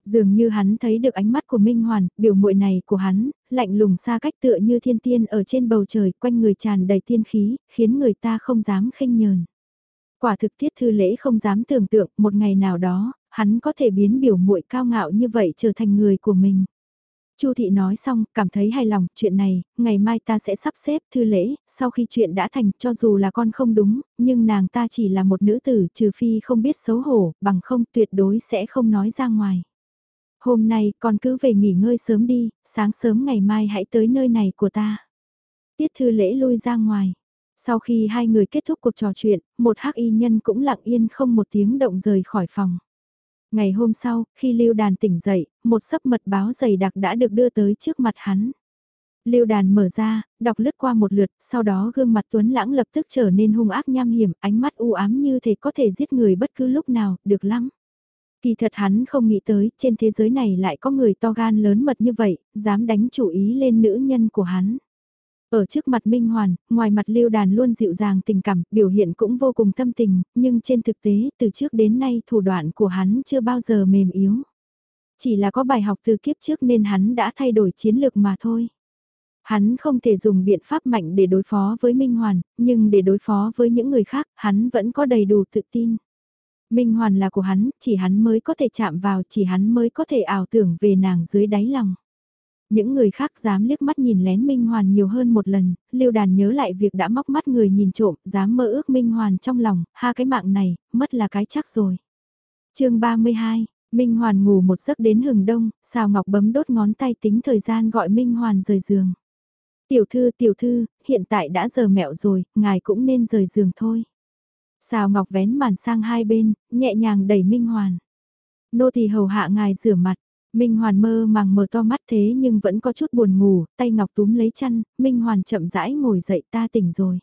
Dường như hắn thấy được ánh mắt của Minh Hoàn, biểu muội này của hắn, lạnh lùng xa cách tựa như thiên tiên ở trên bầu trời, quanh người tràn đầy tiên khí, khiến người ta không dám khinh nhờn. Quả thực tiết thư lễ không dám tưởng tượng, một ngày nào đó, hắn có thể biến biểu muội cao ngạo như vậy trở thành người của mình. Chu thị nói xong, cảm thấy hài lòng, chuyện này, ngày mai ta sẽ sắp xếp thư lễ, sau khi chuyện đã thành, cho dù là con không đúng, nhưng nàng ta chỉ là một nữ tử, trừ phi không biết xấu hổ, bằng không tuyệt đối sẽ không nói ra ngoài. Hôm nay con cứ về nghỉ ngơi sớm đi, sáng sớm ngày mai hãy tới nơi này của ta. Tiết thư lễ lui ra ngoài. Sau khi hai người kết thúc cuộc trò chuyện, một hắc y nhân cũng lặng yên không một tiếng động rời khỏi phòng. Ngày hôm sau, khi Lưu Đàn tỉnh dậy, một sấp mật báo dày đặc đã được đưa tới trước mặt hắn. Lưu Đàn mở ra, đọc lướt qua một lượt, sau đó gương mặt Tuấn Lãng lập tức trở nên hung ác nham hiểm, ánh mắt u ám như thể có thể giết người bất cứ lúc nào, được lắm. Kỳ thật hắn không nghĩ tới, trên thế giới này lại có người to gan lớn mật như vậy, dám đánh chủ ý lên nữ nhân của hắn. Ở trước mặt Minh Hoàn, ngoài mặt lưu đàn luôn dịu dàng tình cảm, biểu hiện cũng vô cùng tâm tình, nhưng trên thực tế, từ trước đến nay thủ đoạn của hắn chưa bao giờ mềm yếu. Chỉ là có bài học từ kiếp trước nên hắn đã thay đổi chiến lược mà thôi. Hắn không thể dùng biện pháp mạnh để đối phó với Minh Hoàn, nhưng để đối phó với những người khác, hắn vẫn có đầy đủ tự tin. Minh Hoàn là của hắn, chỉ hắn mới có thể chạm vào, chỉ hắn mới có thể ảo tưởng về nàng dưới đáy lòng. Những người khác dám liếc mắt nhìn lén Minh Hoàn nhiều hơn một lần, Lưu Đàn nhớ lại việc đã móc mắt người nhìn trộm, dám mơ ước Minh Hoàn trong lòng, ha cái mạng này, mất là cái chắc rồi. chương 32, Minh Hoàn ngủ một giấc đến hừng đông, xào ngọc bấm đốt ngón tay tính thời gian gọi Minh Hoàn rời giường. Tiểu thư tiểu thư, hiện tại đã giờ mẹo rồi, ngài cũng nên rời giường thôi. Xào ngọc vén màn sang hai bên, nhẹ nhàng đẩy Minh Hoàn. Nô thì hầu hạ ngài rửa mặt, Minh Hoàn mơ màng mở to mắt thế nhưng vẫn có chút buồn ngủ, tay ngọc túm lấy chăn, Minh Hoàn chậm rãi ngồi dậy ta tỉnh rồi.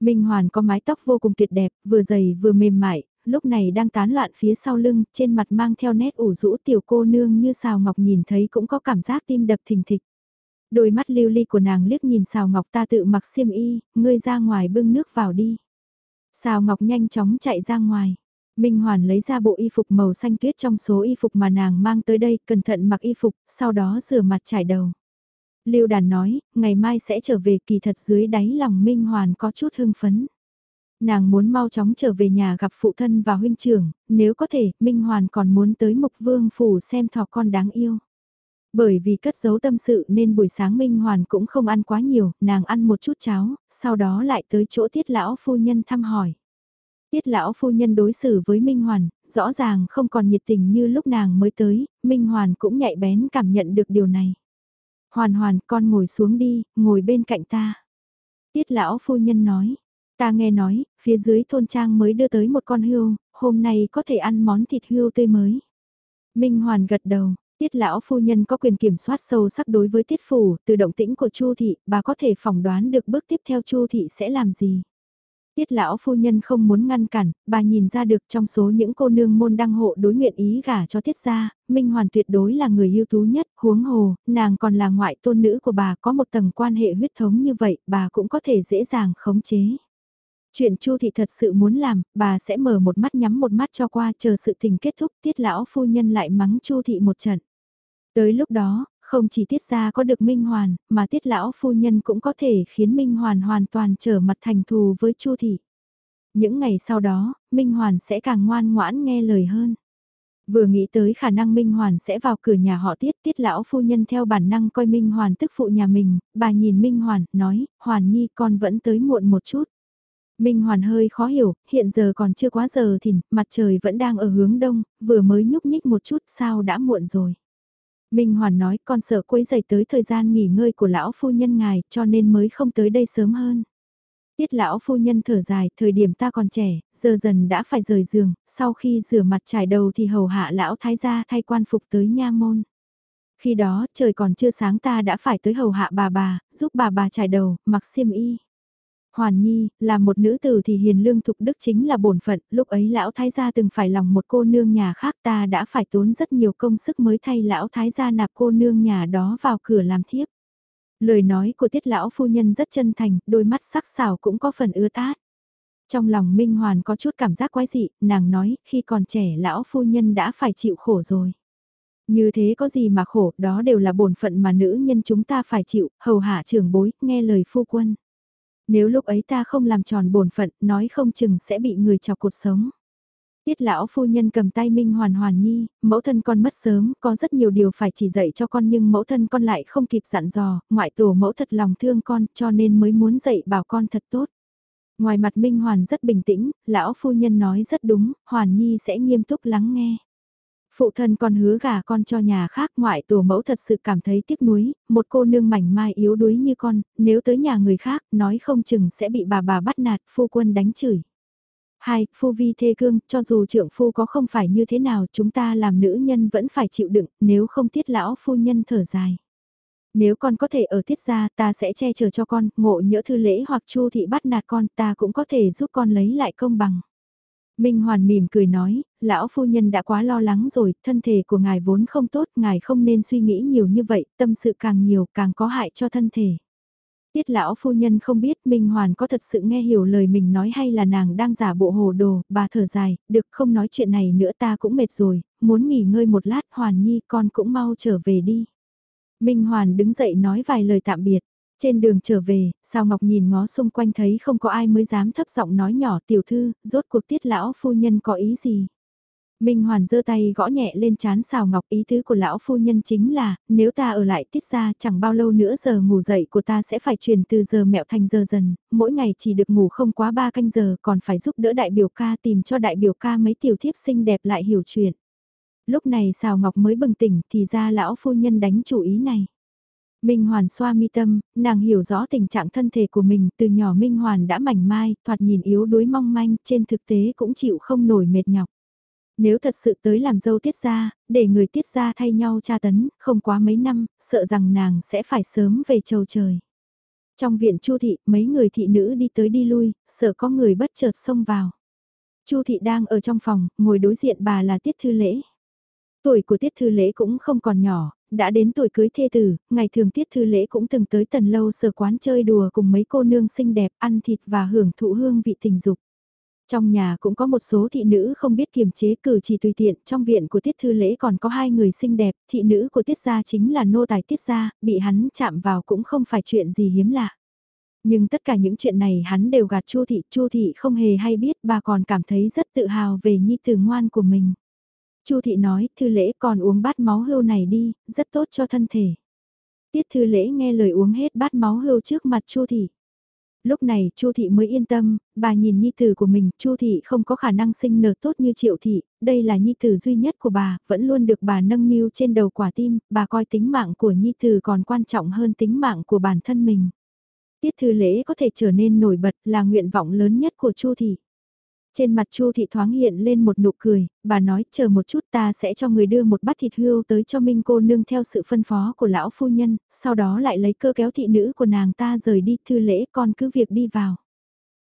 Minh Hoàn có mái tóc vô cùng tuyệt đẹp, vừa dày vừa mềm mại, lúc này đang tán loạn phía sau lưng, trên mặt mang theo nét ủ rũ tiểu cô nương như Sào ngọc nhìn thấy cũng có cảm giác tim đập thình thịch. Đôi mắt lưu ly của nàng liếc nhìn Sào ngọc ta tự mặc xiêm y, ngươi ra ngoài bưng nước vào đi. Sào Ngọc nhanh chóng chạy ra ngoài. Minh Hoàn lấy ra bộ y phục màu xanh tuyết trong số y phục mà nàng mang tới đây, cẩn thận mặc y phục, sau đó rửa mặt trải đầu. Lưu Đàn nói, ngày mai sẽ trở về kỳ thật dưới đáy lòng Minh Hoàn có chút hưng phấn. Nàng muốn mau chóng trở về nhà gặp phụ thân và huynh trưởng, nếu có thể, Minh Hoàn còn muốn tới Mục Vương Phủ xem thỏ con đáng yêu. Bởi vì cất giấu tâm sự nên buổi sáng Minh Hoàn cũng không ăn quá nhiều, nàng ăn một chút cháo, sau đó lại tới chỗ tiết lão phu nhân thăm hỏi. Tiết lão phu nhân đối xử với Minh Hoàn, rõ ràng không còn nhiệt tình như lúc nàng mới tới, Minh Hoàn cũng nhạy bén cảm nhận được điều này. Hoàn hoàn con ngồi xuống đi, ngồi bên cạnh ta. Tiết lão phu nhân nói, ta nghe nói, phía dưới thôn trang mới đưa tới một con hươu, hôm nay có thể ăn món thịt hươu tươi mới. Minh Hoàn gật đầu, Tiết lão phu nhân có quyền kiểm soát sâu sắc đối với tiết phủ, từ động tĩnh của Chu thị, bà có thể phỏng đoán được bước tiếp theo Chu thị sẽ làm gì. Tiết lão phu nhân không muốn ngăn cản, bà nhìn ra được trong số những cô nương môn đăng hộ đối nguyện ý gả cho tiết gia, Minh Hoàn tuyệt đối là người ưu tú nhất, huống hồ, nàng còn là ngoại tôn nữ của bà có một tầng quan hệ huyết thống như vậy, bà cũng có thể dễ dàng khống chế. Chuyện Chu thị thật sự muốn làm, bà sẽ mở một mắt nhắm một mắt cho qua chờ sự tình kết thúc, tiết lão phu nhân lại mắng Chu thị một trận. Tới lúc đó, không chỉ tiết ra có được Minh Hoàn, mà tiết lão phu nhân cũng có thể khiến Minh Hoàn hoàn toàn trở mặt thành thù với Chu thị. Những ngày sau đó, Minh Hoàn sẽ càng ngoan ngoãn nghe lời hơn. Vừa nghĩ tới khả năng Minh Hoàn sẽ vào cửa nhà họ tiết, tiết lão phu nhân theo bản năng coi Minh Hoàn tức phụ nhà mình, bà nhìn Minh Hoàn, nói, Hoàn Nhi con vẫn tới muộn một chút. Minh Hoàn hơi khó hiểu, hiện giờ còn chưa quá giờ thì mặt trời vẫn đang ở hướng đông, vừa mới nhúc nhích một chút sao đã muộn rồi. Minh Hoàn nói con sợ quấy dày tới thời gian nghỉ ngơi của lão phu nhân ngài cho nên mới không tới đây sớm hơn. Tiết lão phu nhân thở dài, thời điểm ta còn trẻ, giờ dần đã phải rời giường, sau khi rửa mặt trải đầu thì hầu hạ lão thái gia thay quan phục tới nha môn. Khi đó, trời còn chưa sáng ta đã phải tới hầu hạ bà bà, giúp bà bà trải đầu, mặc xiêm y. Hoàn Nhi, là một nữ tử thì hiền lương thục đức chính là bổn phận, lúc ấy lão thái gia từng phải lòng một cô nương nhà khác ta đã phải tốn rất nhiều công sức mới thay lão thái gia nạp cô nương nhà đó vào cửa làm thiếp. Lời nói của tiết lão phu nhân rất chân thành, đôi mắt sắc sảo cũng có phần ưa tát. Trong lòng Minh Hoàn có chút cảm giác quái dị, nàng nói, khi còn trẻ lão phu nhân đã phải chịu khổ rồi. Như thế có gì mà khổ, đó đều là bổn phận mà nữ nhân chúng ta phải chịu, hầu hạ trưởng bối, nghe lời phu quân. Nếu lúc ấy ta không làm tròn bổn phận, nói không chừng sẽ bị người chọc cuộc sống. Tiết lão phu nhân cầm tay Minh Hoàn Hoàn Nhi, mẫu thân con mất sớm, có rất nhiều điều phải chỉ dạy cho con nhưng mẫu thân con lại không kịp dặn dò, ngoại tổ mẫu thật lòng thương con cho nên mới muốn dạy bảo con thật tốt. Ngoài mặt Minh Hoàn rất bình tĩnh, lão phu nhân nói rất đúng, Hoàn Nhi sẽ nghiêm túc lắng nghe. Phụ thân con hứa gả con cho nhà khác ngoại tổ mẫu thật sự cảm thấy tiếc nuối, một cô nương mảnh mai yếu đuối như con, nếu tới nhà người khác nói không chừng sẽ bị bà bà bắt nạt phu quân đánh chửi. Hai, phu vi thê cương, cho dù trưởng phu có không phải như thế nào chúng ta làm nữ nhân vẫn phải chịu đựng, nếu không tiết lão phu nhân thở dài. Nếu con có thể ở tiết gia ta sẽ che chở cho con, ngộ nhỡ thư lễ hoặc chu thị bắt nạt con ta cũng có thể giúp con lấy lại công bằng. Minh Hoàn mỉm cười nói, lão phu nhân đã quá lo lắng rồi, thân thể của ngài vốn không tốt, ngài không nên suy nghĩ nhiều như vậy, tâm sự càng nhiều càng có hại cho thân thể. Tiết lão phu nhân không biết Minh Hoàn có thật sự nghe hiểu lời mình nói hay là nàng đang giả bộ hồ đồ, bà thở dài, được không nói chuyện này nữa ta cũng mệt rồi, muốn nghỉ ngơi một lát Hoàn Nhi con cũng mau trở về đi. Minh Hoàn đứng dậy nói vài lời tạm biệt. Trên đường trở về, Sao Ngọc nhìn ngó xung quanh thấy không có ai mới dám thấp giọng nói nhỏ tiểu thư, rốt cuộc tiết lão phu nhân có ý gì. Minh Hoàn giơ tay gõ nhẹ lên chán xào ngọc ý tứ của lão phu nhân chính là, nếu ta ở lại tiết ra chẳng bao lâu nữa giờ ngủ dậy của ta sẽ phải chuyển từ giờ mẹo thành giờ dần, mỗi ngày chỉ được ngủ không quá ba canh giờ còn phải giúp đỡ đại biểu ca tìm cho đại biểu ca mấy tiểu thiếp xinh đẹp lại hiểu chuyện. Lúc này xào ngọc mới bừng tỉnh thì ra lão phu nhân đánh chủ ý này. Minh Hoàn xoa mi tâm, nàng hiểu rõ tình trạng thân thể của mình, từ nhỏ Minh Hoàn đã mảnh mai, thoạt nhìn yếu đuối mong manh, trên thực tế cũng chịu không nổi mệt nhọc. Nếu thật sự tới làm dâu tiết ra, để người tiết ra thay nhau tra tấn, không quá mấy năm, sợ rằng nàng sẽ phải sớm về chầu trời. Trong viện Chu thị, mấy người thị nữ đi tới đi lui, sợ có người bất chợt xông vào. Chu thị đang ở trong phòng, ngồi đối diện bà là Tiết Thư Lễ. Tuổi của Tiết Thư Lễ cũng không còn nhỏ, đã đến tuổi cưới thê tử, ngày thường Tiết Thư Lễ cũng từng tới tần lâu sở quán chơi đùa cùng mấy cô nương xinh đẹp ăn thịt và hưởng thụ hương vị tình dục. Trong nhà cũng có một số thị nữ không biết kiềm chế cử chỉ tùy tiện, trong viện của tiết thư lễ còn có hai người xinh đẹp, thị nữ của tiết gia chính là nô tài tiết gia, bị hắn chạm vào cũng không phải chuyện gì hiếm lạ. Nhưng tất cả những chuyện này hắn đều gạt Chu thị, Chu thị không hề hay biết, bà còn cảm thấy rất tự hào về nhi tử ngoan của mình. Chu thị nói, thư lễ còn uống bát máu hươu này đi, rất tốt cho thân thể. Tiết thư lễ nghe lời uống hết bát máu hươu trước mặt Chu thị. Lúc này, Chu thị mới yên tâm, bà nhìn nhi tử của mình, Chu thị không có khả năng sinh nở tốt như Triệu thị, đây là nhi tử duy nhất của bà, vẫn luôn được bà nâng niu trên đầu quả tim, bà coi tính mạng của nhi tử còn quan trọng hơn tính mạng của bản thân mình. Tiết thư lễ có thể trở nên nổi bật là nguyện vọng lớn nhất của Chu thị. Trên mặt Chu thị thoáng hiện lên một nụ cười, bà nói chờ một chút ta sẽ cho người đưa một bát thịt hươu tới cho Minh cô nương theo sự phân phó của lão phu nhân, sau đó lại lấy cơ kéo thị nữ của nàng ta rời đi thư lễ con cứ việc đi vào.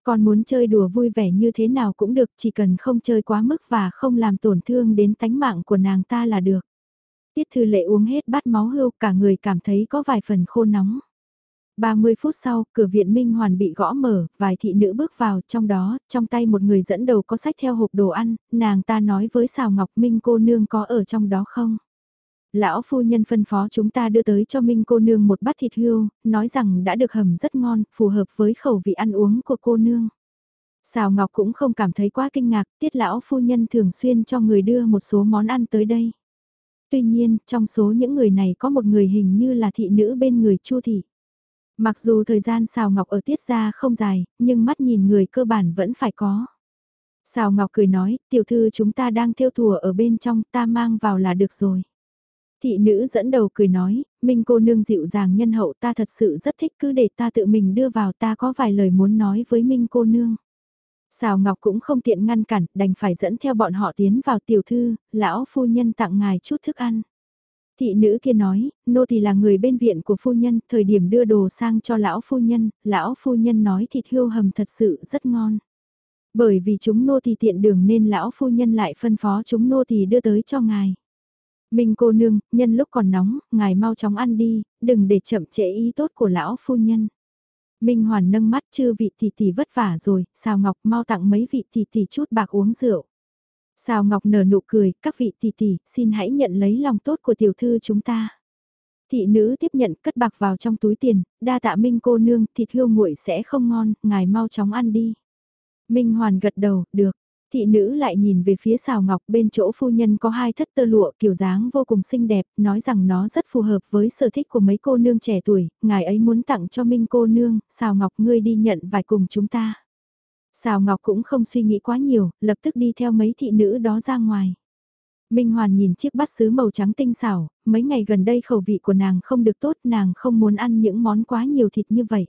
Con muốn chơi đùa vui vẻ như thế nào cũng được, chỉ cần không chơi quá mức và không làm tổn thương đến tánh mạng của nàng ta là được. Tiết Thư Lệ uống hết bát máu hươu cả người cảm thấy có vài phần khô nóng. 30 phút sau, cửa viện Minh Hoàn bị gõ mở, vài thị nữ bước vào, trong đó, trong tay một người dẫn đầu có sách theo hộp đồ ăn, nàng ta nói với Sào Ngọc Minh cô nương có ở trong đó không? Lão phu nhân phân phó chúng ta đưa tới cho Minh cô nương một bát thịt hươu, nói rằng đã được hầm rất ngon, phù hợp với khẩu vị ăn uống của cô nương. Sào Ngọc cũng không cảm thấy quá kinh ngạc, tiết lão phu nhân thường xuyên cho người đưa một số món ăn tới đây. Tuy nhiên, trong số những người này có một người hình như là thị nữ bên người Chu thị. Mặc dù thời gian Sào Ngọc ở tiết ra không dài, nhưng mắt nhìn người cơ bản vẫn phải có. Sào Ngọc cười nói, tiểu thư chúng ta đang theo thùa ở bên trong, ta mang vào là được rồi. Thị nữ dẫn đầu cười nói, Minh cô nương dịu dàng nhân hậu ta thật sự rất thích cứ để ta tự mình đưa vào ta có vài lời muốn nói với Minh cô nương. Sào Ngọc cũng không tiện ngăn cản, đành phải dẫn theo bọn họ tiến vào tiểu thư, lão phu nhân tặng ngài chút thức ăn. Thị nữ kia nói, nô thì là người bên viện của phu nhân, thời điểm đưa đồ sang cho lão phu nhân, lão phu nhân nói thịt hươu hầm thật sự rất ngon. Bởi vì chúng nô thì tiện đường nên lão phu nhân lại phân phó chúng nô thì đưa tới cho ngài. Minh cô nương, nhân lúc còn nóng, ngài mau chóng ăn đi, đừng để chậm trễ ý tốt của lão phu nhân. Minh Hoàn nâng mắt chư vị tỷ tỷ vất vả rồi, sao Ngọc mau tặng mấy vị tỷ tỷ chút bạc uống rượu. Sao Ngọc nở nụ cười, các vị tỷ tỷ, xin hãy nhận lấy lòng tốt của tiểu thư chúng ta. Thị nữ tiếp nhận cất bạc vào trong túi tiền, đa tạ Minh cô nương, thịt hươu nguội sẽ không ngon, ngài mau chóng ăn đi. Minh Hoàn gật đầu, được. Thị nữ lại nhìn về phía xào ngọc bên chỗ phu nhân có hai thất tơ lụa kiểu dáng vô cùng xinh đẹp, nói rằng nó rất phù hợp với sở thích của mấy cô nương trẻ tuổi, ngài ấy muốn tặng cho Minh cô nương, xào ngọc ngươi đi nhận vài cùng chúng ta. Xào ngọc cũng không suy nghĩ quá nhiều, lập tức đi theo mấy thị nữ đó ra ngoài. Minh Hoàn nhìn chiếc bát sứ màu trắng tinh xảo, mấy ngày gần đây khẩu vị của nàng không được tốt, nàng không muốn ăn những món quá nhiều thịt như vậy.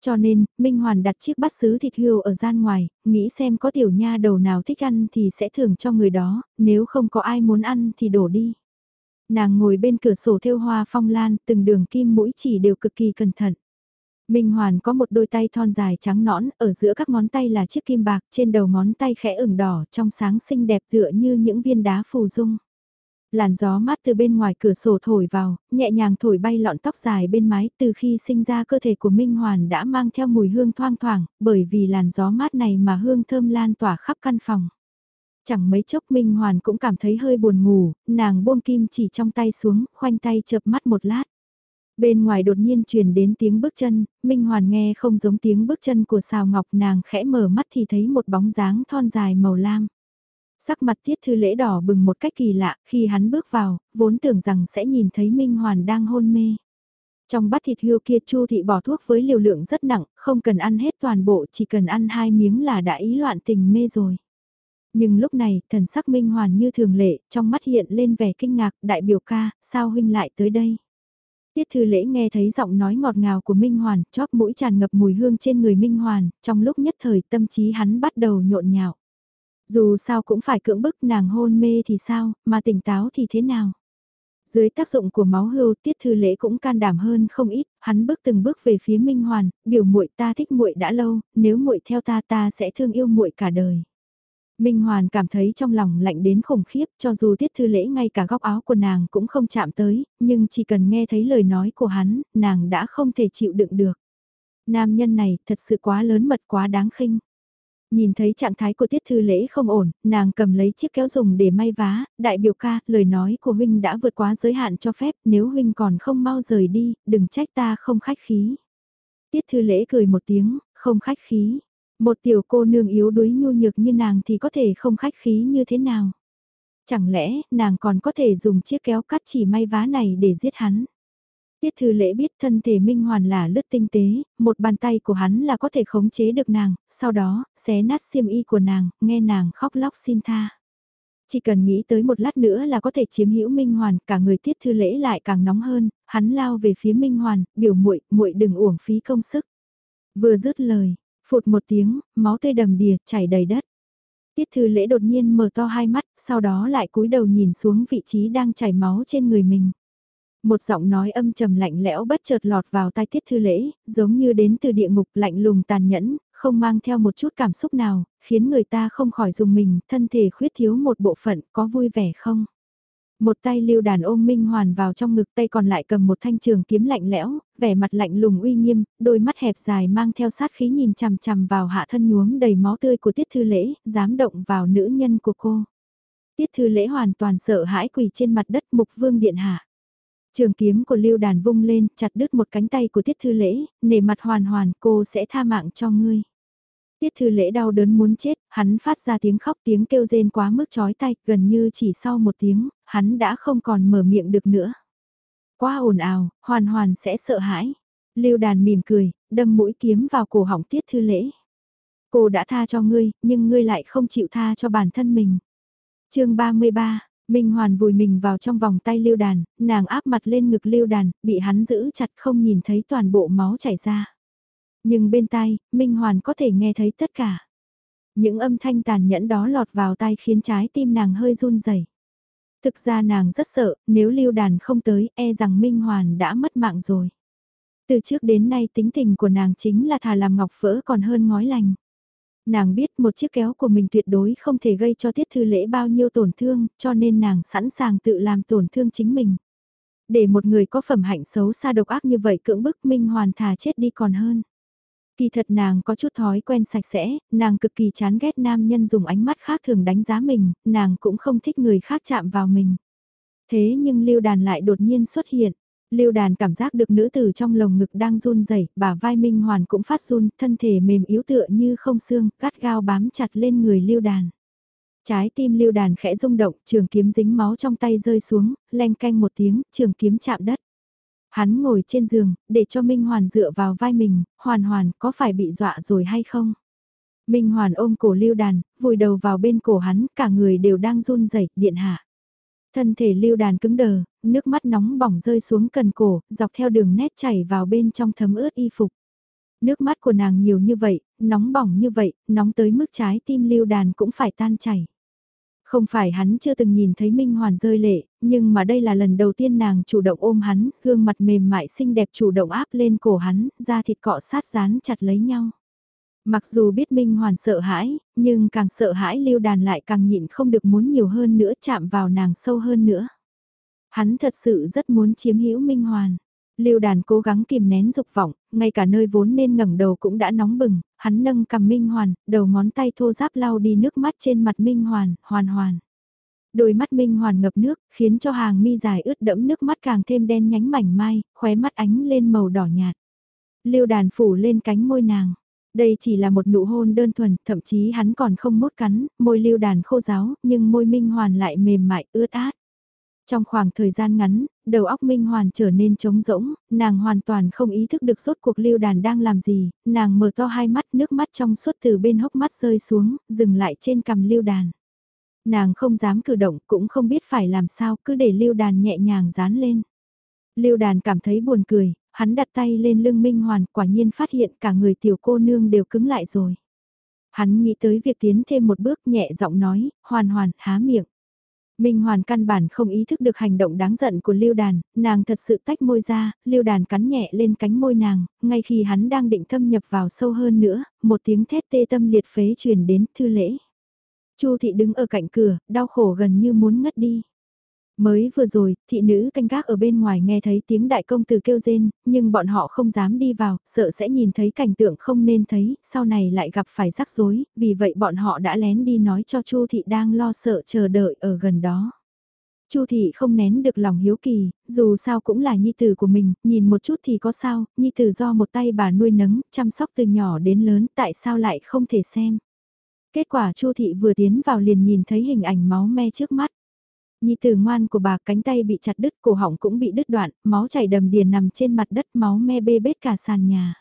Cho nên, Minh Hoàn đặt chiếc bát sứ thịt hươu ở gian ngoài, nghĩ xem có tiểu nha đầu nào thích ăn thì sẽ thưởng cho người đó, nếu không có ai muốn ăn thì đổ đi. Nàng ngồi bên cửa sổ thêu hoa phong lan, từng đường kim mũi chỉ đều cực kỳ cẩn thận. Minh Hoàn có một đôi tay thon dài trắng nõn, ở giữa các ngón tay là chiếc kim bạc, trên đầu ngón tay khẽ ửng đỏ, trong sáng xinh đẹp tựa như những viên đá phù dung. Làn gió mát từ bên ngoài cửa sổ thổi vào, nhẹ nhàng thổi bay lọn tóc dài bên mái từ khi sinh ra cơ thể của Minh Hoàn đã mang theo mùi hương thoang thoảng, bởi vì làn gió mát này mà hương thơm lan tỏa khắp căn phòng. Chẳng mấy chốc Minh Hoàn cũng cảm thấy hơi buồn ngủ, nàng buông kim chỉ trong tay xuống, khoanh tay chợp mắt một lát. Bên ngoài đột nhiên truyền đến tiếng bước chân, Minh Hoàn nghe không giống tiếng bước chân của xào ngọc nàng khẽ mở mắt thì thấy một bóng dáng thon dài màu lam. Sắc mặt tiết thư lễ đỏ bừng một cách kỳ lạ, khi hắn bước vào, vốn tưởng rằng sẽ nhìn thấy Minh Hoàn đang hôn mê. Trong bát thịt hươu kia Chu thị bỏ thuốc với liều lượng rất nặng, không cần ăn hết toàn bộ, chỉ cần ăn hai miếng là đã ý loạn tình mê rồi. Nhưng lúc này, thần sắc Minh Hoàn như thường lệ, trong mắt hiện lên vẻ kinh ngạc, đại biểu ca, sao huynh lại tới đây? Tiết Thư Lễ nghe thấy giọng nói ngọt ngào của Minh Hoàn, chóp mũi tràn ngập mùi hương trên người Minh Hoàn, trong lúc nhất thời tâm trí hắn bắt đầu nhộn nhạo. Dù sao cũng phải cưỡng bức nàng hôn mê thì sao, mà tỉnh táo thì thế nào? Dưới tác dụng của máu hưu, Tiết Thư Lễ cũng can đảm hơn không ít, hắn bước từng bước về phía Minh Hoàn, biểu muội ta thích muội đã lâu, nếu muội theo ta ta sẽ thương yêu muội cả đời. Minh Hoàn cảm thấy trong lòng lạnh đến khủng khiếp cho dù tiết thư lễ ngay cả góc áo của nàng cũng không chạm tới, nhưng chỉ cần nghe thấy lời nói của hắn, nàng đã không thể chịu đựng được. Nam nhân này thật sự quá lớn mật quá đáng khinh. Nhìn thấy trạng thái của tiết thư lễ không ổn, nàng cầm lấy chiếc kéo dùng để may vá, đại biểu ca, lời nói của huynh đã vượt quá giới hạn cho phép, nếu huynh còn không mau rời đi, đừng trách ta không khách khí. Tiết thư lễ cười một tiếng, không khách khí, một tiểu cô nương yếu đuối nhu nhược như nàng thì có thể không khách khí như thế nào? Chẳng lẽ nàng còn có thể dùng chiếc kéo cắt chỉ may vá này để giết hắn? Tiết thư lễ biết thân thể Minh Hoàn là lướt tinh tế, một bàn tay của hắn là có thể khống chế được nàng, sau đó, xé nát xiêm y của nàng, nghe nàng khóc lóc xin tha. Chỉ cần nghĩ tới một lát nữa là có thể chiếm hữu Minh Hoàn, cả người tiết thư lễ lại càng nóng hơn, hắn lao về phía Minh Hoàn, biểu muội muội đừng uổng phí công sức. Vừa dứt lời, Phụt một tiếng, máu tươi đầm đìa, chảy đầy đất. Tiết thư lễ đột nhiên mở to hai mắt, sau đó lại cúi đầu nhìn xuống vị trí đang chảy máu trên người mình. Một giọng nói âm trầm lạnh lẽo bất chợt lọt vào tai tiết thư lễ, giống như đến từ địa ngục lạnh lùng tàn nhẫn, không mang theo một chút cảm xúc nào, khiến người ta không khỏi dùng mình, thân thể khuyết thiếu một bộ phận, có vui vẻ không? Một tay lưu đàn ôm Minh Hoàn vào trong ngực tay còn lại cầm một thanh trường kiếm lạnh lẽo, vẻ mặt lạnh lùng uy nghiêm, đôi mắt hẹp dài mang theo sát khí nhìn chằm chằm vào hạ thân nhuốm đầy máu tươi của tiết thư lễ, dám động vào nữ nhân của cô. Tiết thư lễ hoàn toàn sợ hãi quỳ trên mặt đất mục vương điện hạ. Trường kiếm của lưu đàn vung lên, chặt đứt một cánh tay của tiết thư lễ, nể mặt hoàn hoàn cô sẽ tha mạng cho ngươi. Tiết thư lễ đau đớn muốn chết, hắn phát ra tiếng khóc tiếng kêu rên quá mức chói tay, gần như chỉ sau một tiếng, hắn đã không còn mở miệng được nữa. Quá ồn ào, hoàn hoàn sẽ sợ hãi. Lưu đàn mỉm cười, đâm mũi kiếm vào cổ họng tiết thư lễ. Cô đã tha cho ngươi, nhưng ngươi lại không chịu tha cho bản thân mình. chương 33, Minh Hoàn vùi mình vào trong vòng tay lưu đàn, nàng áp mặt lên ngực lưu đàn, bị hắn giữ chặt không nhìn thấy toàn bộ máu chảy ra. Nhưng bên tai, Minh Hoàn có thể nghe thấy tất cả. Những âm thanh tàn nhẫn đó lọt vào tai khiến trái tim nàng hơi run rẩy. Thực ra nàng rất sợ, nếu lưu đàn không tới, e rằng Minh Hoàn đã mất mạng rồi. Từ trước đến nay tính tình của nàng chính là thà làm ngọc vỡ còn hơn ngói lành. Nàng biết một chiếc kéo của mình tuyệt đối không thể gây cho tiết thư lễ bao nhiêu tổn thương, cho nên nàng sẵn sàng tự làm tổn thương chính mình. Để một người có phẩm hạnh xấu xa độc ác như vậy cưỡng bức Minh Hoàn thà chết đi còn hơn. Kỳ thật nàng có chút thói quen sạch sẽ, nàng cực kỳ chán ghét nam nhân dùng ánh mắt khác thường đánh giá mình, nàng cũng không thích người khác chạm vào mình. Thế nhưng lưu đàn lại đột nhiên xuất hiện. Lưu đàn cảm giác được nữ tử trong lồng ngực đang run rẩy, bà vai Minh Hoàn cũng phát run, thân thể mềm yếu tựa như không xương, cắt gao bám chặt lên người lưu đàn. Trái tim lưu đàn khẽ rung động, trường kiếm dính máu trong tay rơi xuống, len canh một tiếng, trường kiếm chạm đất. Hắn ngồi trên giường, để cho Minh Hoàn dựa vào vai mình, Hoàn Hoàn có phải bị dọa rồi hay không? Minh Hoàn ôm cổ lưu đàn, vùi đầu vào bên cổ hắn, cả người đều đang run rẩy điện hạ. Thân thể lưu đàn cứng đờ, nước mắt nóng bỏng rơi xuống cần cổ, dọc theo đường nét chảy vào bên trong thấm ướt y phục. Nước mắt của nàng nhiều như vậy, nóng bỏng như vậy, nóng tới mức trái tim lưu đàn cũng phải tan chảy. Không phải hắn chưa từng nhìn thấy Minh Hoàn rơi lệ, nhưng mà đây là lần đầu tiên nàng chủ động ôm hắn, gương mặt mềm mại xinh đẹp chủ động áp lên cổ hắn, da thịt cọ sát dán chặt lấy nhau. Mặc dù biết Minh Hoàn sợ hãi, nhưng càng sợ hãi lưu đàn lại càng nhịn không được muốn nhiều hơn nữa chạm vào nàng sâu hơn nữa. Hắn thật sự rất muốn chiếm hữu Minh Hoàn. Lưu đàn cố gắng kìm nén dục vọng, ngay cả nơi vốn nên ngẩng đầu cũng đã nóng bừng, hắn nâng cầm Minh Hoàn, đầu ngón tay thô giáp lau đi nước mắt trên mặt Minh Hoàn, hoàn hoàn. Đôi mắt Minh Hoàn ngập nước, khiến cho hàng mi dài ướt đẫm nước mắt càng thêm đen nhánh mảnh mai, khóe mắt ánh lên màu đỏ nhạt. Lưu đàn phủ lên cánh môi nàng. Đây chỉ là một nụ hôn đơn thuần, thậm chí hắn còn không mốt cắn, môi lưu đàn khô giáo, nhưng môi Minh Hoàn lại mềm mại, ướt át. Trong khoảng thời gian ngắn, đầu óc Minh Hoàn trở nên trống rỗng, nàng hoàn toàn không ý thức được suốt cuộc lưu đàn đang làm gì, nàng mở to hai mắt nước mắt trong suốt từ bên hốc mắt rơi xuống, dừng lại trên cằm lưu đàn. Nàng không dám cử động cũng không biết phải làm sao cứ để lưu đàn nhẹ nhàng dán lên. Lưu đàn cảm thấy buồn cười, hắn đặt tay lên lưng Minh Hoàn quả nhiên phát hiện cả người tiểu cô nương đều cứng lại rồi. Hắn nghĩ tới việc tiến thêm một bước nhẹ giọng nói, hoàn hoàn, há miệng. Minh Hoàn căn bản không ý thức được hành động đáng giận của Lưu Đàn, nàng thật sự tách môi ra, Lưu Đàn cắn nhẹ lên cánh môi nàng, ngay khi hắn đang định thâm nhập vào sâu hơn nữa, một tiếng thét tê tâm liệt phế truyền đến thư lễ. Chu thị đứng ở cạnh cửa, đau khổ gần như muốn ngất đi. Mới vừa rồi, thị nữ canh gác ở bên ngoài nghe thấy tiếng đại công tử kêu rên, nhưng bọn họ không dám đi vào, sợ sẽ nhìn thấy cảnh tượng không nên thấy, sau này lại gặp phải rắc rối, vì vậy bọn họ đã lén đi nói cho Chu thị đang lo sợ chờ đợi ở gần đó. Chu thị không nén được lòng hiếu kỳ, dù sao cũng là nhi tử của mình, nhìn một chút thì có sao, nhi tử do một tay bà nuôi nấng, chăm sóc từ nhỏ đến lớn, tại sao lại không thể xem. Kết quả Chu thị vừa tiến vào liền nhìn thấy hình ảnh máu me trước mắt. Nhi tử ngoan của bà cánh tay bị chặt đứt, cổ họng cũng bị đứt đoạn, máu chảy đầm đìa nằm trên mặt đất, máu me bê bết cả sàn nhà.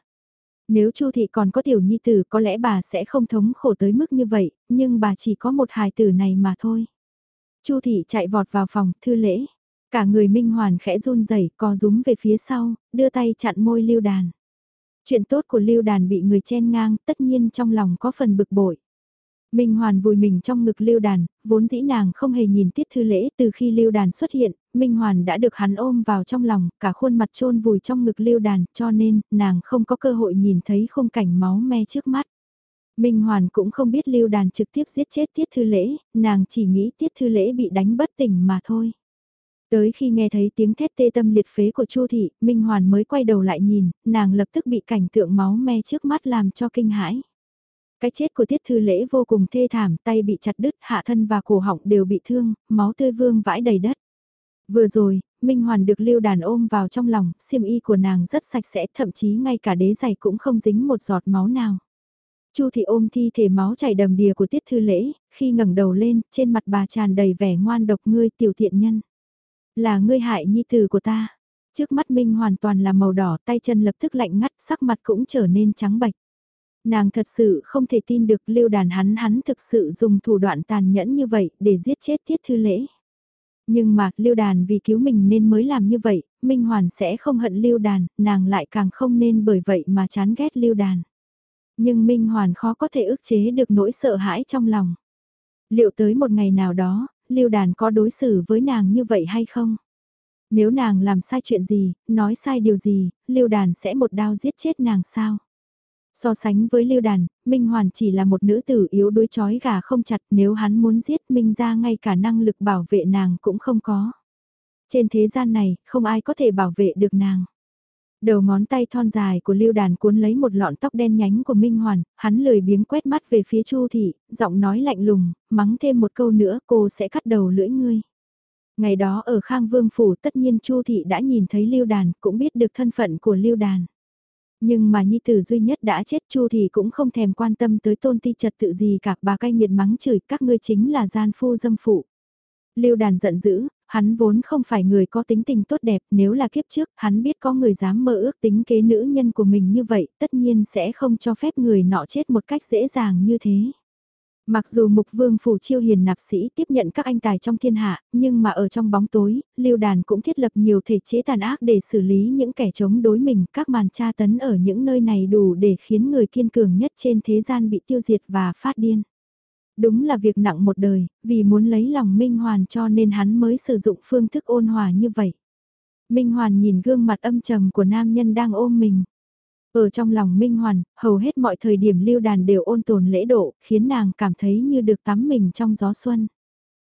Nếu Chu thị còn có tiểu nhi tử có lẽ bà sẽ không thống khổ tới mức như vậy, nhưng bà chỉ có một hài tử này mà thôi. Chu thị chạy vọt vào phòng, thư lễ. Cả người Minh Hoàn khẽ run rẩy, co rúm về phía sau, đưa tay chặn môi Lưu Đàn. Chuyện tốt của Lưu Đàn bị người chen ngang, tất nhiên trong lòng có phần bực bội. Minh Hoàn vùi mình trong ngực Lưu Đàn, vốn dĩ nàng không hề nhìn Tiết Thư Lễ từ khi Lưu Đàn xuất hiện, Minh Hoàn đã được hắn ôm vào trong lòng, cả khuôn mặt trôn vùi trong ngực Lưu Đàn, cho nên nàng không có cơ hội nhìn thấy khung cảnh máu me trước mắt. Minh Hoàn cũng không biết lưu đàn trực tiếp giết chết Tiết Thư Lễ, nàng chỉ nghĩ Tiết Thư Lễ bị đánh bất tỉnh mà thôi. Tới khi nghe thấy tiếng thét tê tâm liệt phế của Chu Thị, Minh Hoàn mới quay đầu lại nhìn, nàng lập tức bị cảnh tượng máu me trước mắt làm cho kinh hãi. Cái chết của Tiết Thư Lễ vô cùng thê thảm, tay bị chặt đứt, hạ thân và cổ họng đều bị thương, máu tươi vương vãi đầy đất. Vừa rồi, Minh Hoàn được lưu đàn ôm vào trong lòng, xiêm y của nàng rất sạch sẽ, thậm chí ngay cả đế giày cũng không dính một giọt máu nào. Chu thị ôm thi thể máu chảy đầm đìa của Tiết Thư Lễ, khi ngẩng đầu lên, trên mặt bà tràn đầy vẻ ngoan độc ngươi tiểu thiện nhân. Là ngươi hại nhi tử của ta. Trước mắt Minh hoàn toàn là màu đỏ, tay chân lập tức lạnh ngắt, sắc mặt cũng trở nên trắng bạch. Nàng thật sự không thể tin được lưu đàn hắn hắn thực sự dùng thủ đoạn tàn nhẫn như vậy để giết chết Tiết Thư Lễ. Nhưng mà, lưu đàn vì cứu mình nên mới làm như vậy, Minh Hoàn sẽ không hận lưu đàn, nàng lại càng không nên bởi vậy mà chán ghét lưu đàn. Nhưng Minh Hoàn khó có thể ức chế được nỗi sợ hãi trong lòng. Liệu tới một ngày nào đó, lưu đàn có đối xử với nàng như vậy hay không? Nếu nàng làm sai chuyện gì, nói sai điều gì, lưu đàn sẽ một đao giết chết nàng sao? So sánh với lưu đàn, Minh Hoàn chỉ là một nữ tử yếu đuối chói gà không chặt nếu hắn muốn giết Minh ra ngay cả năng lực bảo vệ nàng cũng không có. Trên thế gian này, không ai có thể bảo vệ được nàng. Đầu ngón tay thon dài của lưu đàn cuốn lấy một lọn tóc đen nhánh của Minh Hoàn, hắn lười biếng quét mắt về phía Chu Thị, giọng nói lạnh lùng, mắng thêm một câu nữa cô sẽ cắt đầu lưỡi ngươi. Ngày đó ở Khang Vương Phủ tất nhiên Chu Thị đã nhìn thấy lưu đàn, cũng biết được thân phận của lưu đàn. Nhưng mà nhi tử duy nhất đã chết Chu thì cũng không thèm quan tâm tới tôn ti trật tự gì cả bà cay nghiệt mắng chửi các ngươi chính là gian phu dâm phụ. Lưu đàn giận dữ, hắn vốn không phải người có tính tình tốt đẹp, nếu là kiếp trước, hắn biết có người dám mơ ước tính kế nữ nhân của mình như vậy, tất nhiên sẽ không cho phép người nọ chết một cách dễ dàng như thế. Mặc dù mục vương phủ chiêu hiền nạp sĩ tiếp nhận các anh tài trong thiên hạ, nhưng mà ở trong bóng tối, lưu đàn cũng thiết lập nhiều thể chế tàn ác để xử lý những kẻ chống đối mình. Các màn tra tấn ở những nơi này đủ để khiến người kiên cường nhất trên thế gian bị tiêu diệt và phát điên. Đúng là việc nặng một đời, vì muốn lấy lòng Minh Hoàn cho nên hắn mới sử dụng phương thức ôn hòa như vậy. Minh Hoàn nhìn gương mặt âm trầm của nam nhân đang ôm mình. Ở trong lòng Minh Hoàn, hầu hết mọi thời điểm lưu đàn đều ôn tồn lễ độ, khiến nàng cảm thấy như được tắm mình trong gió xuân.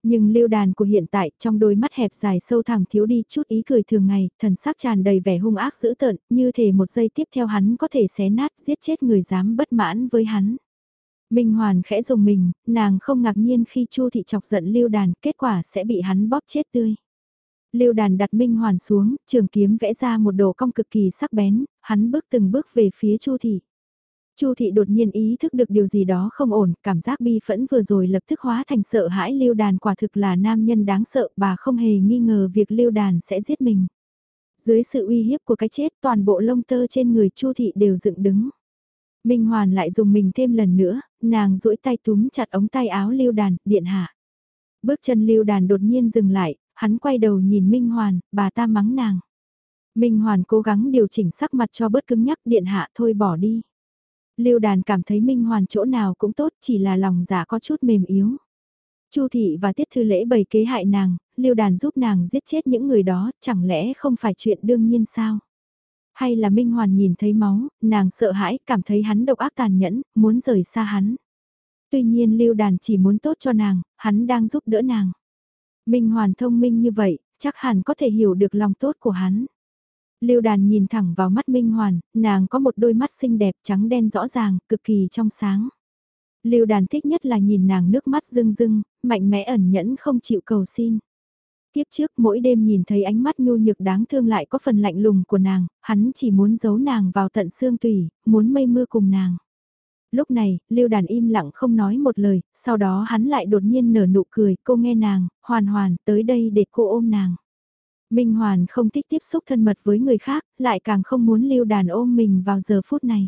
Nhưng lưu đàn của hiện tại trong đôi mắt hẹp dài sâu thẳm thiếu đi chút ý cười thường ngày, thần sắc tràn đầy vẻ hung ác dữ tợn, như thể một giây tiếp theo hắn có thể xé nát giết chết người dám bất mãn với hắn. Minh Hoàn khẽ dùng mình, nàng không ngạc nhiên khi Chu thị chọc giận Lưu Đàn, kết quả sẽ bị hắn bóp chết tươi. Lưu Đàn đặt Minh Hoàn xuống, trường kiếm vẽ ra một đồ cong cực kỳ sắc bén, hắn bước từng bước về phía Chu thị. Chu thị đột nhiên ý thức được điều gì đó không ổn, cảm giác bi phẫn vừa rồi lập tức hóa thành sợ hãi Lưu Đàn quả thực là nam nhân đáng sợ, bà không hề nghi ngờ việc Lưu Đàn sẽ giết mình. Dưới sự uy hiếp của cái chết, toàn bộ lông tơ trên người Chu thị đều dựng đứng. Minh Hoàn lại dùng mình thêm lần nữa, nàng duỗi tay túm chặt ống tay áo lưu đàn, điện hạ. Bước chân lưu đàn đột nhiên dừng lại, hắn quay đầu nhìn Minh Hoàn, bà ta mắng nàng. Minh Hoàn cố gắng điều chỉnh sắc mặt cho bớt cứng nhắc điện hạ thôi bỏ đi. Lưu đàn cảm thấy Minh Hoàn chỗ nào cũng tốt chỉ là lòng giả có chút mềm yếu. Chu thị và Tiết Thư Lễ bày kế hại nàng, Lưu đàn giúp nàng giết chết những người đó, chẳng lẽ không phải chuyện đương nhiên sao? Hay là Minh Hoàn nhìn thấy máu, nàng sợ hãi, cảm thấy hắn độc ác tàn nhẫn, muốn rời xa hắn. Tuy nhiên Lưu Đàn chỉ muốn tốt cho nàng, hắn đang giúp đỡ nàng. Minh Hoàn thông minh như vậy, chắc hẳn có thể hiểu được lòng tốt của hắn. Lưu Đàn nhìn thẳng vào mắt Minh Hoàn, nàng có một đôi mắt xinh đẹp trắng đen rõ ràng, cực kỳ trong sáng. Lưu Đàn thích nhất là nhìn nàng nước mắt rưng rưng, mạnh mẽ ẩn nhẫn không chịu cầu xin. Tiếp trước mỗi đêm nhìn thấy ánh mắt nhu nhược đáng thương lại có phần lạnh lùng của nàng, hắn chỉ muốn giấu nàng vào tận xương tùy, muốn mây mưa cùng nàng. Lúc này, Lưu Đàn im lặng không nói một lời, sau đó hắn lại đột nhiên nở nụ cười, cô nghe nàng, hoàn hoàn, tới đây để cô ôm nàng. Minh Hoàn không thích tiếp xúc thân mật với người khác, lại càng không muốn Lưu Đàn ôm mình vào giờ phút này.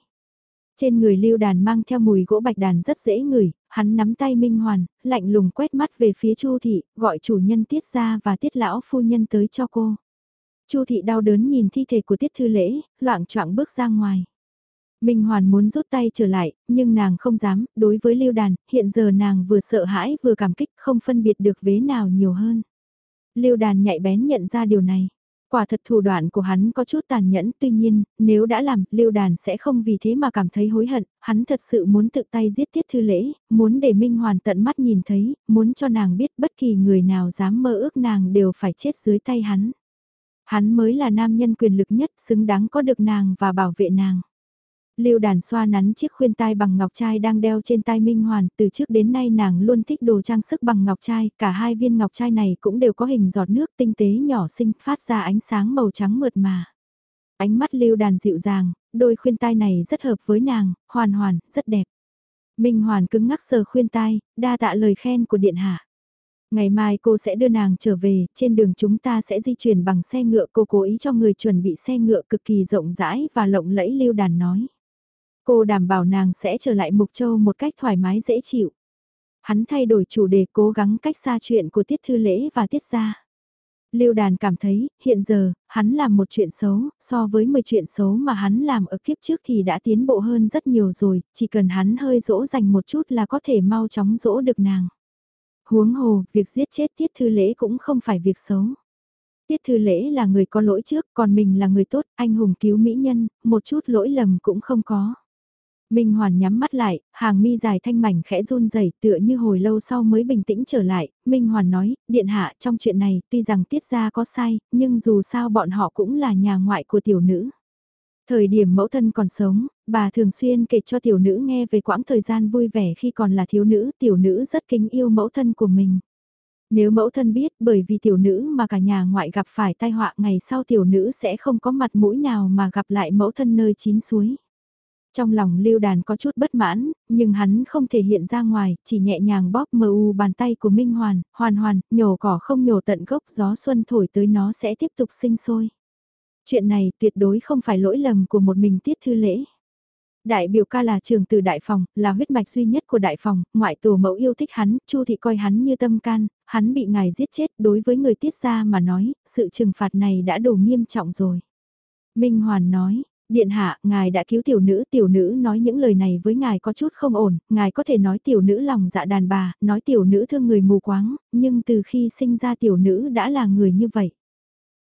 Trên người lưu đàn mang theo mùi gỗ bạch đàn rất dễ ngửi, hắn nắm tay Minh Hoàn, lạnh lùng quét mắt về phía Chu thị, gọi chủ nhân tiết gia và tiết lão phu nhân tới cho cô. Chu thị đau đớn nhìn thi thể của tiết thư lễ, loạn choạng bước ra ngoài. Minh Hoàn muốn rút tay trở lại, nhưng nàng không dám, đối với lưu đàn, hiện giờ nàng vừa sợ hãi vừa cảm kích không phân biệt được vế nào nhiều hơn. Lưu đàn nhạy bén nhận ra điều này. Quả thật thủ đoạn của hắn có chút tàn nhẫn, tuy nhiên, nếu đã làm, Lưu Đàn sẽ không vì thế mà cảm thấy hối hận, hắn thật sự muốn tự tay giết Tiết Thư Lễ, muốn để Minh Hoàn tận mắt nhìn thấy, muốn cho nàng biết bất kỳ người nào dám mơ ước nàng đều phải chết dưới tay hắn. Hắn mới là nam nhân quyền lực nhất, xứng đáng có được nàng và bảo vệ nàng. Lưu đàn xoa nắn chiếc khuyên tai bằng ngọc trai đang đeo trên tai Minh Hoàn, từ trước đến nay nàng luôn thích đồ trang sức bằng ngọc trai, cả hai viên ngọc trai này cũng đều có hình giọt nước tinh tế nhỏ xinh phát ra ánh sáng màu trắng mượt mà. Ánh mắt lưu đàn dịu dàng, đôi khuyên tai này rất hợp với nàng, hoàn hoàn, rất đẹp. Minh Hoàn cứng ngắc sờ khuyên tai, đa tạ lời khen của điện hạ. Ngày mai cô sẽ đưa nàng trở về, trên đường chúng ta sẽ di chuyển bằng xe ngựa cô cố ý cho người chuẩn bị xe ngựa cực kỳ rộng rãi và lộng lẫy lưu đàn nói. Cô đảm bảo nàng sẽ trở lại Mục Châu một cách thoải mái dễ chịu. Hắn thay đổi chủ đề cố gắng cách xa chuyện của Tiết Thư Lễ và Tiết Gia. Lưu Đàn cảm thấy, hiện giờ, hắn làm một chuyện xấu, so với 10 chuyện xấu mà hắn làm ở kiếp trước thì đã tiến bộ hơn rất nhiều rồi, chỉ cần hắn hơi dỗ dành một chút là có thể mau chóng dỗ được nàng. Huống hồ, việc giết chết Tiết Thư Lễ cũng không phải việc xấu. Tiết Thư Lễ là người có lỗi trước, còn mình là người tốt, anh hùng cứu mỹ nhân, một chút lỗi lầm cũng không có. Minh Hoàn nhắm mắt lại, hàng mi dài thanh mảnh khẽ run rẩy tựa như hồi lâu sau mới bình tĩnh trở lại, Minh Hoàn nói, điện hạ trong chuyện này tuy rằng tiết ra có sai, nhưng dù sao bọn họ cũng là nhà ngoại của tiểu nữ. Thời điểm mẫu thân còn sống, bà thường xuyên kể cho tiểu nữ nghe về quãng thời gian vui vẻ khi còn là thiếu nữ, tiểu nữ rất kính yêu mẫu thân của mình. Nếu mẫu thân biết bởi vì tiểu nữ mà cả nhà ngoại gặp phải tai họa ngày sau tiểu nữ sẽ không có mặt mũi nào mà gặp lại mẫu thân nơi chín suối. Trong lòng lưu đàn có chút bất mãn, nhưng hắn không thể hiện ra ngoài, chỉ nhẹ nhàng bóp mờ u bàn tay của Minh Hoàn, hoàn hoàn, nhổ cỏ không nhổ tận gốc gió xuân thổi tới nó sẽ tiếp tục sinh sôi. Chuyện này tuyệt đối không phải lỗi lầm của một mình tiết thư lễ. Đại biểu ca là trường từ đại phòng, là huyết mạch duy nhất của đại phòng, ngoại tổ mẫu yêu thích hắn, chu thị coi hắn như tâm can, hắn bị ngài giết chết đối với người tiết gia mà nói, sự trừng phạt này đã đủ nghiêm trọng rồi. Minh Hoàn nói, Điện hạ, ngài đã cứu tiểu nữ, tiểu nữ nói những lời này với ngài có chút không ổn, ngài có thể nói tiểu nữ lòng dạ đàn bà, nói tiểu nữ thương người mù quáng, nhưng từ khi sinh ra tiểu nữ đã là người như vậy.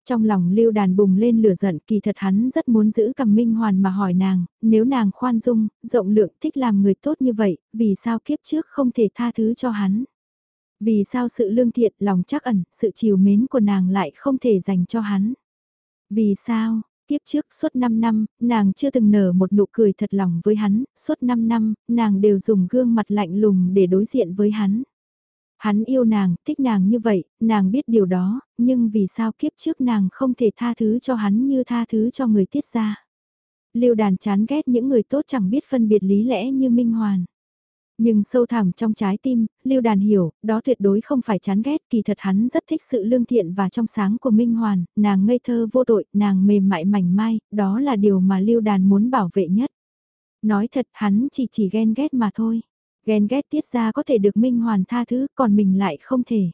Trong lòng lưu đàn bùng lên lửa giận kỳ thật hắn rất muốn giữ cầm minh hoàn mà hỏi nàng, nếu nàng khoan dung, rộng lượng thích làm người tốt như vậy, vì sao kiếp trước không thể tha thứ cho hắn? Vì sao sự lương thiện, lòng chắc ẩn, sự chiều mến của nàng lại không thể dành cho hắn? Vì sao, Tiếp trước suốt 5 năm, nàng chưa từng nở một nụ cười thật lòng với hắn, suốt 5 năm, nàng đều dùng gương mặt lạnh lùng để đối diện với hắn. Hắn yêu nàng, thích nàng như vậy, nàng biết điều đó, nhưng vì sao kiếp trước nàng không thể tha thứ cho hắn như tha thứ cho người tiết ra. liêu đàn chán ghét những người tốt chẳng biết phân biệt lý lẽ như Minh Hoàn. Nhưng sâu thẳm trong trái tim, Lưu Đàn hiểu, đó tuyệt đối không phải chán ghét, kỳ thật hắn rất thích sự lương thiện và trong sáng của Minh Hoàn, nàng ngây thơ vô tội, nàng mềm mại mảnh mai, đó là điều mà Lưu Đàn muốn bảo vệ nhất. Nói thật hắn chỉ chỉ ghen ghét mà thôi. Ghen ghét tiết ra có thể được Minh Hoàn tha thứ, còn mình lại không thể.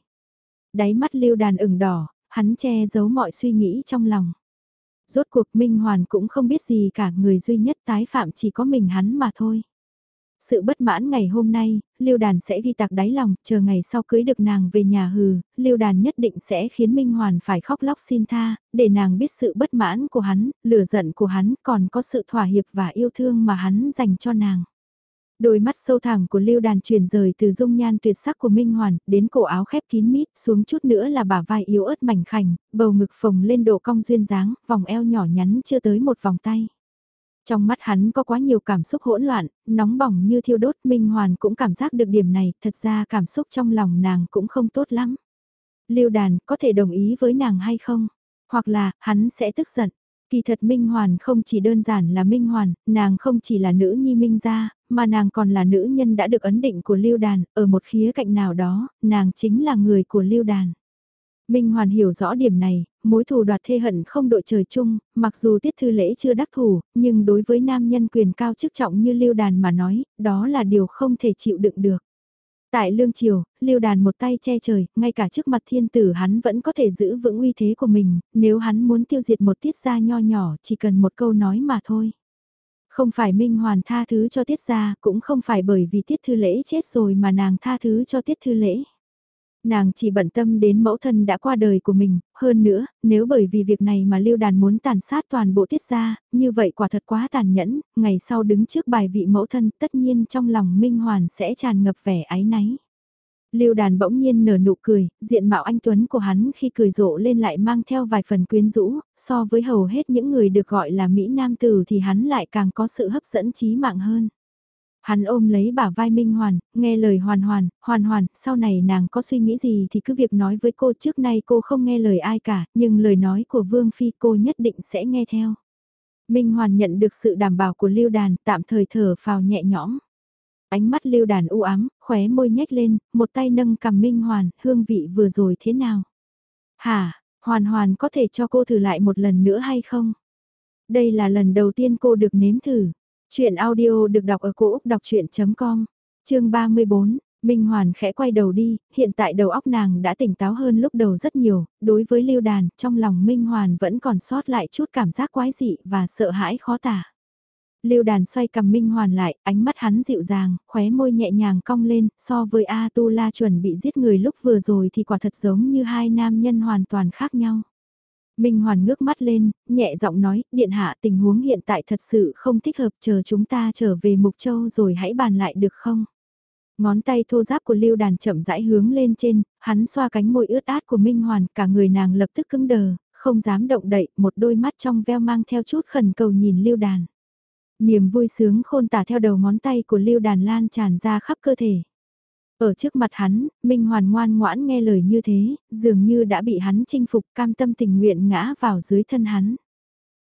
Đáy mắt Lưu Đàn ửng đỏ, hắn che giấu mọi suy nghĩ trong lòng. Rốt cuộc Minh Hoàn cũng không biết gì cả người duy nhất tái phạm chỉ có mình hắn mà thôi. Sự bất mãn ngày hôm nay, Lưu Đàn sẽ ghi tạc đáy lòng, chờ ngày sau cưới được nàng về nhà hừ, Lưu Đàn nhất định sẽ khiến Minh Hoàn phải khóc lóc xin tha, để nàng biết sự bất mãn của hắn, lửa giận của hắn, còn có sự thỏa hiệp và yêu thương mà hắn dành cho nàng. Đôi mắt sâu thẳm của Lưu Đàn chuyển rời từ dung nhan tuyệt sắc của Minh Hoàn, đến cổ áo khép kín mít, xuống chút nữa là bả vai yếu ớt mảnh khảnh, bầu ngực phồng lên độ cong duyên dáng, vòng eo nhỏ nhắn chưa tới một vòng tay. Trong mắt hắn có quá nhiều cảm xúc hỗn loạn, nóng bỏng như thiêu đốt Minh Hoàn cũng cảm giác được điểm này, thật ra cảm xúc trong lòng nàng cũng không tốt lắm. Lưu đàn có thể đồng ý với nàng hay không? Hoặc là, hắn sẽ tức giận. Kỳ thật Minh Hoàn không chỉ đơn giản là Minh Hoàn, nàng không chỉ là nữ nhi Minh gia, mà nàng còn là nữ nhân đã được ấn định của Lưu Đàn, ở một khía cạnh nào đó, nàng chính là người của Lưu Đàn. Minh Hoàn hiểu rõ điểm này, mối thù đoạt thê hận không đội trời chung, mặc dù tiết thư lễ chưa đắc thủ, nhưng đối với nam nhân quyền cao chức trọng như Lưu Đàn mà nói, đó là điều không thể chịu đựng được. Tại Lương Triều, Lưu Đàn một tay che trời, ngay cả trước mặt thiên tử hắn vẫn có thể giữ vững uy thế của mình, nếu hắn muốn tiêu diệt một tiết gia nho nhỏ chỉ cần một câu nói mà thôi. Không phải Minh Hoàn tha thứ cho tiết gia, cũng không phải bởi vì tiết thư lễ chết rồi mà nàng tha thứ cho tiết thư lễ. Nàng chỉ bận tâm đến mẫu thân đã qua đời của mình, hơn nữa, nếu bởi vì việc này mà lưu đàn muốn tàn sát toàn bộ tiết gia, như vậy quả thật quá tàn nhẫn, ngày sau đứng trước bài vị mẫu thân tất nhiên trong lòng Minh Hoàn sẽ tràn ngập vẻ ái náy. Lưu đàn bỗng nhiên nở nụ cười, diện mạo anh Tuấn của hắn khi cười rộ lên lại mang theo vài phần quyến rũ, so với hầu hết những người được gọi là Mỹ Nam Tử thì hắn lại càng có sự hấp dẫn trí mạng hơn. Hắn ôm lấy bả vai Minh Hoàn, nghe lời Hoàn Hoàn, Hoàn Hoàn, sau này nàng có suy nghĩ gì thì cứ việc nói với cô trước nay cô không nghe lời ai cả, nhưng lời nói của Vương Phi cô nhất định sẽ nghe theo. Minh Hoàn nhận được sự đảm bảo của Lưu Đàn, tạm thời thở phào nhẹ nhõm. Ánh mắt Lưu Đàn u ám, khóe môi nhếch lên, một tay nâng cầm Minh Hoàn, hương vị vừa rồi thế nào? Hả, Hoàn Hoàn có thể cho cô thử lại một lần nữa hay không? Đây là lần đầu tiên cô được nếm thử. Chuyện audio được đọc ở cổ Úc đọc chuyện.com, chương 34. Minh Hoàn khẽ quay đầu đi, hiện tại đầu óc nàng đã tỉnh táo hơn lúc đầu rất nhiều, đối với lưu đàn, trong lòng Minh Hoàn vẫn còn sót lại chút cảm giác quái dị và sợ hãi khó tả. Lưu đàn xoay cầm Minh Hoàn lại, ánh mắt hắn dịu dàng, khóe môi nhẹ nhàng cong lên, so với A Tu La chuẩn bị giết người lúc vừa rồi thì quả thật giống như hai nam nhân hoàn toàn khác nhau. Minh Hoàn ngước mắt lên, nhẹ giọng nói, điện hạ tình huống hiện tại thật sự không thích hợp chờ chúng ta trở về Mục Châu rồi hãy bàn lại được không? Ngón tay thô giáp của Lưu Đàn chậm rãi hướng lên trên, hắn xoa cánh môi ướt át của Minh Hoàn, cả người nàng lập tức cứng đờ, không dám động đậy, một đôi mắt trong veo mang theo chút khẩn cầu nhìn Lưu Đàn. Niềm vui sướng khôn tả theo đầu ngón tay của Lưu Đàn lan tràn ra khắp cơ thể. Ở trước mặt hắn, Minh Hoàn ngoan ngoãn nghe lời như thế, dường như đã bị hắn chinh phục cam tâm tình nguyện ngã vào dưới thân hắn.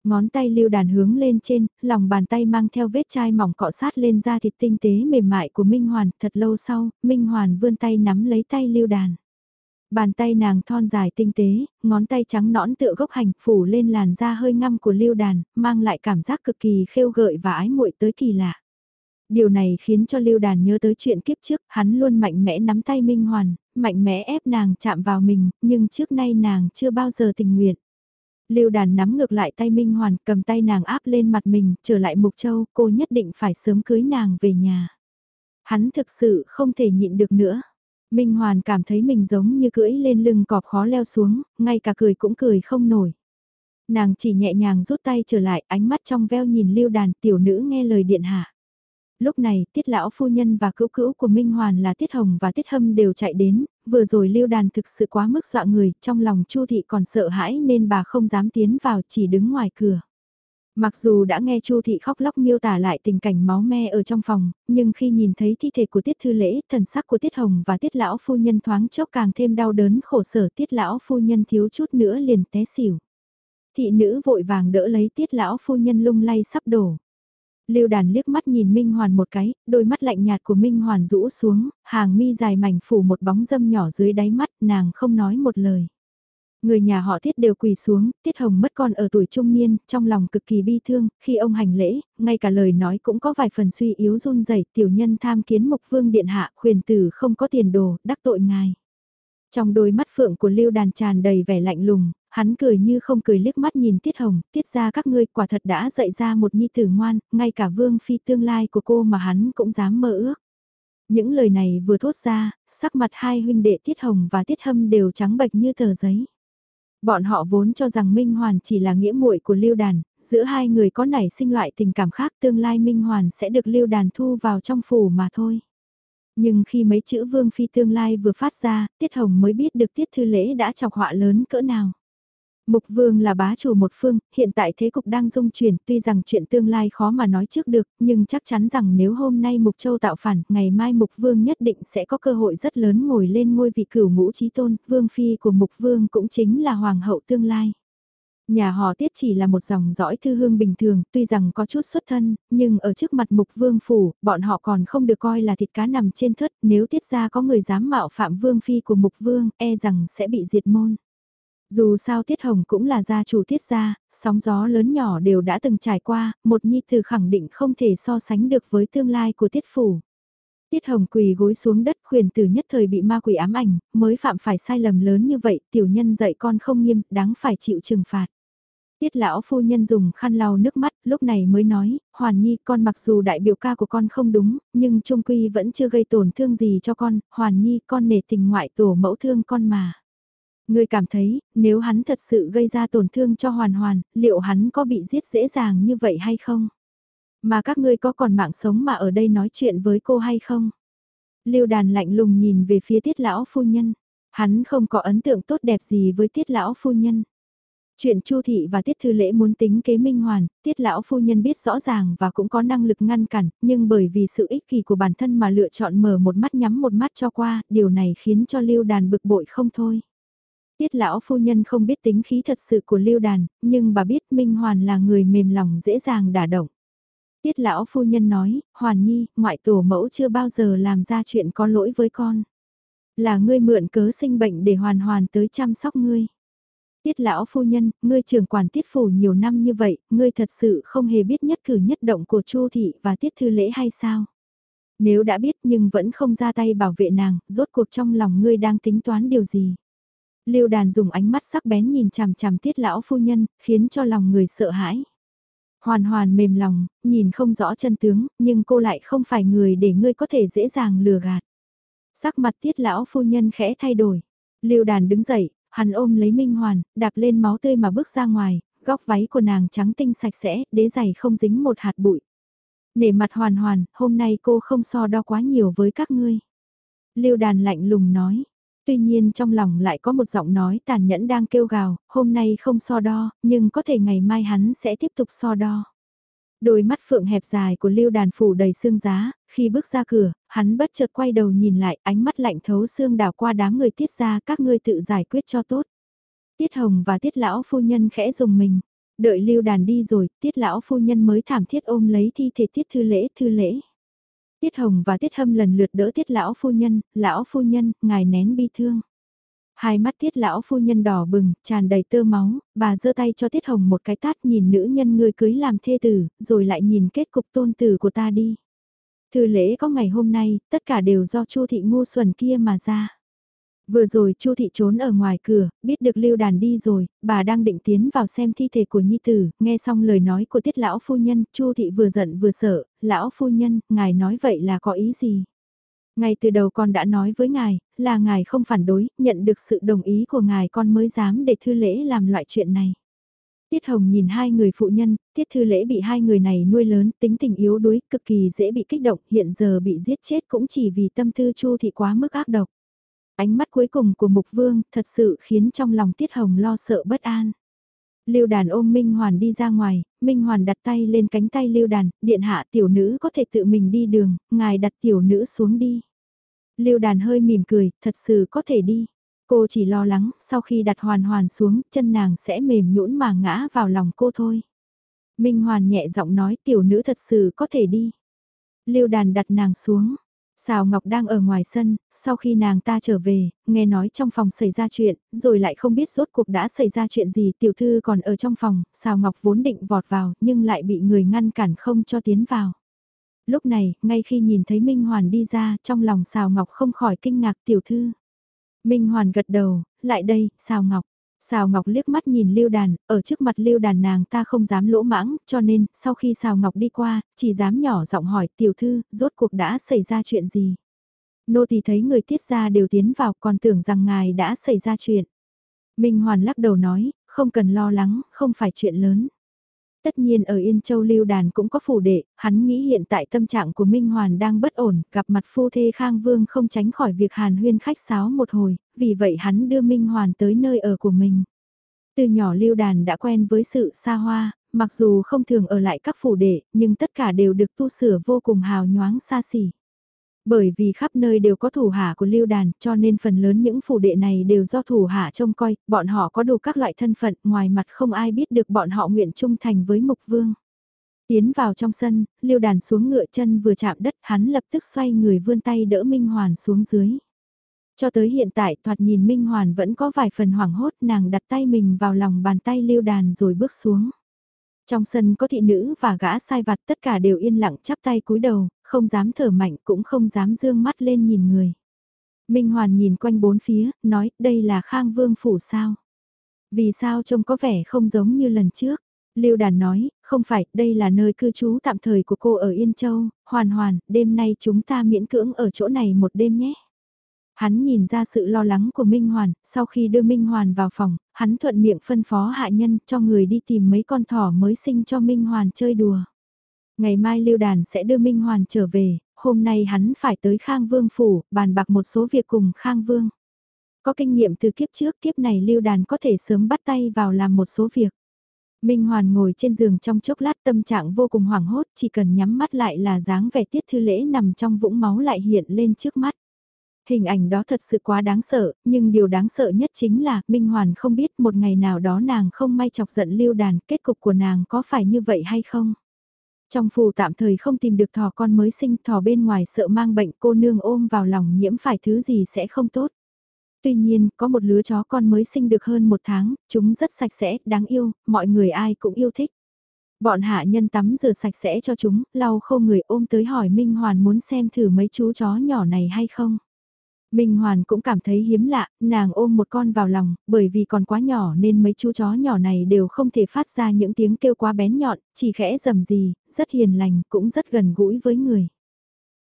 Ngón tay lưu đàn hướng lên trên, lòng bàn tay mang theo vết chai mỏng cọ sát lên da thịt tinh tế mềm mại của Minh Hoàn. Thật lâu sau, Minh Hoàn vươn tay nắm lấy tay lưu đàn. Bàn tay nàng thon dài tinh tế, ngón tay trắng nõn tựa gốc hành phủ lên làn da hơi ngăm của lưu đàn, mang lại cảm giác cực kỳ khêu gợi và ái muội tới kỳ lạ. Điều này khiến cho Lưu Đàn nhớ tới chuyện kiếp trước, hắn luôn mạnh mẽ nắm tay Minh Hoàn, mạnh mẽ ép nàng chạm vào mình, nhưng trước nay nàng chưa bao giờ tình nguyện. Lưu Đàn nắm ngược lại tay Minh Hoàn, cầm tay nàng áp lên mặt mình, trở lại Mục Châu, cô nhất định phải sớm cưới nàng về nhà. Hắn thực sự không thể nhịn được nữa. Minh Hoàn cảm thấy mình giống như cưỡi lên lưng cọp khó leo xuống, ngay cả cười cũng cười không nổi. Nàng chỉ nhẹ nhàng rút tay trở lại, ánh mắt trong veo nhìn Lưu Đàn, tiểu nữ nghe lời điện hạ lúc này tiết lão phu nhân và cữu cữu của Minh Hoàn là tiết hồng và tiết hâm đều chạy đến, vừa rồi lưu đàn thực sự quá mức dọa người, trong lòng chu thị còn sợ hãi nên bà không dám tiến vào chỉ đứng ngoài cửa. Mặc dù đã nghe Chu thị khóc lóc miêu tả lại tình cảnh máu me ở trong phòng, nhưng khi nhìn thấy thi thể của Tiết Thư Lễ, thần sắc của Tiết Hồng và Tiết lão phu nhân thoáng chốc càng thêm đau đớn khổ sở, Tiết lão phu nhân thiếu chút nữa liền té xỉu. Thị nữ vội vàng đỡ lấy Tiết lão phu nhân lung lay sắp đổ. Lưu đàn liếc mắt nhìn Minh Hoàn một cái, đôi mắt lạnh nhạt của Minh Hoàn rũ xuống, hàng mi dài mảnh phủ một bóng dâm nhỏ dưới đáy mắt, nàng không nói một lời. Người nhà họ Tiết đều quỳ xuống, Tiết Hồng mất con ở tuổi trung niên, trong lòng cực kỳ bi thương, khi ông hành lễ, ngay cả lời nói cũng có vài phần suy yếu run rẩy tiểu nhân tham kiến mục vương điện hạ, khuyền tử không có tiền đồ, đắc tội ngài. Trong đôi mắt phượng của Lưu Đàn tràn đầy vẻ lạnh lùng, hắn cười như không cười liếc mắt nhìn Tiết Hồng, tiết ra các ngươi quả thật đã dạy ra một nhi tử ngoan, ngay cả vương phi tương lai của cô mà hắn cũng dám mơ ước. Những lời này vừa thốt ra, sắc mặt hai huynh đệ Tiết Hồng và Tiết Hâm đều trắng bệch như tờ giấy. Bọn họ vốn cho rằng Minh Hoàn chỉ là nghĩa muội của Lưu Đàn, giữa hai người có nảy sinh loại tình cảm khác tương lai Minh Hoàn sẽ được Lưu Đàn thu vào trong phủ mà thôi. Nhưng khi mấy chữ Vương Phi tương lai vừa phát ra, Tiết Hồng mới biết được Tiết Thư Lễ đã chọc họa lớn cỡ nào. Mục Vương là bá chủ một phương, hiện tại thế cục đang dung chuyển, tuy rằng chuyện tương lai khó mà nói trước được, nhưng chắc chắn rằng nếu hôm nay Mục Châu tạo phản, ngày mai Mục Vương nhất định sẽ có cơ hội rất lớn ngồi lên ngôi vị cửu ngũ trí tôn, Vương Phi của Mục Vương cũng chính là Hoàng hậu tương lai. Nhà họ Tiết chỉ là một dòng dõi thư hương bình thường, tuy rằng có chút xuất thân, nhưng ở trước mặt mục vương phủ, bọn họ còn không được coi là thịt cá nằm trên thớt, nếu tiết ra có người dám mạo phạm vương phi của mục vương, e rằng sẽ bị diệt môn. Dù sao Tiết Hồng cũng là gia chủ Tiết gia, sóng gió lớn nhỏ đều đã từng trải qua, một nhi tử khẳng định không thể so sánh được với tương lai của Tiết Phủ. Tiết Hồng quỳ gối xuống đất khuyền tử nhất thời bị ma quỷ ám ảnh, mới phạm phải sai lầm lớn như vậy, tiểu nhân dạy con không nghiêm, đáng phải chịu trừng phạt. Tiết lão phu nhân dùng khăn lau nước mắt, lúc này mới nói, Hoàn Nhi, con mặc dù đại biểu ca của con không đúng, nhưng Trung Quy vẫn chưa gây tổn thương gì cho con, Hoàn Nhi, con nể tình ngoại tổ mẫu thương con mà. Ngươi cảm thấy, nếu hắn thật sự gây ra tổn thương cho Hoàn Hoàn, liệu hắn có bị giết dễ dàng như vậy hay không? Mà các ngươi có còn mạng sống mà ở đây nói chuyện với cô hay không? Lưu đàn lạnh lùng nhìn về phía tiết lão phu nhân. Hắn không có ấn tượng tốt đẹp gì với tiết lão phu nhân. Chuyện Chu thị và Tiết Thư Lễ muốn tính kế minh hoàn, Tiết lão phu nhân biết rõ ràng và cũng có năng lực ngăn cản, nhưng bởi vì sự ích kỷ của bản thân mà lựa chọn mở một mắt nhắm một mắt cho qua, điều này khiến cho Lưu Đàn bực bội không thôi. Tiết lão phu nhân không biết tính khí thật sự của Lưu Đàn, nhưng bà biết Minh Hoàn là người mềm lòng dễ dàng đả động. Tiết lão phu nhân nói, Hoàn Nhi, ngoại tổ mẫu chưa bao giờ làm ra chuyện có lỗi với con. Là ngươi mượn cớ sinh bệnh để hoàn hoàn tới chăm sóc ngươi. Tiết lão phu nhân, ngươi trưởng quản tiết phủ nhiều năm như vậy, ngươi thật sự không hề biết nhất cử nhất động của Chu thị và tiết thư lễ hay sao? Nếu đã biết nhưng vẫn không ra tay bảo vệ nàng, rốt cuộc trong lòng ngươi đang tính toán điều gì? Lưu đàn dùng ánh mắt sắc bén nhìn chằm chằm tiết lão phu nhân, khiến cho lòng người sợ hãi. Hoàn hoàn mềm lòng, nhìn không rõ chân tướng, nhưng cô lại không phải người để ngươi có thể dễ dàng lừa gạt. Sắc mặt tiết lão phu nhân khẽ thay đổi. Lưu đàn đứng dậy, hắn ôm lấy Minh Hoàn, đạp lên máu tươi mà bước ra ngoài, góc váy của nàng trắng tinh sạch sẽ, đế giày không dính một hạt bụi. Nể mặt hoàn hoàn, hôm nay cô không so đo quá nhiều với các ngươi. Lưu đàn lạnh lùng nói, tuy nhiên trong lòng lại có một giọng nói tàn nhẫn đang kêu gào, hôm nay không so đo, nhưng có thể ngày mai hắn sẽ tiếp tục so đo. Đôi mắt phượng hẹp dài của lưu đàn phủ đầy xương giá, khi bước ra cửa, hắn bất chợt quay đầu nhìn lại, ánh mắt lạnh thấu xương đảo qua đám người tiết ra các ngươi tự giải quyết cho tốt. Tiết hồng và tiết lão phu nhân khẽ dùng mình. Đợi lưu đàn đi rồi, tiết lão phu nhân mới thảm thiết ôm lấy thi thể tiết thư lễ thư lễ. Tiết Hồng và Tiết Hâm lần lượt đỡ Tiết Lão Phu Nhân, Lão Phu Nhân, ngài nén bi thương. Hai mắt Tiết Lão Phu Nhân đỏ bừng, tràn đầy tơ máu, bà giơ tay cho Tiết Hồng một cái tát nhìn nữ nhân người cưới làm thê tử, rồi lại nhìn kết cục tôn tử của ta đi. Thư lễ có ngày hôm nay, tất cả đều do Chu thị ngu xuẩn kia mà ra. Vừa rồi Chu thị trốn ở ngoài cửa, biết được Lưu Đàn đi rồi, bà đang định tiến vào xem thi thể của nhi tử, nghe xong lời nói của Tiết lão phu nhân, Chu thị vừa giận vừa sợ, "Lão phu nhân, ngài nói vậy là có ý gì?" Ngay từ đầu con đã nói với ngài, là ngài không phản đối, nhận được sự đồng ý của ngài con mới dám để thư lễ làm loại chuyện này. Tiết Hồng nhìn hai người phụ nhân, Tiết Thư Lễ bị hai người này nuôi lớn, tính tình yếu đuối, cực kỳ dễ bị kích động, hiện giờ bị giết chết cũng chỉ vì tâm tư Chu thị quá mức ác độc. Ánh mắt cuối cùng của Mục Vương thật sự khiến trong lòng Tiết Hồng lo sợ bất an. Lưu đàn ôm Minh Hoàn đi ra ngoài, Minh Hoàn đặt tay lên cánh tay Lưu đàn, điện hạ tiểu nữ có thể tự mình đi đường, ngài đặt tiểu nữ xuống đi. Lưu đàn hơi mỉm cười, thật sự có thể đi. Cô chỉ lo lắng, sau khi đặt hoàn hoàn xuống, chân nàng sẽ mềm nhũn mà ngã vào lòng cô thôi. Minh Hoàn nhẹ giọng nói tiểu nữ thật sự có thể đi. Lưu đàn đặt nàng xuống, Sào Ngọc đang ở ngoài sân, sau khi nàng ta trở về, nghe nói trong phòng xảy ra chuyện, rồi lại không biết rốt cuộc đã xảy ra chuyện gì, tiểu thư còn ở trong phòng, Sào Ngọc vốn định vọt vào, nhưng lại bị người ngăn cản không cho tiến vào. Lúc này, ngay khi nhìn thấy Minh Hoàn đi ra, trong lòng Sào Ngọc không khỏi kinh ngạc tiểu thư. Minh Hoàn gật đầu, lại đây, Sào Ngọc. Sào Ngọc liếc mắt nhìn Lưu Đàn, ở trước mặt Lưu Đàn nàng ta không dám lỗ mãng, cho nên, sau khi Sào Ngọc đi qua, chỉ dám nhỏ giọng hỏi tiểu thư, rốt cuộc đã xảy ra chuyện gì. Nô thì thấy người tiết ra đều tiến vào còn tưởng rằng ngài đã xảy ra chuyện. Minh Hoàn lắc đầu nói, không cần lo lắng, không phải chuyện lớn. Tất nhiên ở Yên Châu Lưu Đàn cũng có phủ đệ, hắn nghĩ hiện tại tâm trạng của Minh Hoàn đang bất ổn, gặp mặt phu thê Khang Vương không tránh khỏi việc hàn huyên khách sáo một hồi, vì vậy hắn đưa Minh Hoàn tới nơi ở của mình. Từ nhỏ Lưu Đàn đã quen với sự xa hoa, mặc dù không thường ở lại các phủ đệ, nhưng tất cả đều được tu sửa vô cùng hào nhoáng xa xỉ. Bởi vì khắp nơi đều có thủ hạ của lưu đàn, cho nên phần lớn những phủ đệ này đều do thủ hạ trông coi, bọn họ có đủ các loại thân phận, ngoài mặt không ai biết được bọn họ nguyện trung thành với mục vương. Tiến vào trong sân, lưu đàn xuống ngựa chân vừa chạm đất, hắn lập tức xoay người vươn tay đỡ Minh Hoàn xuống dưới. Cho tới hiện tại thoạt nhìn Minh Hoàn vẫn có vài phần hoảng hốt nàng đặt tay mình vào lòng bàn tay lưu đàn rồi bước xuống. Trong sân có thị nữ và gã sai vặt tất cả đều yên lặng chắp tay cúi đầu, không dám thở mạnh cũng không dám dương mắt lên nhìn người. Minh Hoàn nhìn quanh bốn phía, nói đây là Khang Vương Phủ sao. Vì sao trông có vẻ không giống như lần trước? Lưu Đàn nói, không phải, đây là nơi cư trú tạm thời của cô ở Yên Châu, hoàn hoàn, đêm nay chúng ta miễn cưỡng ở chỗ này một đêm nhé. Hắn nhìn ra sự lo lắng của Minh Hoàn, sau khi đưa Minh Hoàn vào phòng, hắn thuận miệng phân phó hạ nhân cho người đi tìm mấy con thỏ mới sinh cho Minh Hoàn chơi đùa. Ngày mai Lưu Đàn sẽ đưa Minh Hoàn trở về, hôm nay hắn phải tới Khang Vương Phủ, bàn bạc một số việc cùng Khang Vương. Có kinh nghiệm từ kiếp trước, kiếp này Lưu Đàn có thể sớm bắt tay vào làm một số việc. Minh Hoàn ngồi trên giường trong chốc lát tâm trạng vô cùng hoảng hốt, chỉ cần nhắm mắt lại là dáng vẻ tiết thư lễ nằm trong vũng máu lại hiện lên trước mắt. Hình ảnh đó thật sự quá đáng sợ, nhưng điều đáng sợ nhất chính là Minh Hoàn không biết một ngày nào đó nàng không may chọc giận lưu đàn, kết cục của nàng có phải như vậy hay không. Trong phủ tạm thời không tìm được thỏ con mới sinh thỏ bên ngoài sợ mang bệnh cô nương ôm vào lòng nhiễm phải thứ gì sẽ không tốt. Tuy nhiên, có một lứa chó con mới sinh được hơn một tháng, chúng rất sạch sẽ, đáng yêu, mọi người ai cũng yêu thích. Bọn hạ nhân tắm rửa sạch sẽ cho chúng, lau khô người ôm tới hỏi Minh Hoàn muốn xem thử mấy chú chó nhỏ này hay không. Minh Hoàn cũng cảm thấy hiếm lạ, nàng ôm một con vào lòng, bởi vì còn quá nhỏ nên mấy chú chó nhỏ này đều không thể phát ra những tiếng kêu quá bén nhọn, chỉ khẽ rầm gì, rất hiền lành, cũng rất gần gũi với người.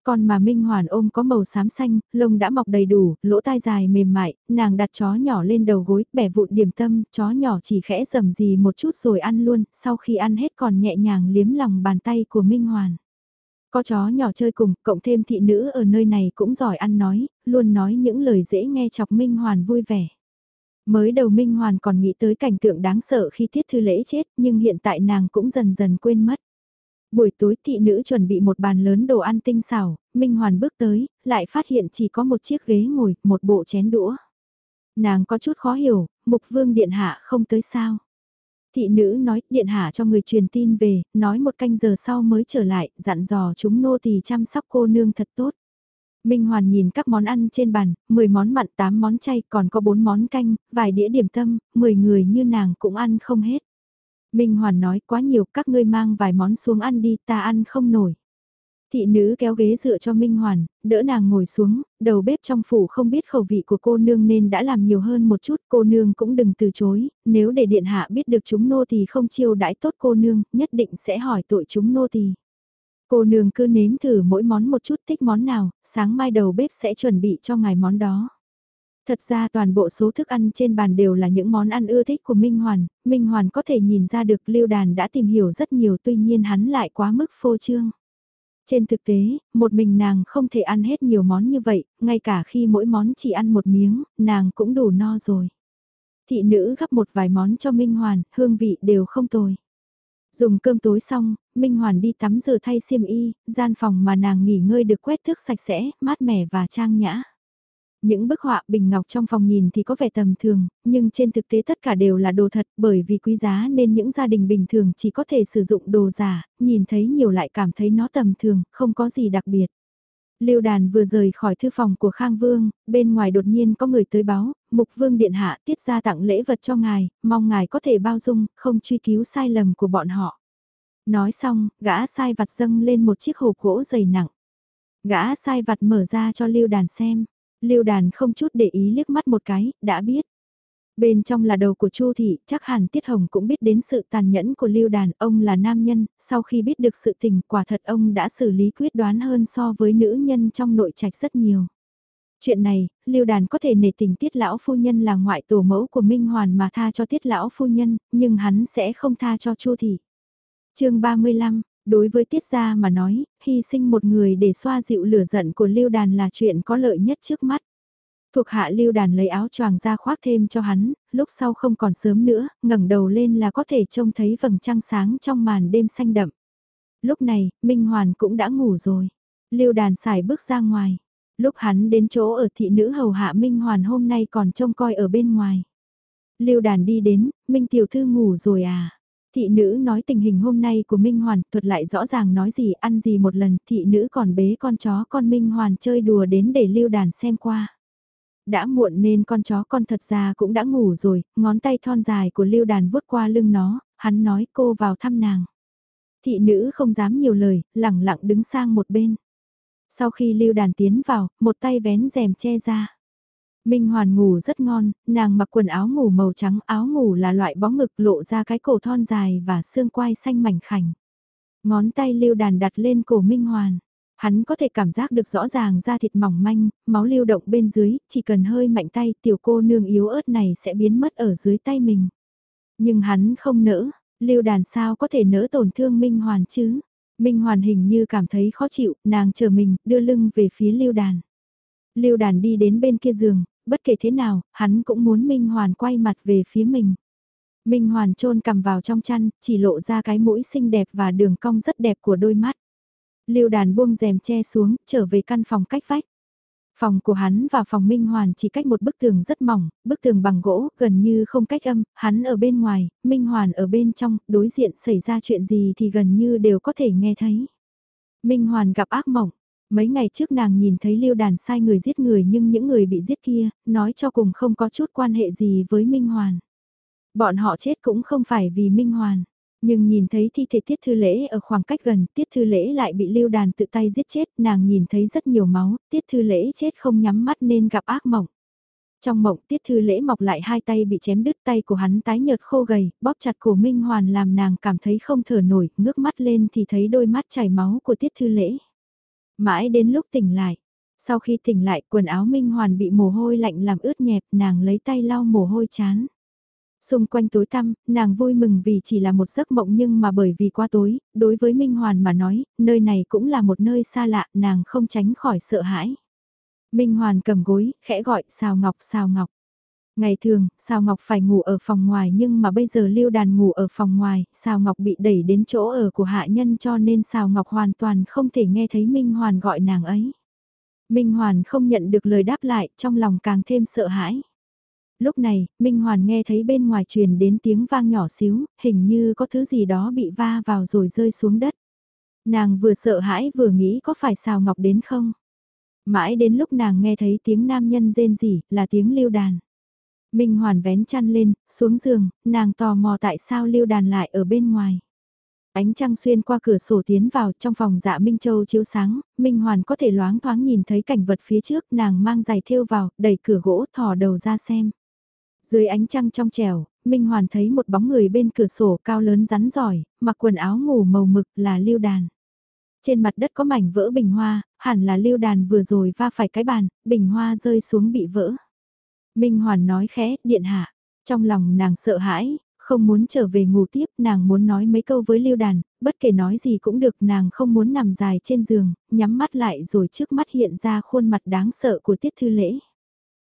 Con mà Minh Hoàn ôm có màu xám xanh, lông đã mọc đầy đủ, lỗ tai dài mềm mại, nàng đặt chó nhỏ lên đầu gối, bẻ vụn điểm tâm, chó nhỏ chỉ khẽ rầm gì một chút rồi ăn luôn, sau khi ăn hết còn nhẹ nhàng liếm lòng bàn tay của Minh Hoàn. Có chó nhỏ chơi cùng, cộng thêm thị nữ ở nơi này cũng giỏi ăn nói, luôn nói những lời dễ nghe chọc Minh Hoàn vui vẻ. Mới đầu Minh Hoàn còn nghĩ tới cảnh tượng đáng sợ khi tiết thư lễ chết, nhưng hiện tại nàng cũng dần dần quên mất. Buổi tối thị nữ chuẩn bị một bàn lớn đồ ăn tinh xảo, Minh Hoàn bước tới, lại phát hiện chỉ có một chiếc ghế ngồi, một bộ chén đũa. Nàng có chút khó hiểu, mục vương điện hạ không tới sao. Thị nữ nói điện hạ cho người truyền tin về, nói một canh giờ sau mới trở lại, dặn dò chúng nô tỳ chăm sóc cô nương thật tốt. Minh Hoàn nhìn các món ăn trên bàn, 10 món mặn 8 món chay còn có 4 món canh, vài đĩa điểm tâm, 10 người như nàng cũng ăn không hết. Minh Hoàn nói quá nhiều các ngươi mang vài món xuống ăn đi ta ăn không nổi. Thị nữ kéo ghế dựa cho Minh Hoàn, đỡ nàng ngồi xuống, đầu bếp trong phủ không biết khẩu vị của cô nương nên đã làm nhiều hơn một chút, cô nương cũng đừng từ chối, nếu để điện hạ biết được chúng nô thì không chiêu đãi tốt cô nương, nhất định sẽ hỏi tội chúng nô thì. Cô nương cứ nếm thử mỗi món một chút thích món nào, sáng mai đầu bếp sẽ chuẩn bị cho ngài món đó. Thật ra toàn bộ số thức ăn trên bàn đều là những món ăn ưa thích của Minh Hoàn, Minh Hoàn có thể nhìn ra được Lưu Đàn đã tìm hiểu rất nhiều tuy nhiên hắn lại quá mức phô trương. Trên thực tế, một mình nàng không thể ăn hết nhiều món như vậy, ngay cả khi mỗi món chỉ ăn một miếng, nàng cũng đủ no rồi. Thị nữ gắp một vài món cho Minh Hoàn, hương vị đều không tồi. Dùng cơm tối xong, Minh Hoàn đi tắm rửa thay xiêm y, gian phòng mà nàng nghỉ ngơi được quét thước sạch sẽ, mát mẻ và trang nhã. Những bức họa bình ngọc trong phòng nhìn thì có vẻ tầm thường, nhưng trên thực tế tất cả đều là đồ thật bởi vì quý giá nên những gia đình bình thường chỉ có thể sử dụng đồ giả, nhìn thấy nhiều lại cảm thấy nó tầm thường, không có gì đặc biệt. Lưu đàn vừa rời khỏi thư phòng của Khang Vương, bên ngoài đột nhiên có người tới báo, Mục Vương Điện Hạ tiết ra tặng lễ vật cho ngài, mong ngài có thể bao dung, không truy cứu sai lầm của bọn họ. Nói xong, gã sai vặt dâng lên một chiếc hộp gỗ dày nặng. Gã sai vặt mở ra cho Lưu đàn xem. Lưu đàn không chút để ý liếc mắt một cái, đã biết. Bên trong là đầu của Chu thị, chắc hẳn Tiết Hồng cũng biết đến sự tàn nhẫn của Lưu Đàn, ông là nam nhân, sau khi biết được sự tình, quả thật ông đã xử lý quyết đoán hơn so với nữ nhân trong nội trạch rất nhiều. Chuyện này, Lưu Đàn có thể nể tình Tiết lão phu nhân là ngoại tổ mẫu của Minh Hoàn mà tha cho Tiết lão phu nhân, nhưng hắn sẽ không tha cho Chu thị. Chương 35 Đối với tiết gia mà nói, hy sinh một người để xoa dịu lửa giận của lưu đàn là chuyện có lợi nhất trước mắt. Thuộc hạ lưu đàn lấy áo choàng ra khoác thêm cho hắn, lúc sau không còn sớm nữa, ngẩng đầu lên là có thể trông thấy vầng trăng sáng trong màn đêm xanh đậm. Lúc này, Minh Hoàn cũng đã ngủ rồi. Lưu đàn xài bước ra ngoài. Lúc hắn đến chỗ ở thị nữ hầu hạ Minh Hoàn hôm nay còn trông coi ở bên ngoài. Lưu đàn đi đến, Minh tiểu thư ngủ rồi à? Thị nữ nói tình hình hôm nay của Minh Hoàn, thuật lại rõ ràng nói gì ăn gì một lần, thị nữ còn bế con chó con Minh Hoàn chơi đùa đến để lưu đàn xem qua. Đã muộn nên con chó con thật ra cũng đã ngủ rồi, ngón tay thon dài của lưu đàn vuốt qua lưng nó, hắn nói cô vào thăm nàng. Thị nữ không dám nhiều lời, lẳng lặng đứng sang một bên. Sau khi lưu đàn tiến vào, một tay vén rèm che ra. Minh Hoàn ngủ rất ngon, nàng mặc quần áo ngủ màu trắng, áo ngủ là loại bó ngực lộ ra cái cổ thon dài và xương quai xanh mảnh khảnh. Ngón tay lưu đàn đặt lên cổ Minh Hoàn. Hắn có thể cảm giác được rõ ràng da thịt mỏng manh, máu lưu động bên dưới, chỉ cần hơi mạnh tay tiểu cô nương yếu ớt này sẽ biến mất ở dưới tay mình. Nhưng hắn không nỡ, lưu đàn sao có thể nỡ tổn thương Minh Hoàn chứ? Minh Hoàn hình như cảm thấy khó chịu, nàng chờ mình, đưa lưng về phía lưu đàn. Lưu đàn đi đến bên kia giường, bất kể thế nào, hắn cũng muốn Minh Hoàn quay mặt về phía mình. Minh Hoàn trôn cầm vào trong chăn, chỉ lộ ra cái mũi xinh đẹp và đường cong rất đẹp của đôi mắt. Lưu đàn buông rèm che xuống, trở về căn phòng cách vách. Phòng của hắn và phòng Minh Hoàn chỉ cách một bức tường rất mỏng, bức tường bằng gỗ, gần như không cách âm, hắn ở bên ngoài, Minh Hoàn ở bên trong, đối diện xảy ra chuyện gì thì gần như đều có thể nghe thấy. Minh Hoàn gặp ác mộng, mấy ngày trước nàng nhìn thấy lưu đàn sai người giết người nhưng những người bị giết kia, nói cho cùng không có chút quan hệ gì với Minh Hoàn. Bọn họ chết cũng không phải vì Minh Hoàn. Nhưng nhìn thấy thi thể Tiết Thư Lễ ở khoảng cách gần, Tiết Thư Lễ lại bị lưu đàn tự tay giết chết, nàng nhìn thấy rất nhiều máu, Tiết Thư Lễ chết không nhắm mắt nên gặp ác mộng. Trong mộng Tiết Thư Lễ mọc lại hai tay bị chém đứt tay của hắn tái nhợt khô gầy, bóp chặt cổ Minh Hoàn làm nàng cảm thấy không thở nổi, ngước mắt lên thì thấy đôi mắt chảy máu của Tiết Thư Lễ. Mãi đến lúc tỉnh lại, sau khi tỉnh lại quần áo Minh Hoàn bị mồ hôi lạnh làm ướt nhẹp, nàng lấy tay lau mồ hôi chán. Xung quanh tối tăm, nàng vui mừng vì chỉ là một giấc mộng nhưng mà bởi vì qua tối, đối với Minh Hoàn mà nói, nơi này cũng là một nơi xa lạ, nàng không tránh khỏi sợ hãi. Minh Hoàn cầm gối, khẽ gọi, xào ngọc, xào ngọc. Ngày thường, Sào Ngọc phải ngủ ở phòng ngoài nhưng mà bây giờ Lưu Đàn ngủ ở phòng ngoài, Sào Ngọc bị đẩy đến chỗ ở của hạ nhân cho nên Sào Ngọc hoàn toàn không thể nghe thấy Minh Hoàn gọi nàng ấy. Minh Hoàn không nhận được lời đáp lại, trong lòng càng thêm sợ hãi lúc này, Minh Hoàn nghe thấy bên ngoài truyền đến tiếng vang nhỏ xíu, hình như có thứ gì đó bị va vào rồi rơi xuống đất. Nàng vừa sợ hãi vừa nghĩ có phải Sao ngọc đến không? Mãi đến lúc nàng nghe thấy tiếng nam nhân rên rỉ, là tiếng lưu đàn. Minh Hoàn vén chăn lên, xuống giường, nàng tò mò tại sao lưu đàn lại ở bên ngoài. Ánh trăng xuyên qua cửa sổ tiến vào trong phòng dạ Minh Châu chiếu sáng, Minh Hoàn có thể loáng thoáng nhìn thấy cảnh vật phía trước nàng mang giày thêu vào, đẩy cửa gỗ thò đầu ra xem. Dưới ánh trăng trong trèo, Minh Hoàn thấy một bóng người bên cửa sổ cao lớn rắn giỏi, mặc quần áo ngủ màu mực là lưu đàn. Trên mặt đất có mảnh vỡ bình hoa, hẳn là lưu đàn vừa rồi va phải cái bàn, bình hoa rơi xuống bị vỡ. Minh Hoàn nói khẽ, điện hạ. Trong lòng nàng sợ hãi, không muốn trở về ngủ tiếp, nàng muốn nói mấy câu với lưu đàn, bất kể nói gì cũng được, nàng không muốn nằm dài trên giường, nhắm mắt lại rồi trước mắt hiện ra khuôn mặt đáng sợ của tiết thư lễ.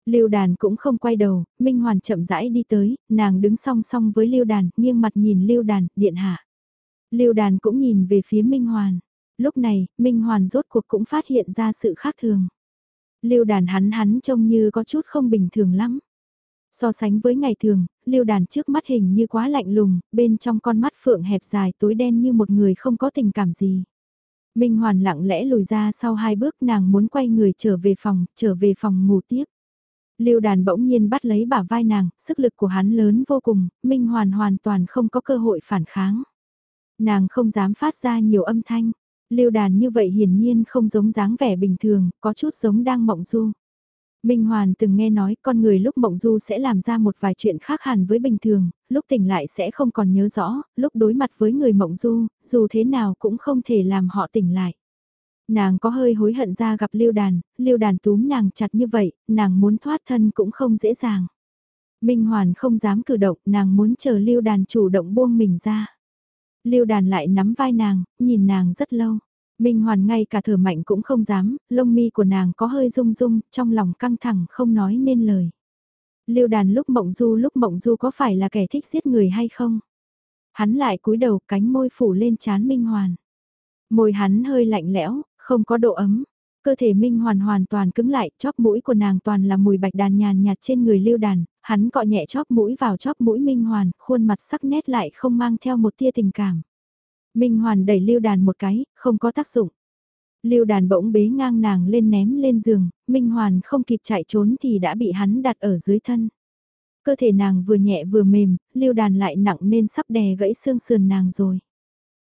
Lưu đàn cũng không quay đầu, Minh Hoàn chậm rãi đi tới, nàng đứng song song với Lưu đàn, nghiêng mặt nhìn Lưu đàn, điện hạ. Lưu đàn cũng nhìn về phía Minh Hoàn. Lúc này, Minh Hoàn rốt cuộc cũng phát hiện ra sự khác thường. Lưu đàn hắn hắn trông như có chút không bình thường lắm. So sánh với ngày thường, lưu đàn trước mắt hình như quá lạnh lùng, bên trong con mắt phượng hẹp dài tối đen như một người không có tình cảm gì. Minh Hoàn lặng lẽ lùi ra sau hai bước nàng muốn quay người trở về phòng, trở về phòng ngủ tiếp. Lưu đàn bỗng nhiên bắt lấy bả vai nàng, sức lực của hắn lớn vô cùng, Minh Hoàn hoàn toàn không có cơ hội phản kháng. Nàng không dám phát ra nhiều âm thanh. Lưu đàn như vậy hiển nhiên không giống dáng vẻ bình thường, có chút giống đang mộng du. Minh Hoàn từng nghe nói con người lúc mộng du sẽ làm ra một vài chuyện khác hẳn với bình thường, lúc tỉnh lại sẽ không còn nhớ rõ, lúc đối mặt với người mộng du, dù thế nào cũng không thể làm họ tỉnh lại. Nàng có hơi hối hận ra gặp Lưu Đàn, Lưu Đàn túm nàng chặt như vậy, nàng muốn thoát thân cũng không dễ dàng. Minh Hoàn không dám cử động, nàng muốn chờ Lưu Đàn chủ động buông mình ra. Lưu Đàn lại nắm vai nàng, nhìn nàng rất lâu. Minh Hoàn ngay cả thở mạnh cũng không dám, lông mi của nàng có hơi rung rung, trong lòng căng thẳng không nói nên lời. Lưu Đàn lúc mộng du lúc mộng du có phải là kẻ thích giết người hay không? Hắn lại cúi đầu cánh môi phủ lên chán Minh Hoàn. Môi hắn hơi lạnh lẽo, không có độ ấm. Cơ thể Minh Hoàn hoàn toàn cứng lại, chóp mũi của nàng toàn là mùi bạch đàn nhàn nhạt trên người lưu đàn, hắn cọ nhẹ chóp mũi vào chóp mũi Minh Hoàn, khuôn mặt sắc nét lại không mang theo một tia tình cảm. Minh Hoàn đẩy lưu đàn một cái, không có tác dụng. Lưu đàn bỗng bế ngang nàng lên ném lên giường, Minh Hoàn không kịp chạy trốn thì đã bị hắn đặt ở dưới thân. Cơ thể nàng vừa nhẹ vừa mềm, lưu đàn lại nặng nên sắp đè gãy xương sườn nàng rồi.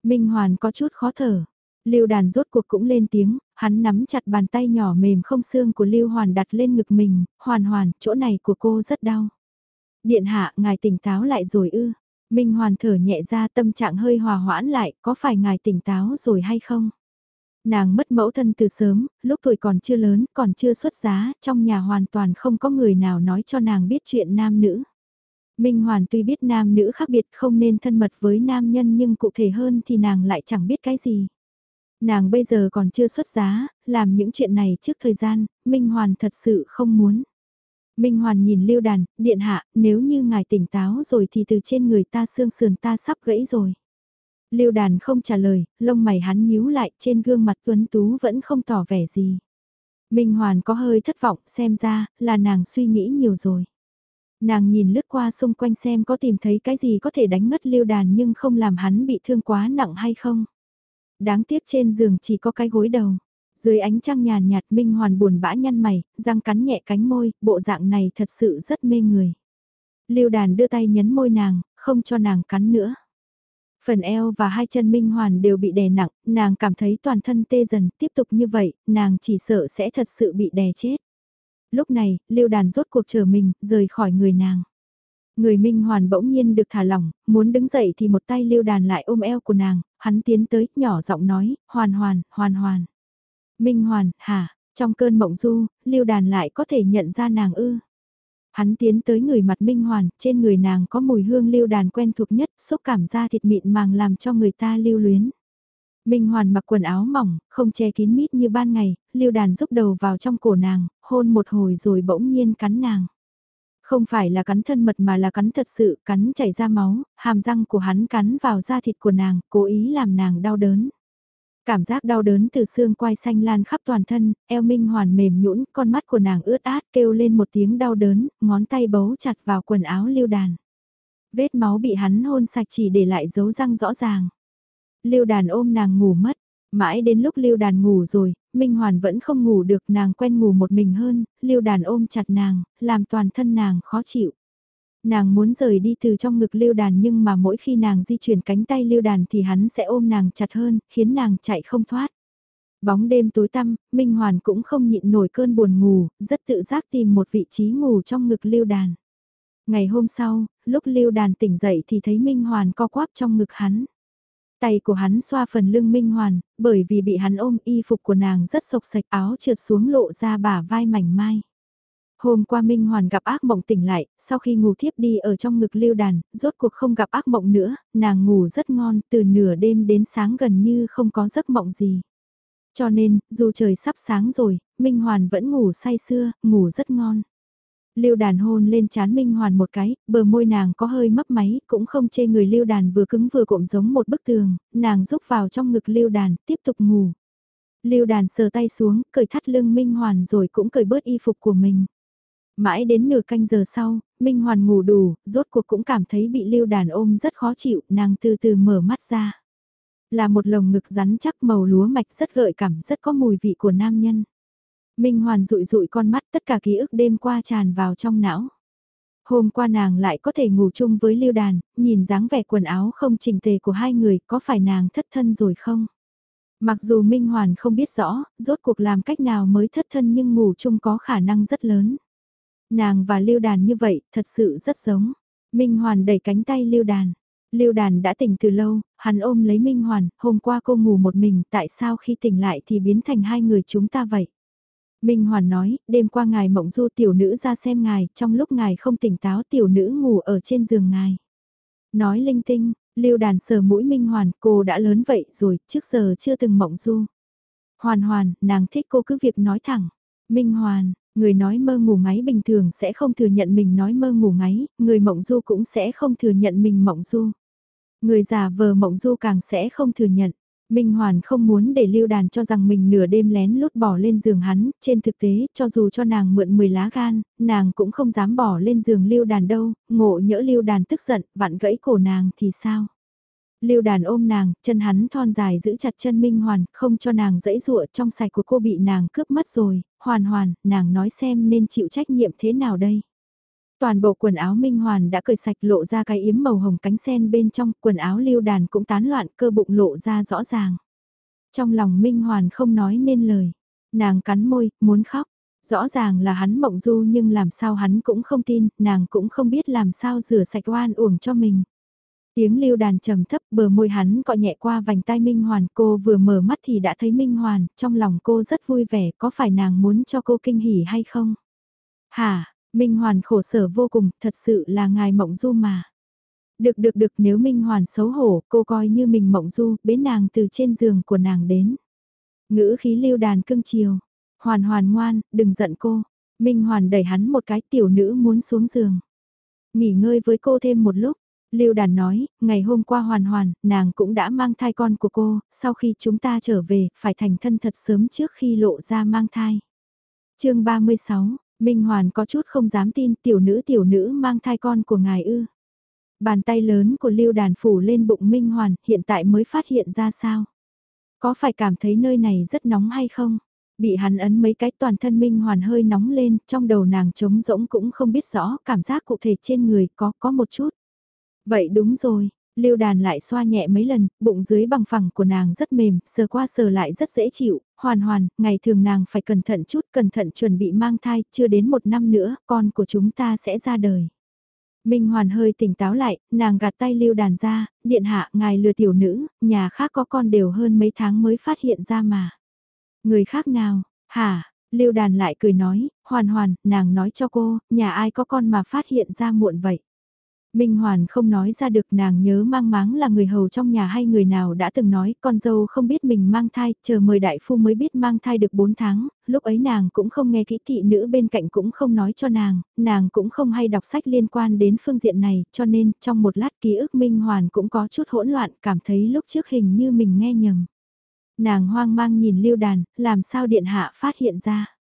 Minh Hoàn có chút khó thở, Lưu đàn rốt cuộc cũng lên tiếng, hắn nắm chặt bàn tay nhỏ mềm không xương của Lưu Hoàn đặt lên ngực mình, hoàn hoàn, chỗ này của cô rất đau. Điện hạ, ngài tỉnh táo lại rồi ư. Minh Hoàn thở nhẹ ra tâm trạng hơi hòa hoãn lại, có phải ngài tỉnh táo rồi hay không? Nàng mất mẫu thân từ sớm, lúc tuổi còn chưa lớn, còn chưa xuất giá, trong nhà hoàn toàn không có người nào nói cho nàng biết chuyện nam nữ. Minh Hoàn tuy biết nam nữ khác biệt không nên thân mật với nam nhân nhưng cụ thể hơn thì nàng lại chẳng biết cái gì. Nàng bây giờ còn chưa xuất giá, làm những chuyện này trước thời gian, Minh Hoàn thật sự không muốn. Minh Hoàn nhìn Lưu Đàn, điện hạ, nếu như ngài tỉnh táo rồi thì từ trên người ta xương sườn ta sắp gãy rồi. Lưu Đàn không trả lời, lông mày hắn nhíu lại trên gương mặt tuấn tú vẫn không tỏ vẻ gì. Minh Hoàn có hơi thất vọng, xem ra là nàng suy nghĩ nhiều rồi. Nàng nhìn lướt qua xung quanh xem có tìm thấy cái gì có thể đánh ngất Lưu Đàn nhưng không làm hắn bị thương quá nặng hay không. Đáng tiếc trên giường chỉ có cái gối đầu. Dưới ánh trăng nhàn nhạt Minh Hoàn buồn bã nhăn mày, răng cắn nhẹ cánh môi, bộ dạng này thật sự rất mê người. Lưu đàn đưa tay nhấn môi nàng, không cho nàng cắn nữa. Phần eo và hai chân Minh Hoàn đều bị đè nặng, nàng cảm thấy toàn thân tê dần, tiếp tục như vậy, nàng chỉ sợ sẽ thật sự bị đè chết. Lúc này, lưu đàn rốt cuộc chờ mình, rời khỏi người nàng. Người Minh Hoàn bỗng nhiên được thả lỏng, muốn đứng dậy thì một tay lưu đàn lại ôm eo của nàng, hắn tiến tới, nhỏ giọng nói, hoàn hoàn, hoàn hoàn. Minh Hoàn, hả, trong cơn mộng du, lưu đàn lại có thể nhận ra nàng ư. Hắn tiến tới người mặt Minh Hoàn, trên người nàng có mùi hương lưu đàn quen thuộc nhất, xúc cảm da thịt mịn màng làm cho người ta lưu luyến. Minh Hoàn mặc quần áo mỏng, không che kín mít như ban ngày, lưu đàn rúc đầu vào trong cổ nàng, hôn một hồi rồi bỗng nhiên cắn nàng. Không phải là cắn thân mật mà là cắn thật sự, cắn chảy ra máu, hàm răng của hắn cắn vào da thịt của nàng, cố ý làm nàng đau đớn. Cảm giác đau đớn từ xương quai xanh lan khắp toàn thân, eo minh hoàn mềm nhũn, con mắt của nàng ướt át kêu lên một tiếng đau đớn, ngón tay bấu chặt vào quần áo lưu đàn. Vết máu bị hắn hôn sạch chỉ để lại dấu răng rõ ràng. Lưu đàn ôm nàng ngủ mất, mãi đến lúc lưu đàn ngủ rồi, Minh Hoàn vẫn không ngủ được nàng quen ngủ một mình hơn, lưu đàn ôm chặt nàng, làm toàn thân nàng khó chịu. Nàng muốn rời đi từ trong ngực lưu đàn nhưng mà mỗi khi nàng di chuyển cánh tay lưu đàn thì hắn sẽ ôm nàng chặt hơn, khiến nàng chạy không thoát. Bóng đêm tối tăm, Minh Hoàn cũng không nhịn nổi cơn buồn ngủ, rất tự giác tìm một vị trí ngủ trong ngực lưu đàn. Ngày hôm sau, lúc lưu đàn tỉnh dậy thì thấy Minh Hoàn co quắp trong ngực hắn. Tay của hắn xoa phần lưng Minh Hoàn, bởi vì bị hắn ôm y phục của nàng rất sộc sạch áo trượt xuống lộ ra bả vai mảnh mai. Hôm qua Minh Hoàn gặp ác mộng tỉnh lại, sau khi ngủ thiếp đi ở trong ngực lưu đàn, rốt cuộc không gặp ác mộng nữa, nàng ngủ rất ngon, từ nửa đêm đến sáng gần như không có giấc mộng gì. Cho nên, dù trời sắp sáng rồi, Minh Hoàn vẫn ngủ say sưa, ngủ rất ngon. Lưu đàn hôn lên chán Minh Hoàn một cái, bờ môi nàng có hơi mấp máy, cũng không chê người lưu đàn vừa cứng vừa cộm giống một bức tường, nàng rúc vào trong ngực lưu đàn, tiếp tục ngủ. Lưu đàn sờ tay xuống, cởi thắt lưng Minh Hoàn rồi cũng cởi bớt y phục của mình. Mãi đến nửa canh giờ sau, Minh Hoàn ngủ đủ, rốt cuộc cũng cảm thấy bị lưu đàn ôm rất khó chịu, nàng từ từ mở mắt ra. Là một lồng ngực rắn chắc màu lúa mạch rất gợi cảm, rất có mùi vị của nam nhân. Minh Hoàn rụi rụi con mắt tất cả ký ức đêm qua tràn vào trong não. Hôm qua nàng lại có thể ngủ chung với lưu đàn, nhìn dáng vẻ quần áo không chỉnh tề của hai người có phải nàng thất thân rồi không? Mặc dù Minh Hoàn không biết rõ, rốt cuộc làm cách nào mới thất thân nhưng ngủ chung có khả năng rất lớn. Nàng và lưu đàn như vậy, thật sự rất giống. Minh Hoàn đẩy cánh tay lưu đàn. Lưu đàn đã tỉnh từ lâu, hắn ôm lấy Minh Hoàn, hôm qua cô ngủ một mình, tại sao khi tỉnh lại thì biến thành hai người chúng ta vậy? Minh Hoàn nói, đêm qua ngài mộng du tiểu nữ ra xem ngài, trong lúc ngài không tỉnh táo tiểu nữ ngủ ở trên giường ngài. Nói linh tinh, lưu đàn sờ mũi Minh Hoàn, cô đã lớn vậy rồi, trước giờ chưa từng mộng du. Hoàn hoàn, nàng thích cô cứ việc nói thẳng. Minh Hoàn, người nói mơ ngủ ngáy bình thường sẽ không thừa nhận mình nói mơ ngủ ngáy, người mộng du cũng sẽ không thừa nhận mình mộng du. Người già vờ mộng du càng sẽ không thừa nhận. Minh Hoàn không muốn để Lưu Đàn cho rằng mình nửa đêm lén lút bỏ lên giường hắn, trên thực tế, cho dù cho nàng mượn 10 lá gan, nàng cũng không dám bỏ lên giường Lưu Đàn đâu, ngộ nhỡ Lưu Đàn tức giận, vặn gãy cổ nàng thì sao? Lưu Đàn ôm nàng, chân hắn thon dài giữ chặt chân Minh Hoàn, không cho nàng dẫy dụa trong sạch của cô bị nàng cướp mất rồi, hoàn hoàn, nàng nói xem nên chịu trách nhiệm thế nào đây? Toàn bộ quần áo Minh Hoàn đã cởi sạch lộ ra cái yếm màu hồng cánh sen bên trong, quần áo lưu đàn cũng tán loạn cơ bụng lộ ra rõ ràng. Trong lòng Minh Hoàn không nói nên lời. Nàng cắn môi, muốn khóc. Rõ ràng là hắn mộng du nhưng làm sao hắn cũng không tin, nàng cũng không biết làm sao rửa sạch oan uổng cho mình. Tiếng lưu đàn trầm thấp bờ môi hắn cọ nhẹ qua vành tai Minh Hoàn cô vừa mở mắt thì đã thấy Minh Hoàn, trong lòng cô rất vui vẻ có phải nàng muốn cho cô kinh hỉ hay không? Hả, Minh Hoàn khổ sở vô cùng, thật sự là ngài mộng du mà. Được được được nếu Minh Hoàn xấu hổ cô coi như mình mộng du, bế nàng từ trên giường của nàng đến. Ngữ khí lưu đàn cưng chiều, hoàn hoàn ngoan, đừng giận cô. Minh Hoàn đẩy hắn một cái tiểu nữ muốn xuống giường. Nghỉ ngơi với cô thêm một lúc. Lưu Đàn nói, ngày hôm qua hoàn hoàn, nàng cũng đã mang thai con của cô, sau khi chúng ta trở về, phải thành thân thật sớm trước khi lộ ra mang thai. chương 36, Minh Hoàn có chút không dám tin tiểu nữ tiểu nữ mang thai con của ngài ư. Bàn tay lớn của Lưu Đàn phủ lên bụng Minh Hoàn, hiện tại mới phát hiện ra sao. Có phải cảm thấy nơi này rất nóng hay không? Bị hắn ấn mấy cái toàn thân Minh Hoàn hơi nóng lên, trong đầu nàng trống rỗng cũng không biết rõ, cảm giác cụ thể trên người có, có một chút. Vậy đúng rồi, Lưu đàn lại xoa nhẹ mấy lần, bụng dưới bằng phẳng của nàng rất mềm, sờ qua sờ lại rất dễ chịu, hoàn hoàn, ngày thường nàng phải cẩn thận chút, cẩn thận chuẩn bị mang thai, chưa đến một năm nữa, con của chúng ta sẽ ra đời. Minh Hoàn hơi tỉnh táo lại, nàng gạt tay lưu đàn ra, điện hạ ngài lừa tiểu nữ, nhà khác có con đều hơn mấy tháng mới phát hiện ra mà. Người khác nào, hả, lưu đàn lại cười nói, hoàn hoàn, nàng nói cho cô, nhà ai có con mà phát hiện ra muộn vậy. Minh Hoàn không nói ra được nàng nhớ mang máng là người hầu trong nhà hay người nào đã từng nói con dâu không biết mình mang thai, chờ mời đại phu mới biết mang thai được 4 tháng, lúc ấy nàng cũng không nghe kỹ thị nữ bên cạnh cũng không nói cho nàng, nàng cũng không hay đọc sách liên quan đến phương diện này, cho nên trong một lát ký ức Minh Hoàn cũng có chút hỗn loạn, cảm thấy lúc trước hình như mình nghe nhầm. Nàng hoang mang nhìn lưu đàn, làm sao điện hạ phát hiện ra.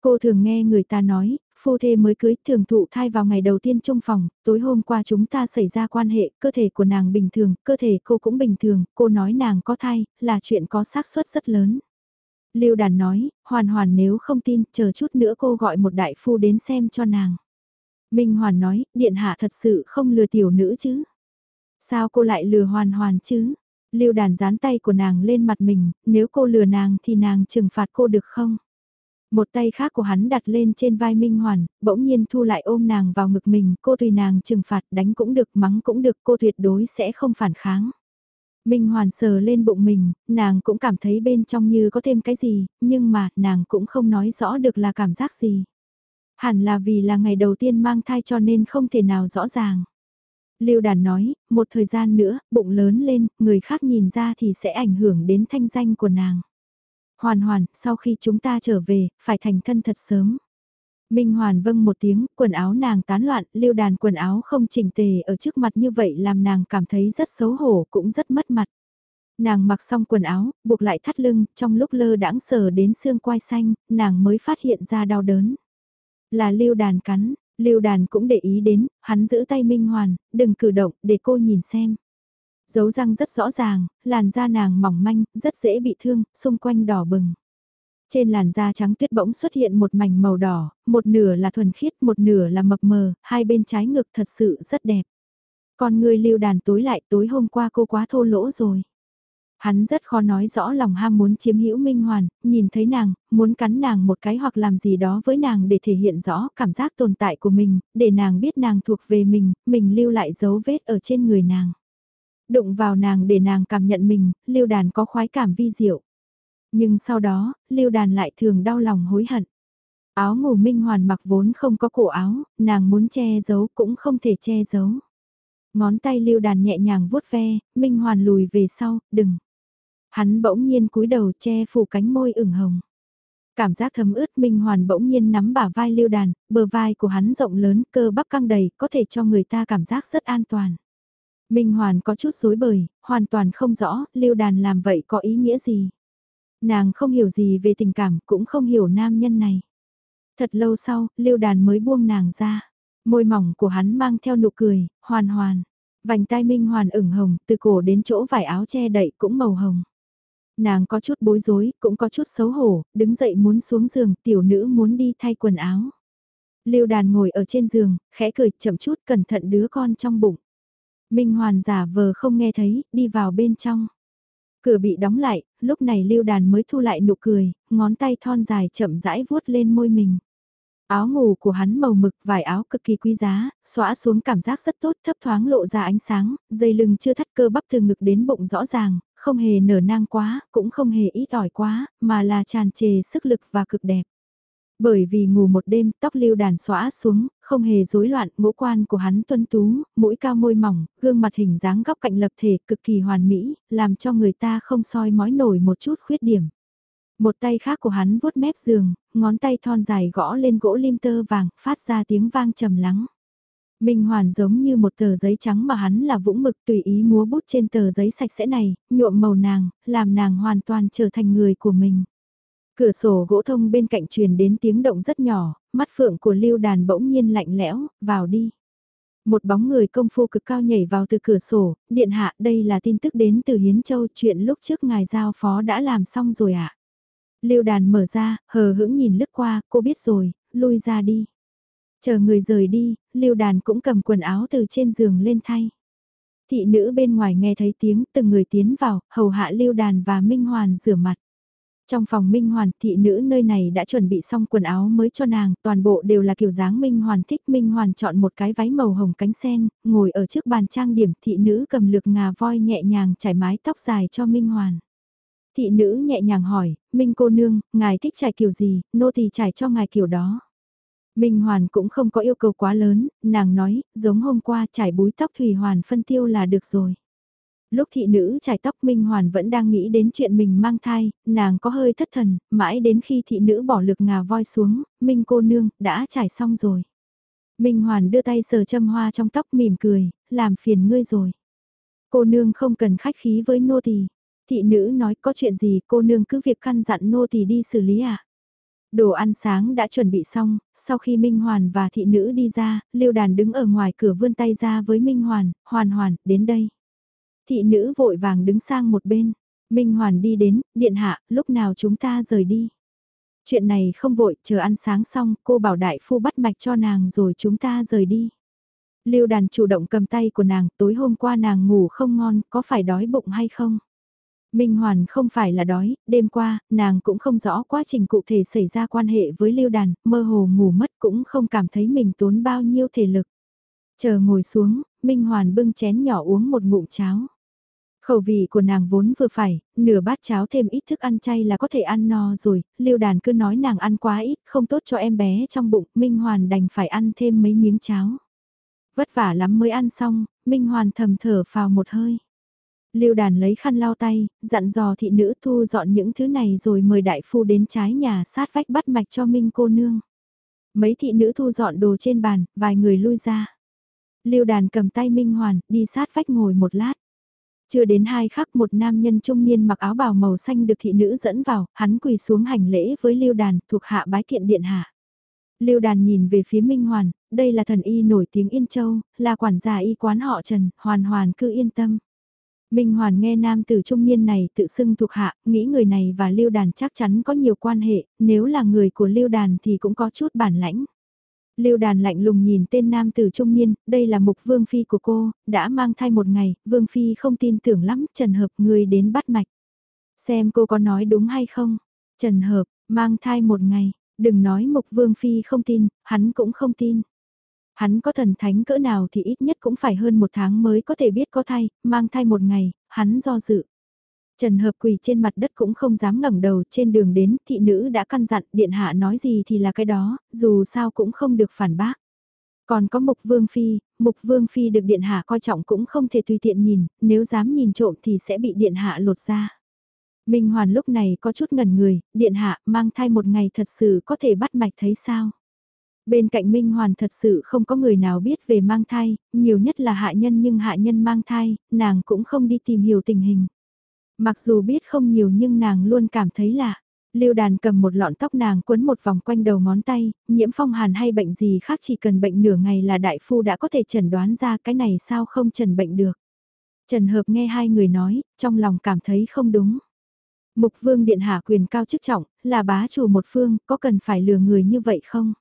Cô thường nghe người ta nói, phu thê mới cưới thường thụ thai vào ngày đầu tiên trong phòng, tối hôm qua chúng ta xảy ra quan hệ, cơ thể của nàng bình thường, cơ thể cô cũng bình thường, cô nói nàng có thai, là chuyện có xác suất rất lớn. Lưu đàn nói, hoàn hoàn nếu không tin, chờ chút nữa cô gọi một đại phu đến xem cho nàng. Minh Hoàn nói, điện hạ thật sự không lừa tiểu nữ chứ. Sao cô lại lừa hoàn hoàn chứ? Lưu đàn dán tay của nàng lên mặt mình, nếu cô lừa nàng thì nàng trừng phạt cô được không? Một tay khác của hắn đặt lên trên vai Minh Hoàn, bỗng nhiên thu lại ôm nàng vào ngực mình, cô tùy nàng trừng phạt đánh cũng được mắng cũng được cô tuyệt đối sẽ không phản kháng. Minh Hoàn sờ lên bụng mình, nàng cũng cảm thấy bên trong như có thêm cái gì, nhưng mà nàng cũng không nói rõ được là cảm giác gì. Hẳn là vì là ngày đầu tiên mang thai cho nên không thể nào rõ ràng. Lưu đàn nói, một thời gian nữa, bụng lớn lên, người khác nhìn ra thì sẽ ảnh hưởng đến thanh danh của nàng. Hoàn hoàn, sau khi chúng ta trở về, phải thành thân thật sớm. Minh Hoàn vâng một tiếng, quần áo nàng tán loạn, lưu đàn quần áo không chỉnh tề ở trước mặt như vậy làm nàng cảm thấy rất xấu hổ cũng rất mất mặt. Nàng mặc xong quần áo, buộc lại thắt lưng, trong lúc lơ đãng sờ đến xương quai xanh, nàng mới phát hiện ra đau đớn. Là lưu đàn cắn, lưu đàn cũng để ý đến, hắn giữ tay Minh Hoàn, đừng cử động, để cô nhìn xem dấu răng rất rõ ràng, làn da nàng mỏng manh, rất dễ bị thương, xung quanh đỏ bừng. Trên làn da trắng tuyết bỗng xuất hiện một mảnh màu đỏ, một nửa là thuần khiết, một nửa là mập mờ, hai bên trái ngực thật sự rất đẹp. Còn người lưu đàn tối lại tối hôm qua cô quá thô lỗ rồi. Hắn rất khó nói rõ lòng ham muốn chiếm hữu Minh Hoàn, nhìn thấy nàng, muốn cắn nàng một cái hoặc làm gì đó với nàng để thể hiện rõ cảm giác tồn tại của mình, để nàng biết nàng thuộc về mình, mình lưu lại dấu vết ở trên người nàng. Đụng vào nàng để nàng cảm nhận mình, lưu đàn có khoái cảm vi diệu. Nhưng sau đó, lưu đàn lại thường đau lòng hối hận. Áo ngủ minh hoàn mặc vốn không có cổ áo, nàng muốn che giấu cũng không thể che giấu. Ngón tay lưu đàn nhẹ nhàng vuốt ve, minh hoàn lùi về sau, đừng. Hắn bỗng nhiên cúi đầu che phủ cánh môi ửng hồng. Cảm giác thấm ướt Minh Hoàn bỗng nhiên nắm bả vai lưu đàn, bờ vai của hắn rộng lớn, cơ bắp căng đầy, có thể cho người ta cảm giác rất an toàn. Minh Hoàn có chút rối bời, hoàn toàn không rõ, lưu đàn làm vậy có ý nghĩa gì. Nàng không hiểu gì về tình cảm, cũng không hiểu nam nhân này. Thật lâu sau, lưu đàn mới buông nàng ra. Môi mỏng của hắn mang theo nụ cười, hoàn hoàn. Vành tai Minh Hoàn ửng hồng, từ cổ đến chỗ vải áo che đậy cũng màu hồng. Nàng có chút bối rối, cũng có chút xấu hổ, đứng dậy muốn xuống giường, tiểu nữ muốn đi thay quần áo. Lưu đàn ngồi ở trên giường, khẽ cười chậm chút cẩn thận đứa con trong bụng. Minh Hoàn giả vờ không nghe thấy, đi vào bên trong. Cửa bị đóng lại, lúc này lưu đàn mới thu lại nụ cười, ngón tay thon dài chậm rãi vuốt lên môi mình. Áo ngủ của hắn màu mực, vải áo cực kỳ quý giá, xóa xuống cảm giác rất tốt, thấp thoáng lộ ra ánh sáng, dây lưng chưa thắt cơ bắp từ ngực đến bụng rõ ràng, không hề nở nang quá, cũng không hề ít ỏi quá, mà là tràn trề sức lực và cực đẹp. Bởi vì ngủ một đêm, tóc lưu đàn xóa xuống, không hề rối loạn, ngũ quan của hắn tuân tú, mũi cao môi mỏng, gương mặt hình dáng góc cạnh lập thể cực kỳ hoàn mỹ, làm cho người ta không soi mói nổi một chút khuyết điểm. Một tay khác của hắn vuốt mép giường, ngón tay thon dài gõ lên gỗ lim tơ vàng, phát ra tiếng vang trầm lắng. Minh Hoàn giống như một tờ giấy trắng mà hắn là vũng mực tùy ý múa bút trên tờ giấy sạch sẽ này, nhuộm màu nàng, làm nàng hoàn toàn trở thành người của mình. Cửa sổ gỗ thông bên cạnh truyền đến tiếng động rất nhỏ, mắt phượng của lưu đàn bỗng nhiên lạnh lẽo, vào đi. Một bóng người công phu cực cao nhảy vào từ cửa sổ, điện hạ đây là tin tức đến từ Hiến Châu chuyện lúc trước ngài giao phó đã làm xong rồi ạ. À? Lưu đàn mở ra, hờ hững nhìn lướt qua, cô biết rồi, lui ra đi. Chờ người rời đi, lưu đàn cũng cầm quần áo từ trên giường lên thay. Thị nữ bên ngoài nghe thấy tiếng từng người tiến vào, hầu hạ lưu đàn và Minh Hoàn rửa mặt. Trong phòng Minh Hoàn, thị nữ nơi này đã chuẩn bị xong quần áo mới cho nàng, toàn bộ đều là kiểu dáng Minh Hoàn thích. Minh Hoàn chọn một cái váy màu hồng cánh sen, ngồi ở trước bàn trang điểm, thị nữ cầm lược ngà voi nhẹ nhàng trải mái tóc dài cho Minh Hoàn. Thị nữ nhẹ nhàng hỏi, Minh cô nương, ngài thích trải kiểu gì, nô thì trải cho ngài kiểu đó. Minh Hoàn cũng không có yêu cầu quá lớn, nàng nói, giống hôm qua trải búi tóc Thủy Hoàn phân tiêu là được rồi. Lúc thị nữ trải tóc Minh Hoàn vẫn đang nghĩ đến chuyện mình mang thai, nàng có hơi thất thần, mãi đến khi thị nữ bỏ lực ngà voi xuống, Minh cô nương, đã trải xong rồi. Minh Hoàn đưa tay sờ châm hoa trong tóc mỉm cười, làm phiền ngươi rồi. Cô nương không cần khách khí với nô tỳ. Thị nữ nói có chuyện gì cô nương cứ việc căn dặn nô tỳ đi xử lý à. Đồ ăn sáng đã chuẩn bị xong, sau khi Minh Hoàn và thị nữ đi ra, Liêu Đàn đứng ở ngoài cửa vươn tay ra với Minh Hoàn, Hoàn Hoàn, đến đây. Thị nữ vội vàng đứng sang một bên, Minh Hoàn đi đến, điện hạ, lúc nào chúng ta rời đi. Chuyện này không vội, chờ ăn sáng xong, cô bảo đại phu bắt mạch cho nàng rồi chúng ta rời đi. lưu đàn chủ động cầm tay của nàng, tối hôm qua nàng ngủ không ngon, có phải đói bụng hay không? Minh Hoàn không phải là đói, đêm qua, nàng cũng không rõ quá trình cụ thể xảy ra quan hệ với Lưu Đàn, mơ hồ ngủ mất cũng không cảm thấy mình tốn bao nhiêu thể lực. Chờ ngồi xuống, Minh Hoàn bưng chén nhỏ uống một ngụm cháo. Khẩu vị của nàng vốn vừa phải, nửa bát cháo thêm ít thức ăn chay là có thể ăn no rồi, Lưu Đàn cứ nói nàng ăn quá ít, không tốt cho em bé trong bụng, Minh Hoàn đành phải ăn thêm mấy miếng cháo. Vất vả lắm mới ăn xong, Minh Hoàn thầm thở phào một hơi. Lưu đàn lấy khăn lau tay, dặn dò thị nữ thu dọn những thứ này rồi mời đại phu đến trái nhà sát vách bắt mạch cho Minh cô nương. Mấy thị nữ thu dọn đồ trên bàn, vài người lui ra. Lưu đàn cầm tay Minh Hoàn, đi sát vách ngồi một lát. Chưa đến hai khắc một nam nhân trung niên mặc áo bào màu xanh được thị nữ dẫn vào, hắn quỳ xuống hành lễ với Lưu đàn thuộc hạ bái kiện điện hạ. Lưu đàn nhìn về phía Minh Hoàn, đây là thần y nổi tiếng Yên Châu, là quản gia y quán họ Trần, hoàn hoàn cứ yên tâm. Minh Hoàn nghe nam tử trung niên này tự xưng thuộc hạ, nghĩ người này và Lưu Đàn chắc chắn có nhiều quan hệ, nếu là người của Lưu Đàn thì cũng có chút bản lãnh. Lưu Đàn lạnh lùng nhìn tên nam tử trung niên, đây là mục vương phi của cô, đã mang thai một ngày, vương phi không tin tưởng lắm, Trần Hợp người đến bắt mạch. Xem cô có nói đúng hay không? Trần Hợp, mang thai một ngày, đừng nói mục vương phi không tin, hắn cũng không tin. Hắn có thần thánh cỡ nào thì ít nhất cũng phải hơn một tháng mới có thể biết có thai, mang thai một ngày, hắn do dự. Trần Hợp quỳ trên mặt đất cũng không dám ngẩng đầu trên đường đến, thị nữ đã căn dặn điện hạ nói gì thì là cái đó, dù sao cũng không được phản bác. Còn có Mục Vương Phi, Mục Vương Phi được điện hạ coi trọng cũng không thể tùy tiện nhìn, nếu dám nhìn trộm thì sẽ bị điện hạ lột ra. Minh Hoàn lúc này có chút ngần người, điện hạ mang thai một ngày thật sự có thể bắt mạch thấy sao. Bên cạnh Minh Hoàn thật sự không có người nào biết về mang thai, nhiều nhất là hạ nhân nhưng hạ nhân mang thai, nàng cũng không đi tìm hiểu tình hình. Mặc dù biết không nhiều nhưng nàng luôn cảm thấy lạ. Lưu đàn cầm một lọn tóc nàng quấn một vòng quanh đầu ngón tay, nhiễm phong hàn hay bệnh gì khác chỉ cần bệnh nửa ngày là đại phu đã có thể chẩn đoán ra cái này sao không trần bệnh được. Trần Hợp nghe hai người nói, trong lòng cảm thấy không đúng. Mục vương điện hạ quyền cao chức trọng, là bá chủ một phương, có cần phải lừa người như vậy không?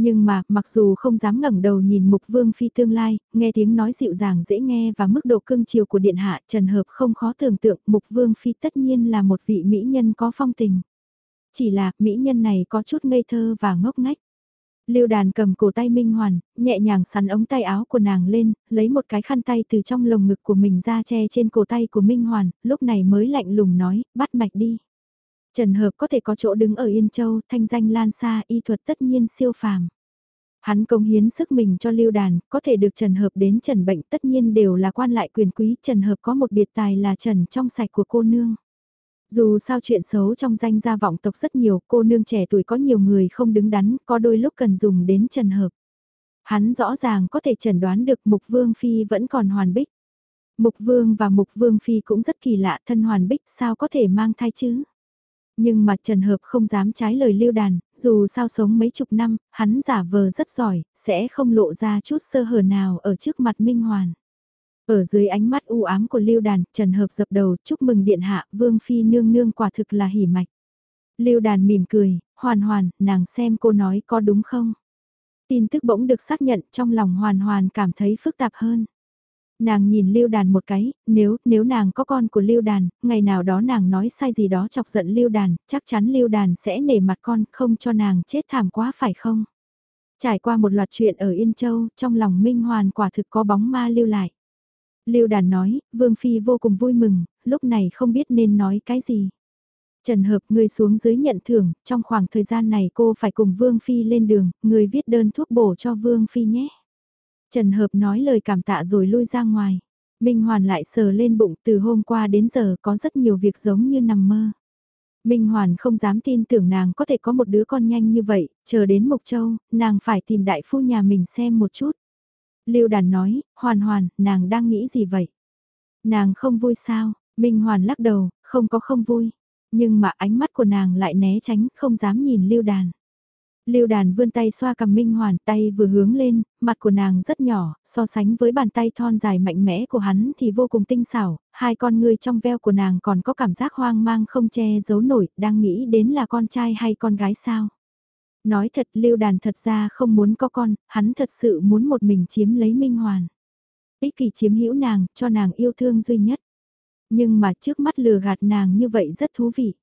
Nhưng mà, mặc dù không dám ngẩng đầu nhìn mục vương phi tương lai, nghe tiếng nói dịu dàng dễ nghe và mức độ cưng chiều của điện hạ Trần Hợp không khó tưởng tượng mục vương phi tất nhiên là một vị mỹ nhân có phong tình. Chỉ là, mỹ nhân này có chút ngây thơ và ngốc ngách. Lưu đàn cầm cổ tay Minh Hoàn, nhẹ nhàng sắn ống tay áo của nàng lên, lấy một cái khăn tay từ trong lồng ngực của mình ra che trên cổ tay của Minh Hoàn, lúc này mới lạnh lùng nói, bắt mạch đi. Trần Hợp có thể có chỗ đứng ở Yên Châu, thanh danh lan xa, y thuật tất nhiên siêu phàm. Hắn công hiến sức mình cho lưu đàn, có thể được Trần Hợp đến Trần Bệnh tất nhiên đều là quan lại quyền quý, Trần Hợp có một biệt tài là Trần trong sạch của cô nương. Dù sao chuyện xấu trong danh gia vọng tộc rất nhiều, cô nương trẻ tuổi có nhiều người không đứng đắn, có đôi lúc cần dùng đến Trần Hợp. Hắn rõ ràng có thể chẩn đoán được Mục Vương Phi vẫn còn hoàn bích. Mục Vương và Mục Vương Phi cũng rất kỳ lạ thân hoàn bích sao có thể mang thai chứ. Nhưng mà Trần Hợp không dám trái lời lưu đàn, dù sao sống mấy chục năm, hắn giả vờ rất giỏi, sẽ không lộ ra chút sơ hở nào ở trước mặt Minh Hoàn. Ở dưới ánh mắt u ám của lưu đàn, Trần Hợp dập đầu chúc mừng điện hạ, Vương Phi nương nương quả thực là hỉ mạch. Lưu đàn mỉm cười, hoàn hoàn, nàng xem cô nói có đúng không? Tin tức bỗng được xác nhận trong lòng hoàn hoàn cảm thấy phức tạp hơn. Nàng nhìn Lưu Đàn một cái, nếu, nếu nàng có con của Lưu Đàn, ngày nào đó nàng nói sai gì đó chọc giận Lưu Đàn, chắc chắn Lưu Đàn sẽ nể mặt con, không cho nàng chết thảm quá phải không? Trải qua một loạt chuyện ở Yên Châu, trong lòng Minh Hoàn quả thực có bóng ma lưu lại. Lưu Đàn nói, Vương Phi vô cùng vui mừng, lúc này không biết nên nói cái gì. Trần Hợp người xuống dưới nhận thưởng, trong khoảng thời gian này cô phải cùng Vương Phi lên đường, người viết đơn thuốc bổ cho Vương Phi nhé. Trần Hợp nói lời cảm tạ rồi lui ra ngoài. Minh Hoàn lại sờ lên bụng từ hôm qua đến giờ có rất nhiều việc giống như nằm mơ. Minh Hoàn không dám tin tưởng nàng có thể có một đứa con nhanh như vậy, chờ đến Mộc Châu, nàng phải tìm đại phu nhà mình xem một chút. Lưu Đàn nói, Hoàn Hoàn, nàng đang nghĩ gì vậy? Nàng không vui sao? Minh Hoàn lắc đầu, không có không vui. Nhưng mà ánh mắt của nàng lại né tránh, không dám nhìn Lưu Đàn. Lưu đàn vươn tay xoa cầm Minh Hoàn tay vừa hướng lên, mặt của nàng rất nhỏ, so sánh với bàn tay thon dài mạnh mẽ của hắn thì vô cùng tinh xảo, hai con người trong veo của nàng còn có cảm giác hoang mang không che giấu nổi, đang nghĩ đến là con trai hay con gái sao. Nói thật lưu đàn thật ra không muốn có con, hắn thật sự muốn một mình chiếm lấy Minh Hoàn. Ích kỷ chiếm hữu nàng, cho nàng yêu thương duy nhất. Nhưng mà trước mắt lừa gạt nàng như vậy rất thú vị.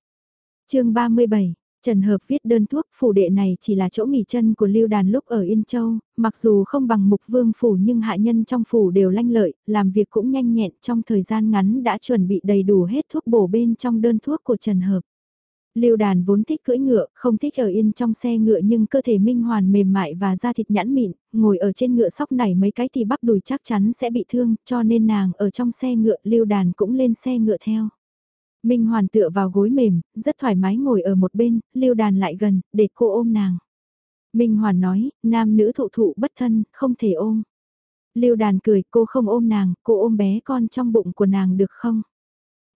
chương 37 Trần Hợp viết đơn thuốc phủ đệ này chỉ là chỗ nghỉ chân của Lưu Đàn lúc ở Yên Châu, mặc dù không bằng mục vương phủ nhưng hạ nhân trong phủ đều lanh lợi, làm việc cũng nhanh nhẹn trong thời gian ngắn đã chuẩn bị đầy đủ hết thuốc bổ bên trong đơn thuốc của Trần Hợp. Lưu Đàn vốn thích cưỡi ngựa, không thích ở yên trong xe ngựa nhưng cơ thể minh hoàn mềm mại và da thịt nhẵn mịn, ngồi ở trên ngựa sóc này mấy cái thì bắp đùi chắc chắn sẽ bị thương, cho nên nàng ở trong xe ngựa Lưu Đàn cũng lên xe ngựa theo. Minh Hoàn tựa vào gối mềm, rất thoải mái ngồi ở một bên, lưu đàn lại gần, để cô ôm nàng. Minh Hoàn nói, nam nữ thụ thụ bất thân, không thể ôm. Lưu đàn cười, cô không ôm nàng, cô ôm bé con trong bụng của nàng được không?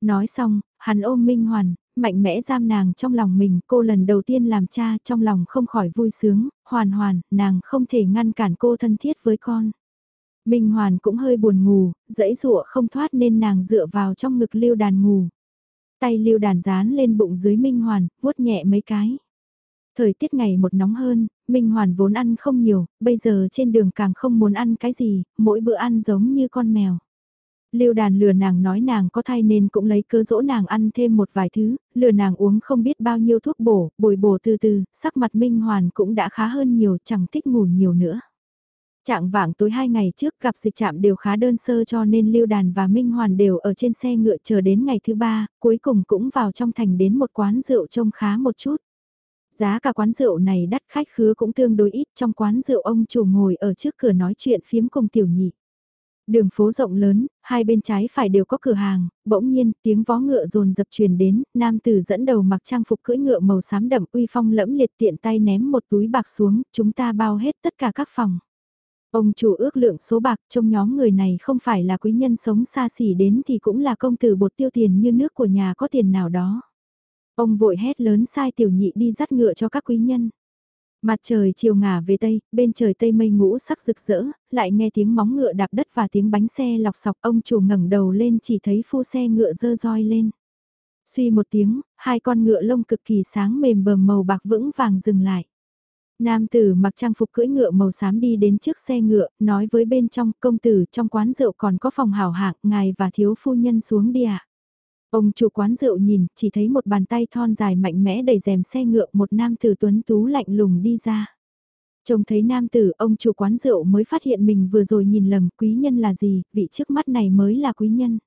Nói xong, hắn ôm Minh Hoàn, mạnh mẽ giam nàng trong lòng mình, cô lần đầu tiên làm cha trong lòng không khỏi vui sướng, hoàn hoàn, nàng không thể ngăn cản cô thân thiết với con. Minh Hoàn cũng hơi buồn ngủ, dãy rụa không thoát nên nàng dựa vào trong ngực lưu đàn ngủ. Tay lưu đàn dán lên bụng dưới Minh Hoàn, vuốt nhẹ mấy cái. Thời tiết ngày một nóng hơn, Minh Hoàn vốn ăn không nhiều, bây giờ trên đường càng không muốn ăn cái gì, mỗi bữa ăn giống như con mèo. Lưu đàn lừa nàng nói nàng có thai nên cũng lấy cơ dỗ nàng ăn thêm một vài thứ, lừa nàng uống không biết bao nhiêu thuốc bổ, bồi bổ từ từ, sắc mặt Minh Hoàn cũng đã khá hơn nhiều, chẳng thích ngủ nhiều nữa. Trạng vạng tối hai ngày trước gặp dịch chạm đều khá đơn sơ cho nên Lưu Đàn và Minh Hoàn đều ở trên xe ngựa chờ đến ngày thứ ba, cuối cùng cũng vào trong thành đến một quán rượu trông khá một chút. Giá cả quán rượu này đắt khách khứa cũng tương đối ít trong quán rượu ông chủ ngồi ở trước cửa nói chuyện phiếm cùng tiểu nhị. Đường phố rộng lớn, hai bên trái phải đều có cửa hàng, bỗng nhiên tiếng vó ngựa rồn dập truyền đến, nam tử dẫn đầu mặc trang phục cưỡi ngựa màu xám đậm uy phong lẫm liệt tiện tay ném một túi bạc xuống, chúng ta bao hết tất cả các phòng. Ông chủ ước lượng số bạc trong nhóm người này không phải là quý nhân sống xa xỉ đến thì cũng là công tử bột tiêu tiền như nước của nhà có tiền nào đó. Ông vội hét lớn sai tiểu nhị đi dắt ngựa cho các quý nhân. Mặt trời chiều ngả về tây, bên trời tây mây ngũ sắc rực rỡ, lại nghe tiếng móng ngựa đạp đất và tiếng bánh xe lọc sọc ông chủ ngẩng đầu lên chỉ thấy phu xe ngựa dơ roi lên. Suy một tiếng, hai con ngựa lông cực kỳ sáng mềm bờm màu bạc vững vàng dừng lại. Nam tử mặc trang phục cưỡi ngựa màu xám đi đến trước xe ngựa, nói với bên trong công tử trong quán rượu còn có phòng hảo hạng, ngài và thiếu phu nhân xuống đi ạ. Ông chủ quán rượu nhìn, chỉ thấy một bàn tay thon dài mạnh mẽ đẩy rèm xe ngựa một nam tử tuấn tú lạnh lùng đi ra. Trông thấy nam tử, ông chủ quán rượu mới phát hiện mình vừa rồi nhìn lầm quý nhân là gì, vị trước mắt này mới là quý nhân.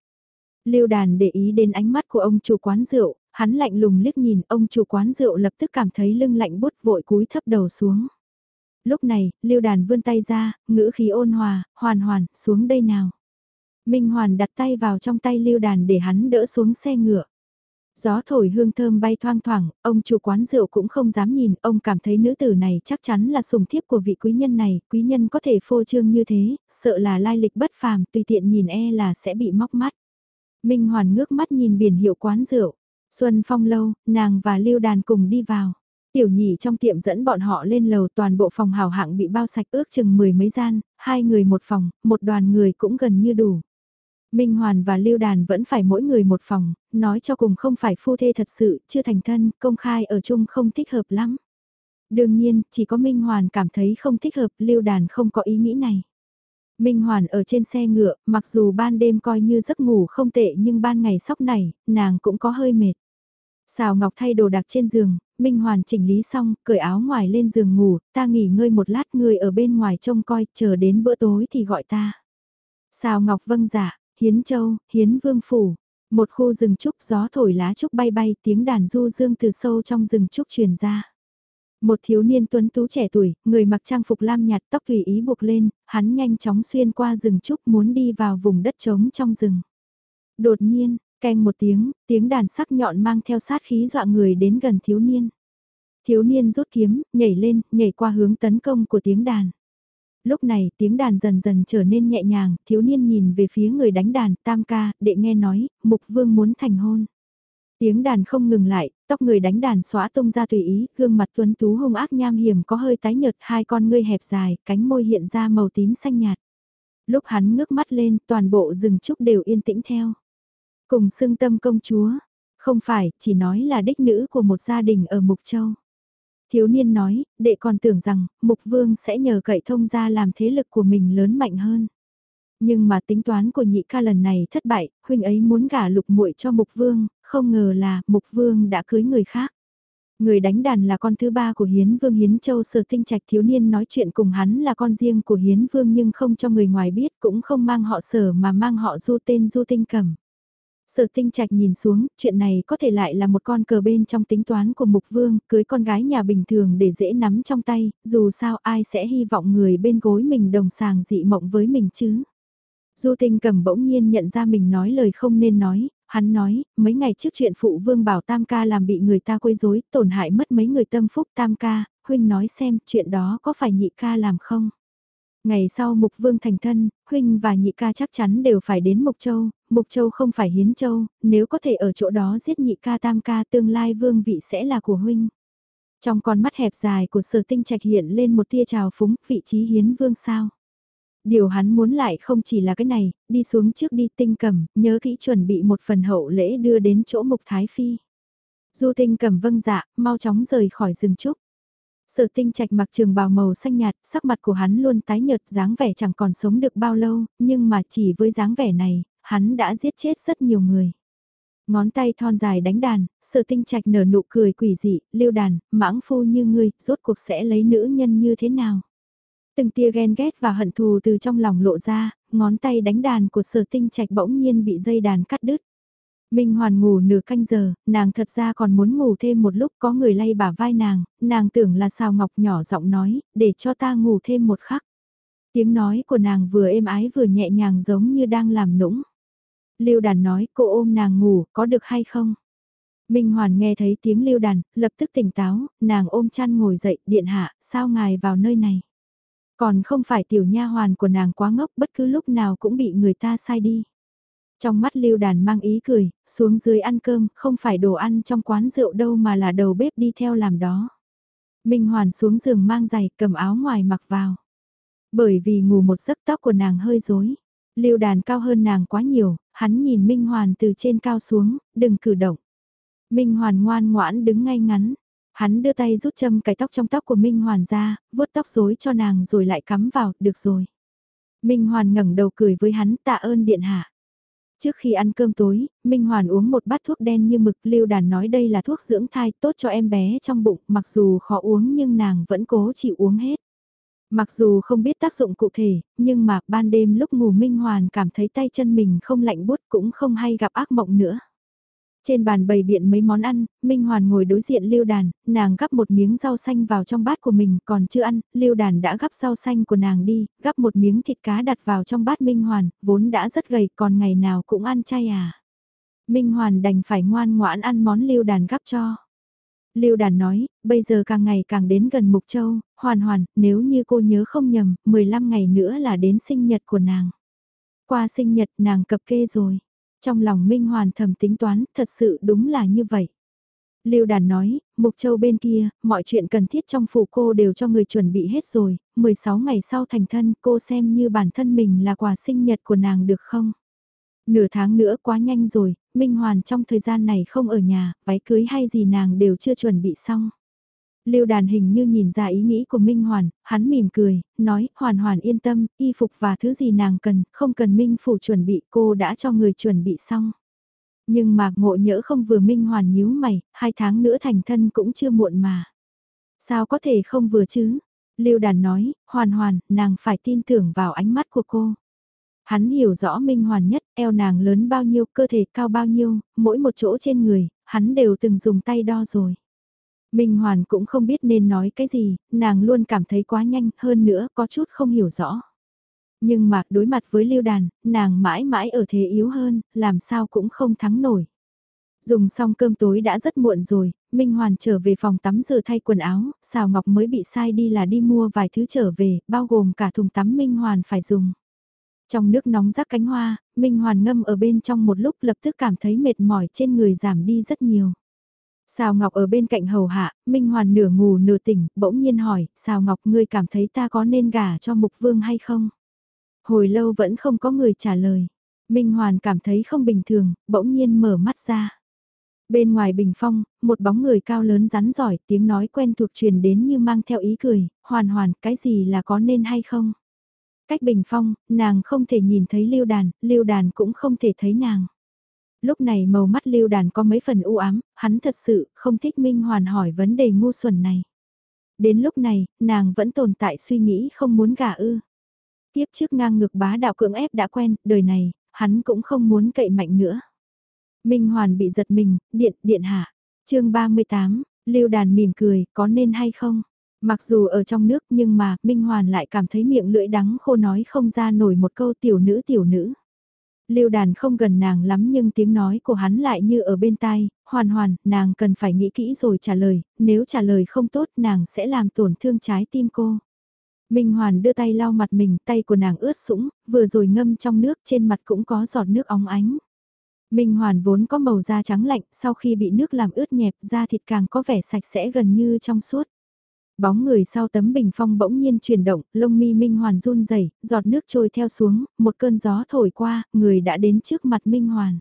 Lưu đàn để ý đến ánh mắt của ông chủ quán rượu, hắn lạnh lùng liếc nhìn ông chủ quán rượu lập tức cảm thấy lưng lạnh bút vội cúi thấp đầu xuống. Lúc này, Lưu đàn vươn tay ra, ngữ khí ôn hòa, hoàn hoàn, xuống đây nào. Minh Hoàn đặt tay vào trong tay Lưu đàn để hắn đỡ xuống xe ngựa. Gió thổi hương thơm bay thoang thoảng, ông chủ quán rượu cũng không dám nhìn, ông cảm thấy nữ tử này chắc chắn là sùng thiếp của vị quý nhân này, quý nhân có thể phô trương như thế, sợ là lai lịch bất phàm, tùy tiện nhìn e là sẽ bị móc mắt. Minh Hoàn ngước mắt nhìn biển hiệu quán rượu, Xuân Phong lâu, nàng và Lưu Đàn cùng đi vào. Tiểu nhị trong tiệm dẫn bọn họ lên lầu toàn bộ phòng hào hạng bị bao sạch ước chừng mười mấy gian, hai người một phòng, một đoàn người cũng gần như đủ. Minh Hoàn và Lưu Đàn vẫn phải mỗi người một phòng, nói cho cùng không phải phu thê thật sự, chưa thành thân, công khai ở chung không thích hợp lắm. Đương nhiên, chỉ có Minh Hoàn cảm thấy không thích hợp, Lưu Đàn không có ý nghĩ này. Minh Hoàn ở trên xe ngựa, mặc dù ban đêm coi như giấc ngủ không tệ nhưng ban ngày sóc này, nàng cũng có hơi mệt. Xào Ngọc thay đồ đặc trên giường, Minh Hoàn chỉnh lý xong, cởi áo ngoài lên giường ngủ, ta nghỉ ngơi một lát người ở bên ngoài trông coi, chờ đến bữa tối thì gọi ta. Xào Ngọc vâng dạ, Hiến Châu, Hiến Vương Phủ, một khu rừng trúc gió thổi lá trúc bay bay tiếng đàn du dương từ sâu trong rừng trúc truyền ra. Một thiếu niên tuấn tú trẻ tuổi, người mặc trang phục lam nhạt tóc tùy ý buộc lên, hắn nhanh chóng xuyên qua rừng trúc muốn đi vào vùng đất trống trong rừng. Đột nhiên, canh một tiếng, tiếng đàn sắc nhọn mang theo sát khí dọa người đến gần thiếu niên. Thiếu niên rút kiếm, nhảy lên, nhảy qua hướng tấn công của tiếng đàn lúc này tiếng đàn dần dần trở nên nhẹ nhàng, thiếu niên nhìn về phía người đánh đàn, tam ca, đệ nghe nói, mục vương muốn thành hôn. Tiếng đàn không ngừng lại, tóc người đánh đàn xóa tung ra tùy ý, gương mặt tuấn tú hung ác nham hiểm có hơi tái nhợt, hai con ngươi hẹp dài, cánh môi hiện ra màu tím xanh nhạt. Lúc hắn ngước mắt lên, toàn bộ rừng trúc đều yên tĩnh theo. Cùng xưng tâm công chúa, không phải, chỉ nói là đích nữ của một gia đình ở Mục Châu. Thiếu niên nói, đệ còn tưởng rằng, Mục Vương sẽ nhờ cậy thông ra làm thế lực của mình lớn mạnh hơn. Nhưng mà tính toán của nhị ca lần này thất bại, huynh ấy muốn gả lục muội cho Mục Vương, không ngờ là Mục Vương đã cưới người khác. Người đánh đàn là con thứ ba của Hiến Vương Hiến Châu Sở Tinh Trạch thiếu niên nói chuyện cùng hắn là con riêng của Hiến Vương nhưng không cho người ngoài biết cũng không mang họ sở mà mang họ du tên du tinh cầm. Sở tinh trạch nhìn xuống, chuyện này có thể lại là một con cờ bên trong tính toán của mục vương, cưới con gái nhà bình thường để dễ nắm trong tay, dù sao ai sẽ hy vọng người bên gối mình đồng sàng dị mộng với mình chứ. Du tinh cầm bỗng nhiên nhận ra mình nói lời không nên nói, hắn nói, mấy ngày trước chuyện phụ vương bảo tam ca làm bị người ta quấy rối, tổn hại mất mấy người tâm phúc tam ca, huynh nói xem chuyện đó có phải nhị ca làm không? Ngày sau Mục Vương thành thân, Huynh và Nhị ca chắc chắn đều phải đến Mục Châu, Mục Châu không phải Hiến Châu, nếu có thể ở chỗ đó giết Nhị ca Tam ca tương lai Vương vị sẽ là của Huynh. Trong con mắt hẹp dài của sở tinh trạch hiện lên một tia trào phúng vị trí Hiến Vương sao. Điều hắn muốn lại không chỉ là cái này, đi xuống trước đi tinh cầm, nhớ kỹ chuẩn bị một phần hậu lễ đưa đến chỗ Mục Thái Phi. Du tinh cầm vâng dạ, mau chóng rời khỏi rừng trúc. Sở tinh trạch mặc trường bào màu xanh nhạt, sắc mặt của hắn luôn tái nhợt dáng vẻ chẳng còn sống được bao lâu, nhưng mà chỉ với dáng vẻ này, hắn đã giết chết rất nhiều người. Ngón tay thon dài đánh đàn, sở tinh trạch nở nụ cười quỷ dị, lưu đàn, mãng phu như ngươi, rốt cuộc sẽ lấy nữ nhân như thế nào. Từng tia ghen ghét và hận thù từ trong lòng lộ ra, ngón tay đánh đàn của sở tinh trạch bỗng nhiên bị dây đàn cắt đứt. Minh Hoàn ngủ nửa canh giờ, nàng thật ra còn muốn ngủ thêm một lúc có người lay bả vai nàng, nàng tưởng là sao Ngọc nhỏ giọng nói, để cho ta ngủ thêm một khắc. Tiếng nói của nàng vừa êm ái vừa nhẹ nhàng giống như đang làm nũng. Lưu đàn nói cô ôm nàng ngủ, có được hay không? Minh Hoàn nghe thấy tiếng lưu đàn, lập tức tỉnh táo, nàng ôm chăn ngồi dậy, điện hạ, sao ngài vào nơi này? Còn không phải tiểu nha hoàn của nàng quá ngốc bất cứ lúc nào cũng bị người ta sai đi. Trong mắt lưu đàn mang ý cười, xuống dưới ăn cơm, không phải đồ ăn trong quán rượu đâu mà là đầu bếp đi theo làm đó. Minh Hoàn xuống giường mang giày cầm áo ngoài mặc vào. Bởi vì ngủ một giấc tóc của nàng hơi rối. Lưu đàn cao hơn nàng quá nhiều, hắn nhìn Minh Hoàn từ trên cao xuống, đừng cử động. Minh Hoàn ngoan ngoãn đứng ngay ngắn. Hắn đưa tay rút châm cái tóc trong tóc của Minh Hoàn ra, vuốt tóc rối cho nàng rồi lại cắm vào, được rồi. Minh Hoàn ngẩng đầu cười với hắn tạ ơn điện hạ. Trước khi ăn cơm tối, Minh Hoàn uống một bát thuốc đen như mực lưu đàn nói đây là thuốc dưỡng thai tốt cho em bé trong bụng, mặc dù khó uống nhưng nàng vẫn cố chịu uống hết. Mặc dù không biết tác dụng cụ thể, nhưng mà ban đêm lúc ngủ Minh Hoàn cảm thấy tay chân mình không lạnh bút cũng không hay gặp ác mộng nữa. Trên bàn bày biện mấy món ăn, Minh Hoàn ngồi đối diện Lưu Đàn, nàng gắp một miếng rau xanh vào trong bát của mình, còn chưa ăn, Lưu Đàn đã gắp rau xanh của nàng đi, gắp một miếng thịt cá đặt vào trong bát Minh Hoàn, vốn đã rất gầy, còn ngày nào cũng ăn chay à. Minh Hoàn đành phải ngoan ngoãn ăn món Lưu Đàn gắp cho. Lưu Đàn nói, bây giờ càng ngày càng đến gần Mục Châu, Hoàn Hoàn, nếu như cô nhớ không nhầm, 15 ngày nữa là đến sinh nhật của nàng. Qua sinh nhật nàng cập kê rồi. Trong lòng Minh Hoàn thầm tính toán, thật sự đúng là như vậy. Lưu Đàn nói, Mục Châu bên kia, mọi chuyện cần thiết trong phủ cô đều cho người chuẩn bị hết rồi, 16 ngày sau thành thân cô xem như bản thân mình là quà sinh nhật của nàng được không? Nửa tháng nữa quá nhanh rồi, Minh Hoàn trong thời gian này không ở nhà, váy cưới hay gì nàng đều chưa chuẩn bị xong. Lưu đàn hình như nhìn ra ý nghĩ của Minh Hoàn, hắn mỉm cười, nói, Hoàn Hoàn yên tâm, y phục và thứ gì nàng cần, không cần Minh Phủ chuẩn bị, cô đã cho người chuẩn bị xong. Nhưng mà ngộ nhỡ không vừa Minh Hoàn nhíu mày, hai tháng nữa thành thân cũng chưa muộn mà. Sao có thể không vừa chứ? Lưu đàn nói, Hoàn Hoàn, nàng phải tin tưởng vào ánh mắt của cô. Hắn hiểu rõ Minh Hoàn nhất, eo nàng lớn bao nhiêu, cơ thể cao bao nhiêu, mỗi một chỗ trên người, hắn đều từng dùng tay đo rồi. Minh Hoàn cũng không biết nên nói cái gì, nàng luôn cảm thấy quá nhanh, hơn nữa có chút không hiểu rõ. Nhưng mà đối mặt với lưu đàn, nàng mãi mãi ở thế yếu hơn, làm sao cũng không thắng nổi. Dùng xong cơm tối đã rất muộn rồi, Minh Hoàn trở về phòng tắm rửa thay quần áo, Sào Ngọc mới bị sai đi là đi mua vài thứ trở về, bao gồm cả thùng tắm Minh Hoàn phải dùng. Trong nước nóng rắc cánh hoa, Minh Hoàn ngâm ở bên trong một lúc lập tức cảm thấy mệt mỏi trên người giảm đi rất nhiều. Sào Ngọc ở bên cạnh hầu hạ, Minh Hoàn nửa ngủ nửa tỉnh, bỗng nhiên hỏi, Sào Ngọc ngươi cảm thấy ta có nên gả cho Mục Vương hay không? Hồi lâu vẫn không có người trả lời. Minh Hoàn cảm thấy không bình thường, bỗng nhiên mở mắt ra. Bên ngoài bình phong, một bóng người cao lớn rắn giỏi, tiếng nói quen thuộc truyền đến như mang theo ý cười, hoàn hoàn, cái gì là có nên hay không? Cách bình phong, nàng không thể nhìn thấy lưu đàn, lưu đàn cũng không thể thấy nàng lúc này màu mắt lưu đàn có mấy phần u ám, hắn thật sự không thích Minh Hoàn hỏi vấn đề ngu xuẩn này. Đến lúc này, nàng vẫn tồn tại suy nghĩ không muốn gả ư. Tiếp trước ngang ngược bá đạo cưỡng ép đã quen, đời này, hắn cũng không muốn cậy mạnh nữa. Minh Hoàn bị giật mình, điện, điện hạ. chương 38, lưu đàn mỉm cười, có nên hay không? Mặc dù ở trong nước nhưng mà Minh Hoàn lại cảm thấy miệng lưỡi đắng khô nói không ra nổi một câu tiểu nữ tiểu nữ. Lưu đàn không gần nàng lắm nhưng tiếng nói của hắn lại như ở bên tai, hoàn hoàn, nàng cần phải nghĩ kỹ rồi trả lời, nếu trả lời không tốt nàng sẽ làm tổn thương trái tim cô. Minh Hoàn đưa tay lau mặt mình, tay của nàng ướt sũng, vừa rồi ngâm trong nước trên mặt cũng có giọt nước óng ánh. Minh Hoàn vốn có màu da trắng lạnh, sau khi bị nước làm ướt nhẹp da thịt càng có vẻ sạch sẽ gần như trong suốt. Bóng người sau tấm bình phong bỗng nhiên chuyển động, lông mi Minh Hoàn run rẩy, giọt nước trôi theo xuống, một cơn gió thổi qua, người đã đến trước mặt Minh Hoàn.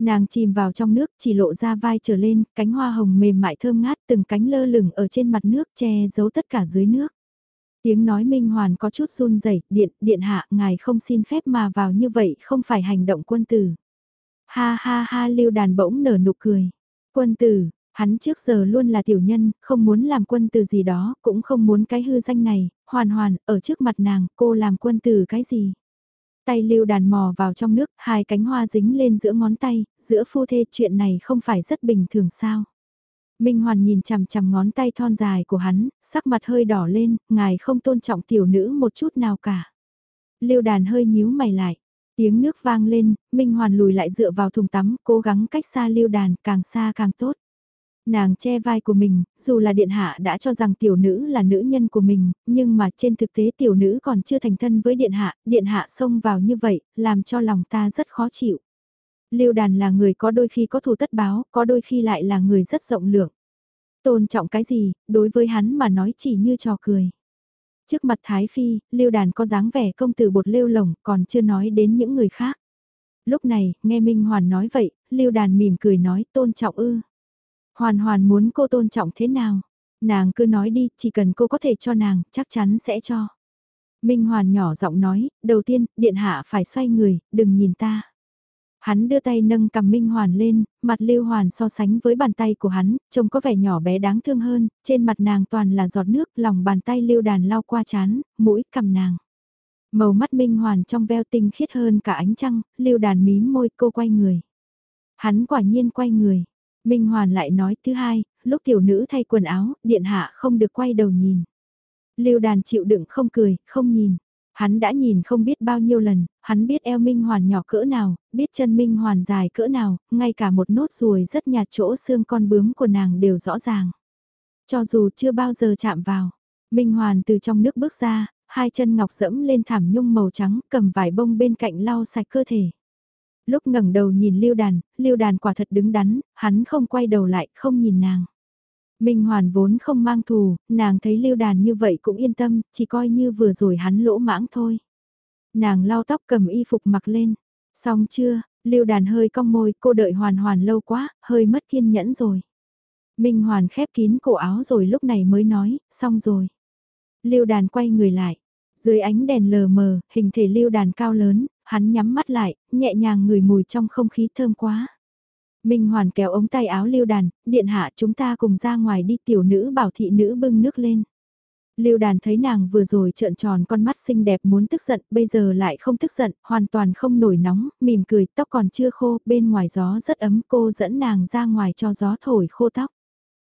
Nàng chìm vào trong nước, chỉ lộ ra vai trở lên, cánh hoa hồng mềm mại thơm ngát từng cánh lơ lửng ở trên mặt nước che giấu tất cả dưới nước. Tiếng nói Minh Hoàn có chút run rẩy, điện, điện hạ, ngài không xin phép mà vào như vậy không phải hành động quân tử. Ha ha ha lưu đàn bỗng nở nụ cười. Quân tử, Hắn trước giờ luôn là tiểu nhân, không muốn làm quân từ gì đó, cũng không muốn cái hư danh này, hoàn hoàn, ở trước mặt nàng, cô làm quân từ cái gì. Tay lưu đàn mò vào trong nước, hai cánh hoa dính lên giữa ngón tay, giữa phu thê chuyện này không phải rất bình thường sao. Minh Hoàn nhìn chằm chằm ngón tay thon dài của hắn, sắc mặt hơi đỏ lên, ngài không tôn trọng tiểu nữ một chút nào cả. Lưu đàn hơi nhíu mày lại, tiếng nước vang lên, Minh Hoàn lùi lại dựa vào thùng tắm, cố gắng cách xa lưu đàn, càng xa càng tốt. Nàng che vai của mình, dù là điện hạ đã cho rằng tiểu nữ là nữ nhân của mình, nhưng mà trên thực tế tiểu nữ còn chưa thành thân với điện hạ, điện hạ xông vào như vậy, làm cho lòng ta rất khó chịu. Lưu đàn là người có đôi khi có thù tất báo, có đôi khi lại là người rất rộng lượng. Tôn trọng cái gì, đối với hắn mà nói chỉ như trò cười. Trước mặt Thái Phi, Lưu đàn có dáng vẻ công tử bột lêu lồng, còn chưa nói đến những người khác. Lúc này, nghe Minh Hoàn nói vậy, Lưu đàn mỉm cười nói tôn trọng ư. Hoàn hoàn muốn cô tôn trọng thế nào? Nàng cứ nói đi, chỉ cần cô có thể cho nàng, chắc chắn sẽ cho. Minh Hoàn nhỏ giọng nói, đầu tiên, điện hạ phải xoay người, đừng nhìn ta. Hắn đưa tay nâng cầm Minh Hoàn lên, mặt Lưu Hoàn so sánh với bàn tay của hắn, trông có vẻ nhỏ bé đáng thương hơn, trên mặt nàng toàn là giọt nước, lòng bàn tay Lưu Đàn lau qua chán, mũi cầm nàng. Màu mắt Minh Hoàn trong veo tinh khiết hơn cả ánh trăng, Lưu Đàn mím môi cô quay người. Hắn quả nhiên quay người. Minh Hoàn lại nói thứ hai, lúc tiểu nữ thay quần áo, điện hạ không được quay đầu nhìn. Lưu Đàn chịu đựng không cười, không nhìn. Hắn đã nhìn không biết bao nhiêu lần, hắn biết eo Minh Hoàn nhỏ cỡ nào, biết chân Minh Hoàn dài cỡ nào, ngay cả một nốt ruồi rất nhạt chỗ xương con bướm của nàng đều rõ ràng. Cho dù chưa bao giờ chạm vào, Minh Hoàn từ trong nước bước ra, hai chân ngọc dẫm lên thảm nhung màu trắng, cầm vải bông bên cạnh lau sạch cơ thể. Lúc ngẩng đầu nhìn Lưu Đàn, Lưu Đàn quả thật đứng đắn, hắn không quay đầu lại, không nhìn nàng. Minh Hoàn vốn không mang thù, nàng thấy lưu đàn như vậy cũng yên tâm, chỉ coi như vừa rồi hắn lỗ mãng thôi. Nàng lau tóc cầm y phục mặc lên. Xong chưa, lưu đàn hơi cong môi, cô đợi hoàn hoàn lâu quá, hơi mất kiên nhẫn rồi. Minh Hoàn khép kín cổ áo rồi lúc này mới nói, xong rồi. Lưu đàn quay người lại. Dưới ánh đèn lờ mờ, hình thể lưu đàn cao lớn, hắn nhắm mắt lại, nhẹ nhàng ngửi mùi trong không khí thơm quá. Minh Hoàn kéo ống tay áo Lưu Đàn, điện hạ chúng ta cùng ra ngoài đi tiểu nữ bảo thị nữ bưng nước lên. Lưu Đàn thấy nàng vừa rồi trợn tròn con mắt xinh đẹp muốn tức giận, bây giờ lại không tức giận, hoàn toàn không nổi nóng, mỉm cười, tóc còn chưa khô, bên ngoài gió rất ấm, cô dẫn nàng ra ngoài cho gió thổi khô tóc.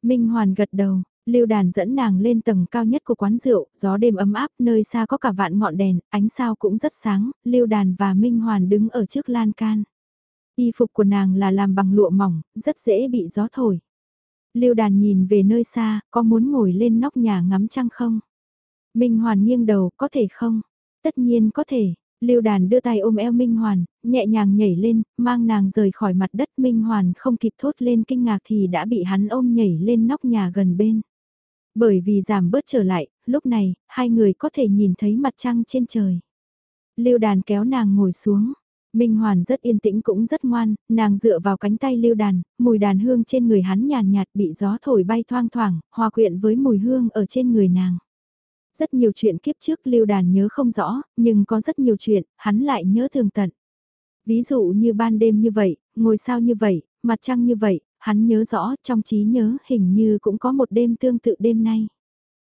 Minh Hoàn gật đầu, Lưu Đàn dẫn nàng lên tầng cao nhất của quán rượu, gió đêm ấm áp, nơi xa có cả vạn ngọn đèn, ánh sao cũng rất sáng, Lưu Đàn và Minh Hoàn đứng ở trước lan can. Y phục của nàng là làm bằng lụa mỏng, rất dễ bị gió thổi. Lưu đàn nhìn về nơi xa, có muốn ngồi lên nóc nhà ngắm trăng không? Minh Hoàn nghiêng đầu, có thể không? Tất nhiên có thể. Lưu đàn đưa tay ôm eo Minh Hoàn, nhẹ nhàng nhảy lên, mang nàng rời khỏi mặt đất Minh Hoàn không kịp thốt lên kinh ngạc thì đã bị hắn ôm nhảy lên nóc nhà gần bên. Bởi vì giảm bớt trở lại, lúc này, hai người có thể nhìn thấy mặt trăng trên trời. Lưu đàn kéo nàng ngồi xuống, Minh Hoàn rất yên tĩnh cũng rất ngoan, nàng dựa vào cánh tay lưu đàn, mùi đàn hương trên người hắn nhàn nhạt bị gió thổi bay thoang thoảng, hòa quyện với mùi hương ở trên người nàng. Rất nhiều chuyện kiếp trước lưu đàn nhớ không rõ, nhưng có rất nhiều chuyện, hắn lại nhớ thường tận. Ví dụ như ban đêm như vậy, ngồi sao như vậy, mặt trăng như vậy, hắn nhớ rõ, trong trí nhớ hình như cũng có một đêm tương tự đêm nay.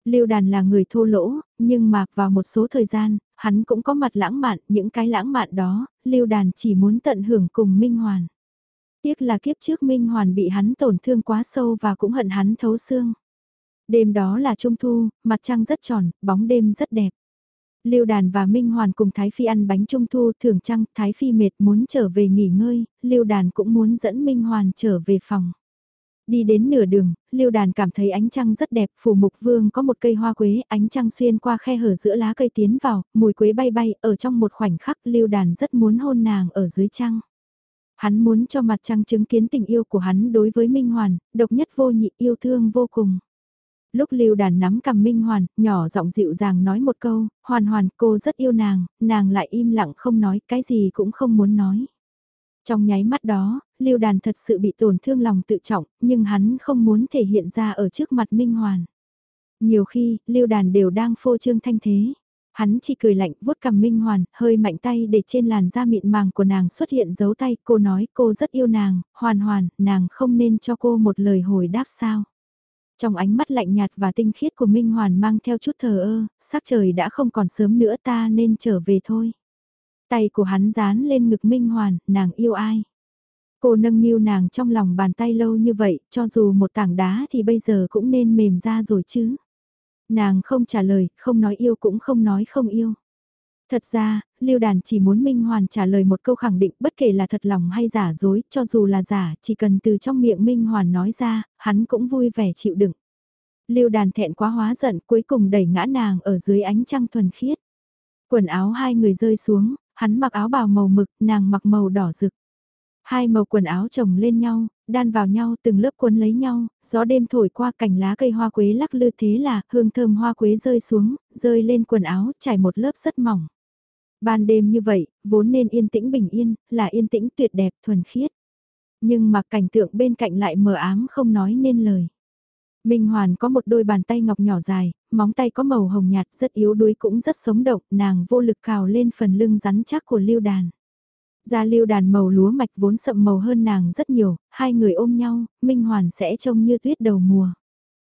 Lưu đàn là người thô lỗ, nhưng mà vào một số thời gian, hắn cũng có mặt lãng mạn, những cái lãng mạn đó, Lưu đàn chỉ muốn tận hưởng cùng Minh Hoàn. Tiếc là kiếp trước Minh Hoàn bị hắn tổn thương quá sâu và cũng hận hắn thấu xương. Đêm đó là trung thu, mặt trăng rất tròn, bóng đêm rất đẹp. Lưu Đàn và Minh Hoàn cùng Thái Phi ăn bánh trung thu thưởng trăng, Thái Phi mệt muốn trở về nghỉ ngơi, Lưu Đàn cũng muốn dẫn Minh Hoàn trở về phòng. Đi đến nửa đường, Lưu Đàn cảm thấy ánh trăng rất đẹp, phủ mục vương có một cây hoa quế, ánh trăng xuyên qua khe hở giữa lá cây tiến vào, mùi quế bay bay, ở trong một khoảnh khắc Lưu Đàn rất muốn hôn nàng ở dưới trăng. Hắn muốn cho mặt trăng chứng kiến tình yêu của hắn đối với Minh Hoàn, độc nhất vô nhị yêu thương vô cùng. Lúc Lưu Đàn nắm cầm Minh Hoàn, nhỏ giọng dịu dàng nói một câu, Hoàn Hoàn cô rất yêu nàng, nàng lại im lặng không nói, cái gì cũng không muốn nói. Trong nháy mắt đó, Lưu Đàn thật sự bị tổn thương lòng tự trọng, nhưng hắn không muốn thể hiện ra ở trước mặt Minh Hoàn. Nhiều khi, Lưu Đàn đều đang phô trương thanh thế. Hắn chỉ cười lạnh vuốt cầm Minh Hoàn, hơi mạnh tay để trên làn da mịn màng của nàng xuất hiện dấu tay. Cô nói cô rất yêu nàng, hoàn hoàn, nàng không nên cho cô một lời hồi đáp sao. Trong ánh mắt lạnh nhạt và tinh khiết của Minh Hoàn mang theo chút thờ ơ, sắc trời đã không còn sớm nữa ta nên trở về thôi. Tay của hắn dán lên ngực Minh Hoàn, nàng yêu ai? Cô nâng niu nàng trong lòng bàn tay lâu như vậy, cho dù một tảng đá thì bây giờ cũng nên mềm ra rồi chứ. Nàng không trả lời, không nói yêu cũng không nói không yêu. Thật ra, Lưu Đàn chỉ muốn Minh Hoàn trả lời một câu khẳng định bất kể là thật lòng hay giả dối, cho dù là giả, chỉ cần từ trong miệng Minh Hoàn nói ra, hắn cũng vui vẻ chịu đựng. Lưu Đàn thẹn quá hóa giận cuối cùng đẩy ngã nàng ở dưới ánh trăng thuần khiết. Quần áo hai người rơi xuống, hắn mặc áo bào màu mực, nàng mặc màu đỏ rực. Hai màu quần áo chồng lên nhau, đan vào nhau từng lớp cuốn lấy nhau, gió đêm thổi qua cành lá cây hoa quế lắc lư thế là hương thơm hoa quế rơi xuống, rơi lên quần áo trải một lớp rất mỏng. Ban đêm như vậy, vốn nên yên tĩnh bình yên, là yên tĩnh tuyệt đẹp thuần khiết. Nhưng mà cảnh tượng bên cạnh lại mờ ám không nói nên lời. Minh Hoàn có một đôi bàn tay ngọc nhỏ dài, móng tay có màu hồng nhạt rất yếu đuối cũng rất sống động, nàng vô lực cào lên phần lưng rắn chắc của lưu đàn. da lưu đàn màu lúa mạch vốn sậm màu hơn nàng rất nhiều, hai người ôm nhau, Minh Hoàn sẽ trông như tuyết đầu mùa.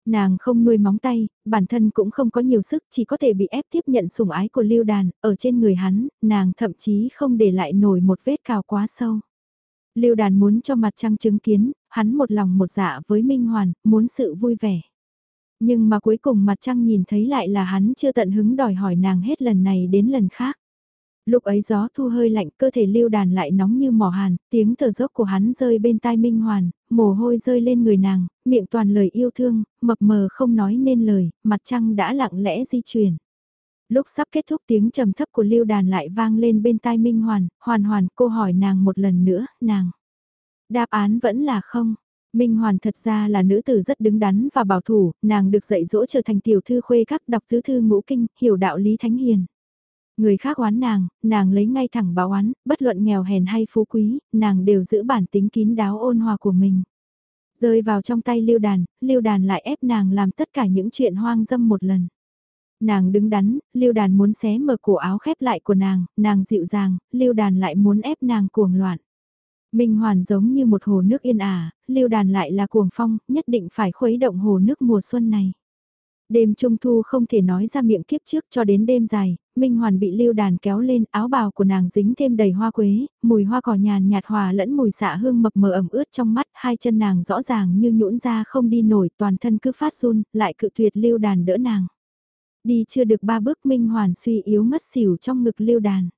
Nàng không nuôi móng tay, bản thân cũng không có nhiều sức, chỉ có thể bị ép tiếp nhận sủng ái của lưu đàn, ở trên người hắn, nàng thậm chí không để lại nổi một vết cào quá sâu. Lưu đàn muốn cho mặt trăng chứng kiến, hắn một lòng một dạ với Minh Hoàn, muốn sự vui vẻ. Nhưng mà cuối cùng mặt trăng nhìn thấy lại là hắn chưa tận hứng đòi hỏi nàng hết lần này đến lần khác. Lúc ấy gió thu hơi lạnh cơ thể lưu đàn lại nóng như mỏ hàn, tiếng thở dốc của hắn rơi bên tai Minh Hoàn, mồ hôi rơi lên người nàng, miệng toàn lời yêu thương, mập mờ không nói nên lời, mặt trăng đã lặng lẽ di chuyển. Lúc sắp kết thúc tiếng trầm thấp của lưu đàn lại vang lên bên tai Minh Hoàn, hoàn hoàn cô hỏi nàng một lần nữa, nàng. Đáp án vẫn là không. Minh Hoàn thật ra là nữ tử rất đứng đắn và bảo thủ, nàng được dạy dỗ trở thành tiểu thư khuê các đọc tứ thư ngũ kinh, hiểu đạo lý thánh hiền. Người khác oán nàng, nàng lấy ngay thẳng báo oán, bất luận nghèo hèn hay phú quý, nàng đều giữ bản tính kín đáo ôn hòa của mình. Rơi vào trong tay lưu đàn, lưu đàn lại ép nàng làm tất cả những chuyện hoang dâm một lần. Nàng đứng đắn, lưu đàn muốn xé mở cổ áo khép lại của nàng, nàng dịu dàng, lưu đàn lại muốn ép nàng cuồng loạn. Minh Hoàn giống như một hồ nước yên ả, lưu đàn lại là cuồng phong, nhất định phải khuấy động hồ nước mùa xuân này. Đêm trung thu không thể nói ra miệng kiếp trước cho đến đêm dài, Minh Hoàn bị lưu đàn kéo lên, áo bào của nàng dính thêm đầy hoa quế, mùi hoa cỏ nhàn nhạt hòa lẫn mùi xạ hương mập mờ ẩm ướt trong mắt, hai chân nàng rõ ràng như nhũn ra không đi nổi, toàn thân cứ phát run, lại cự tuyệt lưu đàn đỡ nàng. Đi chưa được ba bước Minh Hoàn suy yếu ngất xỉu trong ngực lưu đàn.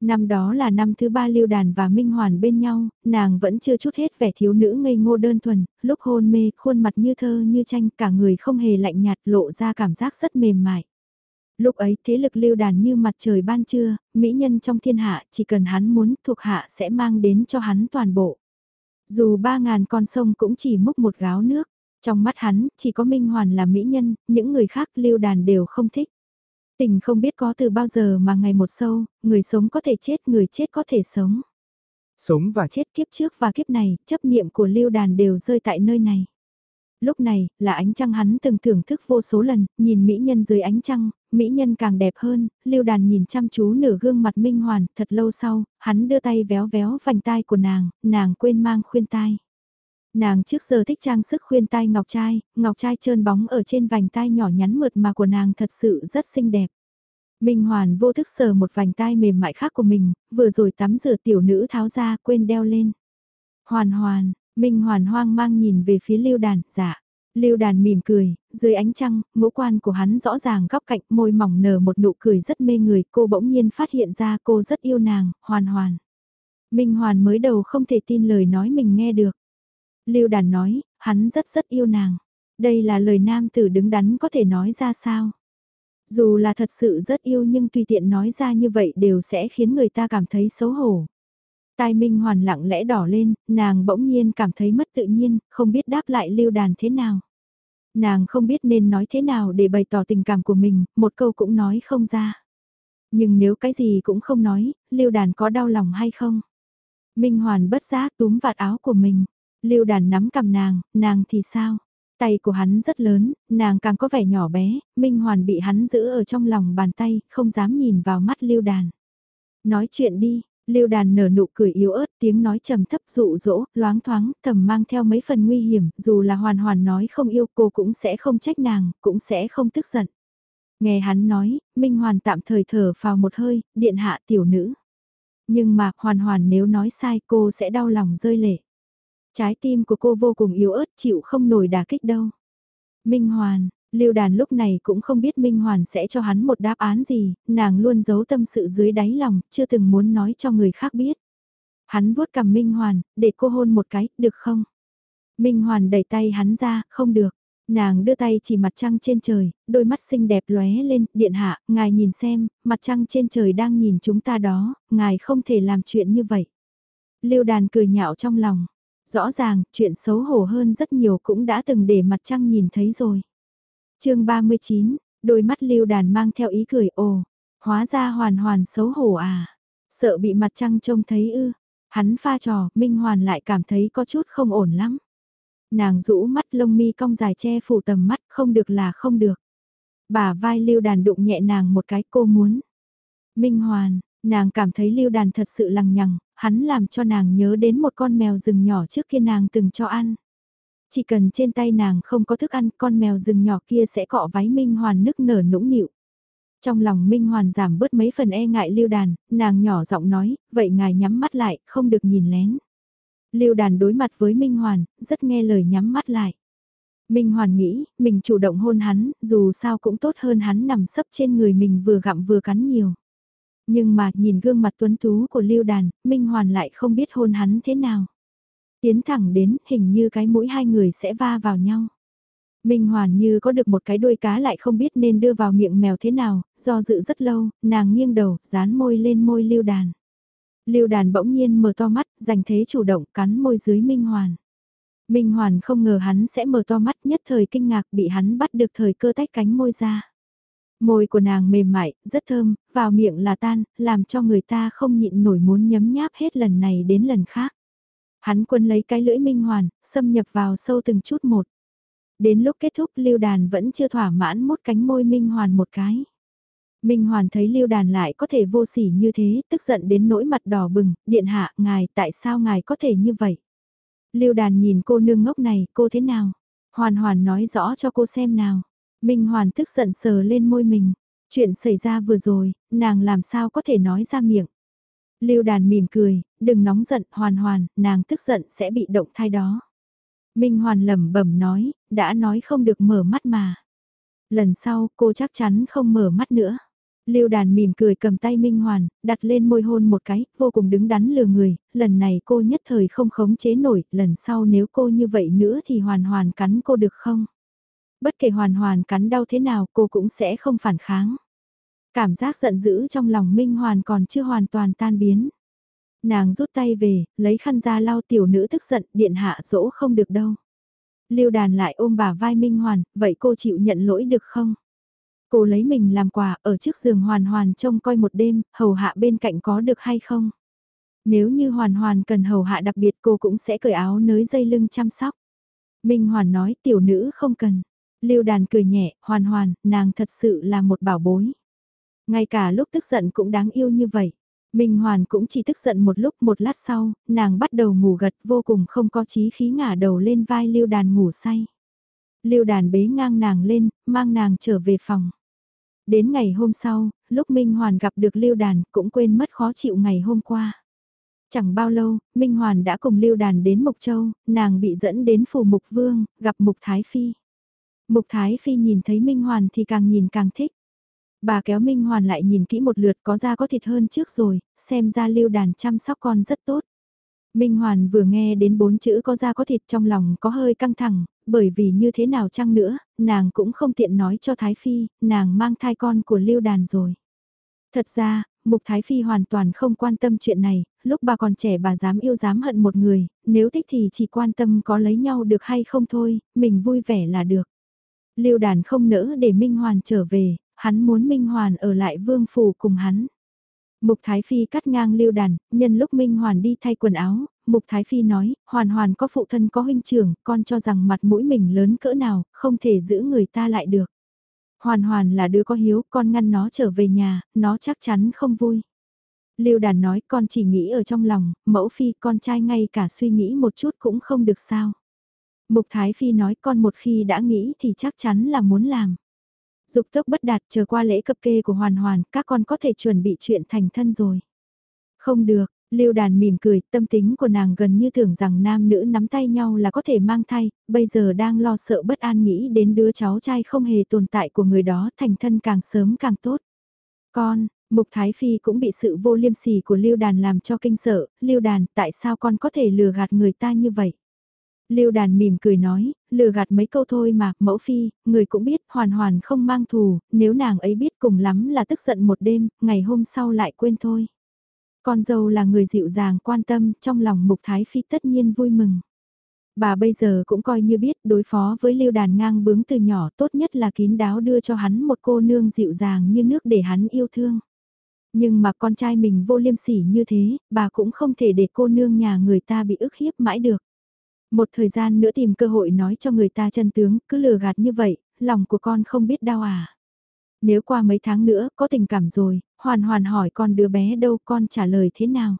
Năm đó là năm thứ ba Lưu Đàn và Minh Hoàn bên nhau, nàng vẫn chưa chút hết vẻ thiếu nữ ngây ngô đơn thuần, lúc hôn mê, khuôn mặt như thơ như tranh, cả người không hề lạnh nhạt lộ ra cảm giác rất mềm mại. Lúc ấy thế lực Lưu Đàn như mặt trời ban trưa, mỹ nhân trong thiên hạ, chỉ cần hắn muốn thuộc hạ sẽ mang đến cho hắn toàn bộ. Dù ba ngàn con sông cũng chỉ múc một gáo nước, trong mắt hắn chỉ có Minh Hoàn là mỹ nhân, những người khác Lưu Đàn đều không thích. Tình không biết có từ bao giờ mà ngày một sâu, người sống có thể chết, người chết có thể sống. Sống và chết kiếp trước và kiếp này, chấp niệm của lưu đàn đều rơi tại nơi này. Lúc này, là ánh trăng hắn từng thưởng thức vô số lần, nhìn mỹ nhân dưới ánh trăng, mỹ nhân càng đẹp hơn, lưu đàn nhìn chăm chú nửa gương mặt minh hoàn, thật lâu sau, hắn đưa tay véo véo vành tai của nàng, nàng quên mang khuyên tai. Nàng trước giờ thích trang sức khuyên tai ngọc trai, ngọc trai trơn bóng ở trên vành tai nhỏ nhắn mượt mà của nàng thật sự rất xinh đẹp. Minh Hoàn vô thức sờ một vành tai mềm mại khác của mình, vừa rồi tắm rửa tiểu nữ tháo ra quên đeo lên. Hoàn hoàn, Minh Hoàn hoang mang nhìn về phía lưu đàn, dạ. Lưu đàn mỉm cười, dưới ánh trăng, ngũ quan của hắn rõ ràng góc cạnh môi mỏng nở một nụ cười rất mê người, cô bỗng nhiên phát hiện ra cô rất yêu nàng, hoàn hoàn. Minh Hoàn mới đầu không thể tin lời nói mình nghe được. Lưu đàn nói, hắn rất rất yêu nàng. Đây là lời nam tử đứng đắn có thể nói ra sao? Dù là thật sự rất yêu nhưng tùy tiện nói ra như vậy đều sẽ khiến người ta cảm thấy xấu hổ. Tai Minh Hoàn lặng lẽ đỏ lên, nàng bỗng nhiên cảm thấy mất tự nhiên, không biết đáp lại lưu đàn thế nào. Nàng không biết nên nói thế nào để bày tỏ tình cảm của mình, một câu cũng nói không ra. Nhưng nếu cái gì cũng không nói, lưu đàn có đau lòng hay không? Minh Hoàn bất giác túm vạt áo của mình. Lưu đàn nắm cầm nàng, nàng thì sao? Tay của hắn rất lớn, nàng càng có vẻ nhỏ bé, Minh Hoàn bị hắn giữ ở trong lòng bàn tay, không dám nhìn vào mắt Lưu đàn. Nói chuyện đi, Lưu đàn nở nụ cười yếu ớt, tiếng nói trầm thấp dụ dỗ, loáng thoáng, thầm mang theo mấy phần nguy hiểm, dù là hoàn hoàn nói không yêu cô cũng sẽ không trách nàng, cũng sẽ không tức giận. Nghe hắn nói, Minh Hoàn tạm thời thở vào một hơi, điện hạ tiểu nữ. Nhưng mà, hoàn hoàn nếu nói sai cô sẽ đau lòng rơi lệ. Trái tim của cô vô cùng yếu ớt chịu không nổi đả kích đâu. Minh Hoàn, Lưu Đàn lúc này cũng không biết Minh Hoàn sẽ cho hắn một đáp án gì, nàng luôn giấu tâm sự dưới đáy lòng, chưa từng muốn nói cho người khác biết. Hắn vuốt cầm Minh Hoàn, để cô hôn một cái, được không? Minh Hoàn đẩy tay hắn ra, không được. Nàng đưa tay chỉ mặt trăng trên trời, đôi mắt xinh đẹp lóe lên, điện hạ, ngài nhìn xem, mặt trăng trên trời đang nhìn chúng ta đó, ngài không thể làm chuyện như vậy. Lưu đàn cười nhạo trong lòng, Rõ ràng, chuyện xấu hổ hơn rất nhiều cũng đã từng để mặt trăng nhìn thấy rồi chương 39, đôi mắt lưu đàn mang theo ý cười ồ, hóa ra hoàn hoàn xấu hổ à. Sợ bị mặt trăng trông thấy ư. Hắn pha trò, Minh Hoàn lại cảm thấy có chút không ổn lắm. Nàng rũ mắt lông mi cong dài che phủ tầm mắt, không được là không được. Bà vai lưu đàn đụng nhẹ nàng một cái cô muốn. Minh Hoàn, nàng cảm thấy lưu đàn thật sự lằng nhằng, hắn làm cho nàng nhớ đến một con mèo rừng nhỏ trước kia nàng từng cho ăn. Chỉ cần trên tay nàng không có thức ăn, con mèo rừng nhỏ kia sẽ cọ váy Minh Hoàn nức nở nũng nịu. Trong lòng Minh Hoàn giảm bớt mấy phần e ngại lưu đàn, nàng nhỏ giọng nói, vậy ngài nhắm mắt lại, không được nhìn lén. Lưu đàn đối mặt với Minh Hoàn, rất nghe lời nhắm mắt lại. Minh Hoàn nghĩ, mình chủ động hôn hắn, dù sao cũng tốt hơn hắn nằm sấp trên người mình vừa gặm vừa cắn nhiều. Nhưng mà nhìn gương mặt tuấn tú của Lưu Đàn, Minh Hoàn lại không biết hôn hắn thế nào. Tiến thẳng đến, hình như cái mũi hai người sẽ va vào nhau. Minh Hoàn như có được một cái đuôi cá lại không biết nên đưa vào miệng mèo thế nào, do dự rất lâu, nàng nghiêng đầu, dán môi lên môi Lưu Đàn. Lưu Đàn bỗng nhiên mở to mắt, giành thế chủ động cắn môi dưới Minh Hoàn. Minh Hoàn không ngờ hắn sẽ mở to mắt nhất thời kinh ngạc bị hắn bắt được thời cơ tách cánh môi ra. Môi của nàng mềm mại, rất thơm, vào miệng là tan, làm cho người ta không nhịn nổi muốn nhấm nháp hết lần này đến lần khác. Hắn quân lấy cái lưỡi Minh Hoàn, xâm nhập vào sâu từng chút một. Đến lúc kết thúc lưu đàn vẫn chưa thỏa mãn mốt cánh môi Minh Hoàn một cái. Minh Hoàn thấy lưu đàn lại có thể vô sỉ như thế, tức giận đến nỗi mặt đỏ bừng, điện hạ, ngài, tại sao ngài có thể như vậy? Lưu đàn nhìn cô nương ngốc này, cô thế nào? Hoàn hoàn nói rõ cho cô xem nào. Minh Hoàn tức giận sờ lên môi mình. Chuyện xảy ra vừa rồi, nàng làm sao có thể nói ra miệng. Lưu đàn mỉm cười, đừng nóng giận, hoàn hoàn, nàng tức giận sẽ bị động thai đó. Minh Hoàn lẩm bẩm nói, đã nói không được mở mắt mà. Lần sau, cô chắc chắn không mở mắt nữa. Lưu đàn mỉm cười cầm tay Minh Hoàn, đặt lên môi hôn một cái, vô cùng đứng đắn lừa người, lần này cô nhất thời không khống chế nổi, lần sau nếu cô như vậy nữa thì hoàn hoàn cắn cô được không? Bất kể hoàn hoàn cắn đau thế nào cô cũng sẽ không phản kháng. Cảm giác giận dữ trong lòng Minh Hoàn còn chưa hoàn toàn tan biến. Nàng rút tay về, lấy khăn ra lau tiểu nữ tức giận, điện hạ dỗ không được đâu. Lưu đàn lại ôm bà vai Minh Hoàn, vậy cô chịu nhận lỗi được không? Cô lấy mình làm quà ở trước giường hoàn hoàn trông coi một đêm, hầu hạ bên cạnh có được hay không? Nếu như hoàn hoàn cần hầu hạ đặc biệt cô cũng sẽ cởi áo nới dây lưng chăm sóc. Minh Hoàn nói tiểu nữ không cần. Lưu đàn cười nhẹ, hoàn hoàn, nàng thật sự là một bảo bối. Ngay cả lúc tức giận cũng đáng yêu như vậy. Minh Hoàn cũng chỉ tức giận một lúc một lát sau, nàng bắt đầu ngủ gật vô cùng không có chí khí ngả đầu lên vai lưu đàn ngủ say. Lưu đàn bế ngang nàng lên, mang nàng trở về phòng. Đến ngày hôm sau, lúc Minh Hoàn gặp được Lưu Đàn cũng quên mất khó chịu ngày hôm qua. Chẳng bao lâu, Minh Hoàn đã cùng Lưu Đàn đến Mộc Châu, nàng bị dẫn đến phủ Mục Vương, gặp Mục Thái Phi. Mục Thái Phi nhìn thấy Minh Hoàn thì càng nhìn càng thích. Bà kéo Minh Hoàn lại nhìn kỹ một lượt có da có thịt hơn trước rồi, xem ra Lưu Đàn chăm sóc con rất tốt. Minh Hoàn vừa nghe đến bốn chữ có da có thịt trong lòng có hơi căng thẳng, bởi vì như thế nào chăng nữa, nàng cũng không tiện nói cho Thái Phi, nàng mang thai con của Lưu Đàn rồi. Thật ra, Mục Thái Phi hoàn toàn không quan tâm chuyện này, lúc bà còn trẻ bà dám yêu dám hận một người, nếu thích thì chỉ quan tâm có lấy nhau được hay không thôi, mình vui vẻ là được. Lưu Đàn không nỡ để Minh Hoàn trở về, hắn muốn Minh Hoàn ở lại vương phủ cùng hắn. Mục Thái Phi cắt ngang lưu đàn, nhân lúc Minh Hoàn đi thay quần áo, Mục Thái Phi nói, Hoàn Hoàn có phụ thân có huynh trưởng, con cho rằng mặt mũi mình lớn cỡ nào, không thể giữ người ta lại được. Hoàn Hoàn là đứa có hiếu, con ngăn nó trở về nhà, nó chắc chắn không vui. Lưu đàn nói con chỉ nghĩ ở trong lòng, mẫu phi con trai ngay cả suy nghĩ một chút cũng không được sao. Mục Thái Phi nói con một khi đã nghĩ thì chắc chắn là muốn làm. Dục tốc bất đạt chờ qua lễ cập kê của Hoàn Hoàn, các con có thể chuẩn bị chuyện thành thân rồi. Không được, Lưu đàn mỉm cười, tâm tính của nàng gần như tưởng rằng nam nữ nắm tay nhau là có thể mang thai, bây giờ đang lo sợ bất an nghĩ đến đứa cháu trai không hề tồn tại của người đó thành thân càng sớm càng tốt. Con, Mục Thái Phi cũng bị sự vô liêm sỉ của Lưu đàn làm cho kinh sợ, Lưu đàn tại sao con có thể lừa gạt người ta như vậy? Lưu đàn mỉm cười nói, lừa gạt mấy câu thôi mà, mẫu phi, người cũng biết hoàn hoàn không mang thù, nếu nàng ấy biết cùng lắm là tức giận một đêm, ngày hôm sau lại quên thôi. Con dâu là người dịu dàng quan tâm, trong lòng mục thái phi tất nhiên vui mừng. Bà bây giờ cũng coi như biết đối phó với lưu đàn ngang bướng từ nhỏ tốt nhất là kín đáo đưa cho hắn một cô nương dịu dàng như nước để hắn yêu thương. Nhưng mà con trai mình vô liêm sỉ như thế, bà cũng không thể để cô nương nhà người ta bị ức hiếp mãi được. Một thời gian nữa tìm cơ hội nói cho người ta chân tướng, cứ lừa gạt như vậy, lòng của con không biết đau à. Nếu qua mấy tháng nữa có tình cảm rồi, hoàn hoàn hỏi con đứa bé đâu con trả lời thế nào.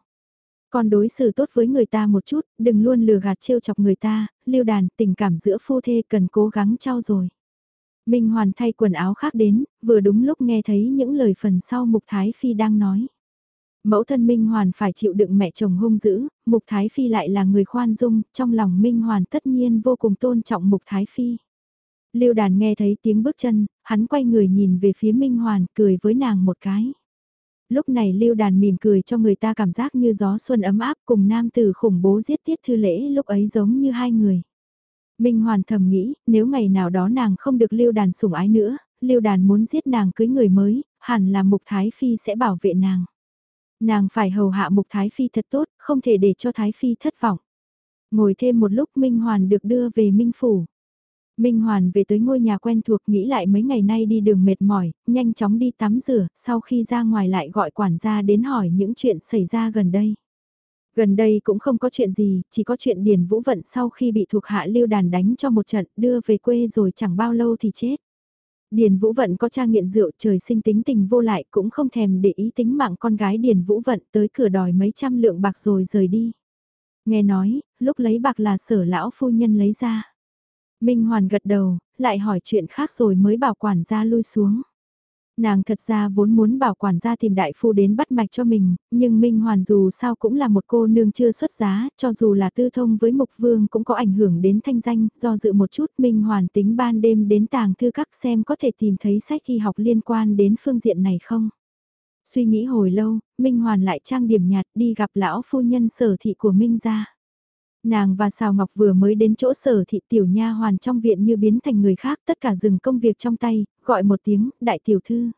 Con đối xử tốt với người ta một chút, đừng luôn lừa gạt trêu chọc người ta, lưu đàn, tình cảm giữa phu thê cần cố gắng trao rồi. Minh Hoàn thay quần áo khác đến, vừa đúng lúc nghe thấy những lời phần sau Mục Thái Phi đang nói. Mẫu thân Minh Hoàn phải chịu đựng mẹ chồng hung dữ, Mục Thái Phi lại là người khoan dung, trong lòng Minh Hoàn tất nhiên vô cùng tôn trọng Mục Thái Phi. Lưu đàn nghe thấy tiếng bước chân, hắn quay người nhìn về phía Minh Hoàn, cười với nàng một cái. Lúc này Lưu đàn mỉm cười cho người ta cảm giác như gió xuân ấm áp cùng nam tử khủng bố giết tiết thư lễ lúc ấy giống như hai người. Minh Hoàn thầm nghĩ, nếu ngày nào đó nàng không được Lưu đàn sủng ái nữa, Lưu đàn muốn giết nàng cưới người mới, hẳn là Mục Thái Phi sẽ bảo vệ nàng. Nàng phải hầu hạ Mục Thái Phi thật tốt, không thể để cho Thái Phi thất vọng. Ngồi thêm một lúc Minh Hoàn được đưa về Minh Phủ. Minh Hoàn về tới ngôi nhà quen thuộc nghĩ lại mấy ngày nay đi đường mệt mỏi, nhanh chóng đi tắm rửa, sau khi ra ngoài lại gọi quản gia đến hỏi những chuyện xảy ra gần đây. Gần đây cũng không có chuyện gì, chỉ có chuyện Điền Vũ Vận sau khi bị thuộc hạ lưu đàn đánh cho một trận đưa về quê rồi chẳng bao lâu thì chết. Điền Vũ Vận có cha nghiện rượu trời sinh tính tình vô lại cũng không thèm để ý tính mạng con gái Điền Vũ Vận tới cửa đòi mấy trăm lượng bạc rồi rời đi. Nghe nói, lúc lấy bạc là sở lão phu nhân lấy ra. Minh Hoàn gật đầu, lại hỏi chuyện khác rồi mới bảo quản gia lui xuống. Nàng thật ra vốn muốn bảo quản gia tìm đại phu đến bắt mạch cho mình, nhưng Minh Hoàn dù sao cũng là một cô nương chưa xuất giá, cho dù là tư thông với Mục Vương cũng có ảnh hưởng đến thanh danh, do dự một chút Minh Hoàn tính ban đêm đến tàng thư các xem có thể tìm thấy sách y học liên quan đến phương diện này không. Suy nghĩ hồi lâu, Minh Hoàn lại trang điểm nhạt đi gặp lão phu nhân sở thị của Minh gia. Nàng và Sào Ngọc vừa mới đến chỗ sở thị tiểu nha hoàn trong viện như biến thành người khác tất cả dừng công việc trong tay, gọi một tiếng, đại tiểu thư.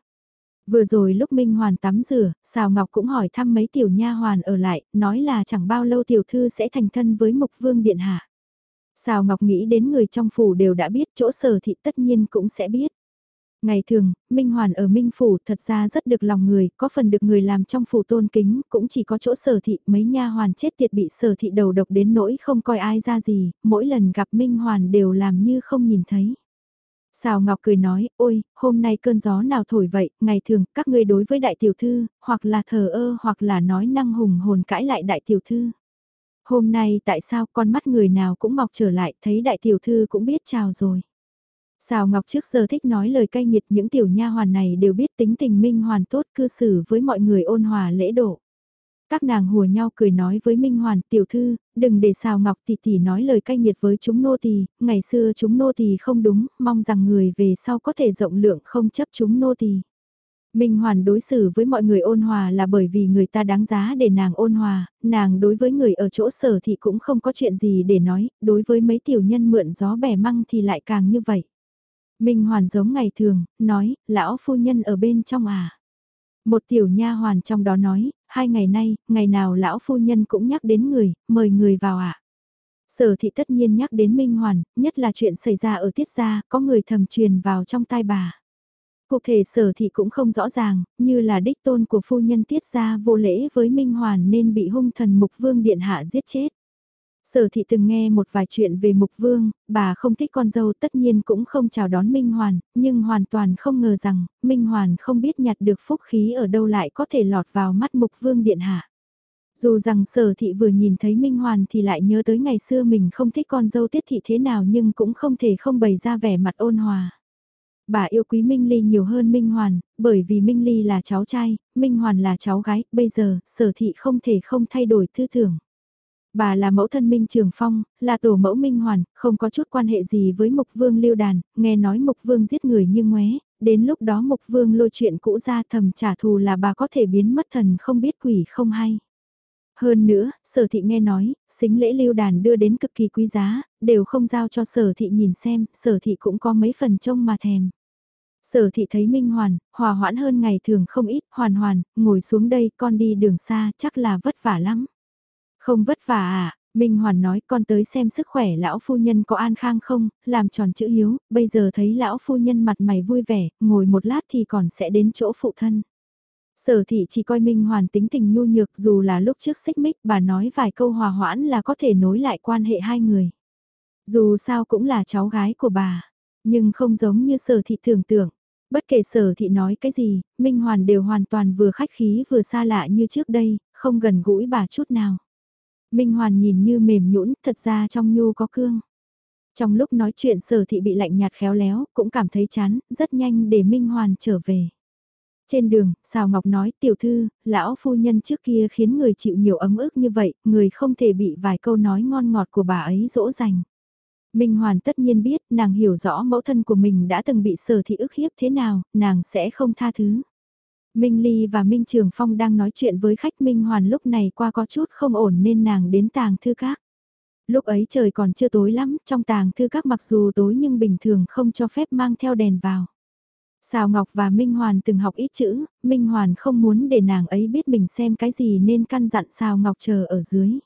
Vừa rồi lúc Minh Hoàn tắm rửa, Sào Ngọc cũng hỏi thăm mấy tiểu nha hoàn ở lại, nói là chẳng bao lâu tiểu thư sẽ thành thân với Mục Vương Điện Hạ. Sào Ngọc nghĩ đến người trong phủ đều đã biết chỗ sở thị tất nhiên cũng sẽ biết. Ngày thường, Minh Hoàn ở Minh Phủ thật ra rất được lòng người, có phần được người làm trong phủ tôn kính, cũng chỉ có chỗ sở thị, mấy nha hoàn chết tiệt bị sở thị đầu độc đến nỗi không coi ai ra gì, mỗi lần gặp Minh Hoàn đều làm như không nhìn thấy. Sào Ngọc cười nói, ôi, hôm nay cơn gió nào thổi vậy, ngày thường, các ngươi đối với đại tiểu thư, hoặc là thờ ơ hoặc là nói năng hùng hồn cãi lại đại tiểu thư. Hôm nay tại sao con mắt người nào cũng mọc trở lại, thấy đại tiểu thư cũng biết chào rồi. Sào Ngọc trước giờ thích nói lời cay nghiệt những tiểu nha hoàn này đều biết tính tình Minh Hoàn tốt cư xử với mọi người ôn hòa lễ độ. Các nàng hùa nhau cười nói với Minh Hoàn tiểu thư, đừng để xào Ngọc tỷ tỷ nói lời cay nghiệt với chúng nô tỳ, ngày xưa chúng nô tỳ không đúng, mong rằng người về sau có thể rộng lượng không chấp chúng nô tỳ. Minh Hoàn đối xử với mọi người ôn hòa là bởi vì người ta đáng giá để nàng ôn hòa, nàng đối với người ở chỗ sở thì cũng không có chuyện gì để nói, đối với mấy tiểu nhân mượn gió bẻ măng thì lại càng như vậy. Minh Hoàn giống ngày thường, nói, lão phu nhân ở bên trong à. Một tiểu nha hoàn trong đó nói, hai ngày nay, ngày nào lão phu nhân cũng nhắc đến người, mời người vào ạ. À. Sở thị tất nhiên nhắc đến Minh Hoàn, nhất là chuyện xảy ra ở tiết gia, có người thầm truyền vào trong tai bà. Cụ thể sở thị cũng không rõ ràng, như là đích tôn của phu nhân tiết gia vô lễ với Minh Hoàn nên bị hung thần mục vương điện hạ giết chết. Sở thị từng nghe một vài chuyện về Mục Vương, bà không thích con dâu tất nhiên cũng không chào đón Minh Hoàn, nhưng hoàn toàn không ngờ rằng, Minh Hoàn không biết nhặt được phúc khí ở đâu lại có thể lọt vào mắt Mục Vương Điện Hạ. Dù rằng sở thị vừa nhìn thấy Minh Hoàn thì lại nhớ tới ngày xưa mình không thích con dâu tiết thị thế nào nhưng cũng không thể không bày ra vẻ mặt ôn hòa. Bà yêu quý Minh Ly nhiều hơn Minh Hoàn, bởi vì Minh Ly là cháu trai, Minh Hoàn là cháu gái, bây giờ sở thị không thể không thay đổi tư tưởng. Bà là mẫu thân Minh Trường Phong, là tổ mẫu Minh Hoàn, không có chút quan hệ gì với Mục Vương Lưu Đàn, nghe nói Mục Vương giết người như ngoé, đến lúc đó Mục Vương lôi chuyện cũ ra thầm trả thù là bà có thể biến mất thần không biết quỷ không hay. Hơn nữa, sở thị nghe nói, xính lễ lưu đàn đưa đến cực kỳ quý giá, đều không giao cho sở thị nhìn xem, sở thị cũng có mấy phần trông mà thèm. Sở thị thấy Minh Hoàn, hòa hoãn hơn ngày thường không ít, hoàn hoàn, ngồi xuống đây con đi đường xa chắc là vất vả lắm. Không vất vả à, Minh Hoàn nói con tới xem sức khỏe lão phu nhân có an khang không, làm tròn chữ hiếu, bây giờ thấy lão phu nhân mặt mày vui vẻ, ngồi một lát thì còn sẽ đến chỗ phụ thân. Sở thị chỉ coi Minh Hoàn tính tình nhu nhược dù là lúc trước xích mích bà nói vài câu hòa hoãn là có thể nối lại quan hệ hai người. Dù sao cũng là cháu gái của bà, nhưng không giống như sở thị tưởng tượng. Bất kể sở thị nói cái gì, Minh Hoàn đều hoàn toàn vừa khách khí vừa xa lạ như trước đây, không gần gũi bà chút nào. Minh Hoàn nhìn như mềm nhũn, thật ra trong nhu có cương. Trong lúc nói chuyện sở thị bị lạnh nhạt khéo léo, cũng cảm thấy chán, rất nhanh để Minh Hoàn trở về. Trên đường, Sào Ngọc nói tiểu thư, lão phu nhân trước kia khiến người chịu nhiều ấm ức như vậy, người không thể bị vài câu nói ngon ngọt của bà ấy dỗ dành. Minh Hoàn tất nhiên biết, nàng hiểu rõ mẫu thân của mình đã từng bị sở thị ức hiếp thế nào, nàng sẽ không tha thứ. Minh Ly và Minh Trường Phong đang nói chuyện với khách Minh Hoàn lúc này qua có chút không ổn nên nàng đến tàng thư các. Lúc ấy trời còn chưa tối lắm, trong tàng thư các mặc dù tối nhưng bình thường không cho phép mang theo đèn vào. Sào Ngọc và Minh Hoàn từng học ít chữ, Minh Hoàn không muốn để nàng ấy biết mình xem cái gì nên căn dặn Sào Ngọc chờ ở dưới.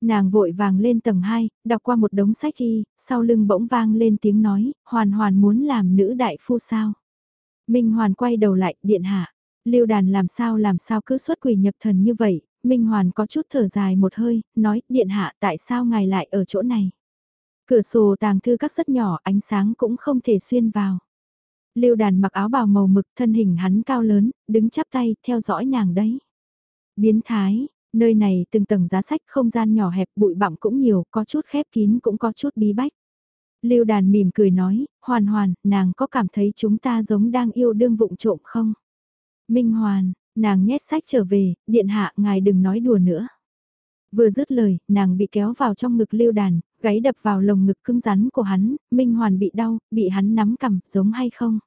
Nàng vội vàng lên tầng 2, đọc qua một đống sách y, sau lưng bỗng vang lên tiếng nói, Hoàn Hoàn muốn làm nữ đại phu sao. Minh Hoàn quay đầu lại, điện hạ. Lưu đàn làm sao làm sao cứ xuất quỷ nhập thần như vậy, Minh Hoàn có chút thở dài một hơi, nói, điện hạ tại sao ngài lại ở chỗ này. Cửa sổ tàng thư các rất nhỏ, ánh sáng cũng không thể xuyên vào. Lưu đàn mặc áo bào màu mực thân hình hắn cao lớn, đứng chắp tay, theo dõi nàng đấy. Biến thái, nơi này từng tầng giá sách không gian nhỏ hẹp bụi bặm cũng nhiều, có chút khép kín cũng có chút bí bách. Lưu đàn mỉm cười nói, hoàn hoàn, nàng có cảm thấy chúng ta giống đang yêu đương vụng trộm không? Minh hoàn, nàng nhét sách trở về, điện hạ ngài đừng nói đùa nữa. Vừa dứt lời, nàng bị kéo vào trong ngực lưu đàn, gáy đập vào lồng ngực cứng rắn của hắn, Minh Hoàn bị đau, bị hắn nắm cầm, giống hay không?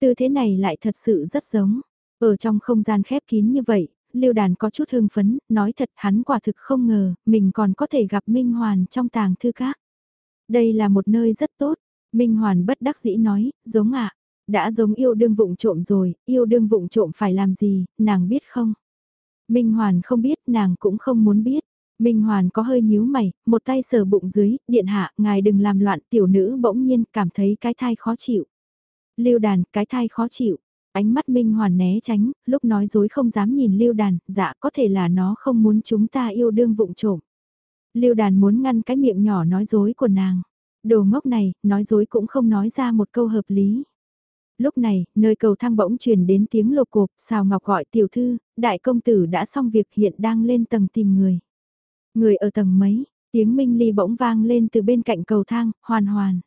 Tư thế này lại thật sự rất giống. Ở trong không gian khép kín như vậy, lưu đàn có chút hưng phấn, nói thật hắn quả thực không ngờ, mình còn có thể gặp Minh Hoàn trong tàng thư các. Đây là một nơi rất tốt, Minh Hoàn bất đắc dĩ nói, giống ạ, đã giống yêu đương vụng trộm rồi, yêu đương vụng trộm phải làm gì, nàng biết không? Minh Hoàn không biết, nàng cũng không muốn biết. Minh Hoàn có hơi nhíu mày, một tay sờ bụng dưới, điện hạ, ngài đừng làm loạn, tiểu nữ bỗng nhiên cảm thấy cái thai khó chịu. Lưu đàn, cái thai khó chịu. Ánh mắt Minh Hoàn né tránh, lúc nói dối không dám nhìn Lưu đàn, dạ có thể là nó không muốn chúng ta yêu đương vụng trộm. Lưu đàn muốn ngăn cái miệng nhỏ nói dối của nàng. Đồ ngốc này, nói dối cũng không nói ra một câu hợp lý. Lúc này, nơi cầu thang bỗng truyền đến tiếng lột cộp, xào ngọc gọi tiểu thư, đại công tử đã xong việc hiện đang lên tầng tìm người. Người ở tầng mấy, tiếng minh ly bỗng vang lên từ bên cạnh cầu thang, hoàn hoàn.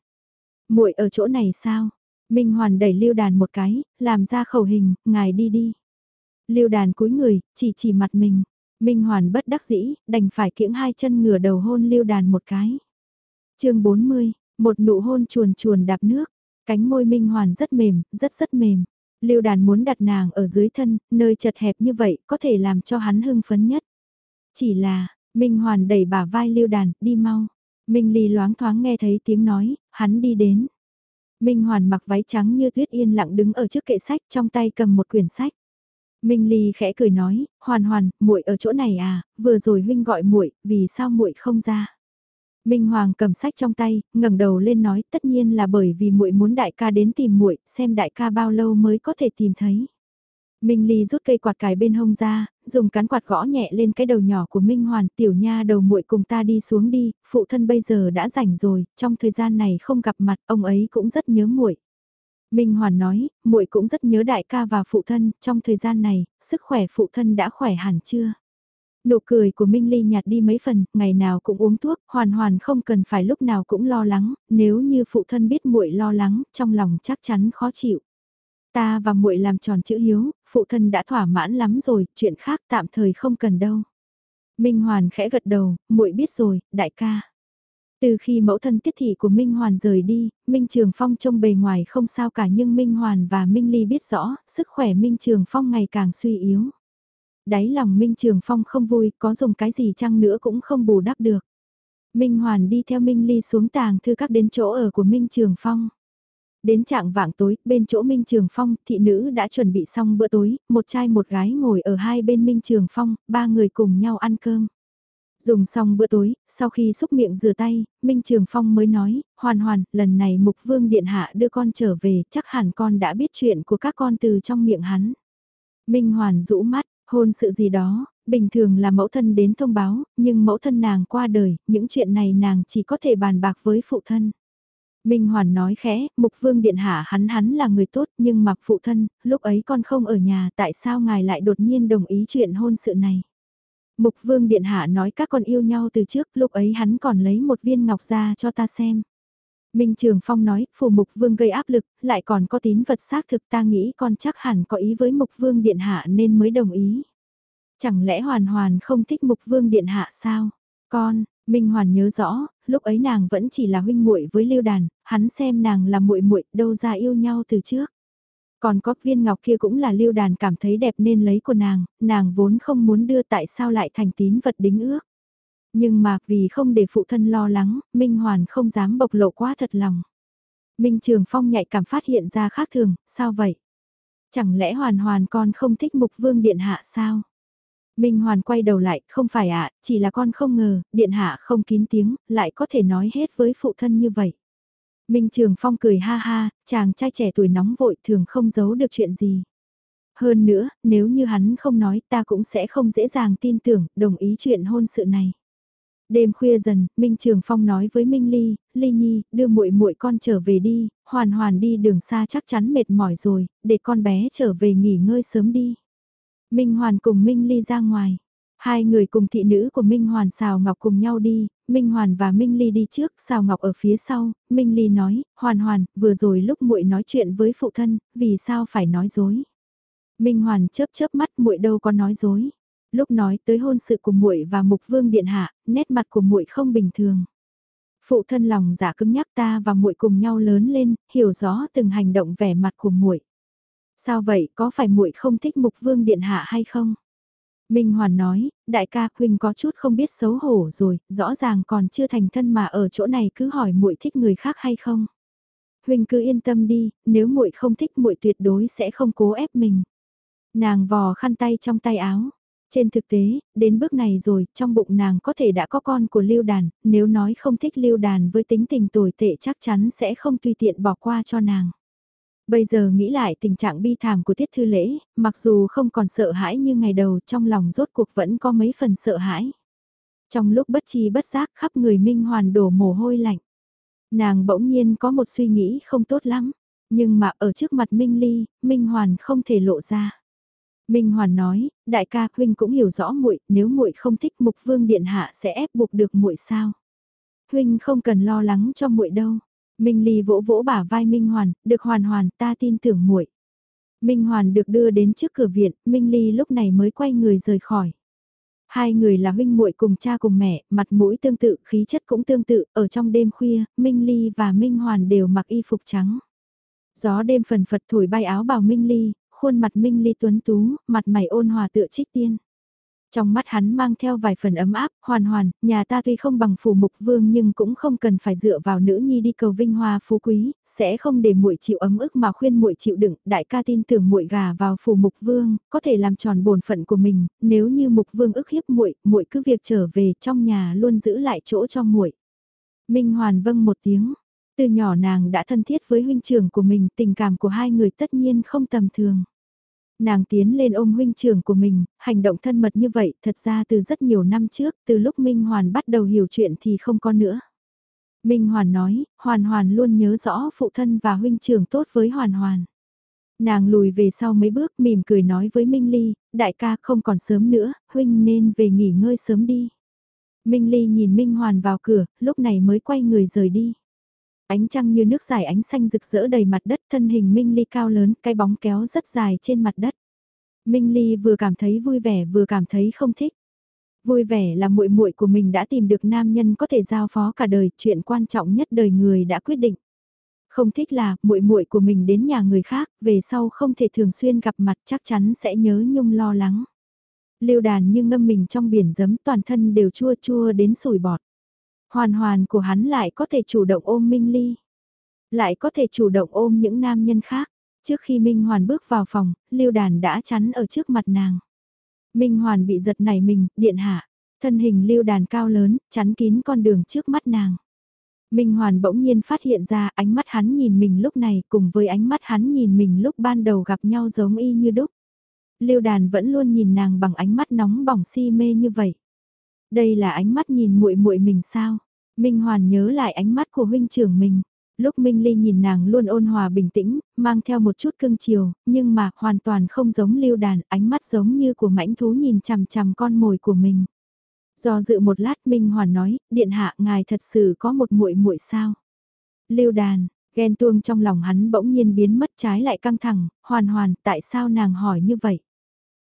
muội ở chỗ này sao? Minh hoàn đẩy lưu đàn một cái, làm ra khẩu hình, ngài đi đi. Lưu đàn cúi người, chỉ chỉ mặt mình. Minh hoàn bất đắc dĩ, đành phải kiễng hai chân ngửa đầu hôn lưu đàn một cái. chương 40, một nụ hôn chuồn chuồn đạp nước. Cánh môi Minh hoàn rất mềm, rất rất mềm. Lưu đàn muốn đặt nàng ở dưới thân, nơi chật hẹp như vậy có thể làm cho hắn hưng phấn nhất. Chỉ là, Minh Hoàn đẩy bả vai Lưu Đàn, đi mau. Minh Ly loáng thoáng nghe thấy tiếng nói, hắn đi đến. Minh Hoàn mặc váy trắng như tuyết yên lặng đứng ở trước kệ sách trong tay cầm một quyển sách. Minh Ly khẽ cười nói, Hoàn Hoàn, muội ở chỗ này à, vừa rồi huynh gọi muội, vì sao muội không ra? Minh Hoàng cầm sách trong tay, ngẩng đầu lên nói, tất nhiên là bởi vì muội muốn đại ca đến tìm muội, xem đại ca bao lâu mới có thể tìm thấy. Minh Ly rút cây quạt cài bên hông ra, dùng cán quạt gõ nhẹ lên cái đầu nhỏ của Minh Hoàn, tiểu nha đầu muội cùng ta đi xuống đi, phụ thân bây giờ đã rảnh rồi, trong thời gian này không gặp mặt, ông ấy cũng rất nhớ muội. Minh Hoàn nói, muội cũng rất nhớ đại ca và phụ thân, trong thời gian này, sức khỏe phụ thân đã khỏe hẳn chưa? Nụ cười của Minh Ly nhạt đi mấy phần, ngày nào cũng uống thuốc, hoàn hoàn không cần phải lúc nào cũng lo lắng, nếu như phụ thân biết muội lo lắng, trong lòng chắc chắn khó chịu. Ta và muội làm tròn chữ hiếu, phụ thân đã thỏa mãn lắm rồi, chuyện khác tạm thời không cần đâu. Minh Hoàn khẽ gật đầu, muội biết rồi, đại ca. Từ khi mẫu thân tiết thị của Minh Hoàn rời đi, Minh Trường Phong trông bề ngoài không sao cả nhưng Minh Hoàn và Minh Ly biết rõ, sức khỏe Minh Trường Phong ngày càng suy yếu. Đáy lòng Minh Trường Phong không vui, có dùng cái gì chăng nữa cũng không bù đắp được. Minh Hoàn đi theo Minh Ly xuống tàng thư các đến chỗ ở của Minh Trường Phong. Đến trạng vạng tối, bên chỗ Minh Trường Phong, thị nữ đã chuẩn bị xong bữa tối, một trai một gái ngồi ở hai bên Minh Trường Phong, ba người cùng nhau ăn cơm. Dùng xong bữa tối, sau khi xúc miệng rửa tay, Minh Trường Phong mới nói, hoàn hoàn, lần này Mục Vương Điện Hạ đưa con trở về, chắc hẳn con đã biết chuyện của các con từ trong miệng hắn. Minh Hoàn rũ mắt, hôn sự gì đó, bình thường là mẫu thân đến thông báo, nhưng mẫu thân nàng qua đời, những chuyện này nàng chỉ có thể bàn bạc với phụ thân. Minh Hoàn nói khẽ, Mục Vương Điện Hạ hắn hắn là người tốt nhưng mặc phụ thân, lúc ấy con không ở nhà tại sao ngài lại đột nhiên đồng ý chuyện hôn sự này. Mục Vương Điện Hạ nói các con yêu nhau từ trước, lúc ấy hắn còn lấy một viên ngọc ra cho ta xem. Minh Trường Phong nói, phù Mục Vương gây áp lực, lại còn có tín vật xác thực ta nghĩ con chắc hẳn có ý với Mục Vương Điện Hạ nên mới đồng ý. Chẳng lẽ Hoàn Hoàn không thích Mục Vương Điện Hạ sao? Con, Minh Hoàn nhớ rõ, lúc ấy nàng vẫn chỉ là huynh muội với Lưu Đàn, hắn xem nàng là muội muội, đâu ra yêu nhau từ trước. Còn có viên ngọc kia cũng là Lưu Đàn cảm thấy đẹp nên lấy của nàng, nàng vốn không muốn đưa tại sao lại thành tín vật đính ước. Nhưng mà vì không để phụ thân lo lắng, Minh Hoàn không dám bộc lộ quá thật lòng. Minh Trường Phong nhạy cảm phát hiện ra khác thường, sao vậy? Chẳng lẽ Hoàn Hoàn con không thích Mục Vương Điện Hạ sao? Minh Hoàn quay đầu lại, không phải ạ, chỉ là con không ngờ, Điện Hạ không kín tiếng, lại có thể nói hết với phụ thân như vậy. Minh Trường Phong cười ha ha, chàng trai trẻ tuổi nóng vội thường không giấu được chuyện gì. Hơn nữa, nếu như hắn không nói ta cũng sẽ không dễ dàng tin tưởng, đồng ý chuyện hôn sự này. Đêm khuya dần, Minh Trường Phong nói với Minh Ly, Ly Nhi, đưa muội muội con trở về đi, hoàn hoàn đi đường xa chắc chắn mệt mỏi rồi, để con bé trở về nghỉ ngơi sớm đi. Minh Hoàn cùng Minh Ly ra ngoài. Hai người cùng thị nữ của Minh Hoàn xào ngọc cùng nhau đi, Minh Hoàn và Minh Ly đi trước, xào ngọc ở phía sau, Minh Ly nói, Hoàn Hoàn, vừa rồi lúc muội nói chuyện với phụ thân, vì sao phải nói dối? Minh Hoàn chớp chớp mắt muội đâu có nói dối. Lúc nói tới hôn sự của muội và Mục Vương điện hạ, nét mặt của muội không bình thường. Phụ thân lòng giả cứng nhắc ta và muội cùng nhau lớn lên, hiểu rõ từng hành động vẻ mặt của muội. Sao vậy, có phải muội không thích Mục Vương điện hạ hay không? Minh Hoàn nói, đại ca, huynh có chút không biết xấu hổ rồi, rõ ràng còn chưa thành thân mà ở chỗ này cứ hỏi muội thích người khác hay không. Huynh cứ yên tâm đi, nếu muội không thích muội tuyệt đối sẽ không cố ép mình. Nàng vò khăn tay trong tay áo. Trên thực tế, đến bước này rồi, trong bụng nàng có thể đã có con của Lưu Đàn, nếu nói không thích Lưu Đàn với tính tình tồi tệ chắc chắn sẽ không tùy tiện bỏ qua cho nàng. Bây giờ nghĩ lại tình trạng bi thảm của Tiết Thư Lễ, mặc dù không còn sợ hãi như ngày đầu trong lòng rốt cuộc vẫn có mấy phần sợ hãi. Trong lúc bất chi bất giác khắp người Minh Hoàn đổ mồ hôi lạnh. Nàng bỗng nhiên có một suy nghĩ không tốt lắm, nhưng mà ở trước mặt Minh Ly, Minh Hoàn không thể lộ ra. Minh Hoàn nói, đại ca huynh cũng hiểu rõ muội, nếu muội không thích Mục Vương điện hạ sẽ ép buộc được muội sao? Huynh không cần lo lắng cho muội đâu. Minh Ly vỗ vỗ bả vai Minh Hoàn, được hoàn hoàn ta tin tưởng muội. Minh Hoàn được đưa đến trước cửa viện, Minh Ly lúc này mới quay người rời khỏi. Hai người là huynh muội cùng cha cùng mẹ, mặt mũi tương tự, khí chất cũng tương tự, ở trong đêm khuya, Minh Ly và Minh Hoàn đều mặc y phục trắng. Gió đêm phần phật thổi bay áo bào Minh Ly, khuôn mặt Minh Ly tuấn tú, mặt mày ôn hòa tựa trích tiên. Trong mắt hắn mang theo vài phần ấm áp, hoàn hoàn, nhà ta tuy không bằng phủ mục vương nhưng cũng không cần phải dựa vào nữ nhi đi cầu vinh hoa phú quý, sẽ không để muội chịu ấm ức mà khuyên muội chịu đựng, đại ca tin tưởng muội gà vào phủ mục vương, có thể làm tròn bổn phận của mình, nếu như mục vương ức hiếp muội, muội cứ việc trở về trong nhà luôn giữ lại chỗ cho muội. Minh Hoàn vâng một tiếng. Từ nhỏ nàng đã thân thiết với huynh trưởng của mình, tình cảm của hai người tất nhiên không tầm thường nàng tiến lên ôm huynh trưởng của mình, hành động thân mật như vậy thật ra từ rất nhiều năm trước, từ lúc Minh Hoàn bắt đầu hiểu chuyện thì không có nữa. Minh Hoàn nói, Hoàn Hoàn luôn nhớ rõ phụ thân và huynh trưởng tốt với Hoàn Hoàn. Nàng lùi về sau mấy bước mỉm cười nói với Minh Ly, đại ca không còn sớm nữa, huynh nên về nghỉ ngơi sớm đi. Minh Ly nhìn Minh Hoàn vào cửa, lúc này mới quay người rời đi. Ánh trăng như nước dài ánh xanh rực rỡ đầy mặt đất thân hình Minh Ly cao lớn, cái bóng kéo rất dài trên mặt đất. Minh Ly vừa cảm thấy vui vẻ vừa cảm thấy không thích. Vui vẻ là muội muội của mình đã tìm được nam nhân có thể giao phó cả đời, chuyện quan trọng nhất đời người đã quyết định. Không thích là muội muội của mình đến nhà người khác, về sau không thể thường xuyên gặp mặt chắc chắn sẽ nhớ nhung lo lắng. Lưu đàn như ngâm mình trong biển giấm toàn thân đều chua chua đến sủi bọt. Hoàn hoàn của hắn lại có thể chủ động ôm Minh Ly. Lại có thể chủ động ôm những nam nhân khác. Trước khi Minh Hoàn bước vào phòng, Lưu Đàn đã chắn ở trước mặt nàng. Minh Hoàn bị giật nảy mình, điện hạ. Thân hình Lưu Đàn cao lớn, chắn kín con đường trước mắt nàng. Minh Hoàn bỗng nhiên phát hiện ra ánh mắt hắn nhìn mình lúc này cùng với ánh mắt hắn nhìn mình lúc ban đầu gặp nhau giống y như đúc. Lưu Đàn vẫn luôn nhìn nàng bằng ánh mắt nóng bỏng si mê như vậy. Đây là ánh mắt nhìn muội muội mình sao? Minh Hoàn nhớ lại ánh mắt của huynh trưởng mình. Lúc Minh Ly nhìn nàng luôn ôn hòa bình tĩnh, mang theo một chút cưng chiều, nhưng mà hoàn toàn không giống lưu đàn, ánh mắt giống như của mãnh thú nhìn chằm chằm con mồi của mình. Do dự một lát Minh Hoàn nói, điện hạ ngài thật sự có một muội muội sao? Lưu đàn, ghen tuông trong lòng hắn bỗng nhiên biến mất trái lại căng thẳng, hoàn hoàn, tại sao nàng hỏi như vậy?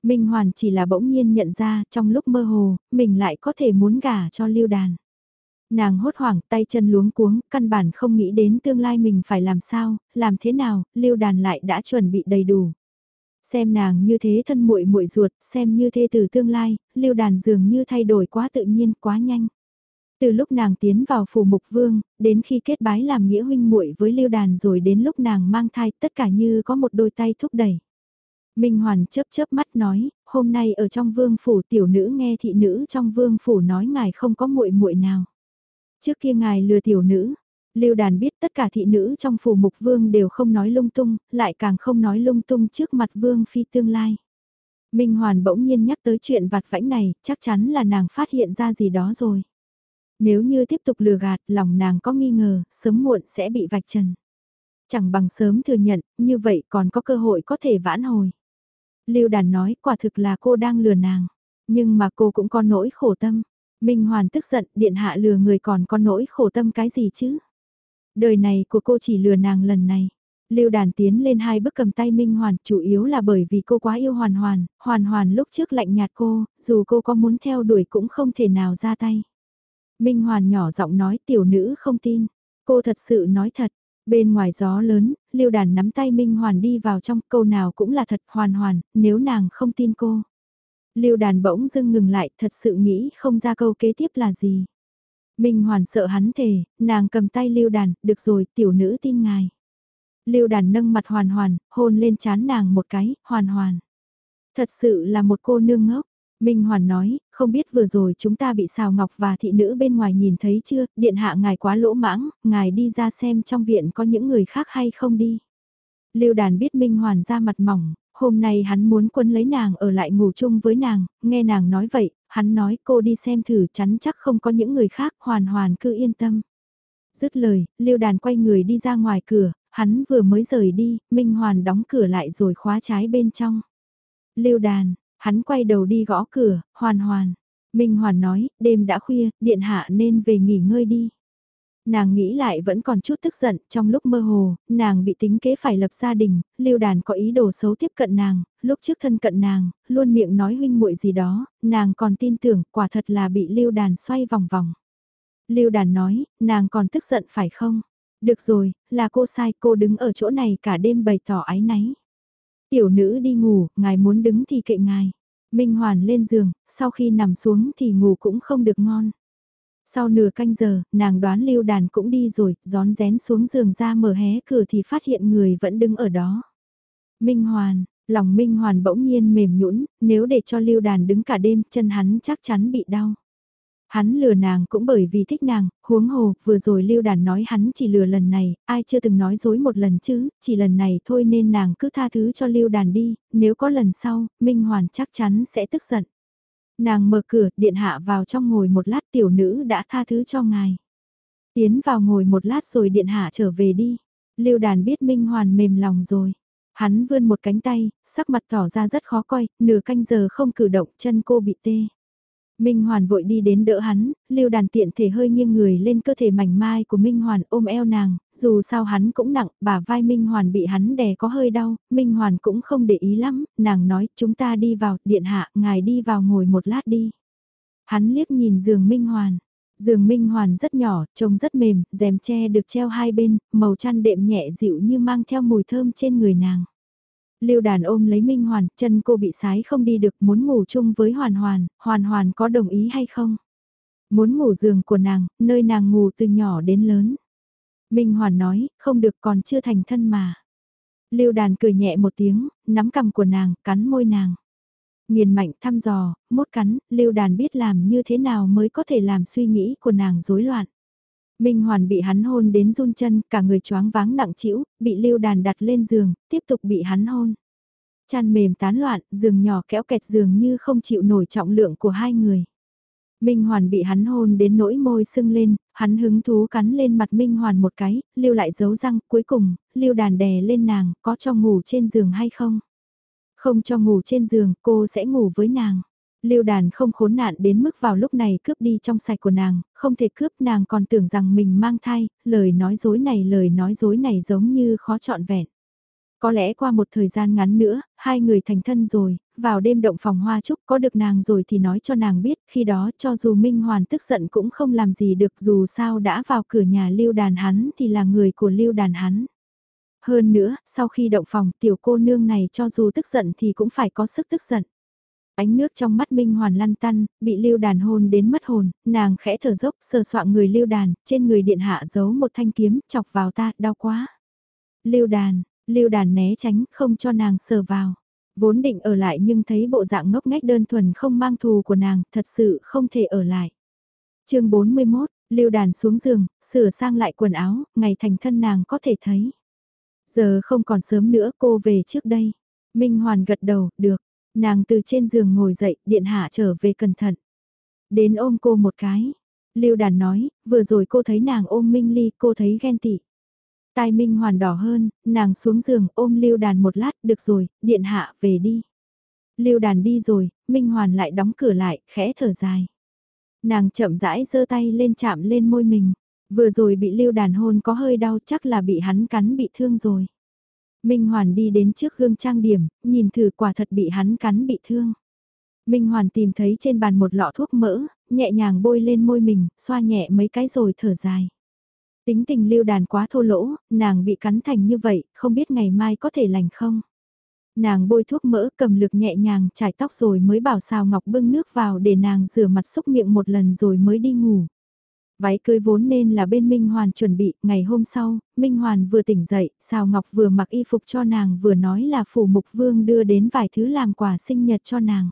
Minh Hoàn chỉ là bỗng nhiên nhận ra trong lúc mơ hồ, mình lại có thể muốn gả cho lưu đàn. Nàng hốt hoảng tay chân luống cuống, căn bản không nghĩ đến tương lai mình phải làm sao, làm thế nào, lưu đàn lại đã chuẩn bị đầy đủ. Xem nàng như thế thân muội muội ruột, xem như thế từ tương lai, lưu đàn dường như thay đổi quá tự nhiên, quá nhanh. Từ lúc nàng tiến vào phủ mục vương, đến khi kết bái làm nghĩa huynh muội với lưu đàn rồi đến lúc nàng mang thai tất cả như có một đôi tay thúc đẩy. Minh Hoàn chớp chớp mắt nói, hôm nay ở trong vương phủ tiểu nữ nghe thị nữ trong vương phủ nói ngài không có muội muội nào. Trước kia ngài lừa tiểu nữ, Lưu đàn biết tất cả thị nữ trong phủ mục vương đều không nói lung tung, lại càng không nói lung tung trước mặt vương phi tương lai. Minh Hoàn bỗng nhiên nhắc tới chuyện vặt vãnh này, chắc chắn là nàng phát hiện ra gì đó rồi. Nếu như tiếp tục lừa gạt, lòng nàng có nghi ngờ, sớm muộn sẽ bị vạch trần. Chẳng bằng sớm thừa nhận, như vậy còn có cơ hội có thể vãn hồi. Lưu đàn nói quả thực là cô đang lừa nàng, nhưng mà cô cũng có nỗi khổ tâm. Minh Hoàn tức giận, điện hạ lừa người còn có nỗi khổ tâm cái gì chứ? Đời này của cô chỉ lừa nàng lần này. Lưu đàn tiến lên hai bước cầm tay Minh Hoàn, chủ yếu là bởi vì cô quá yêu Hoàn Hoàn, Hoàn Hoàn lúc trước lạnh nhạt cô, dù cô có muốn theo đuổi cũng không thể nào ra tay. Minh Hoàn nhỏ giọng nói tiểu nữ không tin, cô thật sự nói thật. Bên ngoài gió lớn, Lưu đàn nắm tay Minh Hoàn đi vào trong câu nào cũng là thật Hoàn Hoàn, nếu nàng không tin cô. Lưu đàn bỗng dưng ngừng lại, thật sự nghĩ không ra câu kế tiếp là gì. Minh Hoàn sợ hắn thề, nàng cầm tay Lưu đàn, được rồi, tiểu nữ tin ngài. Lưu đàn nâng mặt Hoàn Hoàn, hôn lên chán nàng một cái, Hoàn Hoàn. Thật sự là một cô nương ngốc. Minh Hoàn nói, không biết vừa rồi chúng ta bị xào ngọc và thị nữ bên ngoài nhìn thấy chưa, điện hạ ngài quá lỗ mãng, ngài đi ra xem trong viện có những người khác hay không đi. Lưu đàn biết Minh Hoàn ra mặt mỏng, Hôm nay hắn muốn quân lấy nàng ở lại ngủ chung với nàng, nghe nàng nói vậy, hắn nói cô đi xem thử chắn chắc không có những người khác, hoàn hoàn cứ yên tâm. Dứt lời, Lưu Đàn quay người đi ra ngoài cửa, hắn vừa mới rời đi, Minh Hoàn đóng cửa lại rồi khóa trái bên trong. Lưu Đàn, hắn quay đầu đi gõ cửa, hoàn hoàn. Minh Hoàn nói, đêm đã khuya, điện hạ nên về nghỉ ngơi đi. Nàng nghĩ lại vẫn còn chút tức giận, trong lúc mơ hồ, nàng bị tính kế phải lập gia đình, lưu đàn có ý đồ xấu tiếp cận nàng, lúc trước thân cận nàng, luôn miệng nói huynh muội gì đó, nàng còn tin tưởng quả thật là bị lưu đàn xoay vòng vòng. Lưu đàn nói, nàng còn tức giận phải không? Được rồi, là cô sai cô đứng ở chỗ này cả đêm bày tỏ ái náy. Tiểu nữ đi ngủ, ngài muốn đứng thì kệ ngài. Minh Hoàn lên giường, sau khi nằm xuống thì ngủ cũng không được ngon. Sau nửa canh giờ, nàng đoán lưu đàn cũng đi rồi, gión rén xuống giường ra mở hé cửa thì phát hiện người vẫn đứng ở đó. Minh Hoàn, lòng Minh Hoàn bỗng nhiên mềm nhũn nếu để cho lưu đàn đứng cả đêm chân hắn chắc chắn bị đau. Hắn lừa nàng cũng bởi vì thích nàng, huống hồ, vừa rồi lưu đàn nói hắn chỉ lừa lần này, ai chưa từng nói dối một lần chứ, chỉ lần này thôi nên nàng cứ tha thứ cho lưu đàn đi, nếu có lần sau, Minh Hoàn chắc chắn sẽ tức giận. Nàng mở cửa, điện hạ vào trong ngồi một lát tiểu nữ đã tha thứ cho ngài. Tiến vào ngồi một lát rồi điện hạ trở về đi. Lưu đàn biết Minh Hoàn mềm lòng rồi. Hắn vươn một cánh tay, sắc mặt tỏ ra rất khó coi, nửa canh giờ không cử động chân cô bị tê. Minh Hoàn vội đi đến đỡ hắn, lưu đàn tiện thể hơi nghiêng người lên cơ thể mảnh mai của Minh Hoàn ôm eo nàng, dù sao hắn cũng nặng, bả vai Minh Hoàn bị hắn đè có hơi đau, Minh Hoàn cũng không để ý lắm, nàng nói chúng ta đi vào, điện hạ, ngài đi vào ngồi một lát đi. Hắn liếc nhìn giường Minh Hoàn, giường Minh Hoàn rất nhỏ, trông rất mềm, rèm che được treo hai bên, màu chăn đệm nhẹ dịu như mang theo mùi thơm trên người nàng. Lưu đàn ôm lấy Minh Hoàn, chân cô bị sái không đi được muốn ngủ chung với Hoàn Hoàn, Hoàn Hoàn có đồng ý hay không? Muốn ngủ giường của nàng, nơi nàng ngủ từ nhỏ đến lớn. Minh Hoàn nói, không được còn chưa thành thân mà. Lưu đàn cười nhẹ một tiếng, nắm cầm của nàng, cắn môi nàng. Nghiền mạnh thăm dò, mốt cắn, lưu đàn biết làm như thế nào mới có thể làm suy nghĩ của nàng rối loạn. Minh Hoàn bị hắn hôn đến run chân, cả người choáng váng nặng trĩu, bị lưu đàn đặt lên giường, tiếp tục bị hắn hôn. Chăn mềm tán loạn, giường nhỏ kéo kẹt giường như không chịu nổi trọng lượng của hai người. Minh Hoàn bị hắn hôn đến nỗi môi sưng lên, hắn hứng thú cắn lên mặt Minh Hoàn một cái, lưu lại dấu răng, cuối cùng, lưu đàn đè lên nàng, có cho ngủ trên giường hay không? Không cho ngủ trên giường, cô sẽ ngủ với nàng. Lưu đàn không khốn nạn đến mức vào lúc này cướp đi trong sạch của nàng, không thể cướp nàng còn tưởng rằng mình mang thai, lời nói dối này lời nói dối này giống như khó trọn vẹn. Có lẽ qua một thời gian ngắn nữa, hai người thành thân rồi, vào đêm động phòng hoa trúc có được nàng rồi thì nói cho nàng biết, khi đó cho dù Minh Hoàn tức giận cũng không làm gì được dù sao đã vào cửa nhà lưu đàn hắn thì là người của lưu đàn hắn. Hơn nữa, sau khi động phòng tiểu cô nương này cho dù tức giận thì cũng phải có sức tức giận. Ánh nước trong mắt Minh Hoàn lăn tăn, bị lưu đàn hôn đến mất hồn, nàng khẽ thở dốc sờ soạn người lưu đàn, trên người điện hạ giấu một thanh kiếm, chọc vào ta, đau quá. Lưu đàn, lưu đàn né tránh, không cho nàng sờ vào. Vốn định ở lại nhưng thấy bộ dạng ngốc nghếch đơn thuần không mang thù của nàng, thật sự không thể ở lại. chương 41, lưu đàn xuống giường, sửa sang lại quần áo, ngày thành thân nàng có thể thấy. Giờ không còn sớm nữa cô về trước đây. Minh Hoàn gật đầu, được. Nàng từ trên giường ngồi dậy, điện hạ trở về cẩn thận. Đến ôm cô một cái. Lưu đàn nói, vừa rồi cô thấy nàng ôm Minh Ly, cô thấy ghen tị. Tai Minh Hoàn đỏ hơn, nàng xuống giường ôm Lưu đàn một lát, được rồi, điện hạ về đi. Lưu đàn đi rồi, Minh Hoàn lại đóng cửa lại, khẽ thở dài. Nàng chậm rãi giơ tay lên chạm lên môi mình. Vừa rồi bị lưu đàn hôn có hơi đau chắc là bị hắn cắn bị thương rồi. Minh Hoàn đi đến trước gương trang điểm, nhìn thử quả thật bị hắn cắn bị thương. Minh Hoàn tìm thấy trên bàn một lọ thuốc mỡ, nhẹ nhàng bôi lên môi mình, xoa nhẹ mấy cái rồi thở dài. Tính tình lưu đàn quá thô lỗ, nàng bị cắn thành như vậy, không biết ngày mai có thể lành không. Nàng bôi thuốc mỡ cầm lực nhẹ nhàng trải tóc rồi mới bảo xào ngọc bưng nước vào để nàng rửa mặt xúc miệng một lần rồi mới đi ngủ. Váy cưới vốn nên là bên Minh Hoàn chuẩn bị, ngày hôm sau, Minh Hoàn vừa tỉnh dậy, Sào Ngọc vừa mặc y phục cho nàng vừa nói là phủ mục vương đưa đến vài thứ làm quà sinh nhật cho nàng.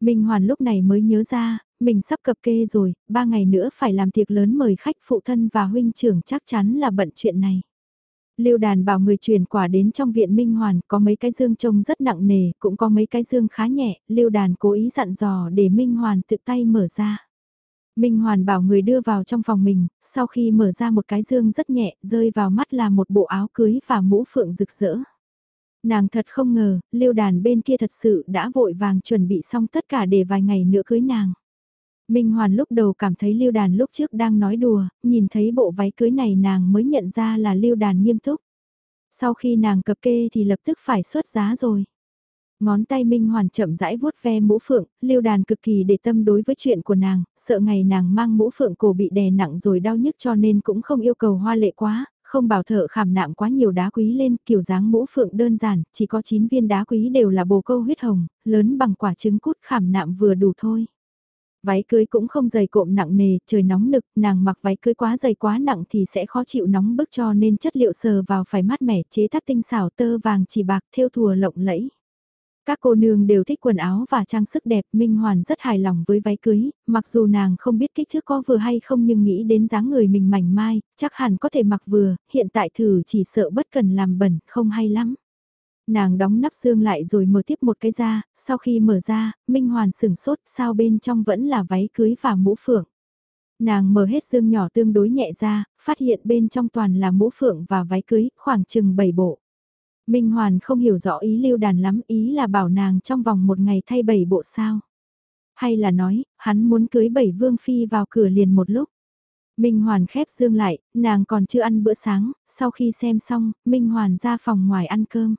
Minh Hoàn lúc này mới nhớ ra, mình sắp cập kê rồi, ba ngày nữa phải làm tiệc lớn mời khách phụ thân và huynh trưởng chắc chắn là bận chuyện này. Lưu đàn bảo người chuyển quả đến trong viện Minh Hoàn, có mấy cái dương trông rất nặng nề, cũng có mấy cái dương khá nhẹ, Lưu đàn cố ý dặn dò để Minh Hoàn tự tay mở ra. Minh Hoàn bảo người đưa vào trong phòng mình, sau khi mở ra một cái dương rất nhẹ, rơi vào mắt là một bộ áo cưới và mũ phượng rực rỡ. Nàng thật không ngờ, lưu đàn bên kia thật sự đã vội vàng chuẩn bị xong tất cả để vài ngày nữa cưới nàng. Minh Hoàn lúc đầu cảm thấy lưu đàn lúc trước đang nói đùa, nhìn thấy bộ váy cưới này nàng mới nhận ra là lưu đàn nghiêm túc. Sau khi nàng cập kê thì lập tức phải xuất giá rồi. Ngón tay Minh Hoàn chậm rãi vuốt ve mũ phượng, lưu đàn cực kỳ để tâm đối với chuyện của nàng, sợ ngày nàng mang mũ phượng cổ bị đè nặng rồi đau nhức cho nên cũng không yêu cầu hoa lệ quá, không bảo thợ khảm nạm quá nhiều đá quý lên, kiểu dáng mũ phượng đơn giản, chỉ có 9 viên đá quý đều là bồ câu huyết hồng, lớn bằng quả trứng cút khảm nạm vừa đủ thôi. Váy cưới cũng không dày cộm nặng nề, trời nóng nực, nàng mặc váy cưới quá dày quá nặng thì sẽ khó chịu nóng bức cho nên chất liệu sờ vào phải mát mẻ chế tác tinh xảo tơ vàng chỉ bạc thêu thùa lộng lẫy. Các cô nương đều thích quần áo và trang sức đẹp, Minh Hoàn rất hài lòng với váy cưới, mặc dù nàng không biết kích thước có vừa hay không nhưng nghĩ đến dáng người mình mảnh mai, chắc hẳn có thể mặc vừa, hiện tại thử chỉ sợ bất cần làm bẩn, không hay lắm. Nàng đóng nắp xương lại rồi mở tiếp một cái ra, sau khi mở ra, Minh Hoàn sửng sốt sao bên trong vẫn là váy cưới và mũ phượng. Nàng mở hết xương nhỏ tương đối nhẹ ra, phát hiện bên trong toàn là mũ phượng và váy cưới, khoảng chừng 7 bộ. Minh Hoàn không hiểu rõ ý lưu đàn lắm, ý là bảo nàng trong vòng một ngày thay bảy bộ sao. Hay là nói, hắn muốn cưới bảy vương phi vào cửa liền một lúc. Minh Hoàn khép dương lại, nàng còn chưa ăn bữa sáng, sau khi xem xong, Minh Hoàn ra phòng ngoài ăn cơm.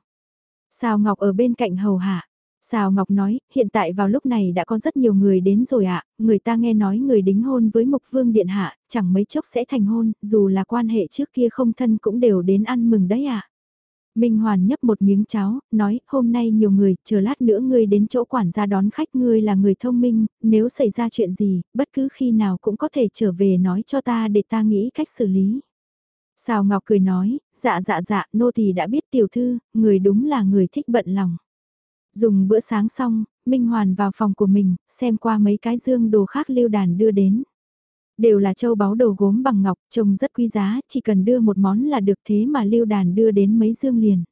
Sào Ngọc ở bên cạnh hầu hạ. Sào Ngọc nói, hiện tại vào lúc này đã có rất nhiều người đến rồi ạ, người ta nghe nói người đính hôn với Mục Vương Điện Hạ, chẳng mấy chốc sẽ thành hôn, dù là quan hệ trước kia không thân cũng đều đến ăn mừng đấy ạ. Minh Hoàn nhấp một miếng cháo, nói, hôm nay nhiều người, chờ lát nữa ngươi đến chỗ quản gia đón khách ngươi là người thông minh, nếu xảy ra chuyện gì, bất cứ khi nào cũng có thể trở về nói cho ta để ta nghĩ cách xử lý. Sào Ngọc cười nói, dạ dạ dạ, nô tỳ đã biết tiểu thư, người đúng là người thích bận lòng. Dùng bữa sáng xong, Minh Hoàn vào phòng của mình, xem qua mấy cái dương đồ khác lưu đàn đưa đến. Đều là châu báu đồ gốm bằng ngọc, trông rất quý giá, chỉ cần đưa một món là được thế mà lưu đàn đưa đến mấy dương liền.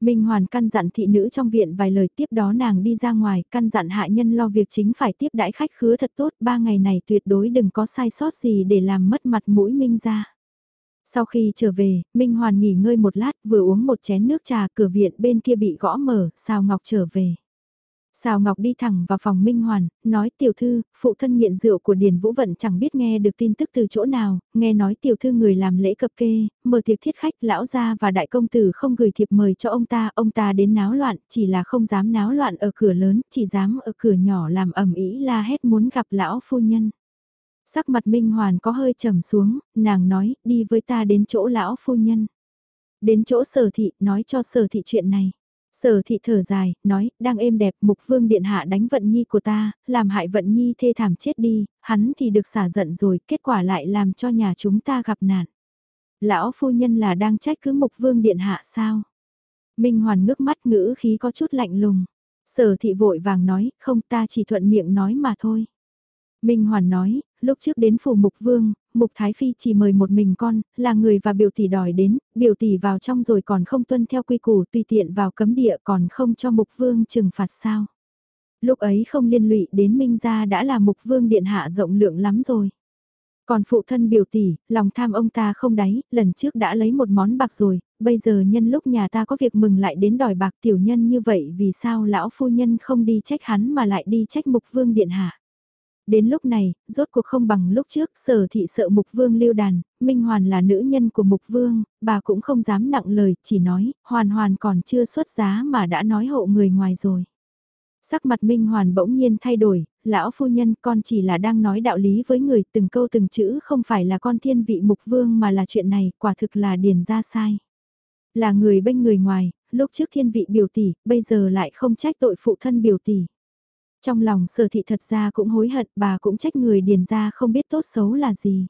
Minh Hoàn căn dặn thị nữ trong viện vài lời tiếp đó nàng đi ra ngoài, căn dặn hạ nhân lo việc chính phải tiếp đãi khách khứa thật tốt, ba ngày này tuyệt đối đừng có sai sót gì để làm mất mặt mũi Minh ra. Sau khi trở về, Minh Hoàn nghỉ ngơi một lát vừa uống một chén nước trà cửa viện bên kia bị gõ mở, sao Ngọc trở về. Sào Ngọc đi thẳng vào phòng Minh Hoàn, nói tiểu thư, phụ thân nghiện rượu của Điền Vũ Vận chẳng biết nghe được tin tức từ chỗ nào, nghe nói tiểu thư người làm lễ cập kê, mở tiệc thiết khách lão gia và đại công tử không gửi thiệp mời cho ông ta, ông ta đến náo loạn, chỉ là không dám náo loạn ở cửa lớn, chỉ dám ở cửa nhỏ làm ẩm ý la hét muốn gặp lão phu nhân. Sắc mặt Minh Hoàn có hơi trầm xuống, nàng nói, đi với ta đến chỗ lão phu nhân. Đến chỗ sở thị, nói cho sở thị chuyện này. Sở thị thở dài, nói, đang êm đẹp, mục vương điện hạ đánh vận nhi của ta, làm hại vận nhi thê thảm chết đi, hắn thì được xả giận rồi, kết quả lại làm cho nhà chúng ta gặp nạn. Lão phu nhân là đang trách cứ mục vương điện hạ sao? Minh Hoàn ngước mắt ngữ khí có chút lạnh lùng. Sở thị vội vàng nói, không ta chỉ thuận miệng nói mà thôi. Minh Hoàn nói, lúc trước đến phủ Mục Vương, Mục Thái Phi chỉ mời một mình con, là người và biểu tỷ đòi đến, biểu tỷ vào trong rồi còn không tuân theo quy củ tùy tiện vào cấm địa còn không cho Mục Vương trừng phạt sao. Lúc ấy không liên lụy đến Minh gia đã là Mục Vương điện hạ rộng lượng lắm rồi. Còn phụ thân biểu tỷ, lòng tham ông ta không đáy, lần trước đã lấy một món bạc rồi, bây giờ nhân lúc nhà ta có việc mừng lại đến đòi bạc tiểu nhân như vậy vì sao lão phu nhân không đi trách hắn mà lại đi trách mục vương điện hạ. Đến lúc này, rốt cuộc không bằng lúc trước, sở thị sợ mục vương lưu đàn, Minh Hoàn là nữ nhân của mục vương, bà cũng không dám nặng lời, chỉ nói, hoàn hoàn còn chưa xuất giá mà đã nói hộ người ngoài rồi. Sắc mặt Minh Hoàn bỗng nhiên thay đổi, lão phu nhân con chỉ là đang nói đạo lý với người từng câu từng chữ không phải là con thiên vị mục vương mà là chuyện này quả thực là điền ra sai. Là người bên người ngoài, lúc trước thiên vị biểu tỷ, bây giờ lại không trách tội phụ thân biểu tỷ. Trong lòng sở thị thật ra cũng hối hận bà cũng trách người điền ra không biết tốt xấu là gì.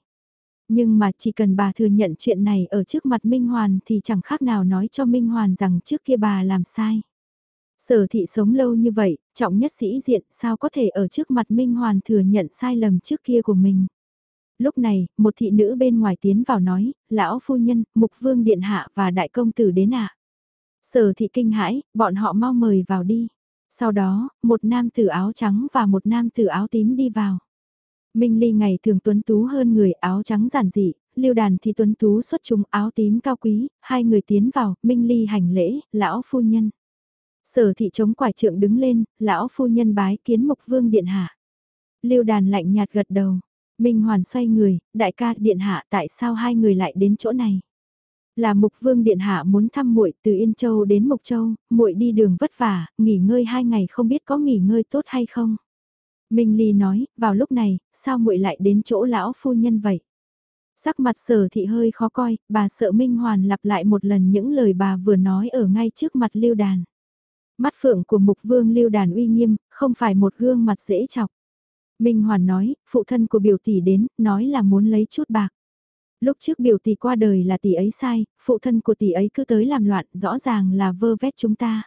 Nhưng mà chỉ cần bà thừa nhận chuyện này ở trước mặt Minh Hoàn thì chẳng khác nào nói cho Minh Hoàn rằng trước kia bà làm sai. Sở thị sống lâu như vậy, trọng nhất sĩ diện sao có thể ở trước mặt Minh Hoàn thừa nhận sai lầm trước kia của mình. Lúc này, một thị nữ bên ngoài tiến vào nói, lão phu nhân, mục vương điện hạ và đại công tử đến ạ. Sở thị kinh hãi, bọn họ mau mời vào đi. Sau đó, một nam tử áo trắng và một nam tử áo tím đi vào. Minh Ly ngày thường tuấn tú hơn người áo trắng giản dị, lưu đàn thì tuấn tú xuất chúng áo tím cao quý, hai người tiến vào, Minh Ly hành lễ, lão phu nhân. Sở thị chống quải trượng đứng lên, lão phu nhân bái kiến mục vương điện hạ. Lưu đàn lạnh nhạt gật đầu, Minh Hoàn xoay người, đại ca điện hạ tại sao hai người lại đến chỗ này? Là Mục Vương điện hạ muốn thăm muội từ Yên Châu đến Mộc Châu, muội đi đường vất vả, nghỉ ngơi hai ngày không biết có nghỉ ngơi tốt hay không. Minh Ly nói, vào lúc này, sao muội lại đến chỗ lão phu nhân vậy? Sắc mặt sở thị hơi khó coi, bà sợ Minh Hoàn lặp lại một lần những lời bà vừa nói ở ngay trước mặt lưu đàn. Mắt phượng của mục vương lưu đàn uy nghiêm, không phải một gương mặt dễ chọc. Minh Hoàn nói, phụ thân của biểu tỷ đến, nói là muốn lấy chút bạc lúc trước biểu tỷ qua đời là tỷ ấy sai, phụ thân của tỷ ấy cứ tới làm loạn, rõ ràng là vơ vét chúng ta.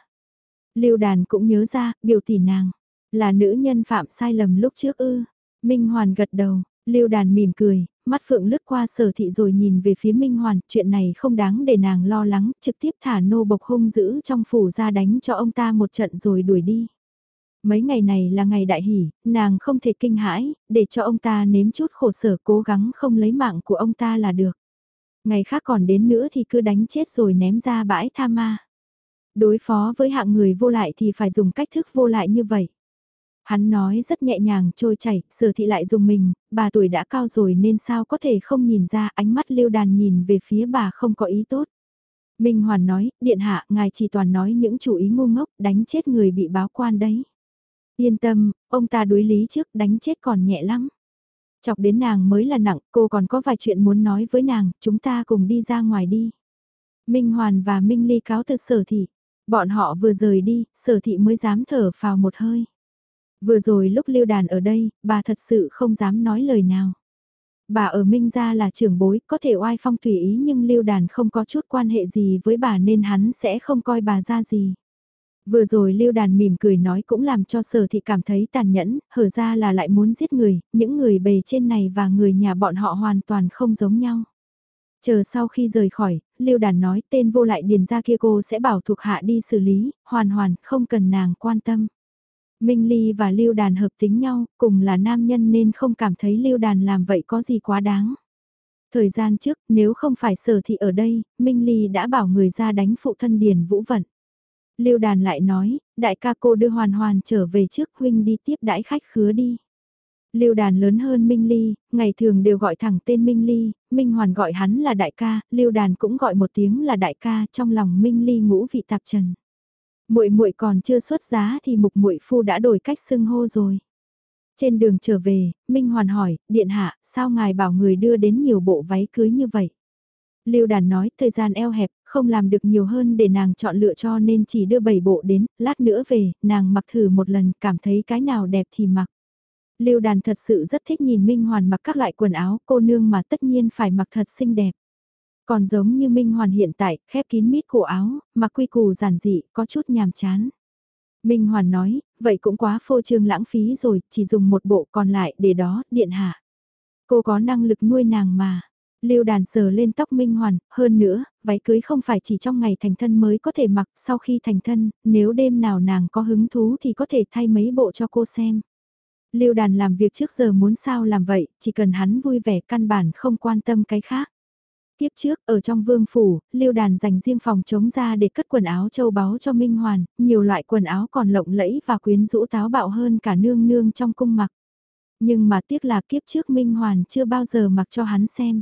Lưu đàn cũng nhớ ra, biểu tỷ nàng, là nữ nhân phạm sai lầm lúc trước ư. Minh Hoàn gật đầu, Lưu đàn mỉm cười, mắt phượng lướt qua sở thị rồi nhìn về phía Minh Hoàn, chuyện này không đáng để nàng lo lắng, trực tiếp thả nô bộc hung dữ trong phủ ra đánh cho ông ta một trận rồi đuổi đi. Mấy ngày này là ngày đại hỷ, nàng không thể kinh hãi, để cho ông ta nếm chút khổ sở cố gắng không lấy mạng của ông ta là được. Ngày khác còn đến nữa thì cứ đánh chết rồi ném ra bãi tha ma. Đối phó với hạng người vô lại thì phải dùng cách thức vô lại như vậy. Hắn nói rất nhẹ nhàng trôi chảy, sở thị lại dùng mình, bà tuổi đã cao rồi nên sao có thể không nhìn ra ánh mắt liêu đàn nhìn về phía bà không có ý tốt. Minh Hoàn nói, điện hạ, ngài chỉ toàn nói những chủ ý ngu ngốc, đánh chết người bị báo quan đấy. Yên tâm, ông ta đối lý trước đánh chết còn nhẹ lắm. Chọc đến nàng mới là nặng, cô còn có vài chuyện muốn nói với nàng, chúng ta cùng đi ra ngoài đi. Minh Hoàn và Minh Ly cáo từ sở thị. Bọn họ vừa rời đi, sở thị mới dám thở vào một hơi. Vừa rồi lúc lưu đàn ở đây, bà thật sự không dám nói lời nào. Bà ở Minh gia là trưởng bối, có thể oai phong tùy ý nhưng lưu đàn không có chút quan hệ gì với bà nên hắn sẽ không coi bà ra gì. Vừa rồi lưu đàn mỉm cười nói cũng làm cho sở thị cảm thấy tàn nhẫn, hở ra là lại muốn giết người, những người bề trên này và người nhà bọn họ hoàn toàn không giống nhau. Chờ sau khi rời khỏi, Lưu Đàn nói tên vô lại điền ra kia cô sẽ bảo thuộc hạ đi xử lý, hoàn hoàn, không cần nàng quan tâm. Minh Ly và Lưu Đàn hợp tính nhau, cùng là nam nhân nên không cảm thấy Lưu Đàn làm vậy có gì quá đáng. Thời gian trước, nếu không phải sở thị ở đây, Minh Ly đã bảo người ra đánh phụ thân Điền Vũ Vận. Lưu Đàn lại nói, đại ca cô đưa Hoàn Hoàn trở về trước huynh đi tiếp đãi khách khứa đi. Lưu Đàn lớn hơn Minh Ly, ngày thường đều gọi thẳng tên Minh Ly, Minh Hoàn gọi hắn là đại ca, Lưu Đàn cũng gọi một tiếng là đại ca, trong lòng Minh Ly ngũ vị tạp trần. Muội muội còn chưa xuất giá thì Mục Muội phu đã đổi cách xưng hô rồi. Trên đường trở về, Minh Hoàn hỏi, điện hạ, sao ngài bảo người đưa đến nhiều bộ váy cưới như vậy? Lưu Đàn nói, thời gian eo hẹp, không làm được nhiều hơn để nàng chọn lựa cho nên chỉ đưa 7 bộ đến, lát nữa về, nàng mặc thử một lần, cảm thấy cái nào đẹp thì mặc. Lưu Đàn thật sự rất thích nhìn Minh Hoàn mặc các loại quần áo, cô nương mà tất nhiên phải mặc thật xinh đẹp. Còn giống như Minh Hoàn hiện tại, khép kín mít cổ áo, mặc quy củ giản dị, có chút nhàm chán. Minh Hoàn nói, vậy cũng quá phô trương lãng phí rồi, chỉ dùng một bộ còn lại để đó, điện hạ. Cô có năng lực nuôi nàng mà. Lưu đàn sờ lên tóc Minh Hoàn, hơn nữa, váy cưới không phải chỉ trong ngày thành thân mới có thể mặc, sau khi thành thân, nếu đêm nào nàng có hứng thú thì có thể thay mấy bộ cho cô xem. Lưu đàn làm việc trước giờ muốn sao làm vậy, chỉ cần hắn vui vẻ căn bản không quan tâm cái khác. Tiếp trước, ở trong vương phủ, Lưu đàn dành riêng phòng chống ra để cất quần áo châu báu cho Minh Hoàn, nhiều loại quần áo còn lộng lẫy và quyến rũ táo bạo hơn cả nương nương trong cung mặc. Nhưng mà tiếc là kiếp trước Minh Hoàn chưa bao giờ mặc cho hắn xem.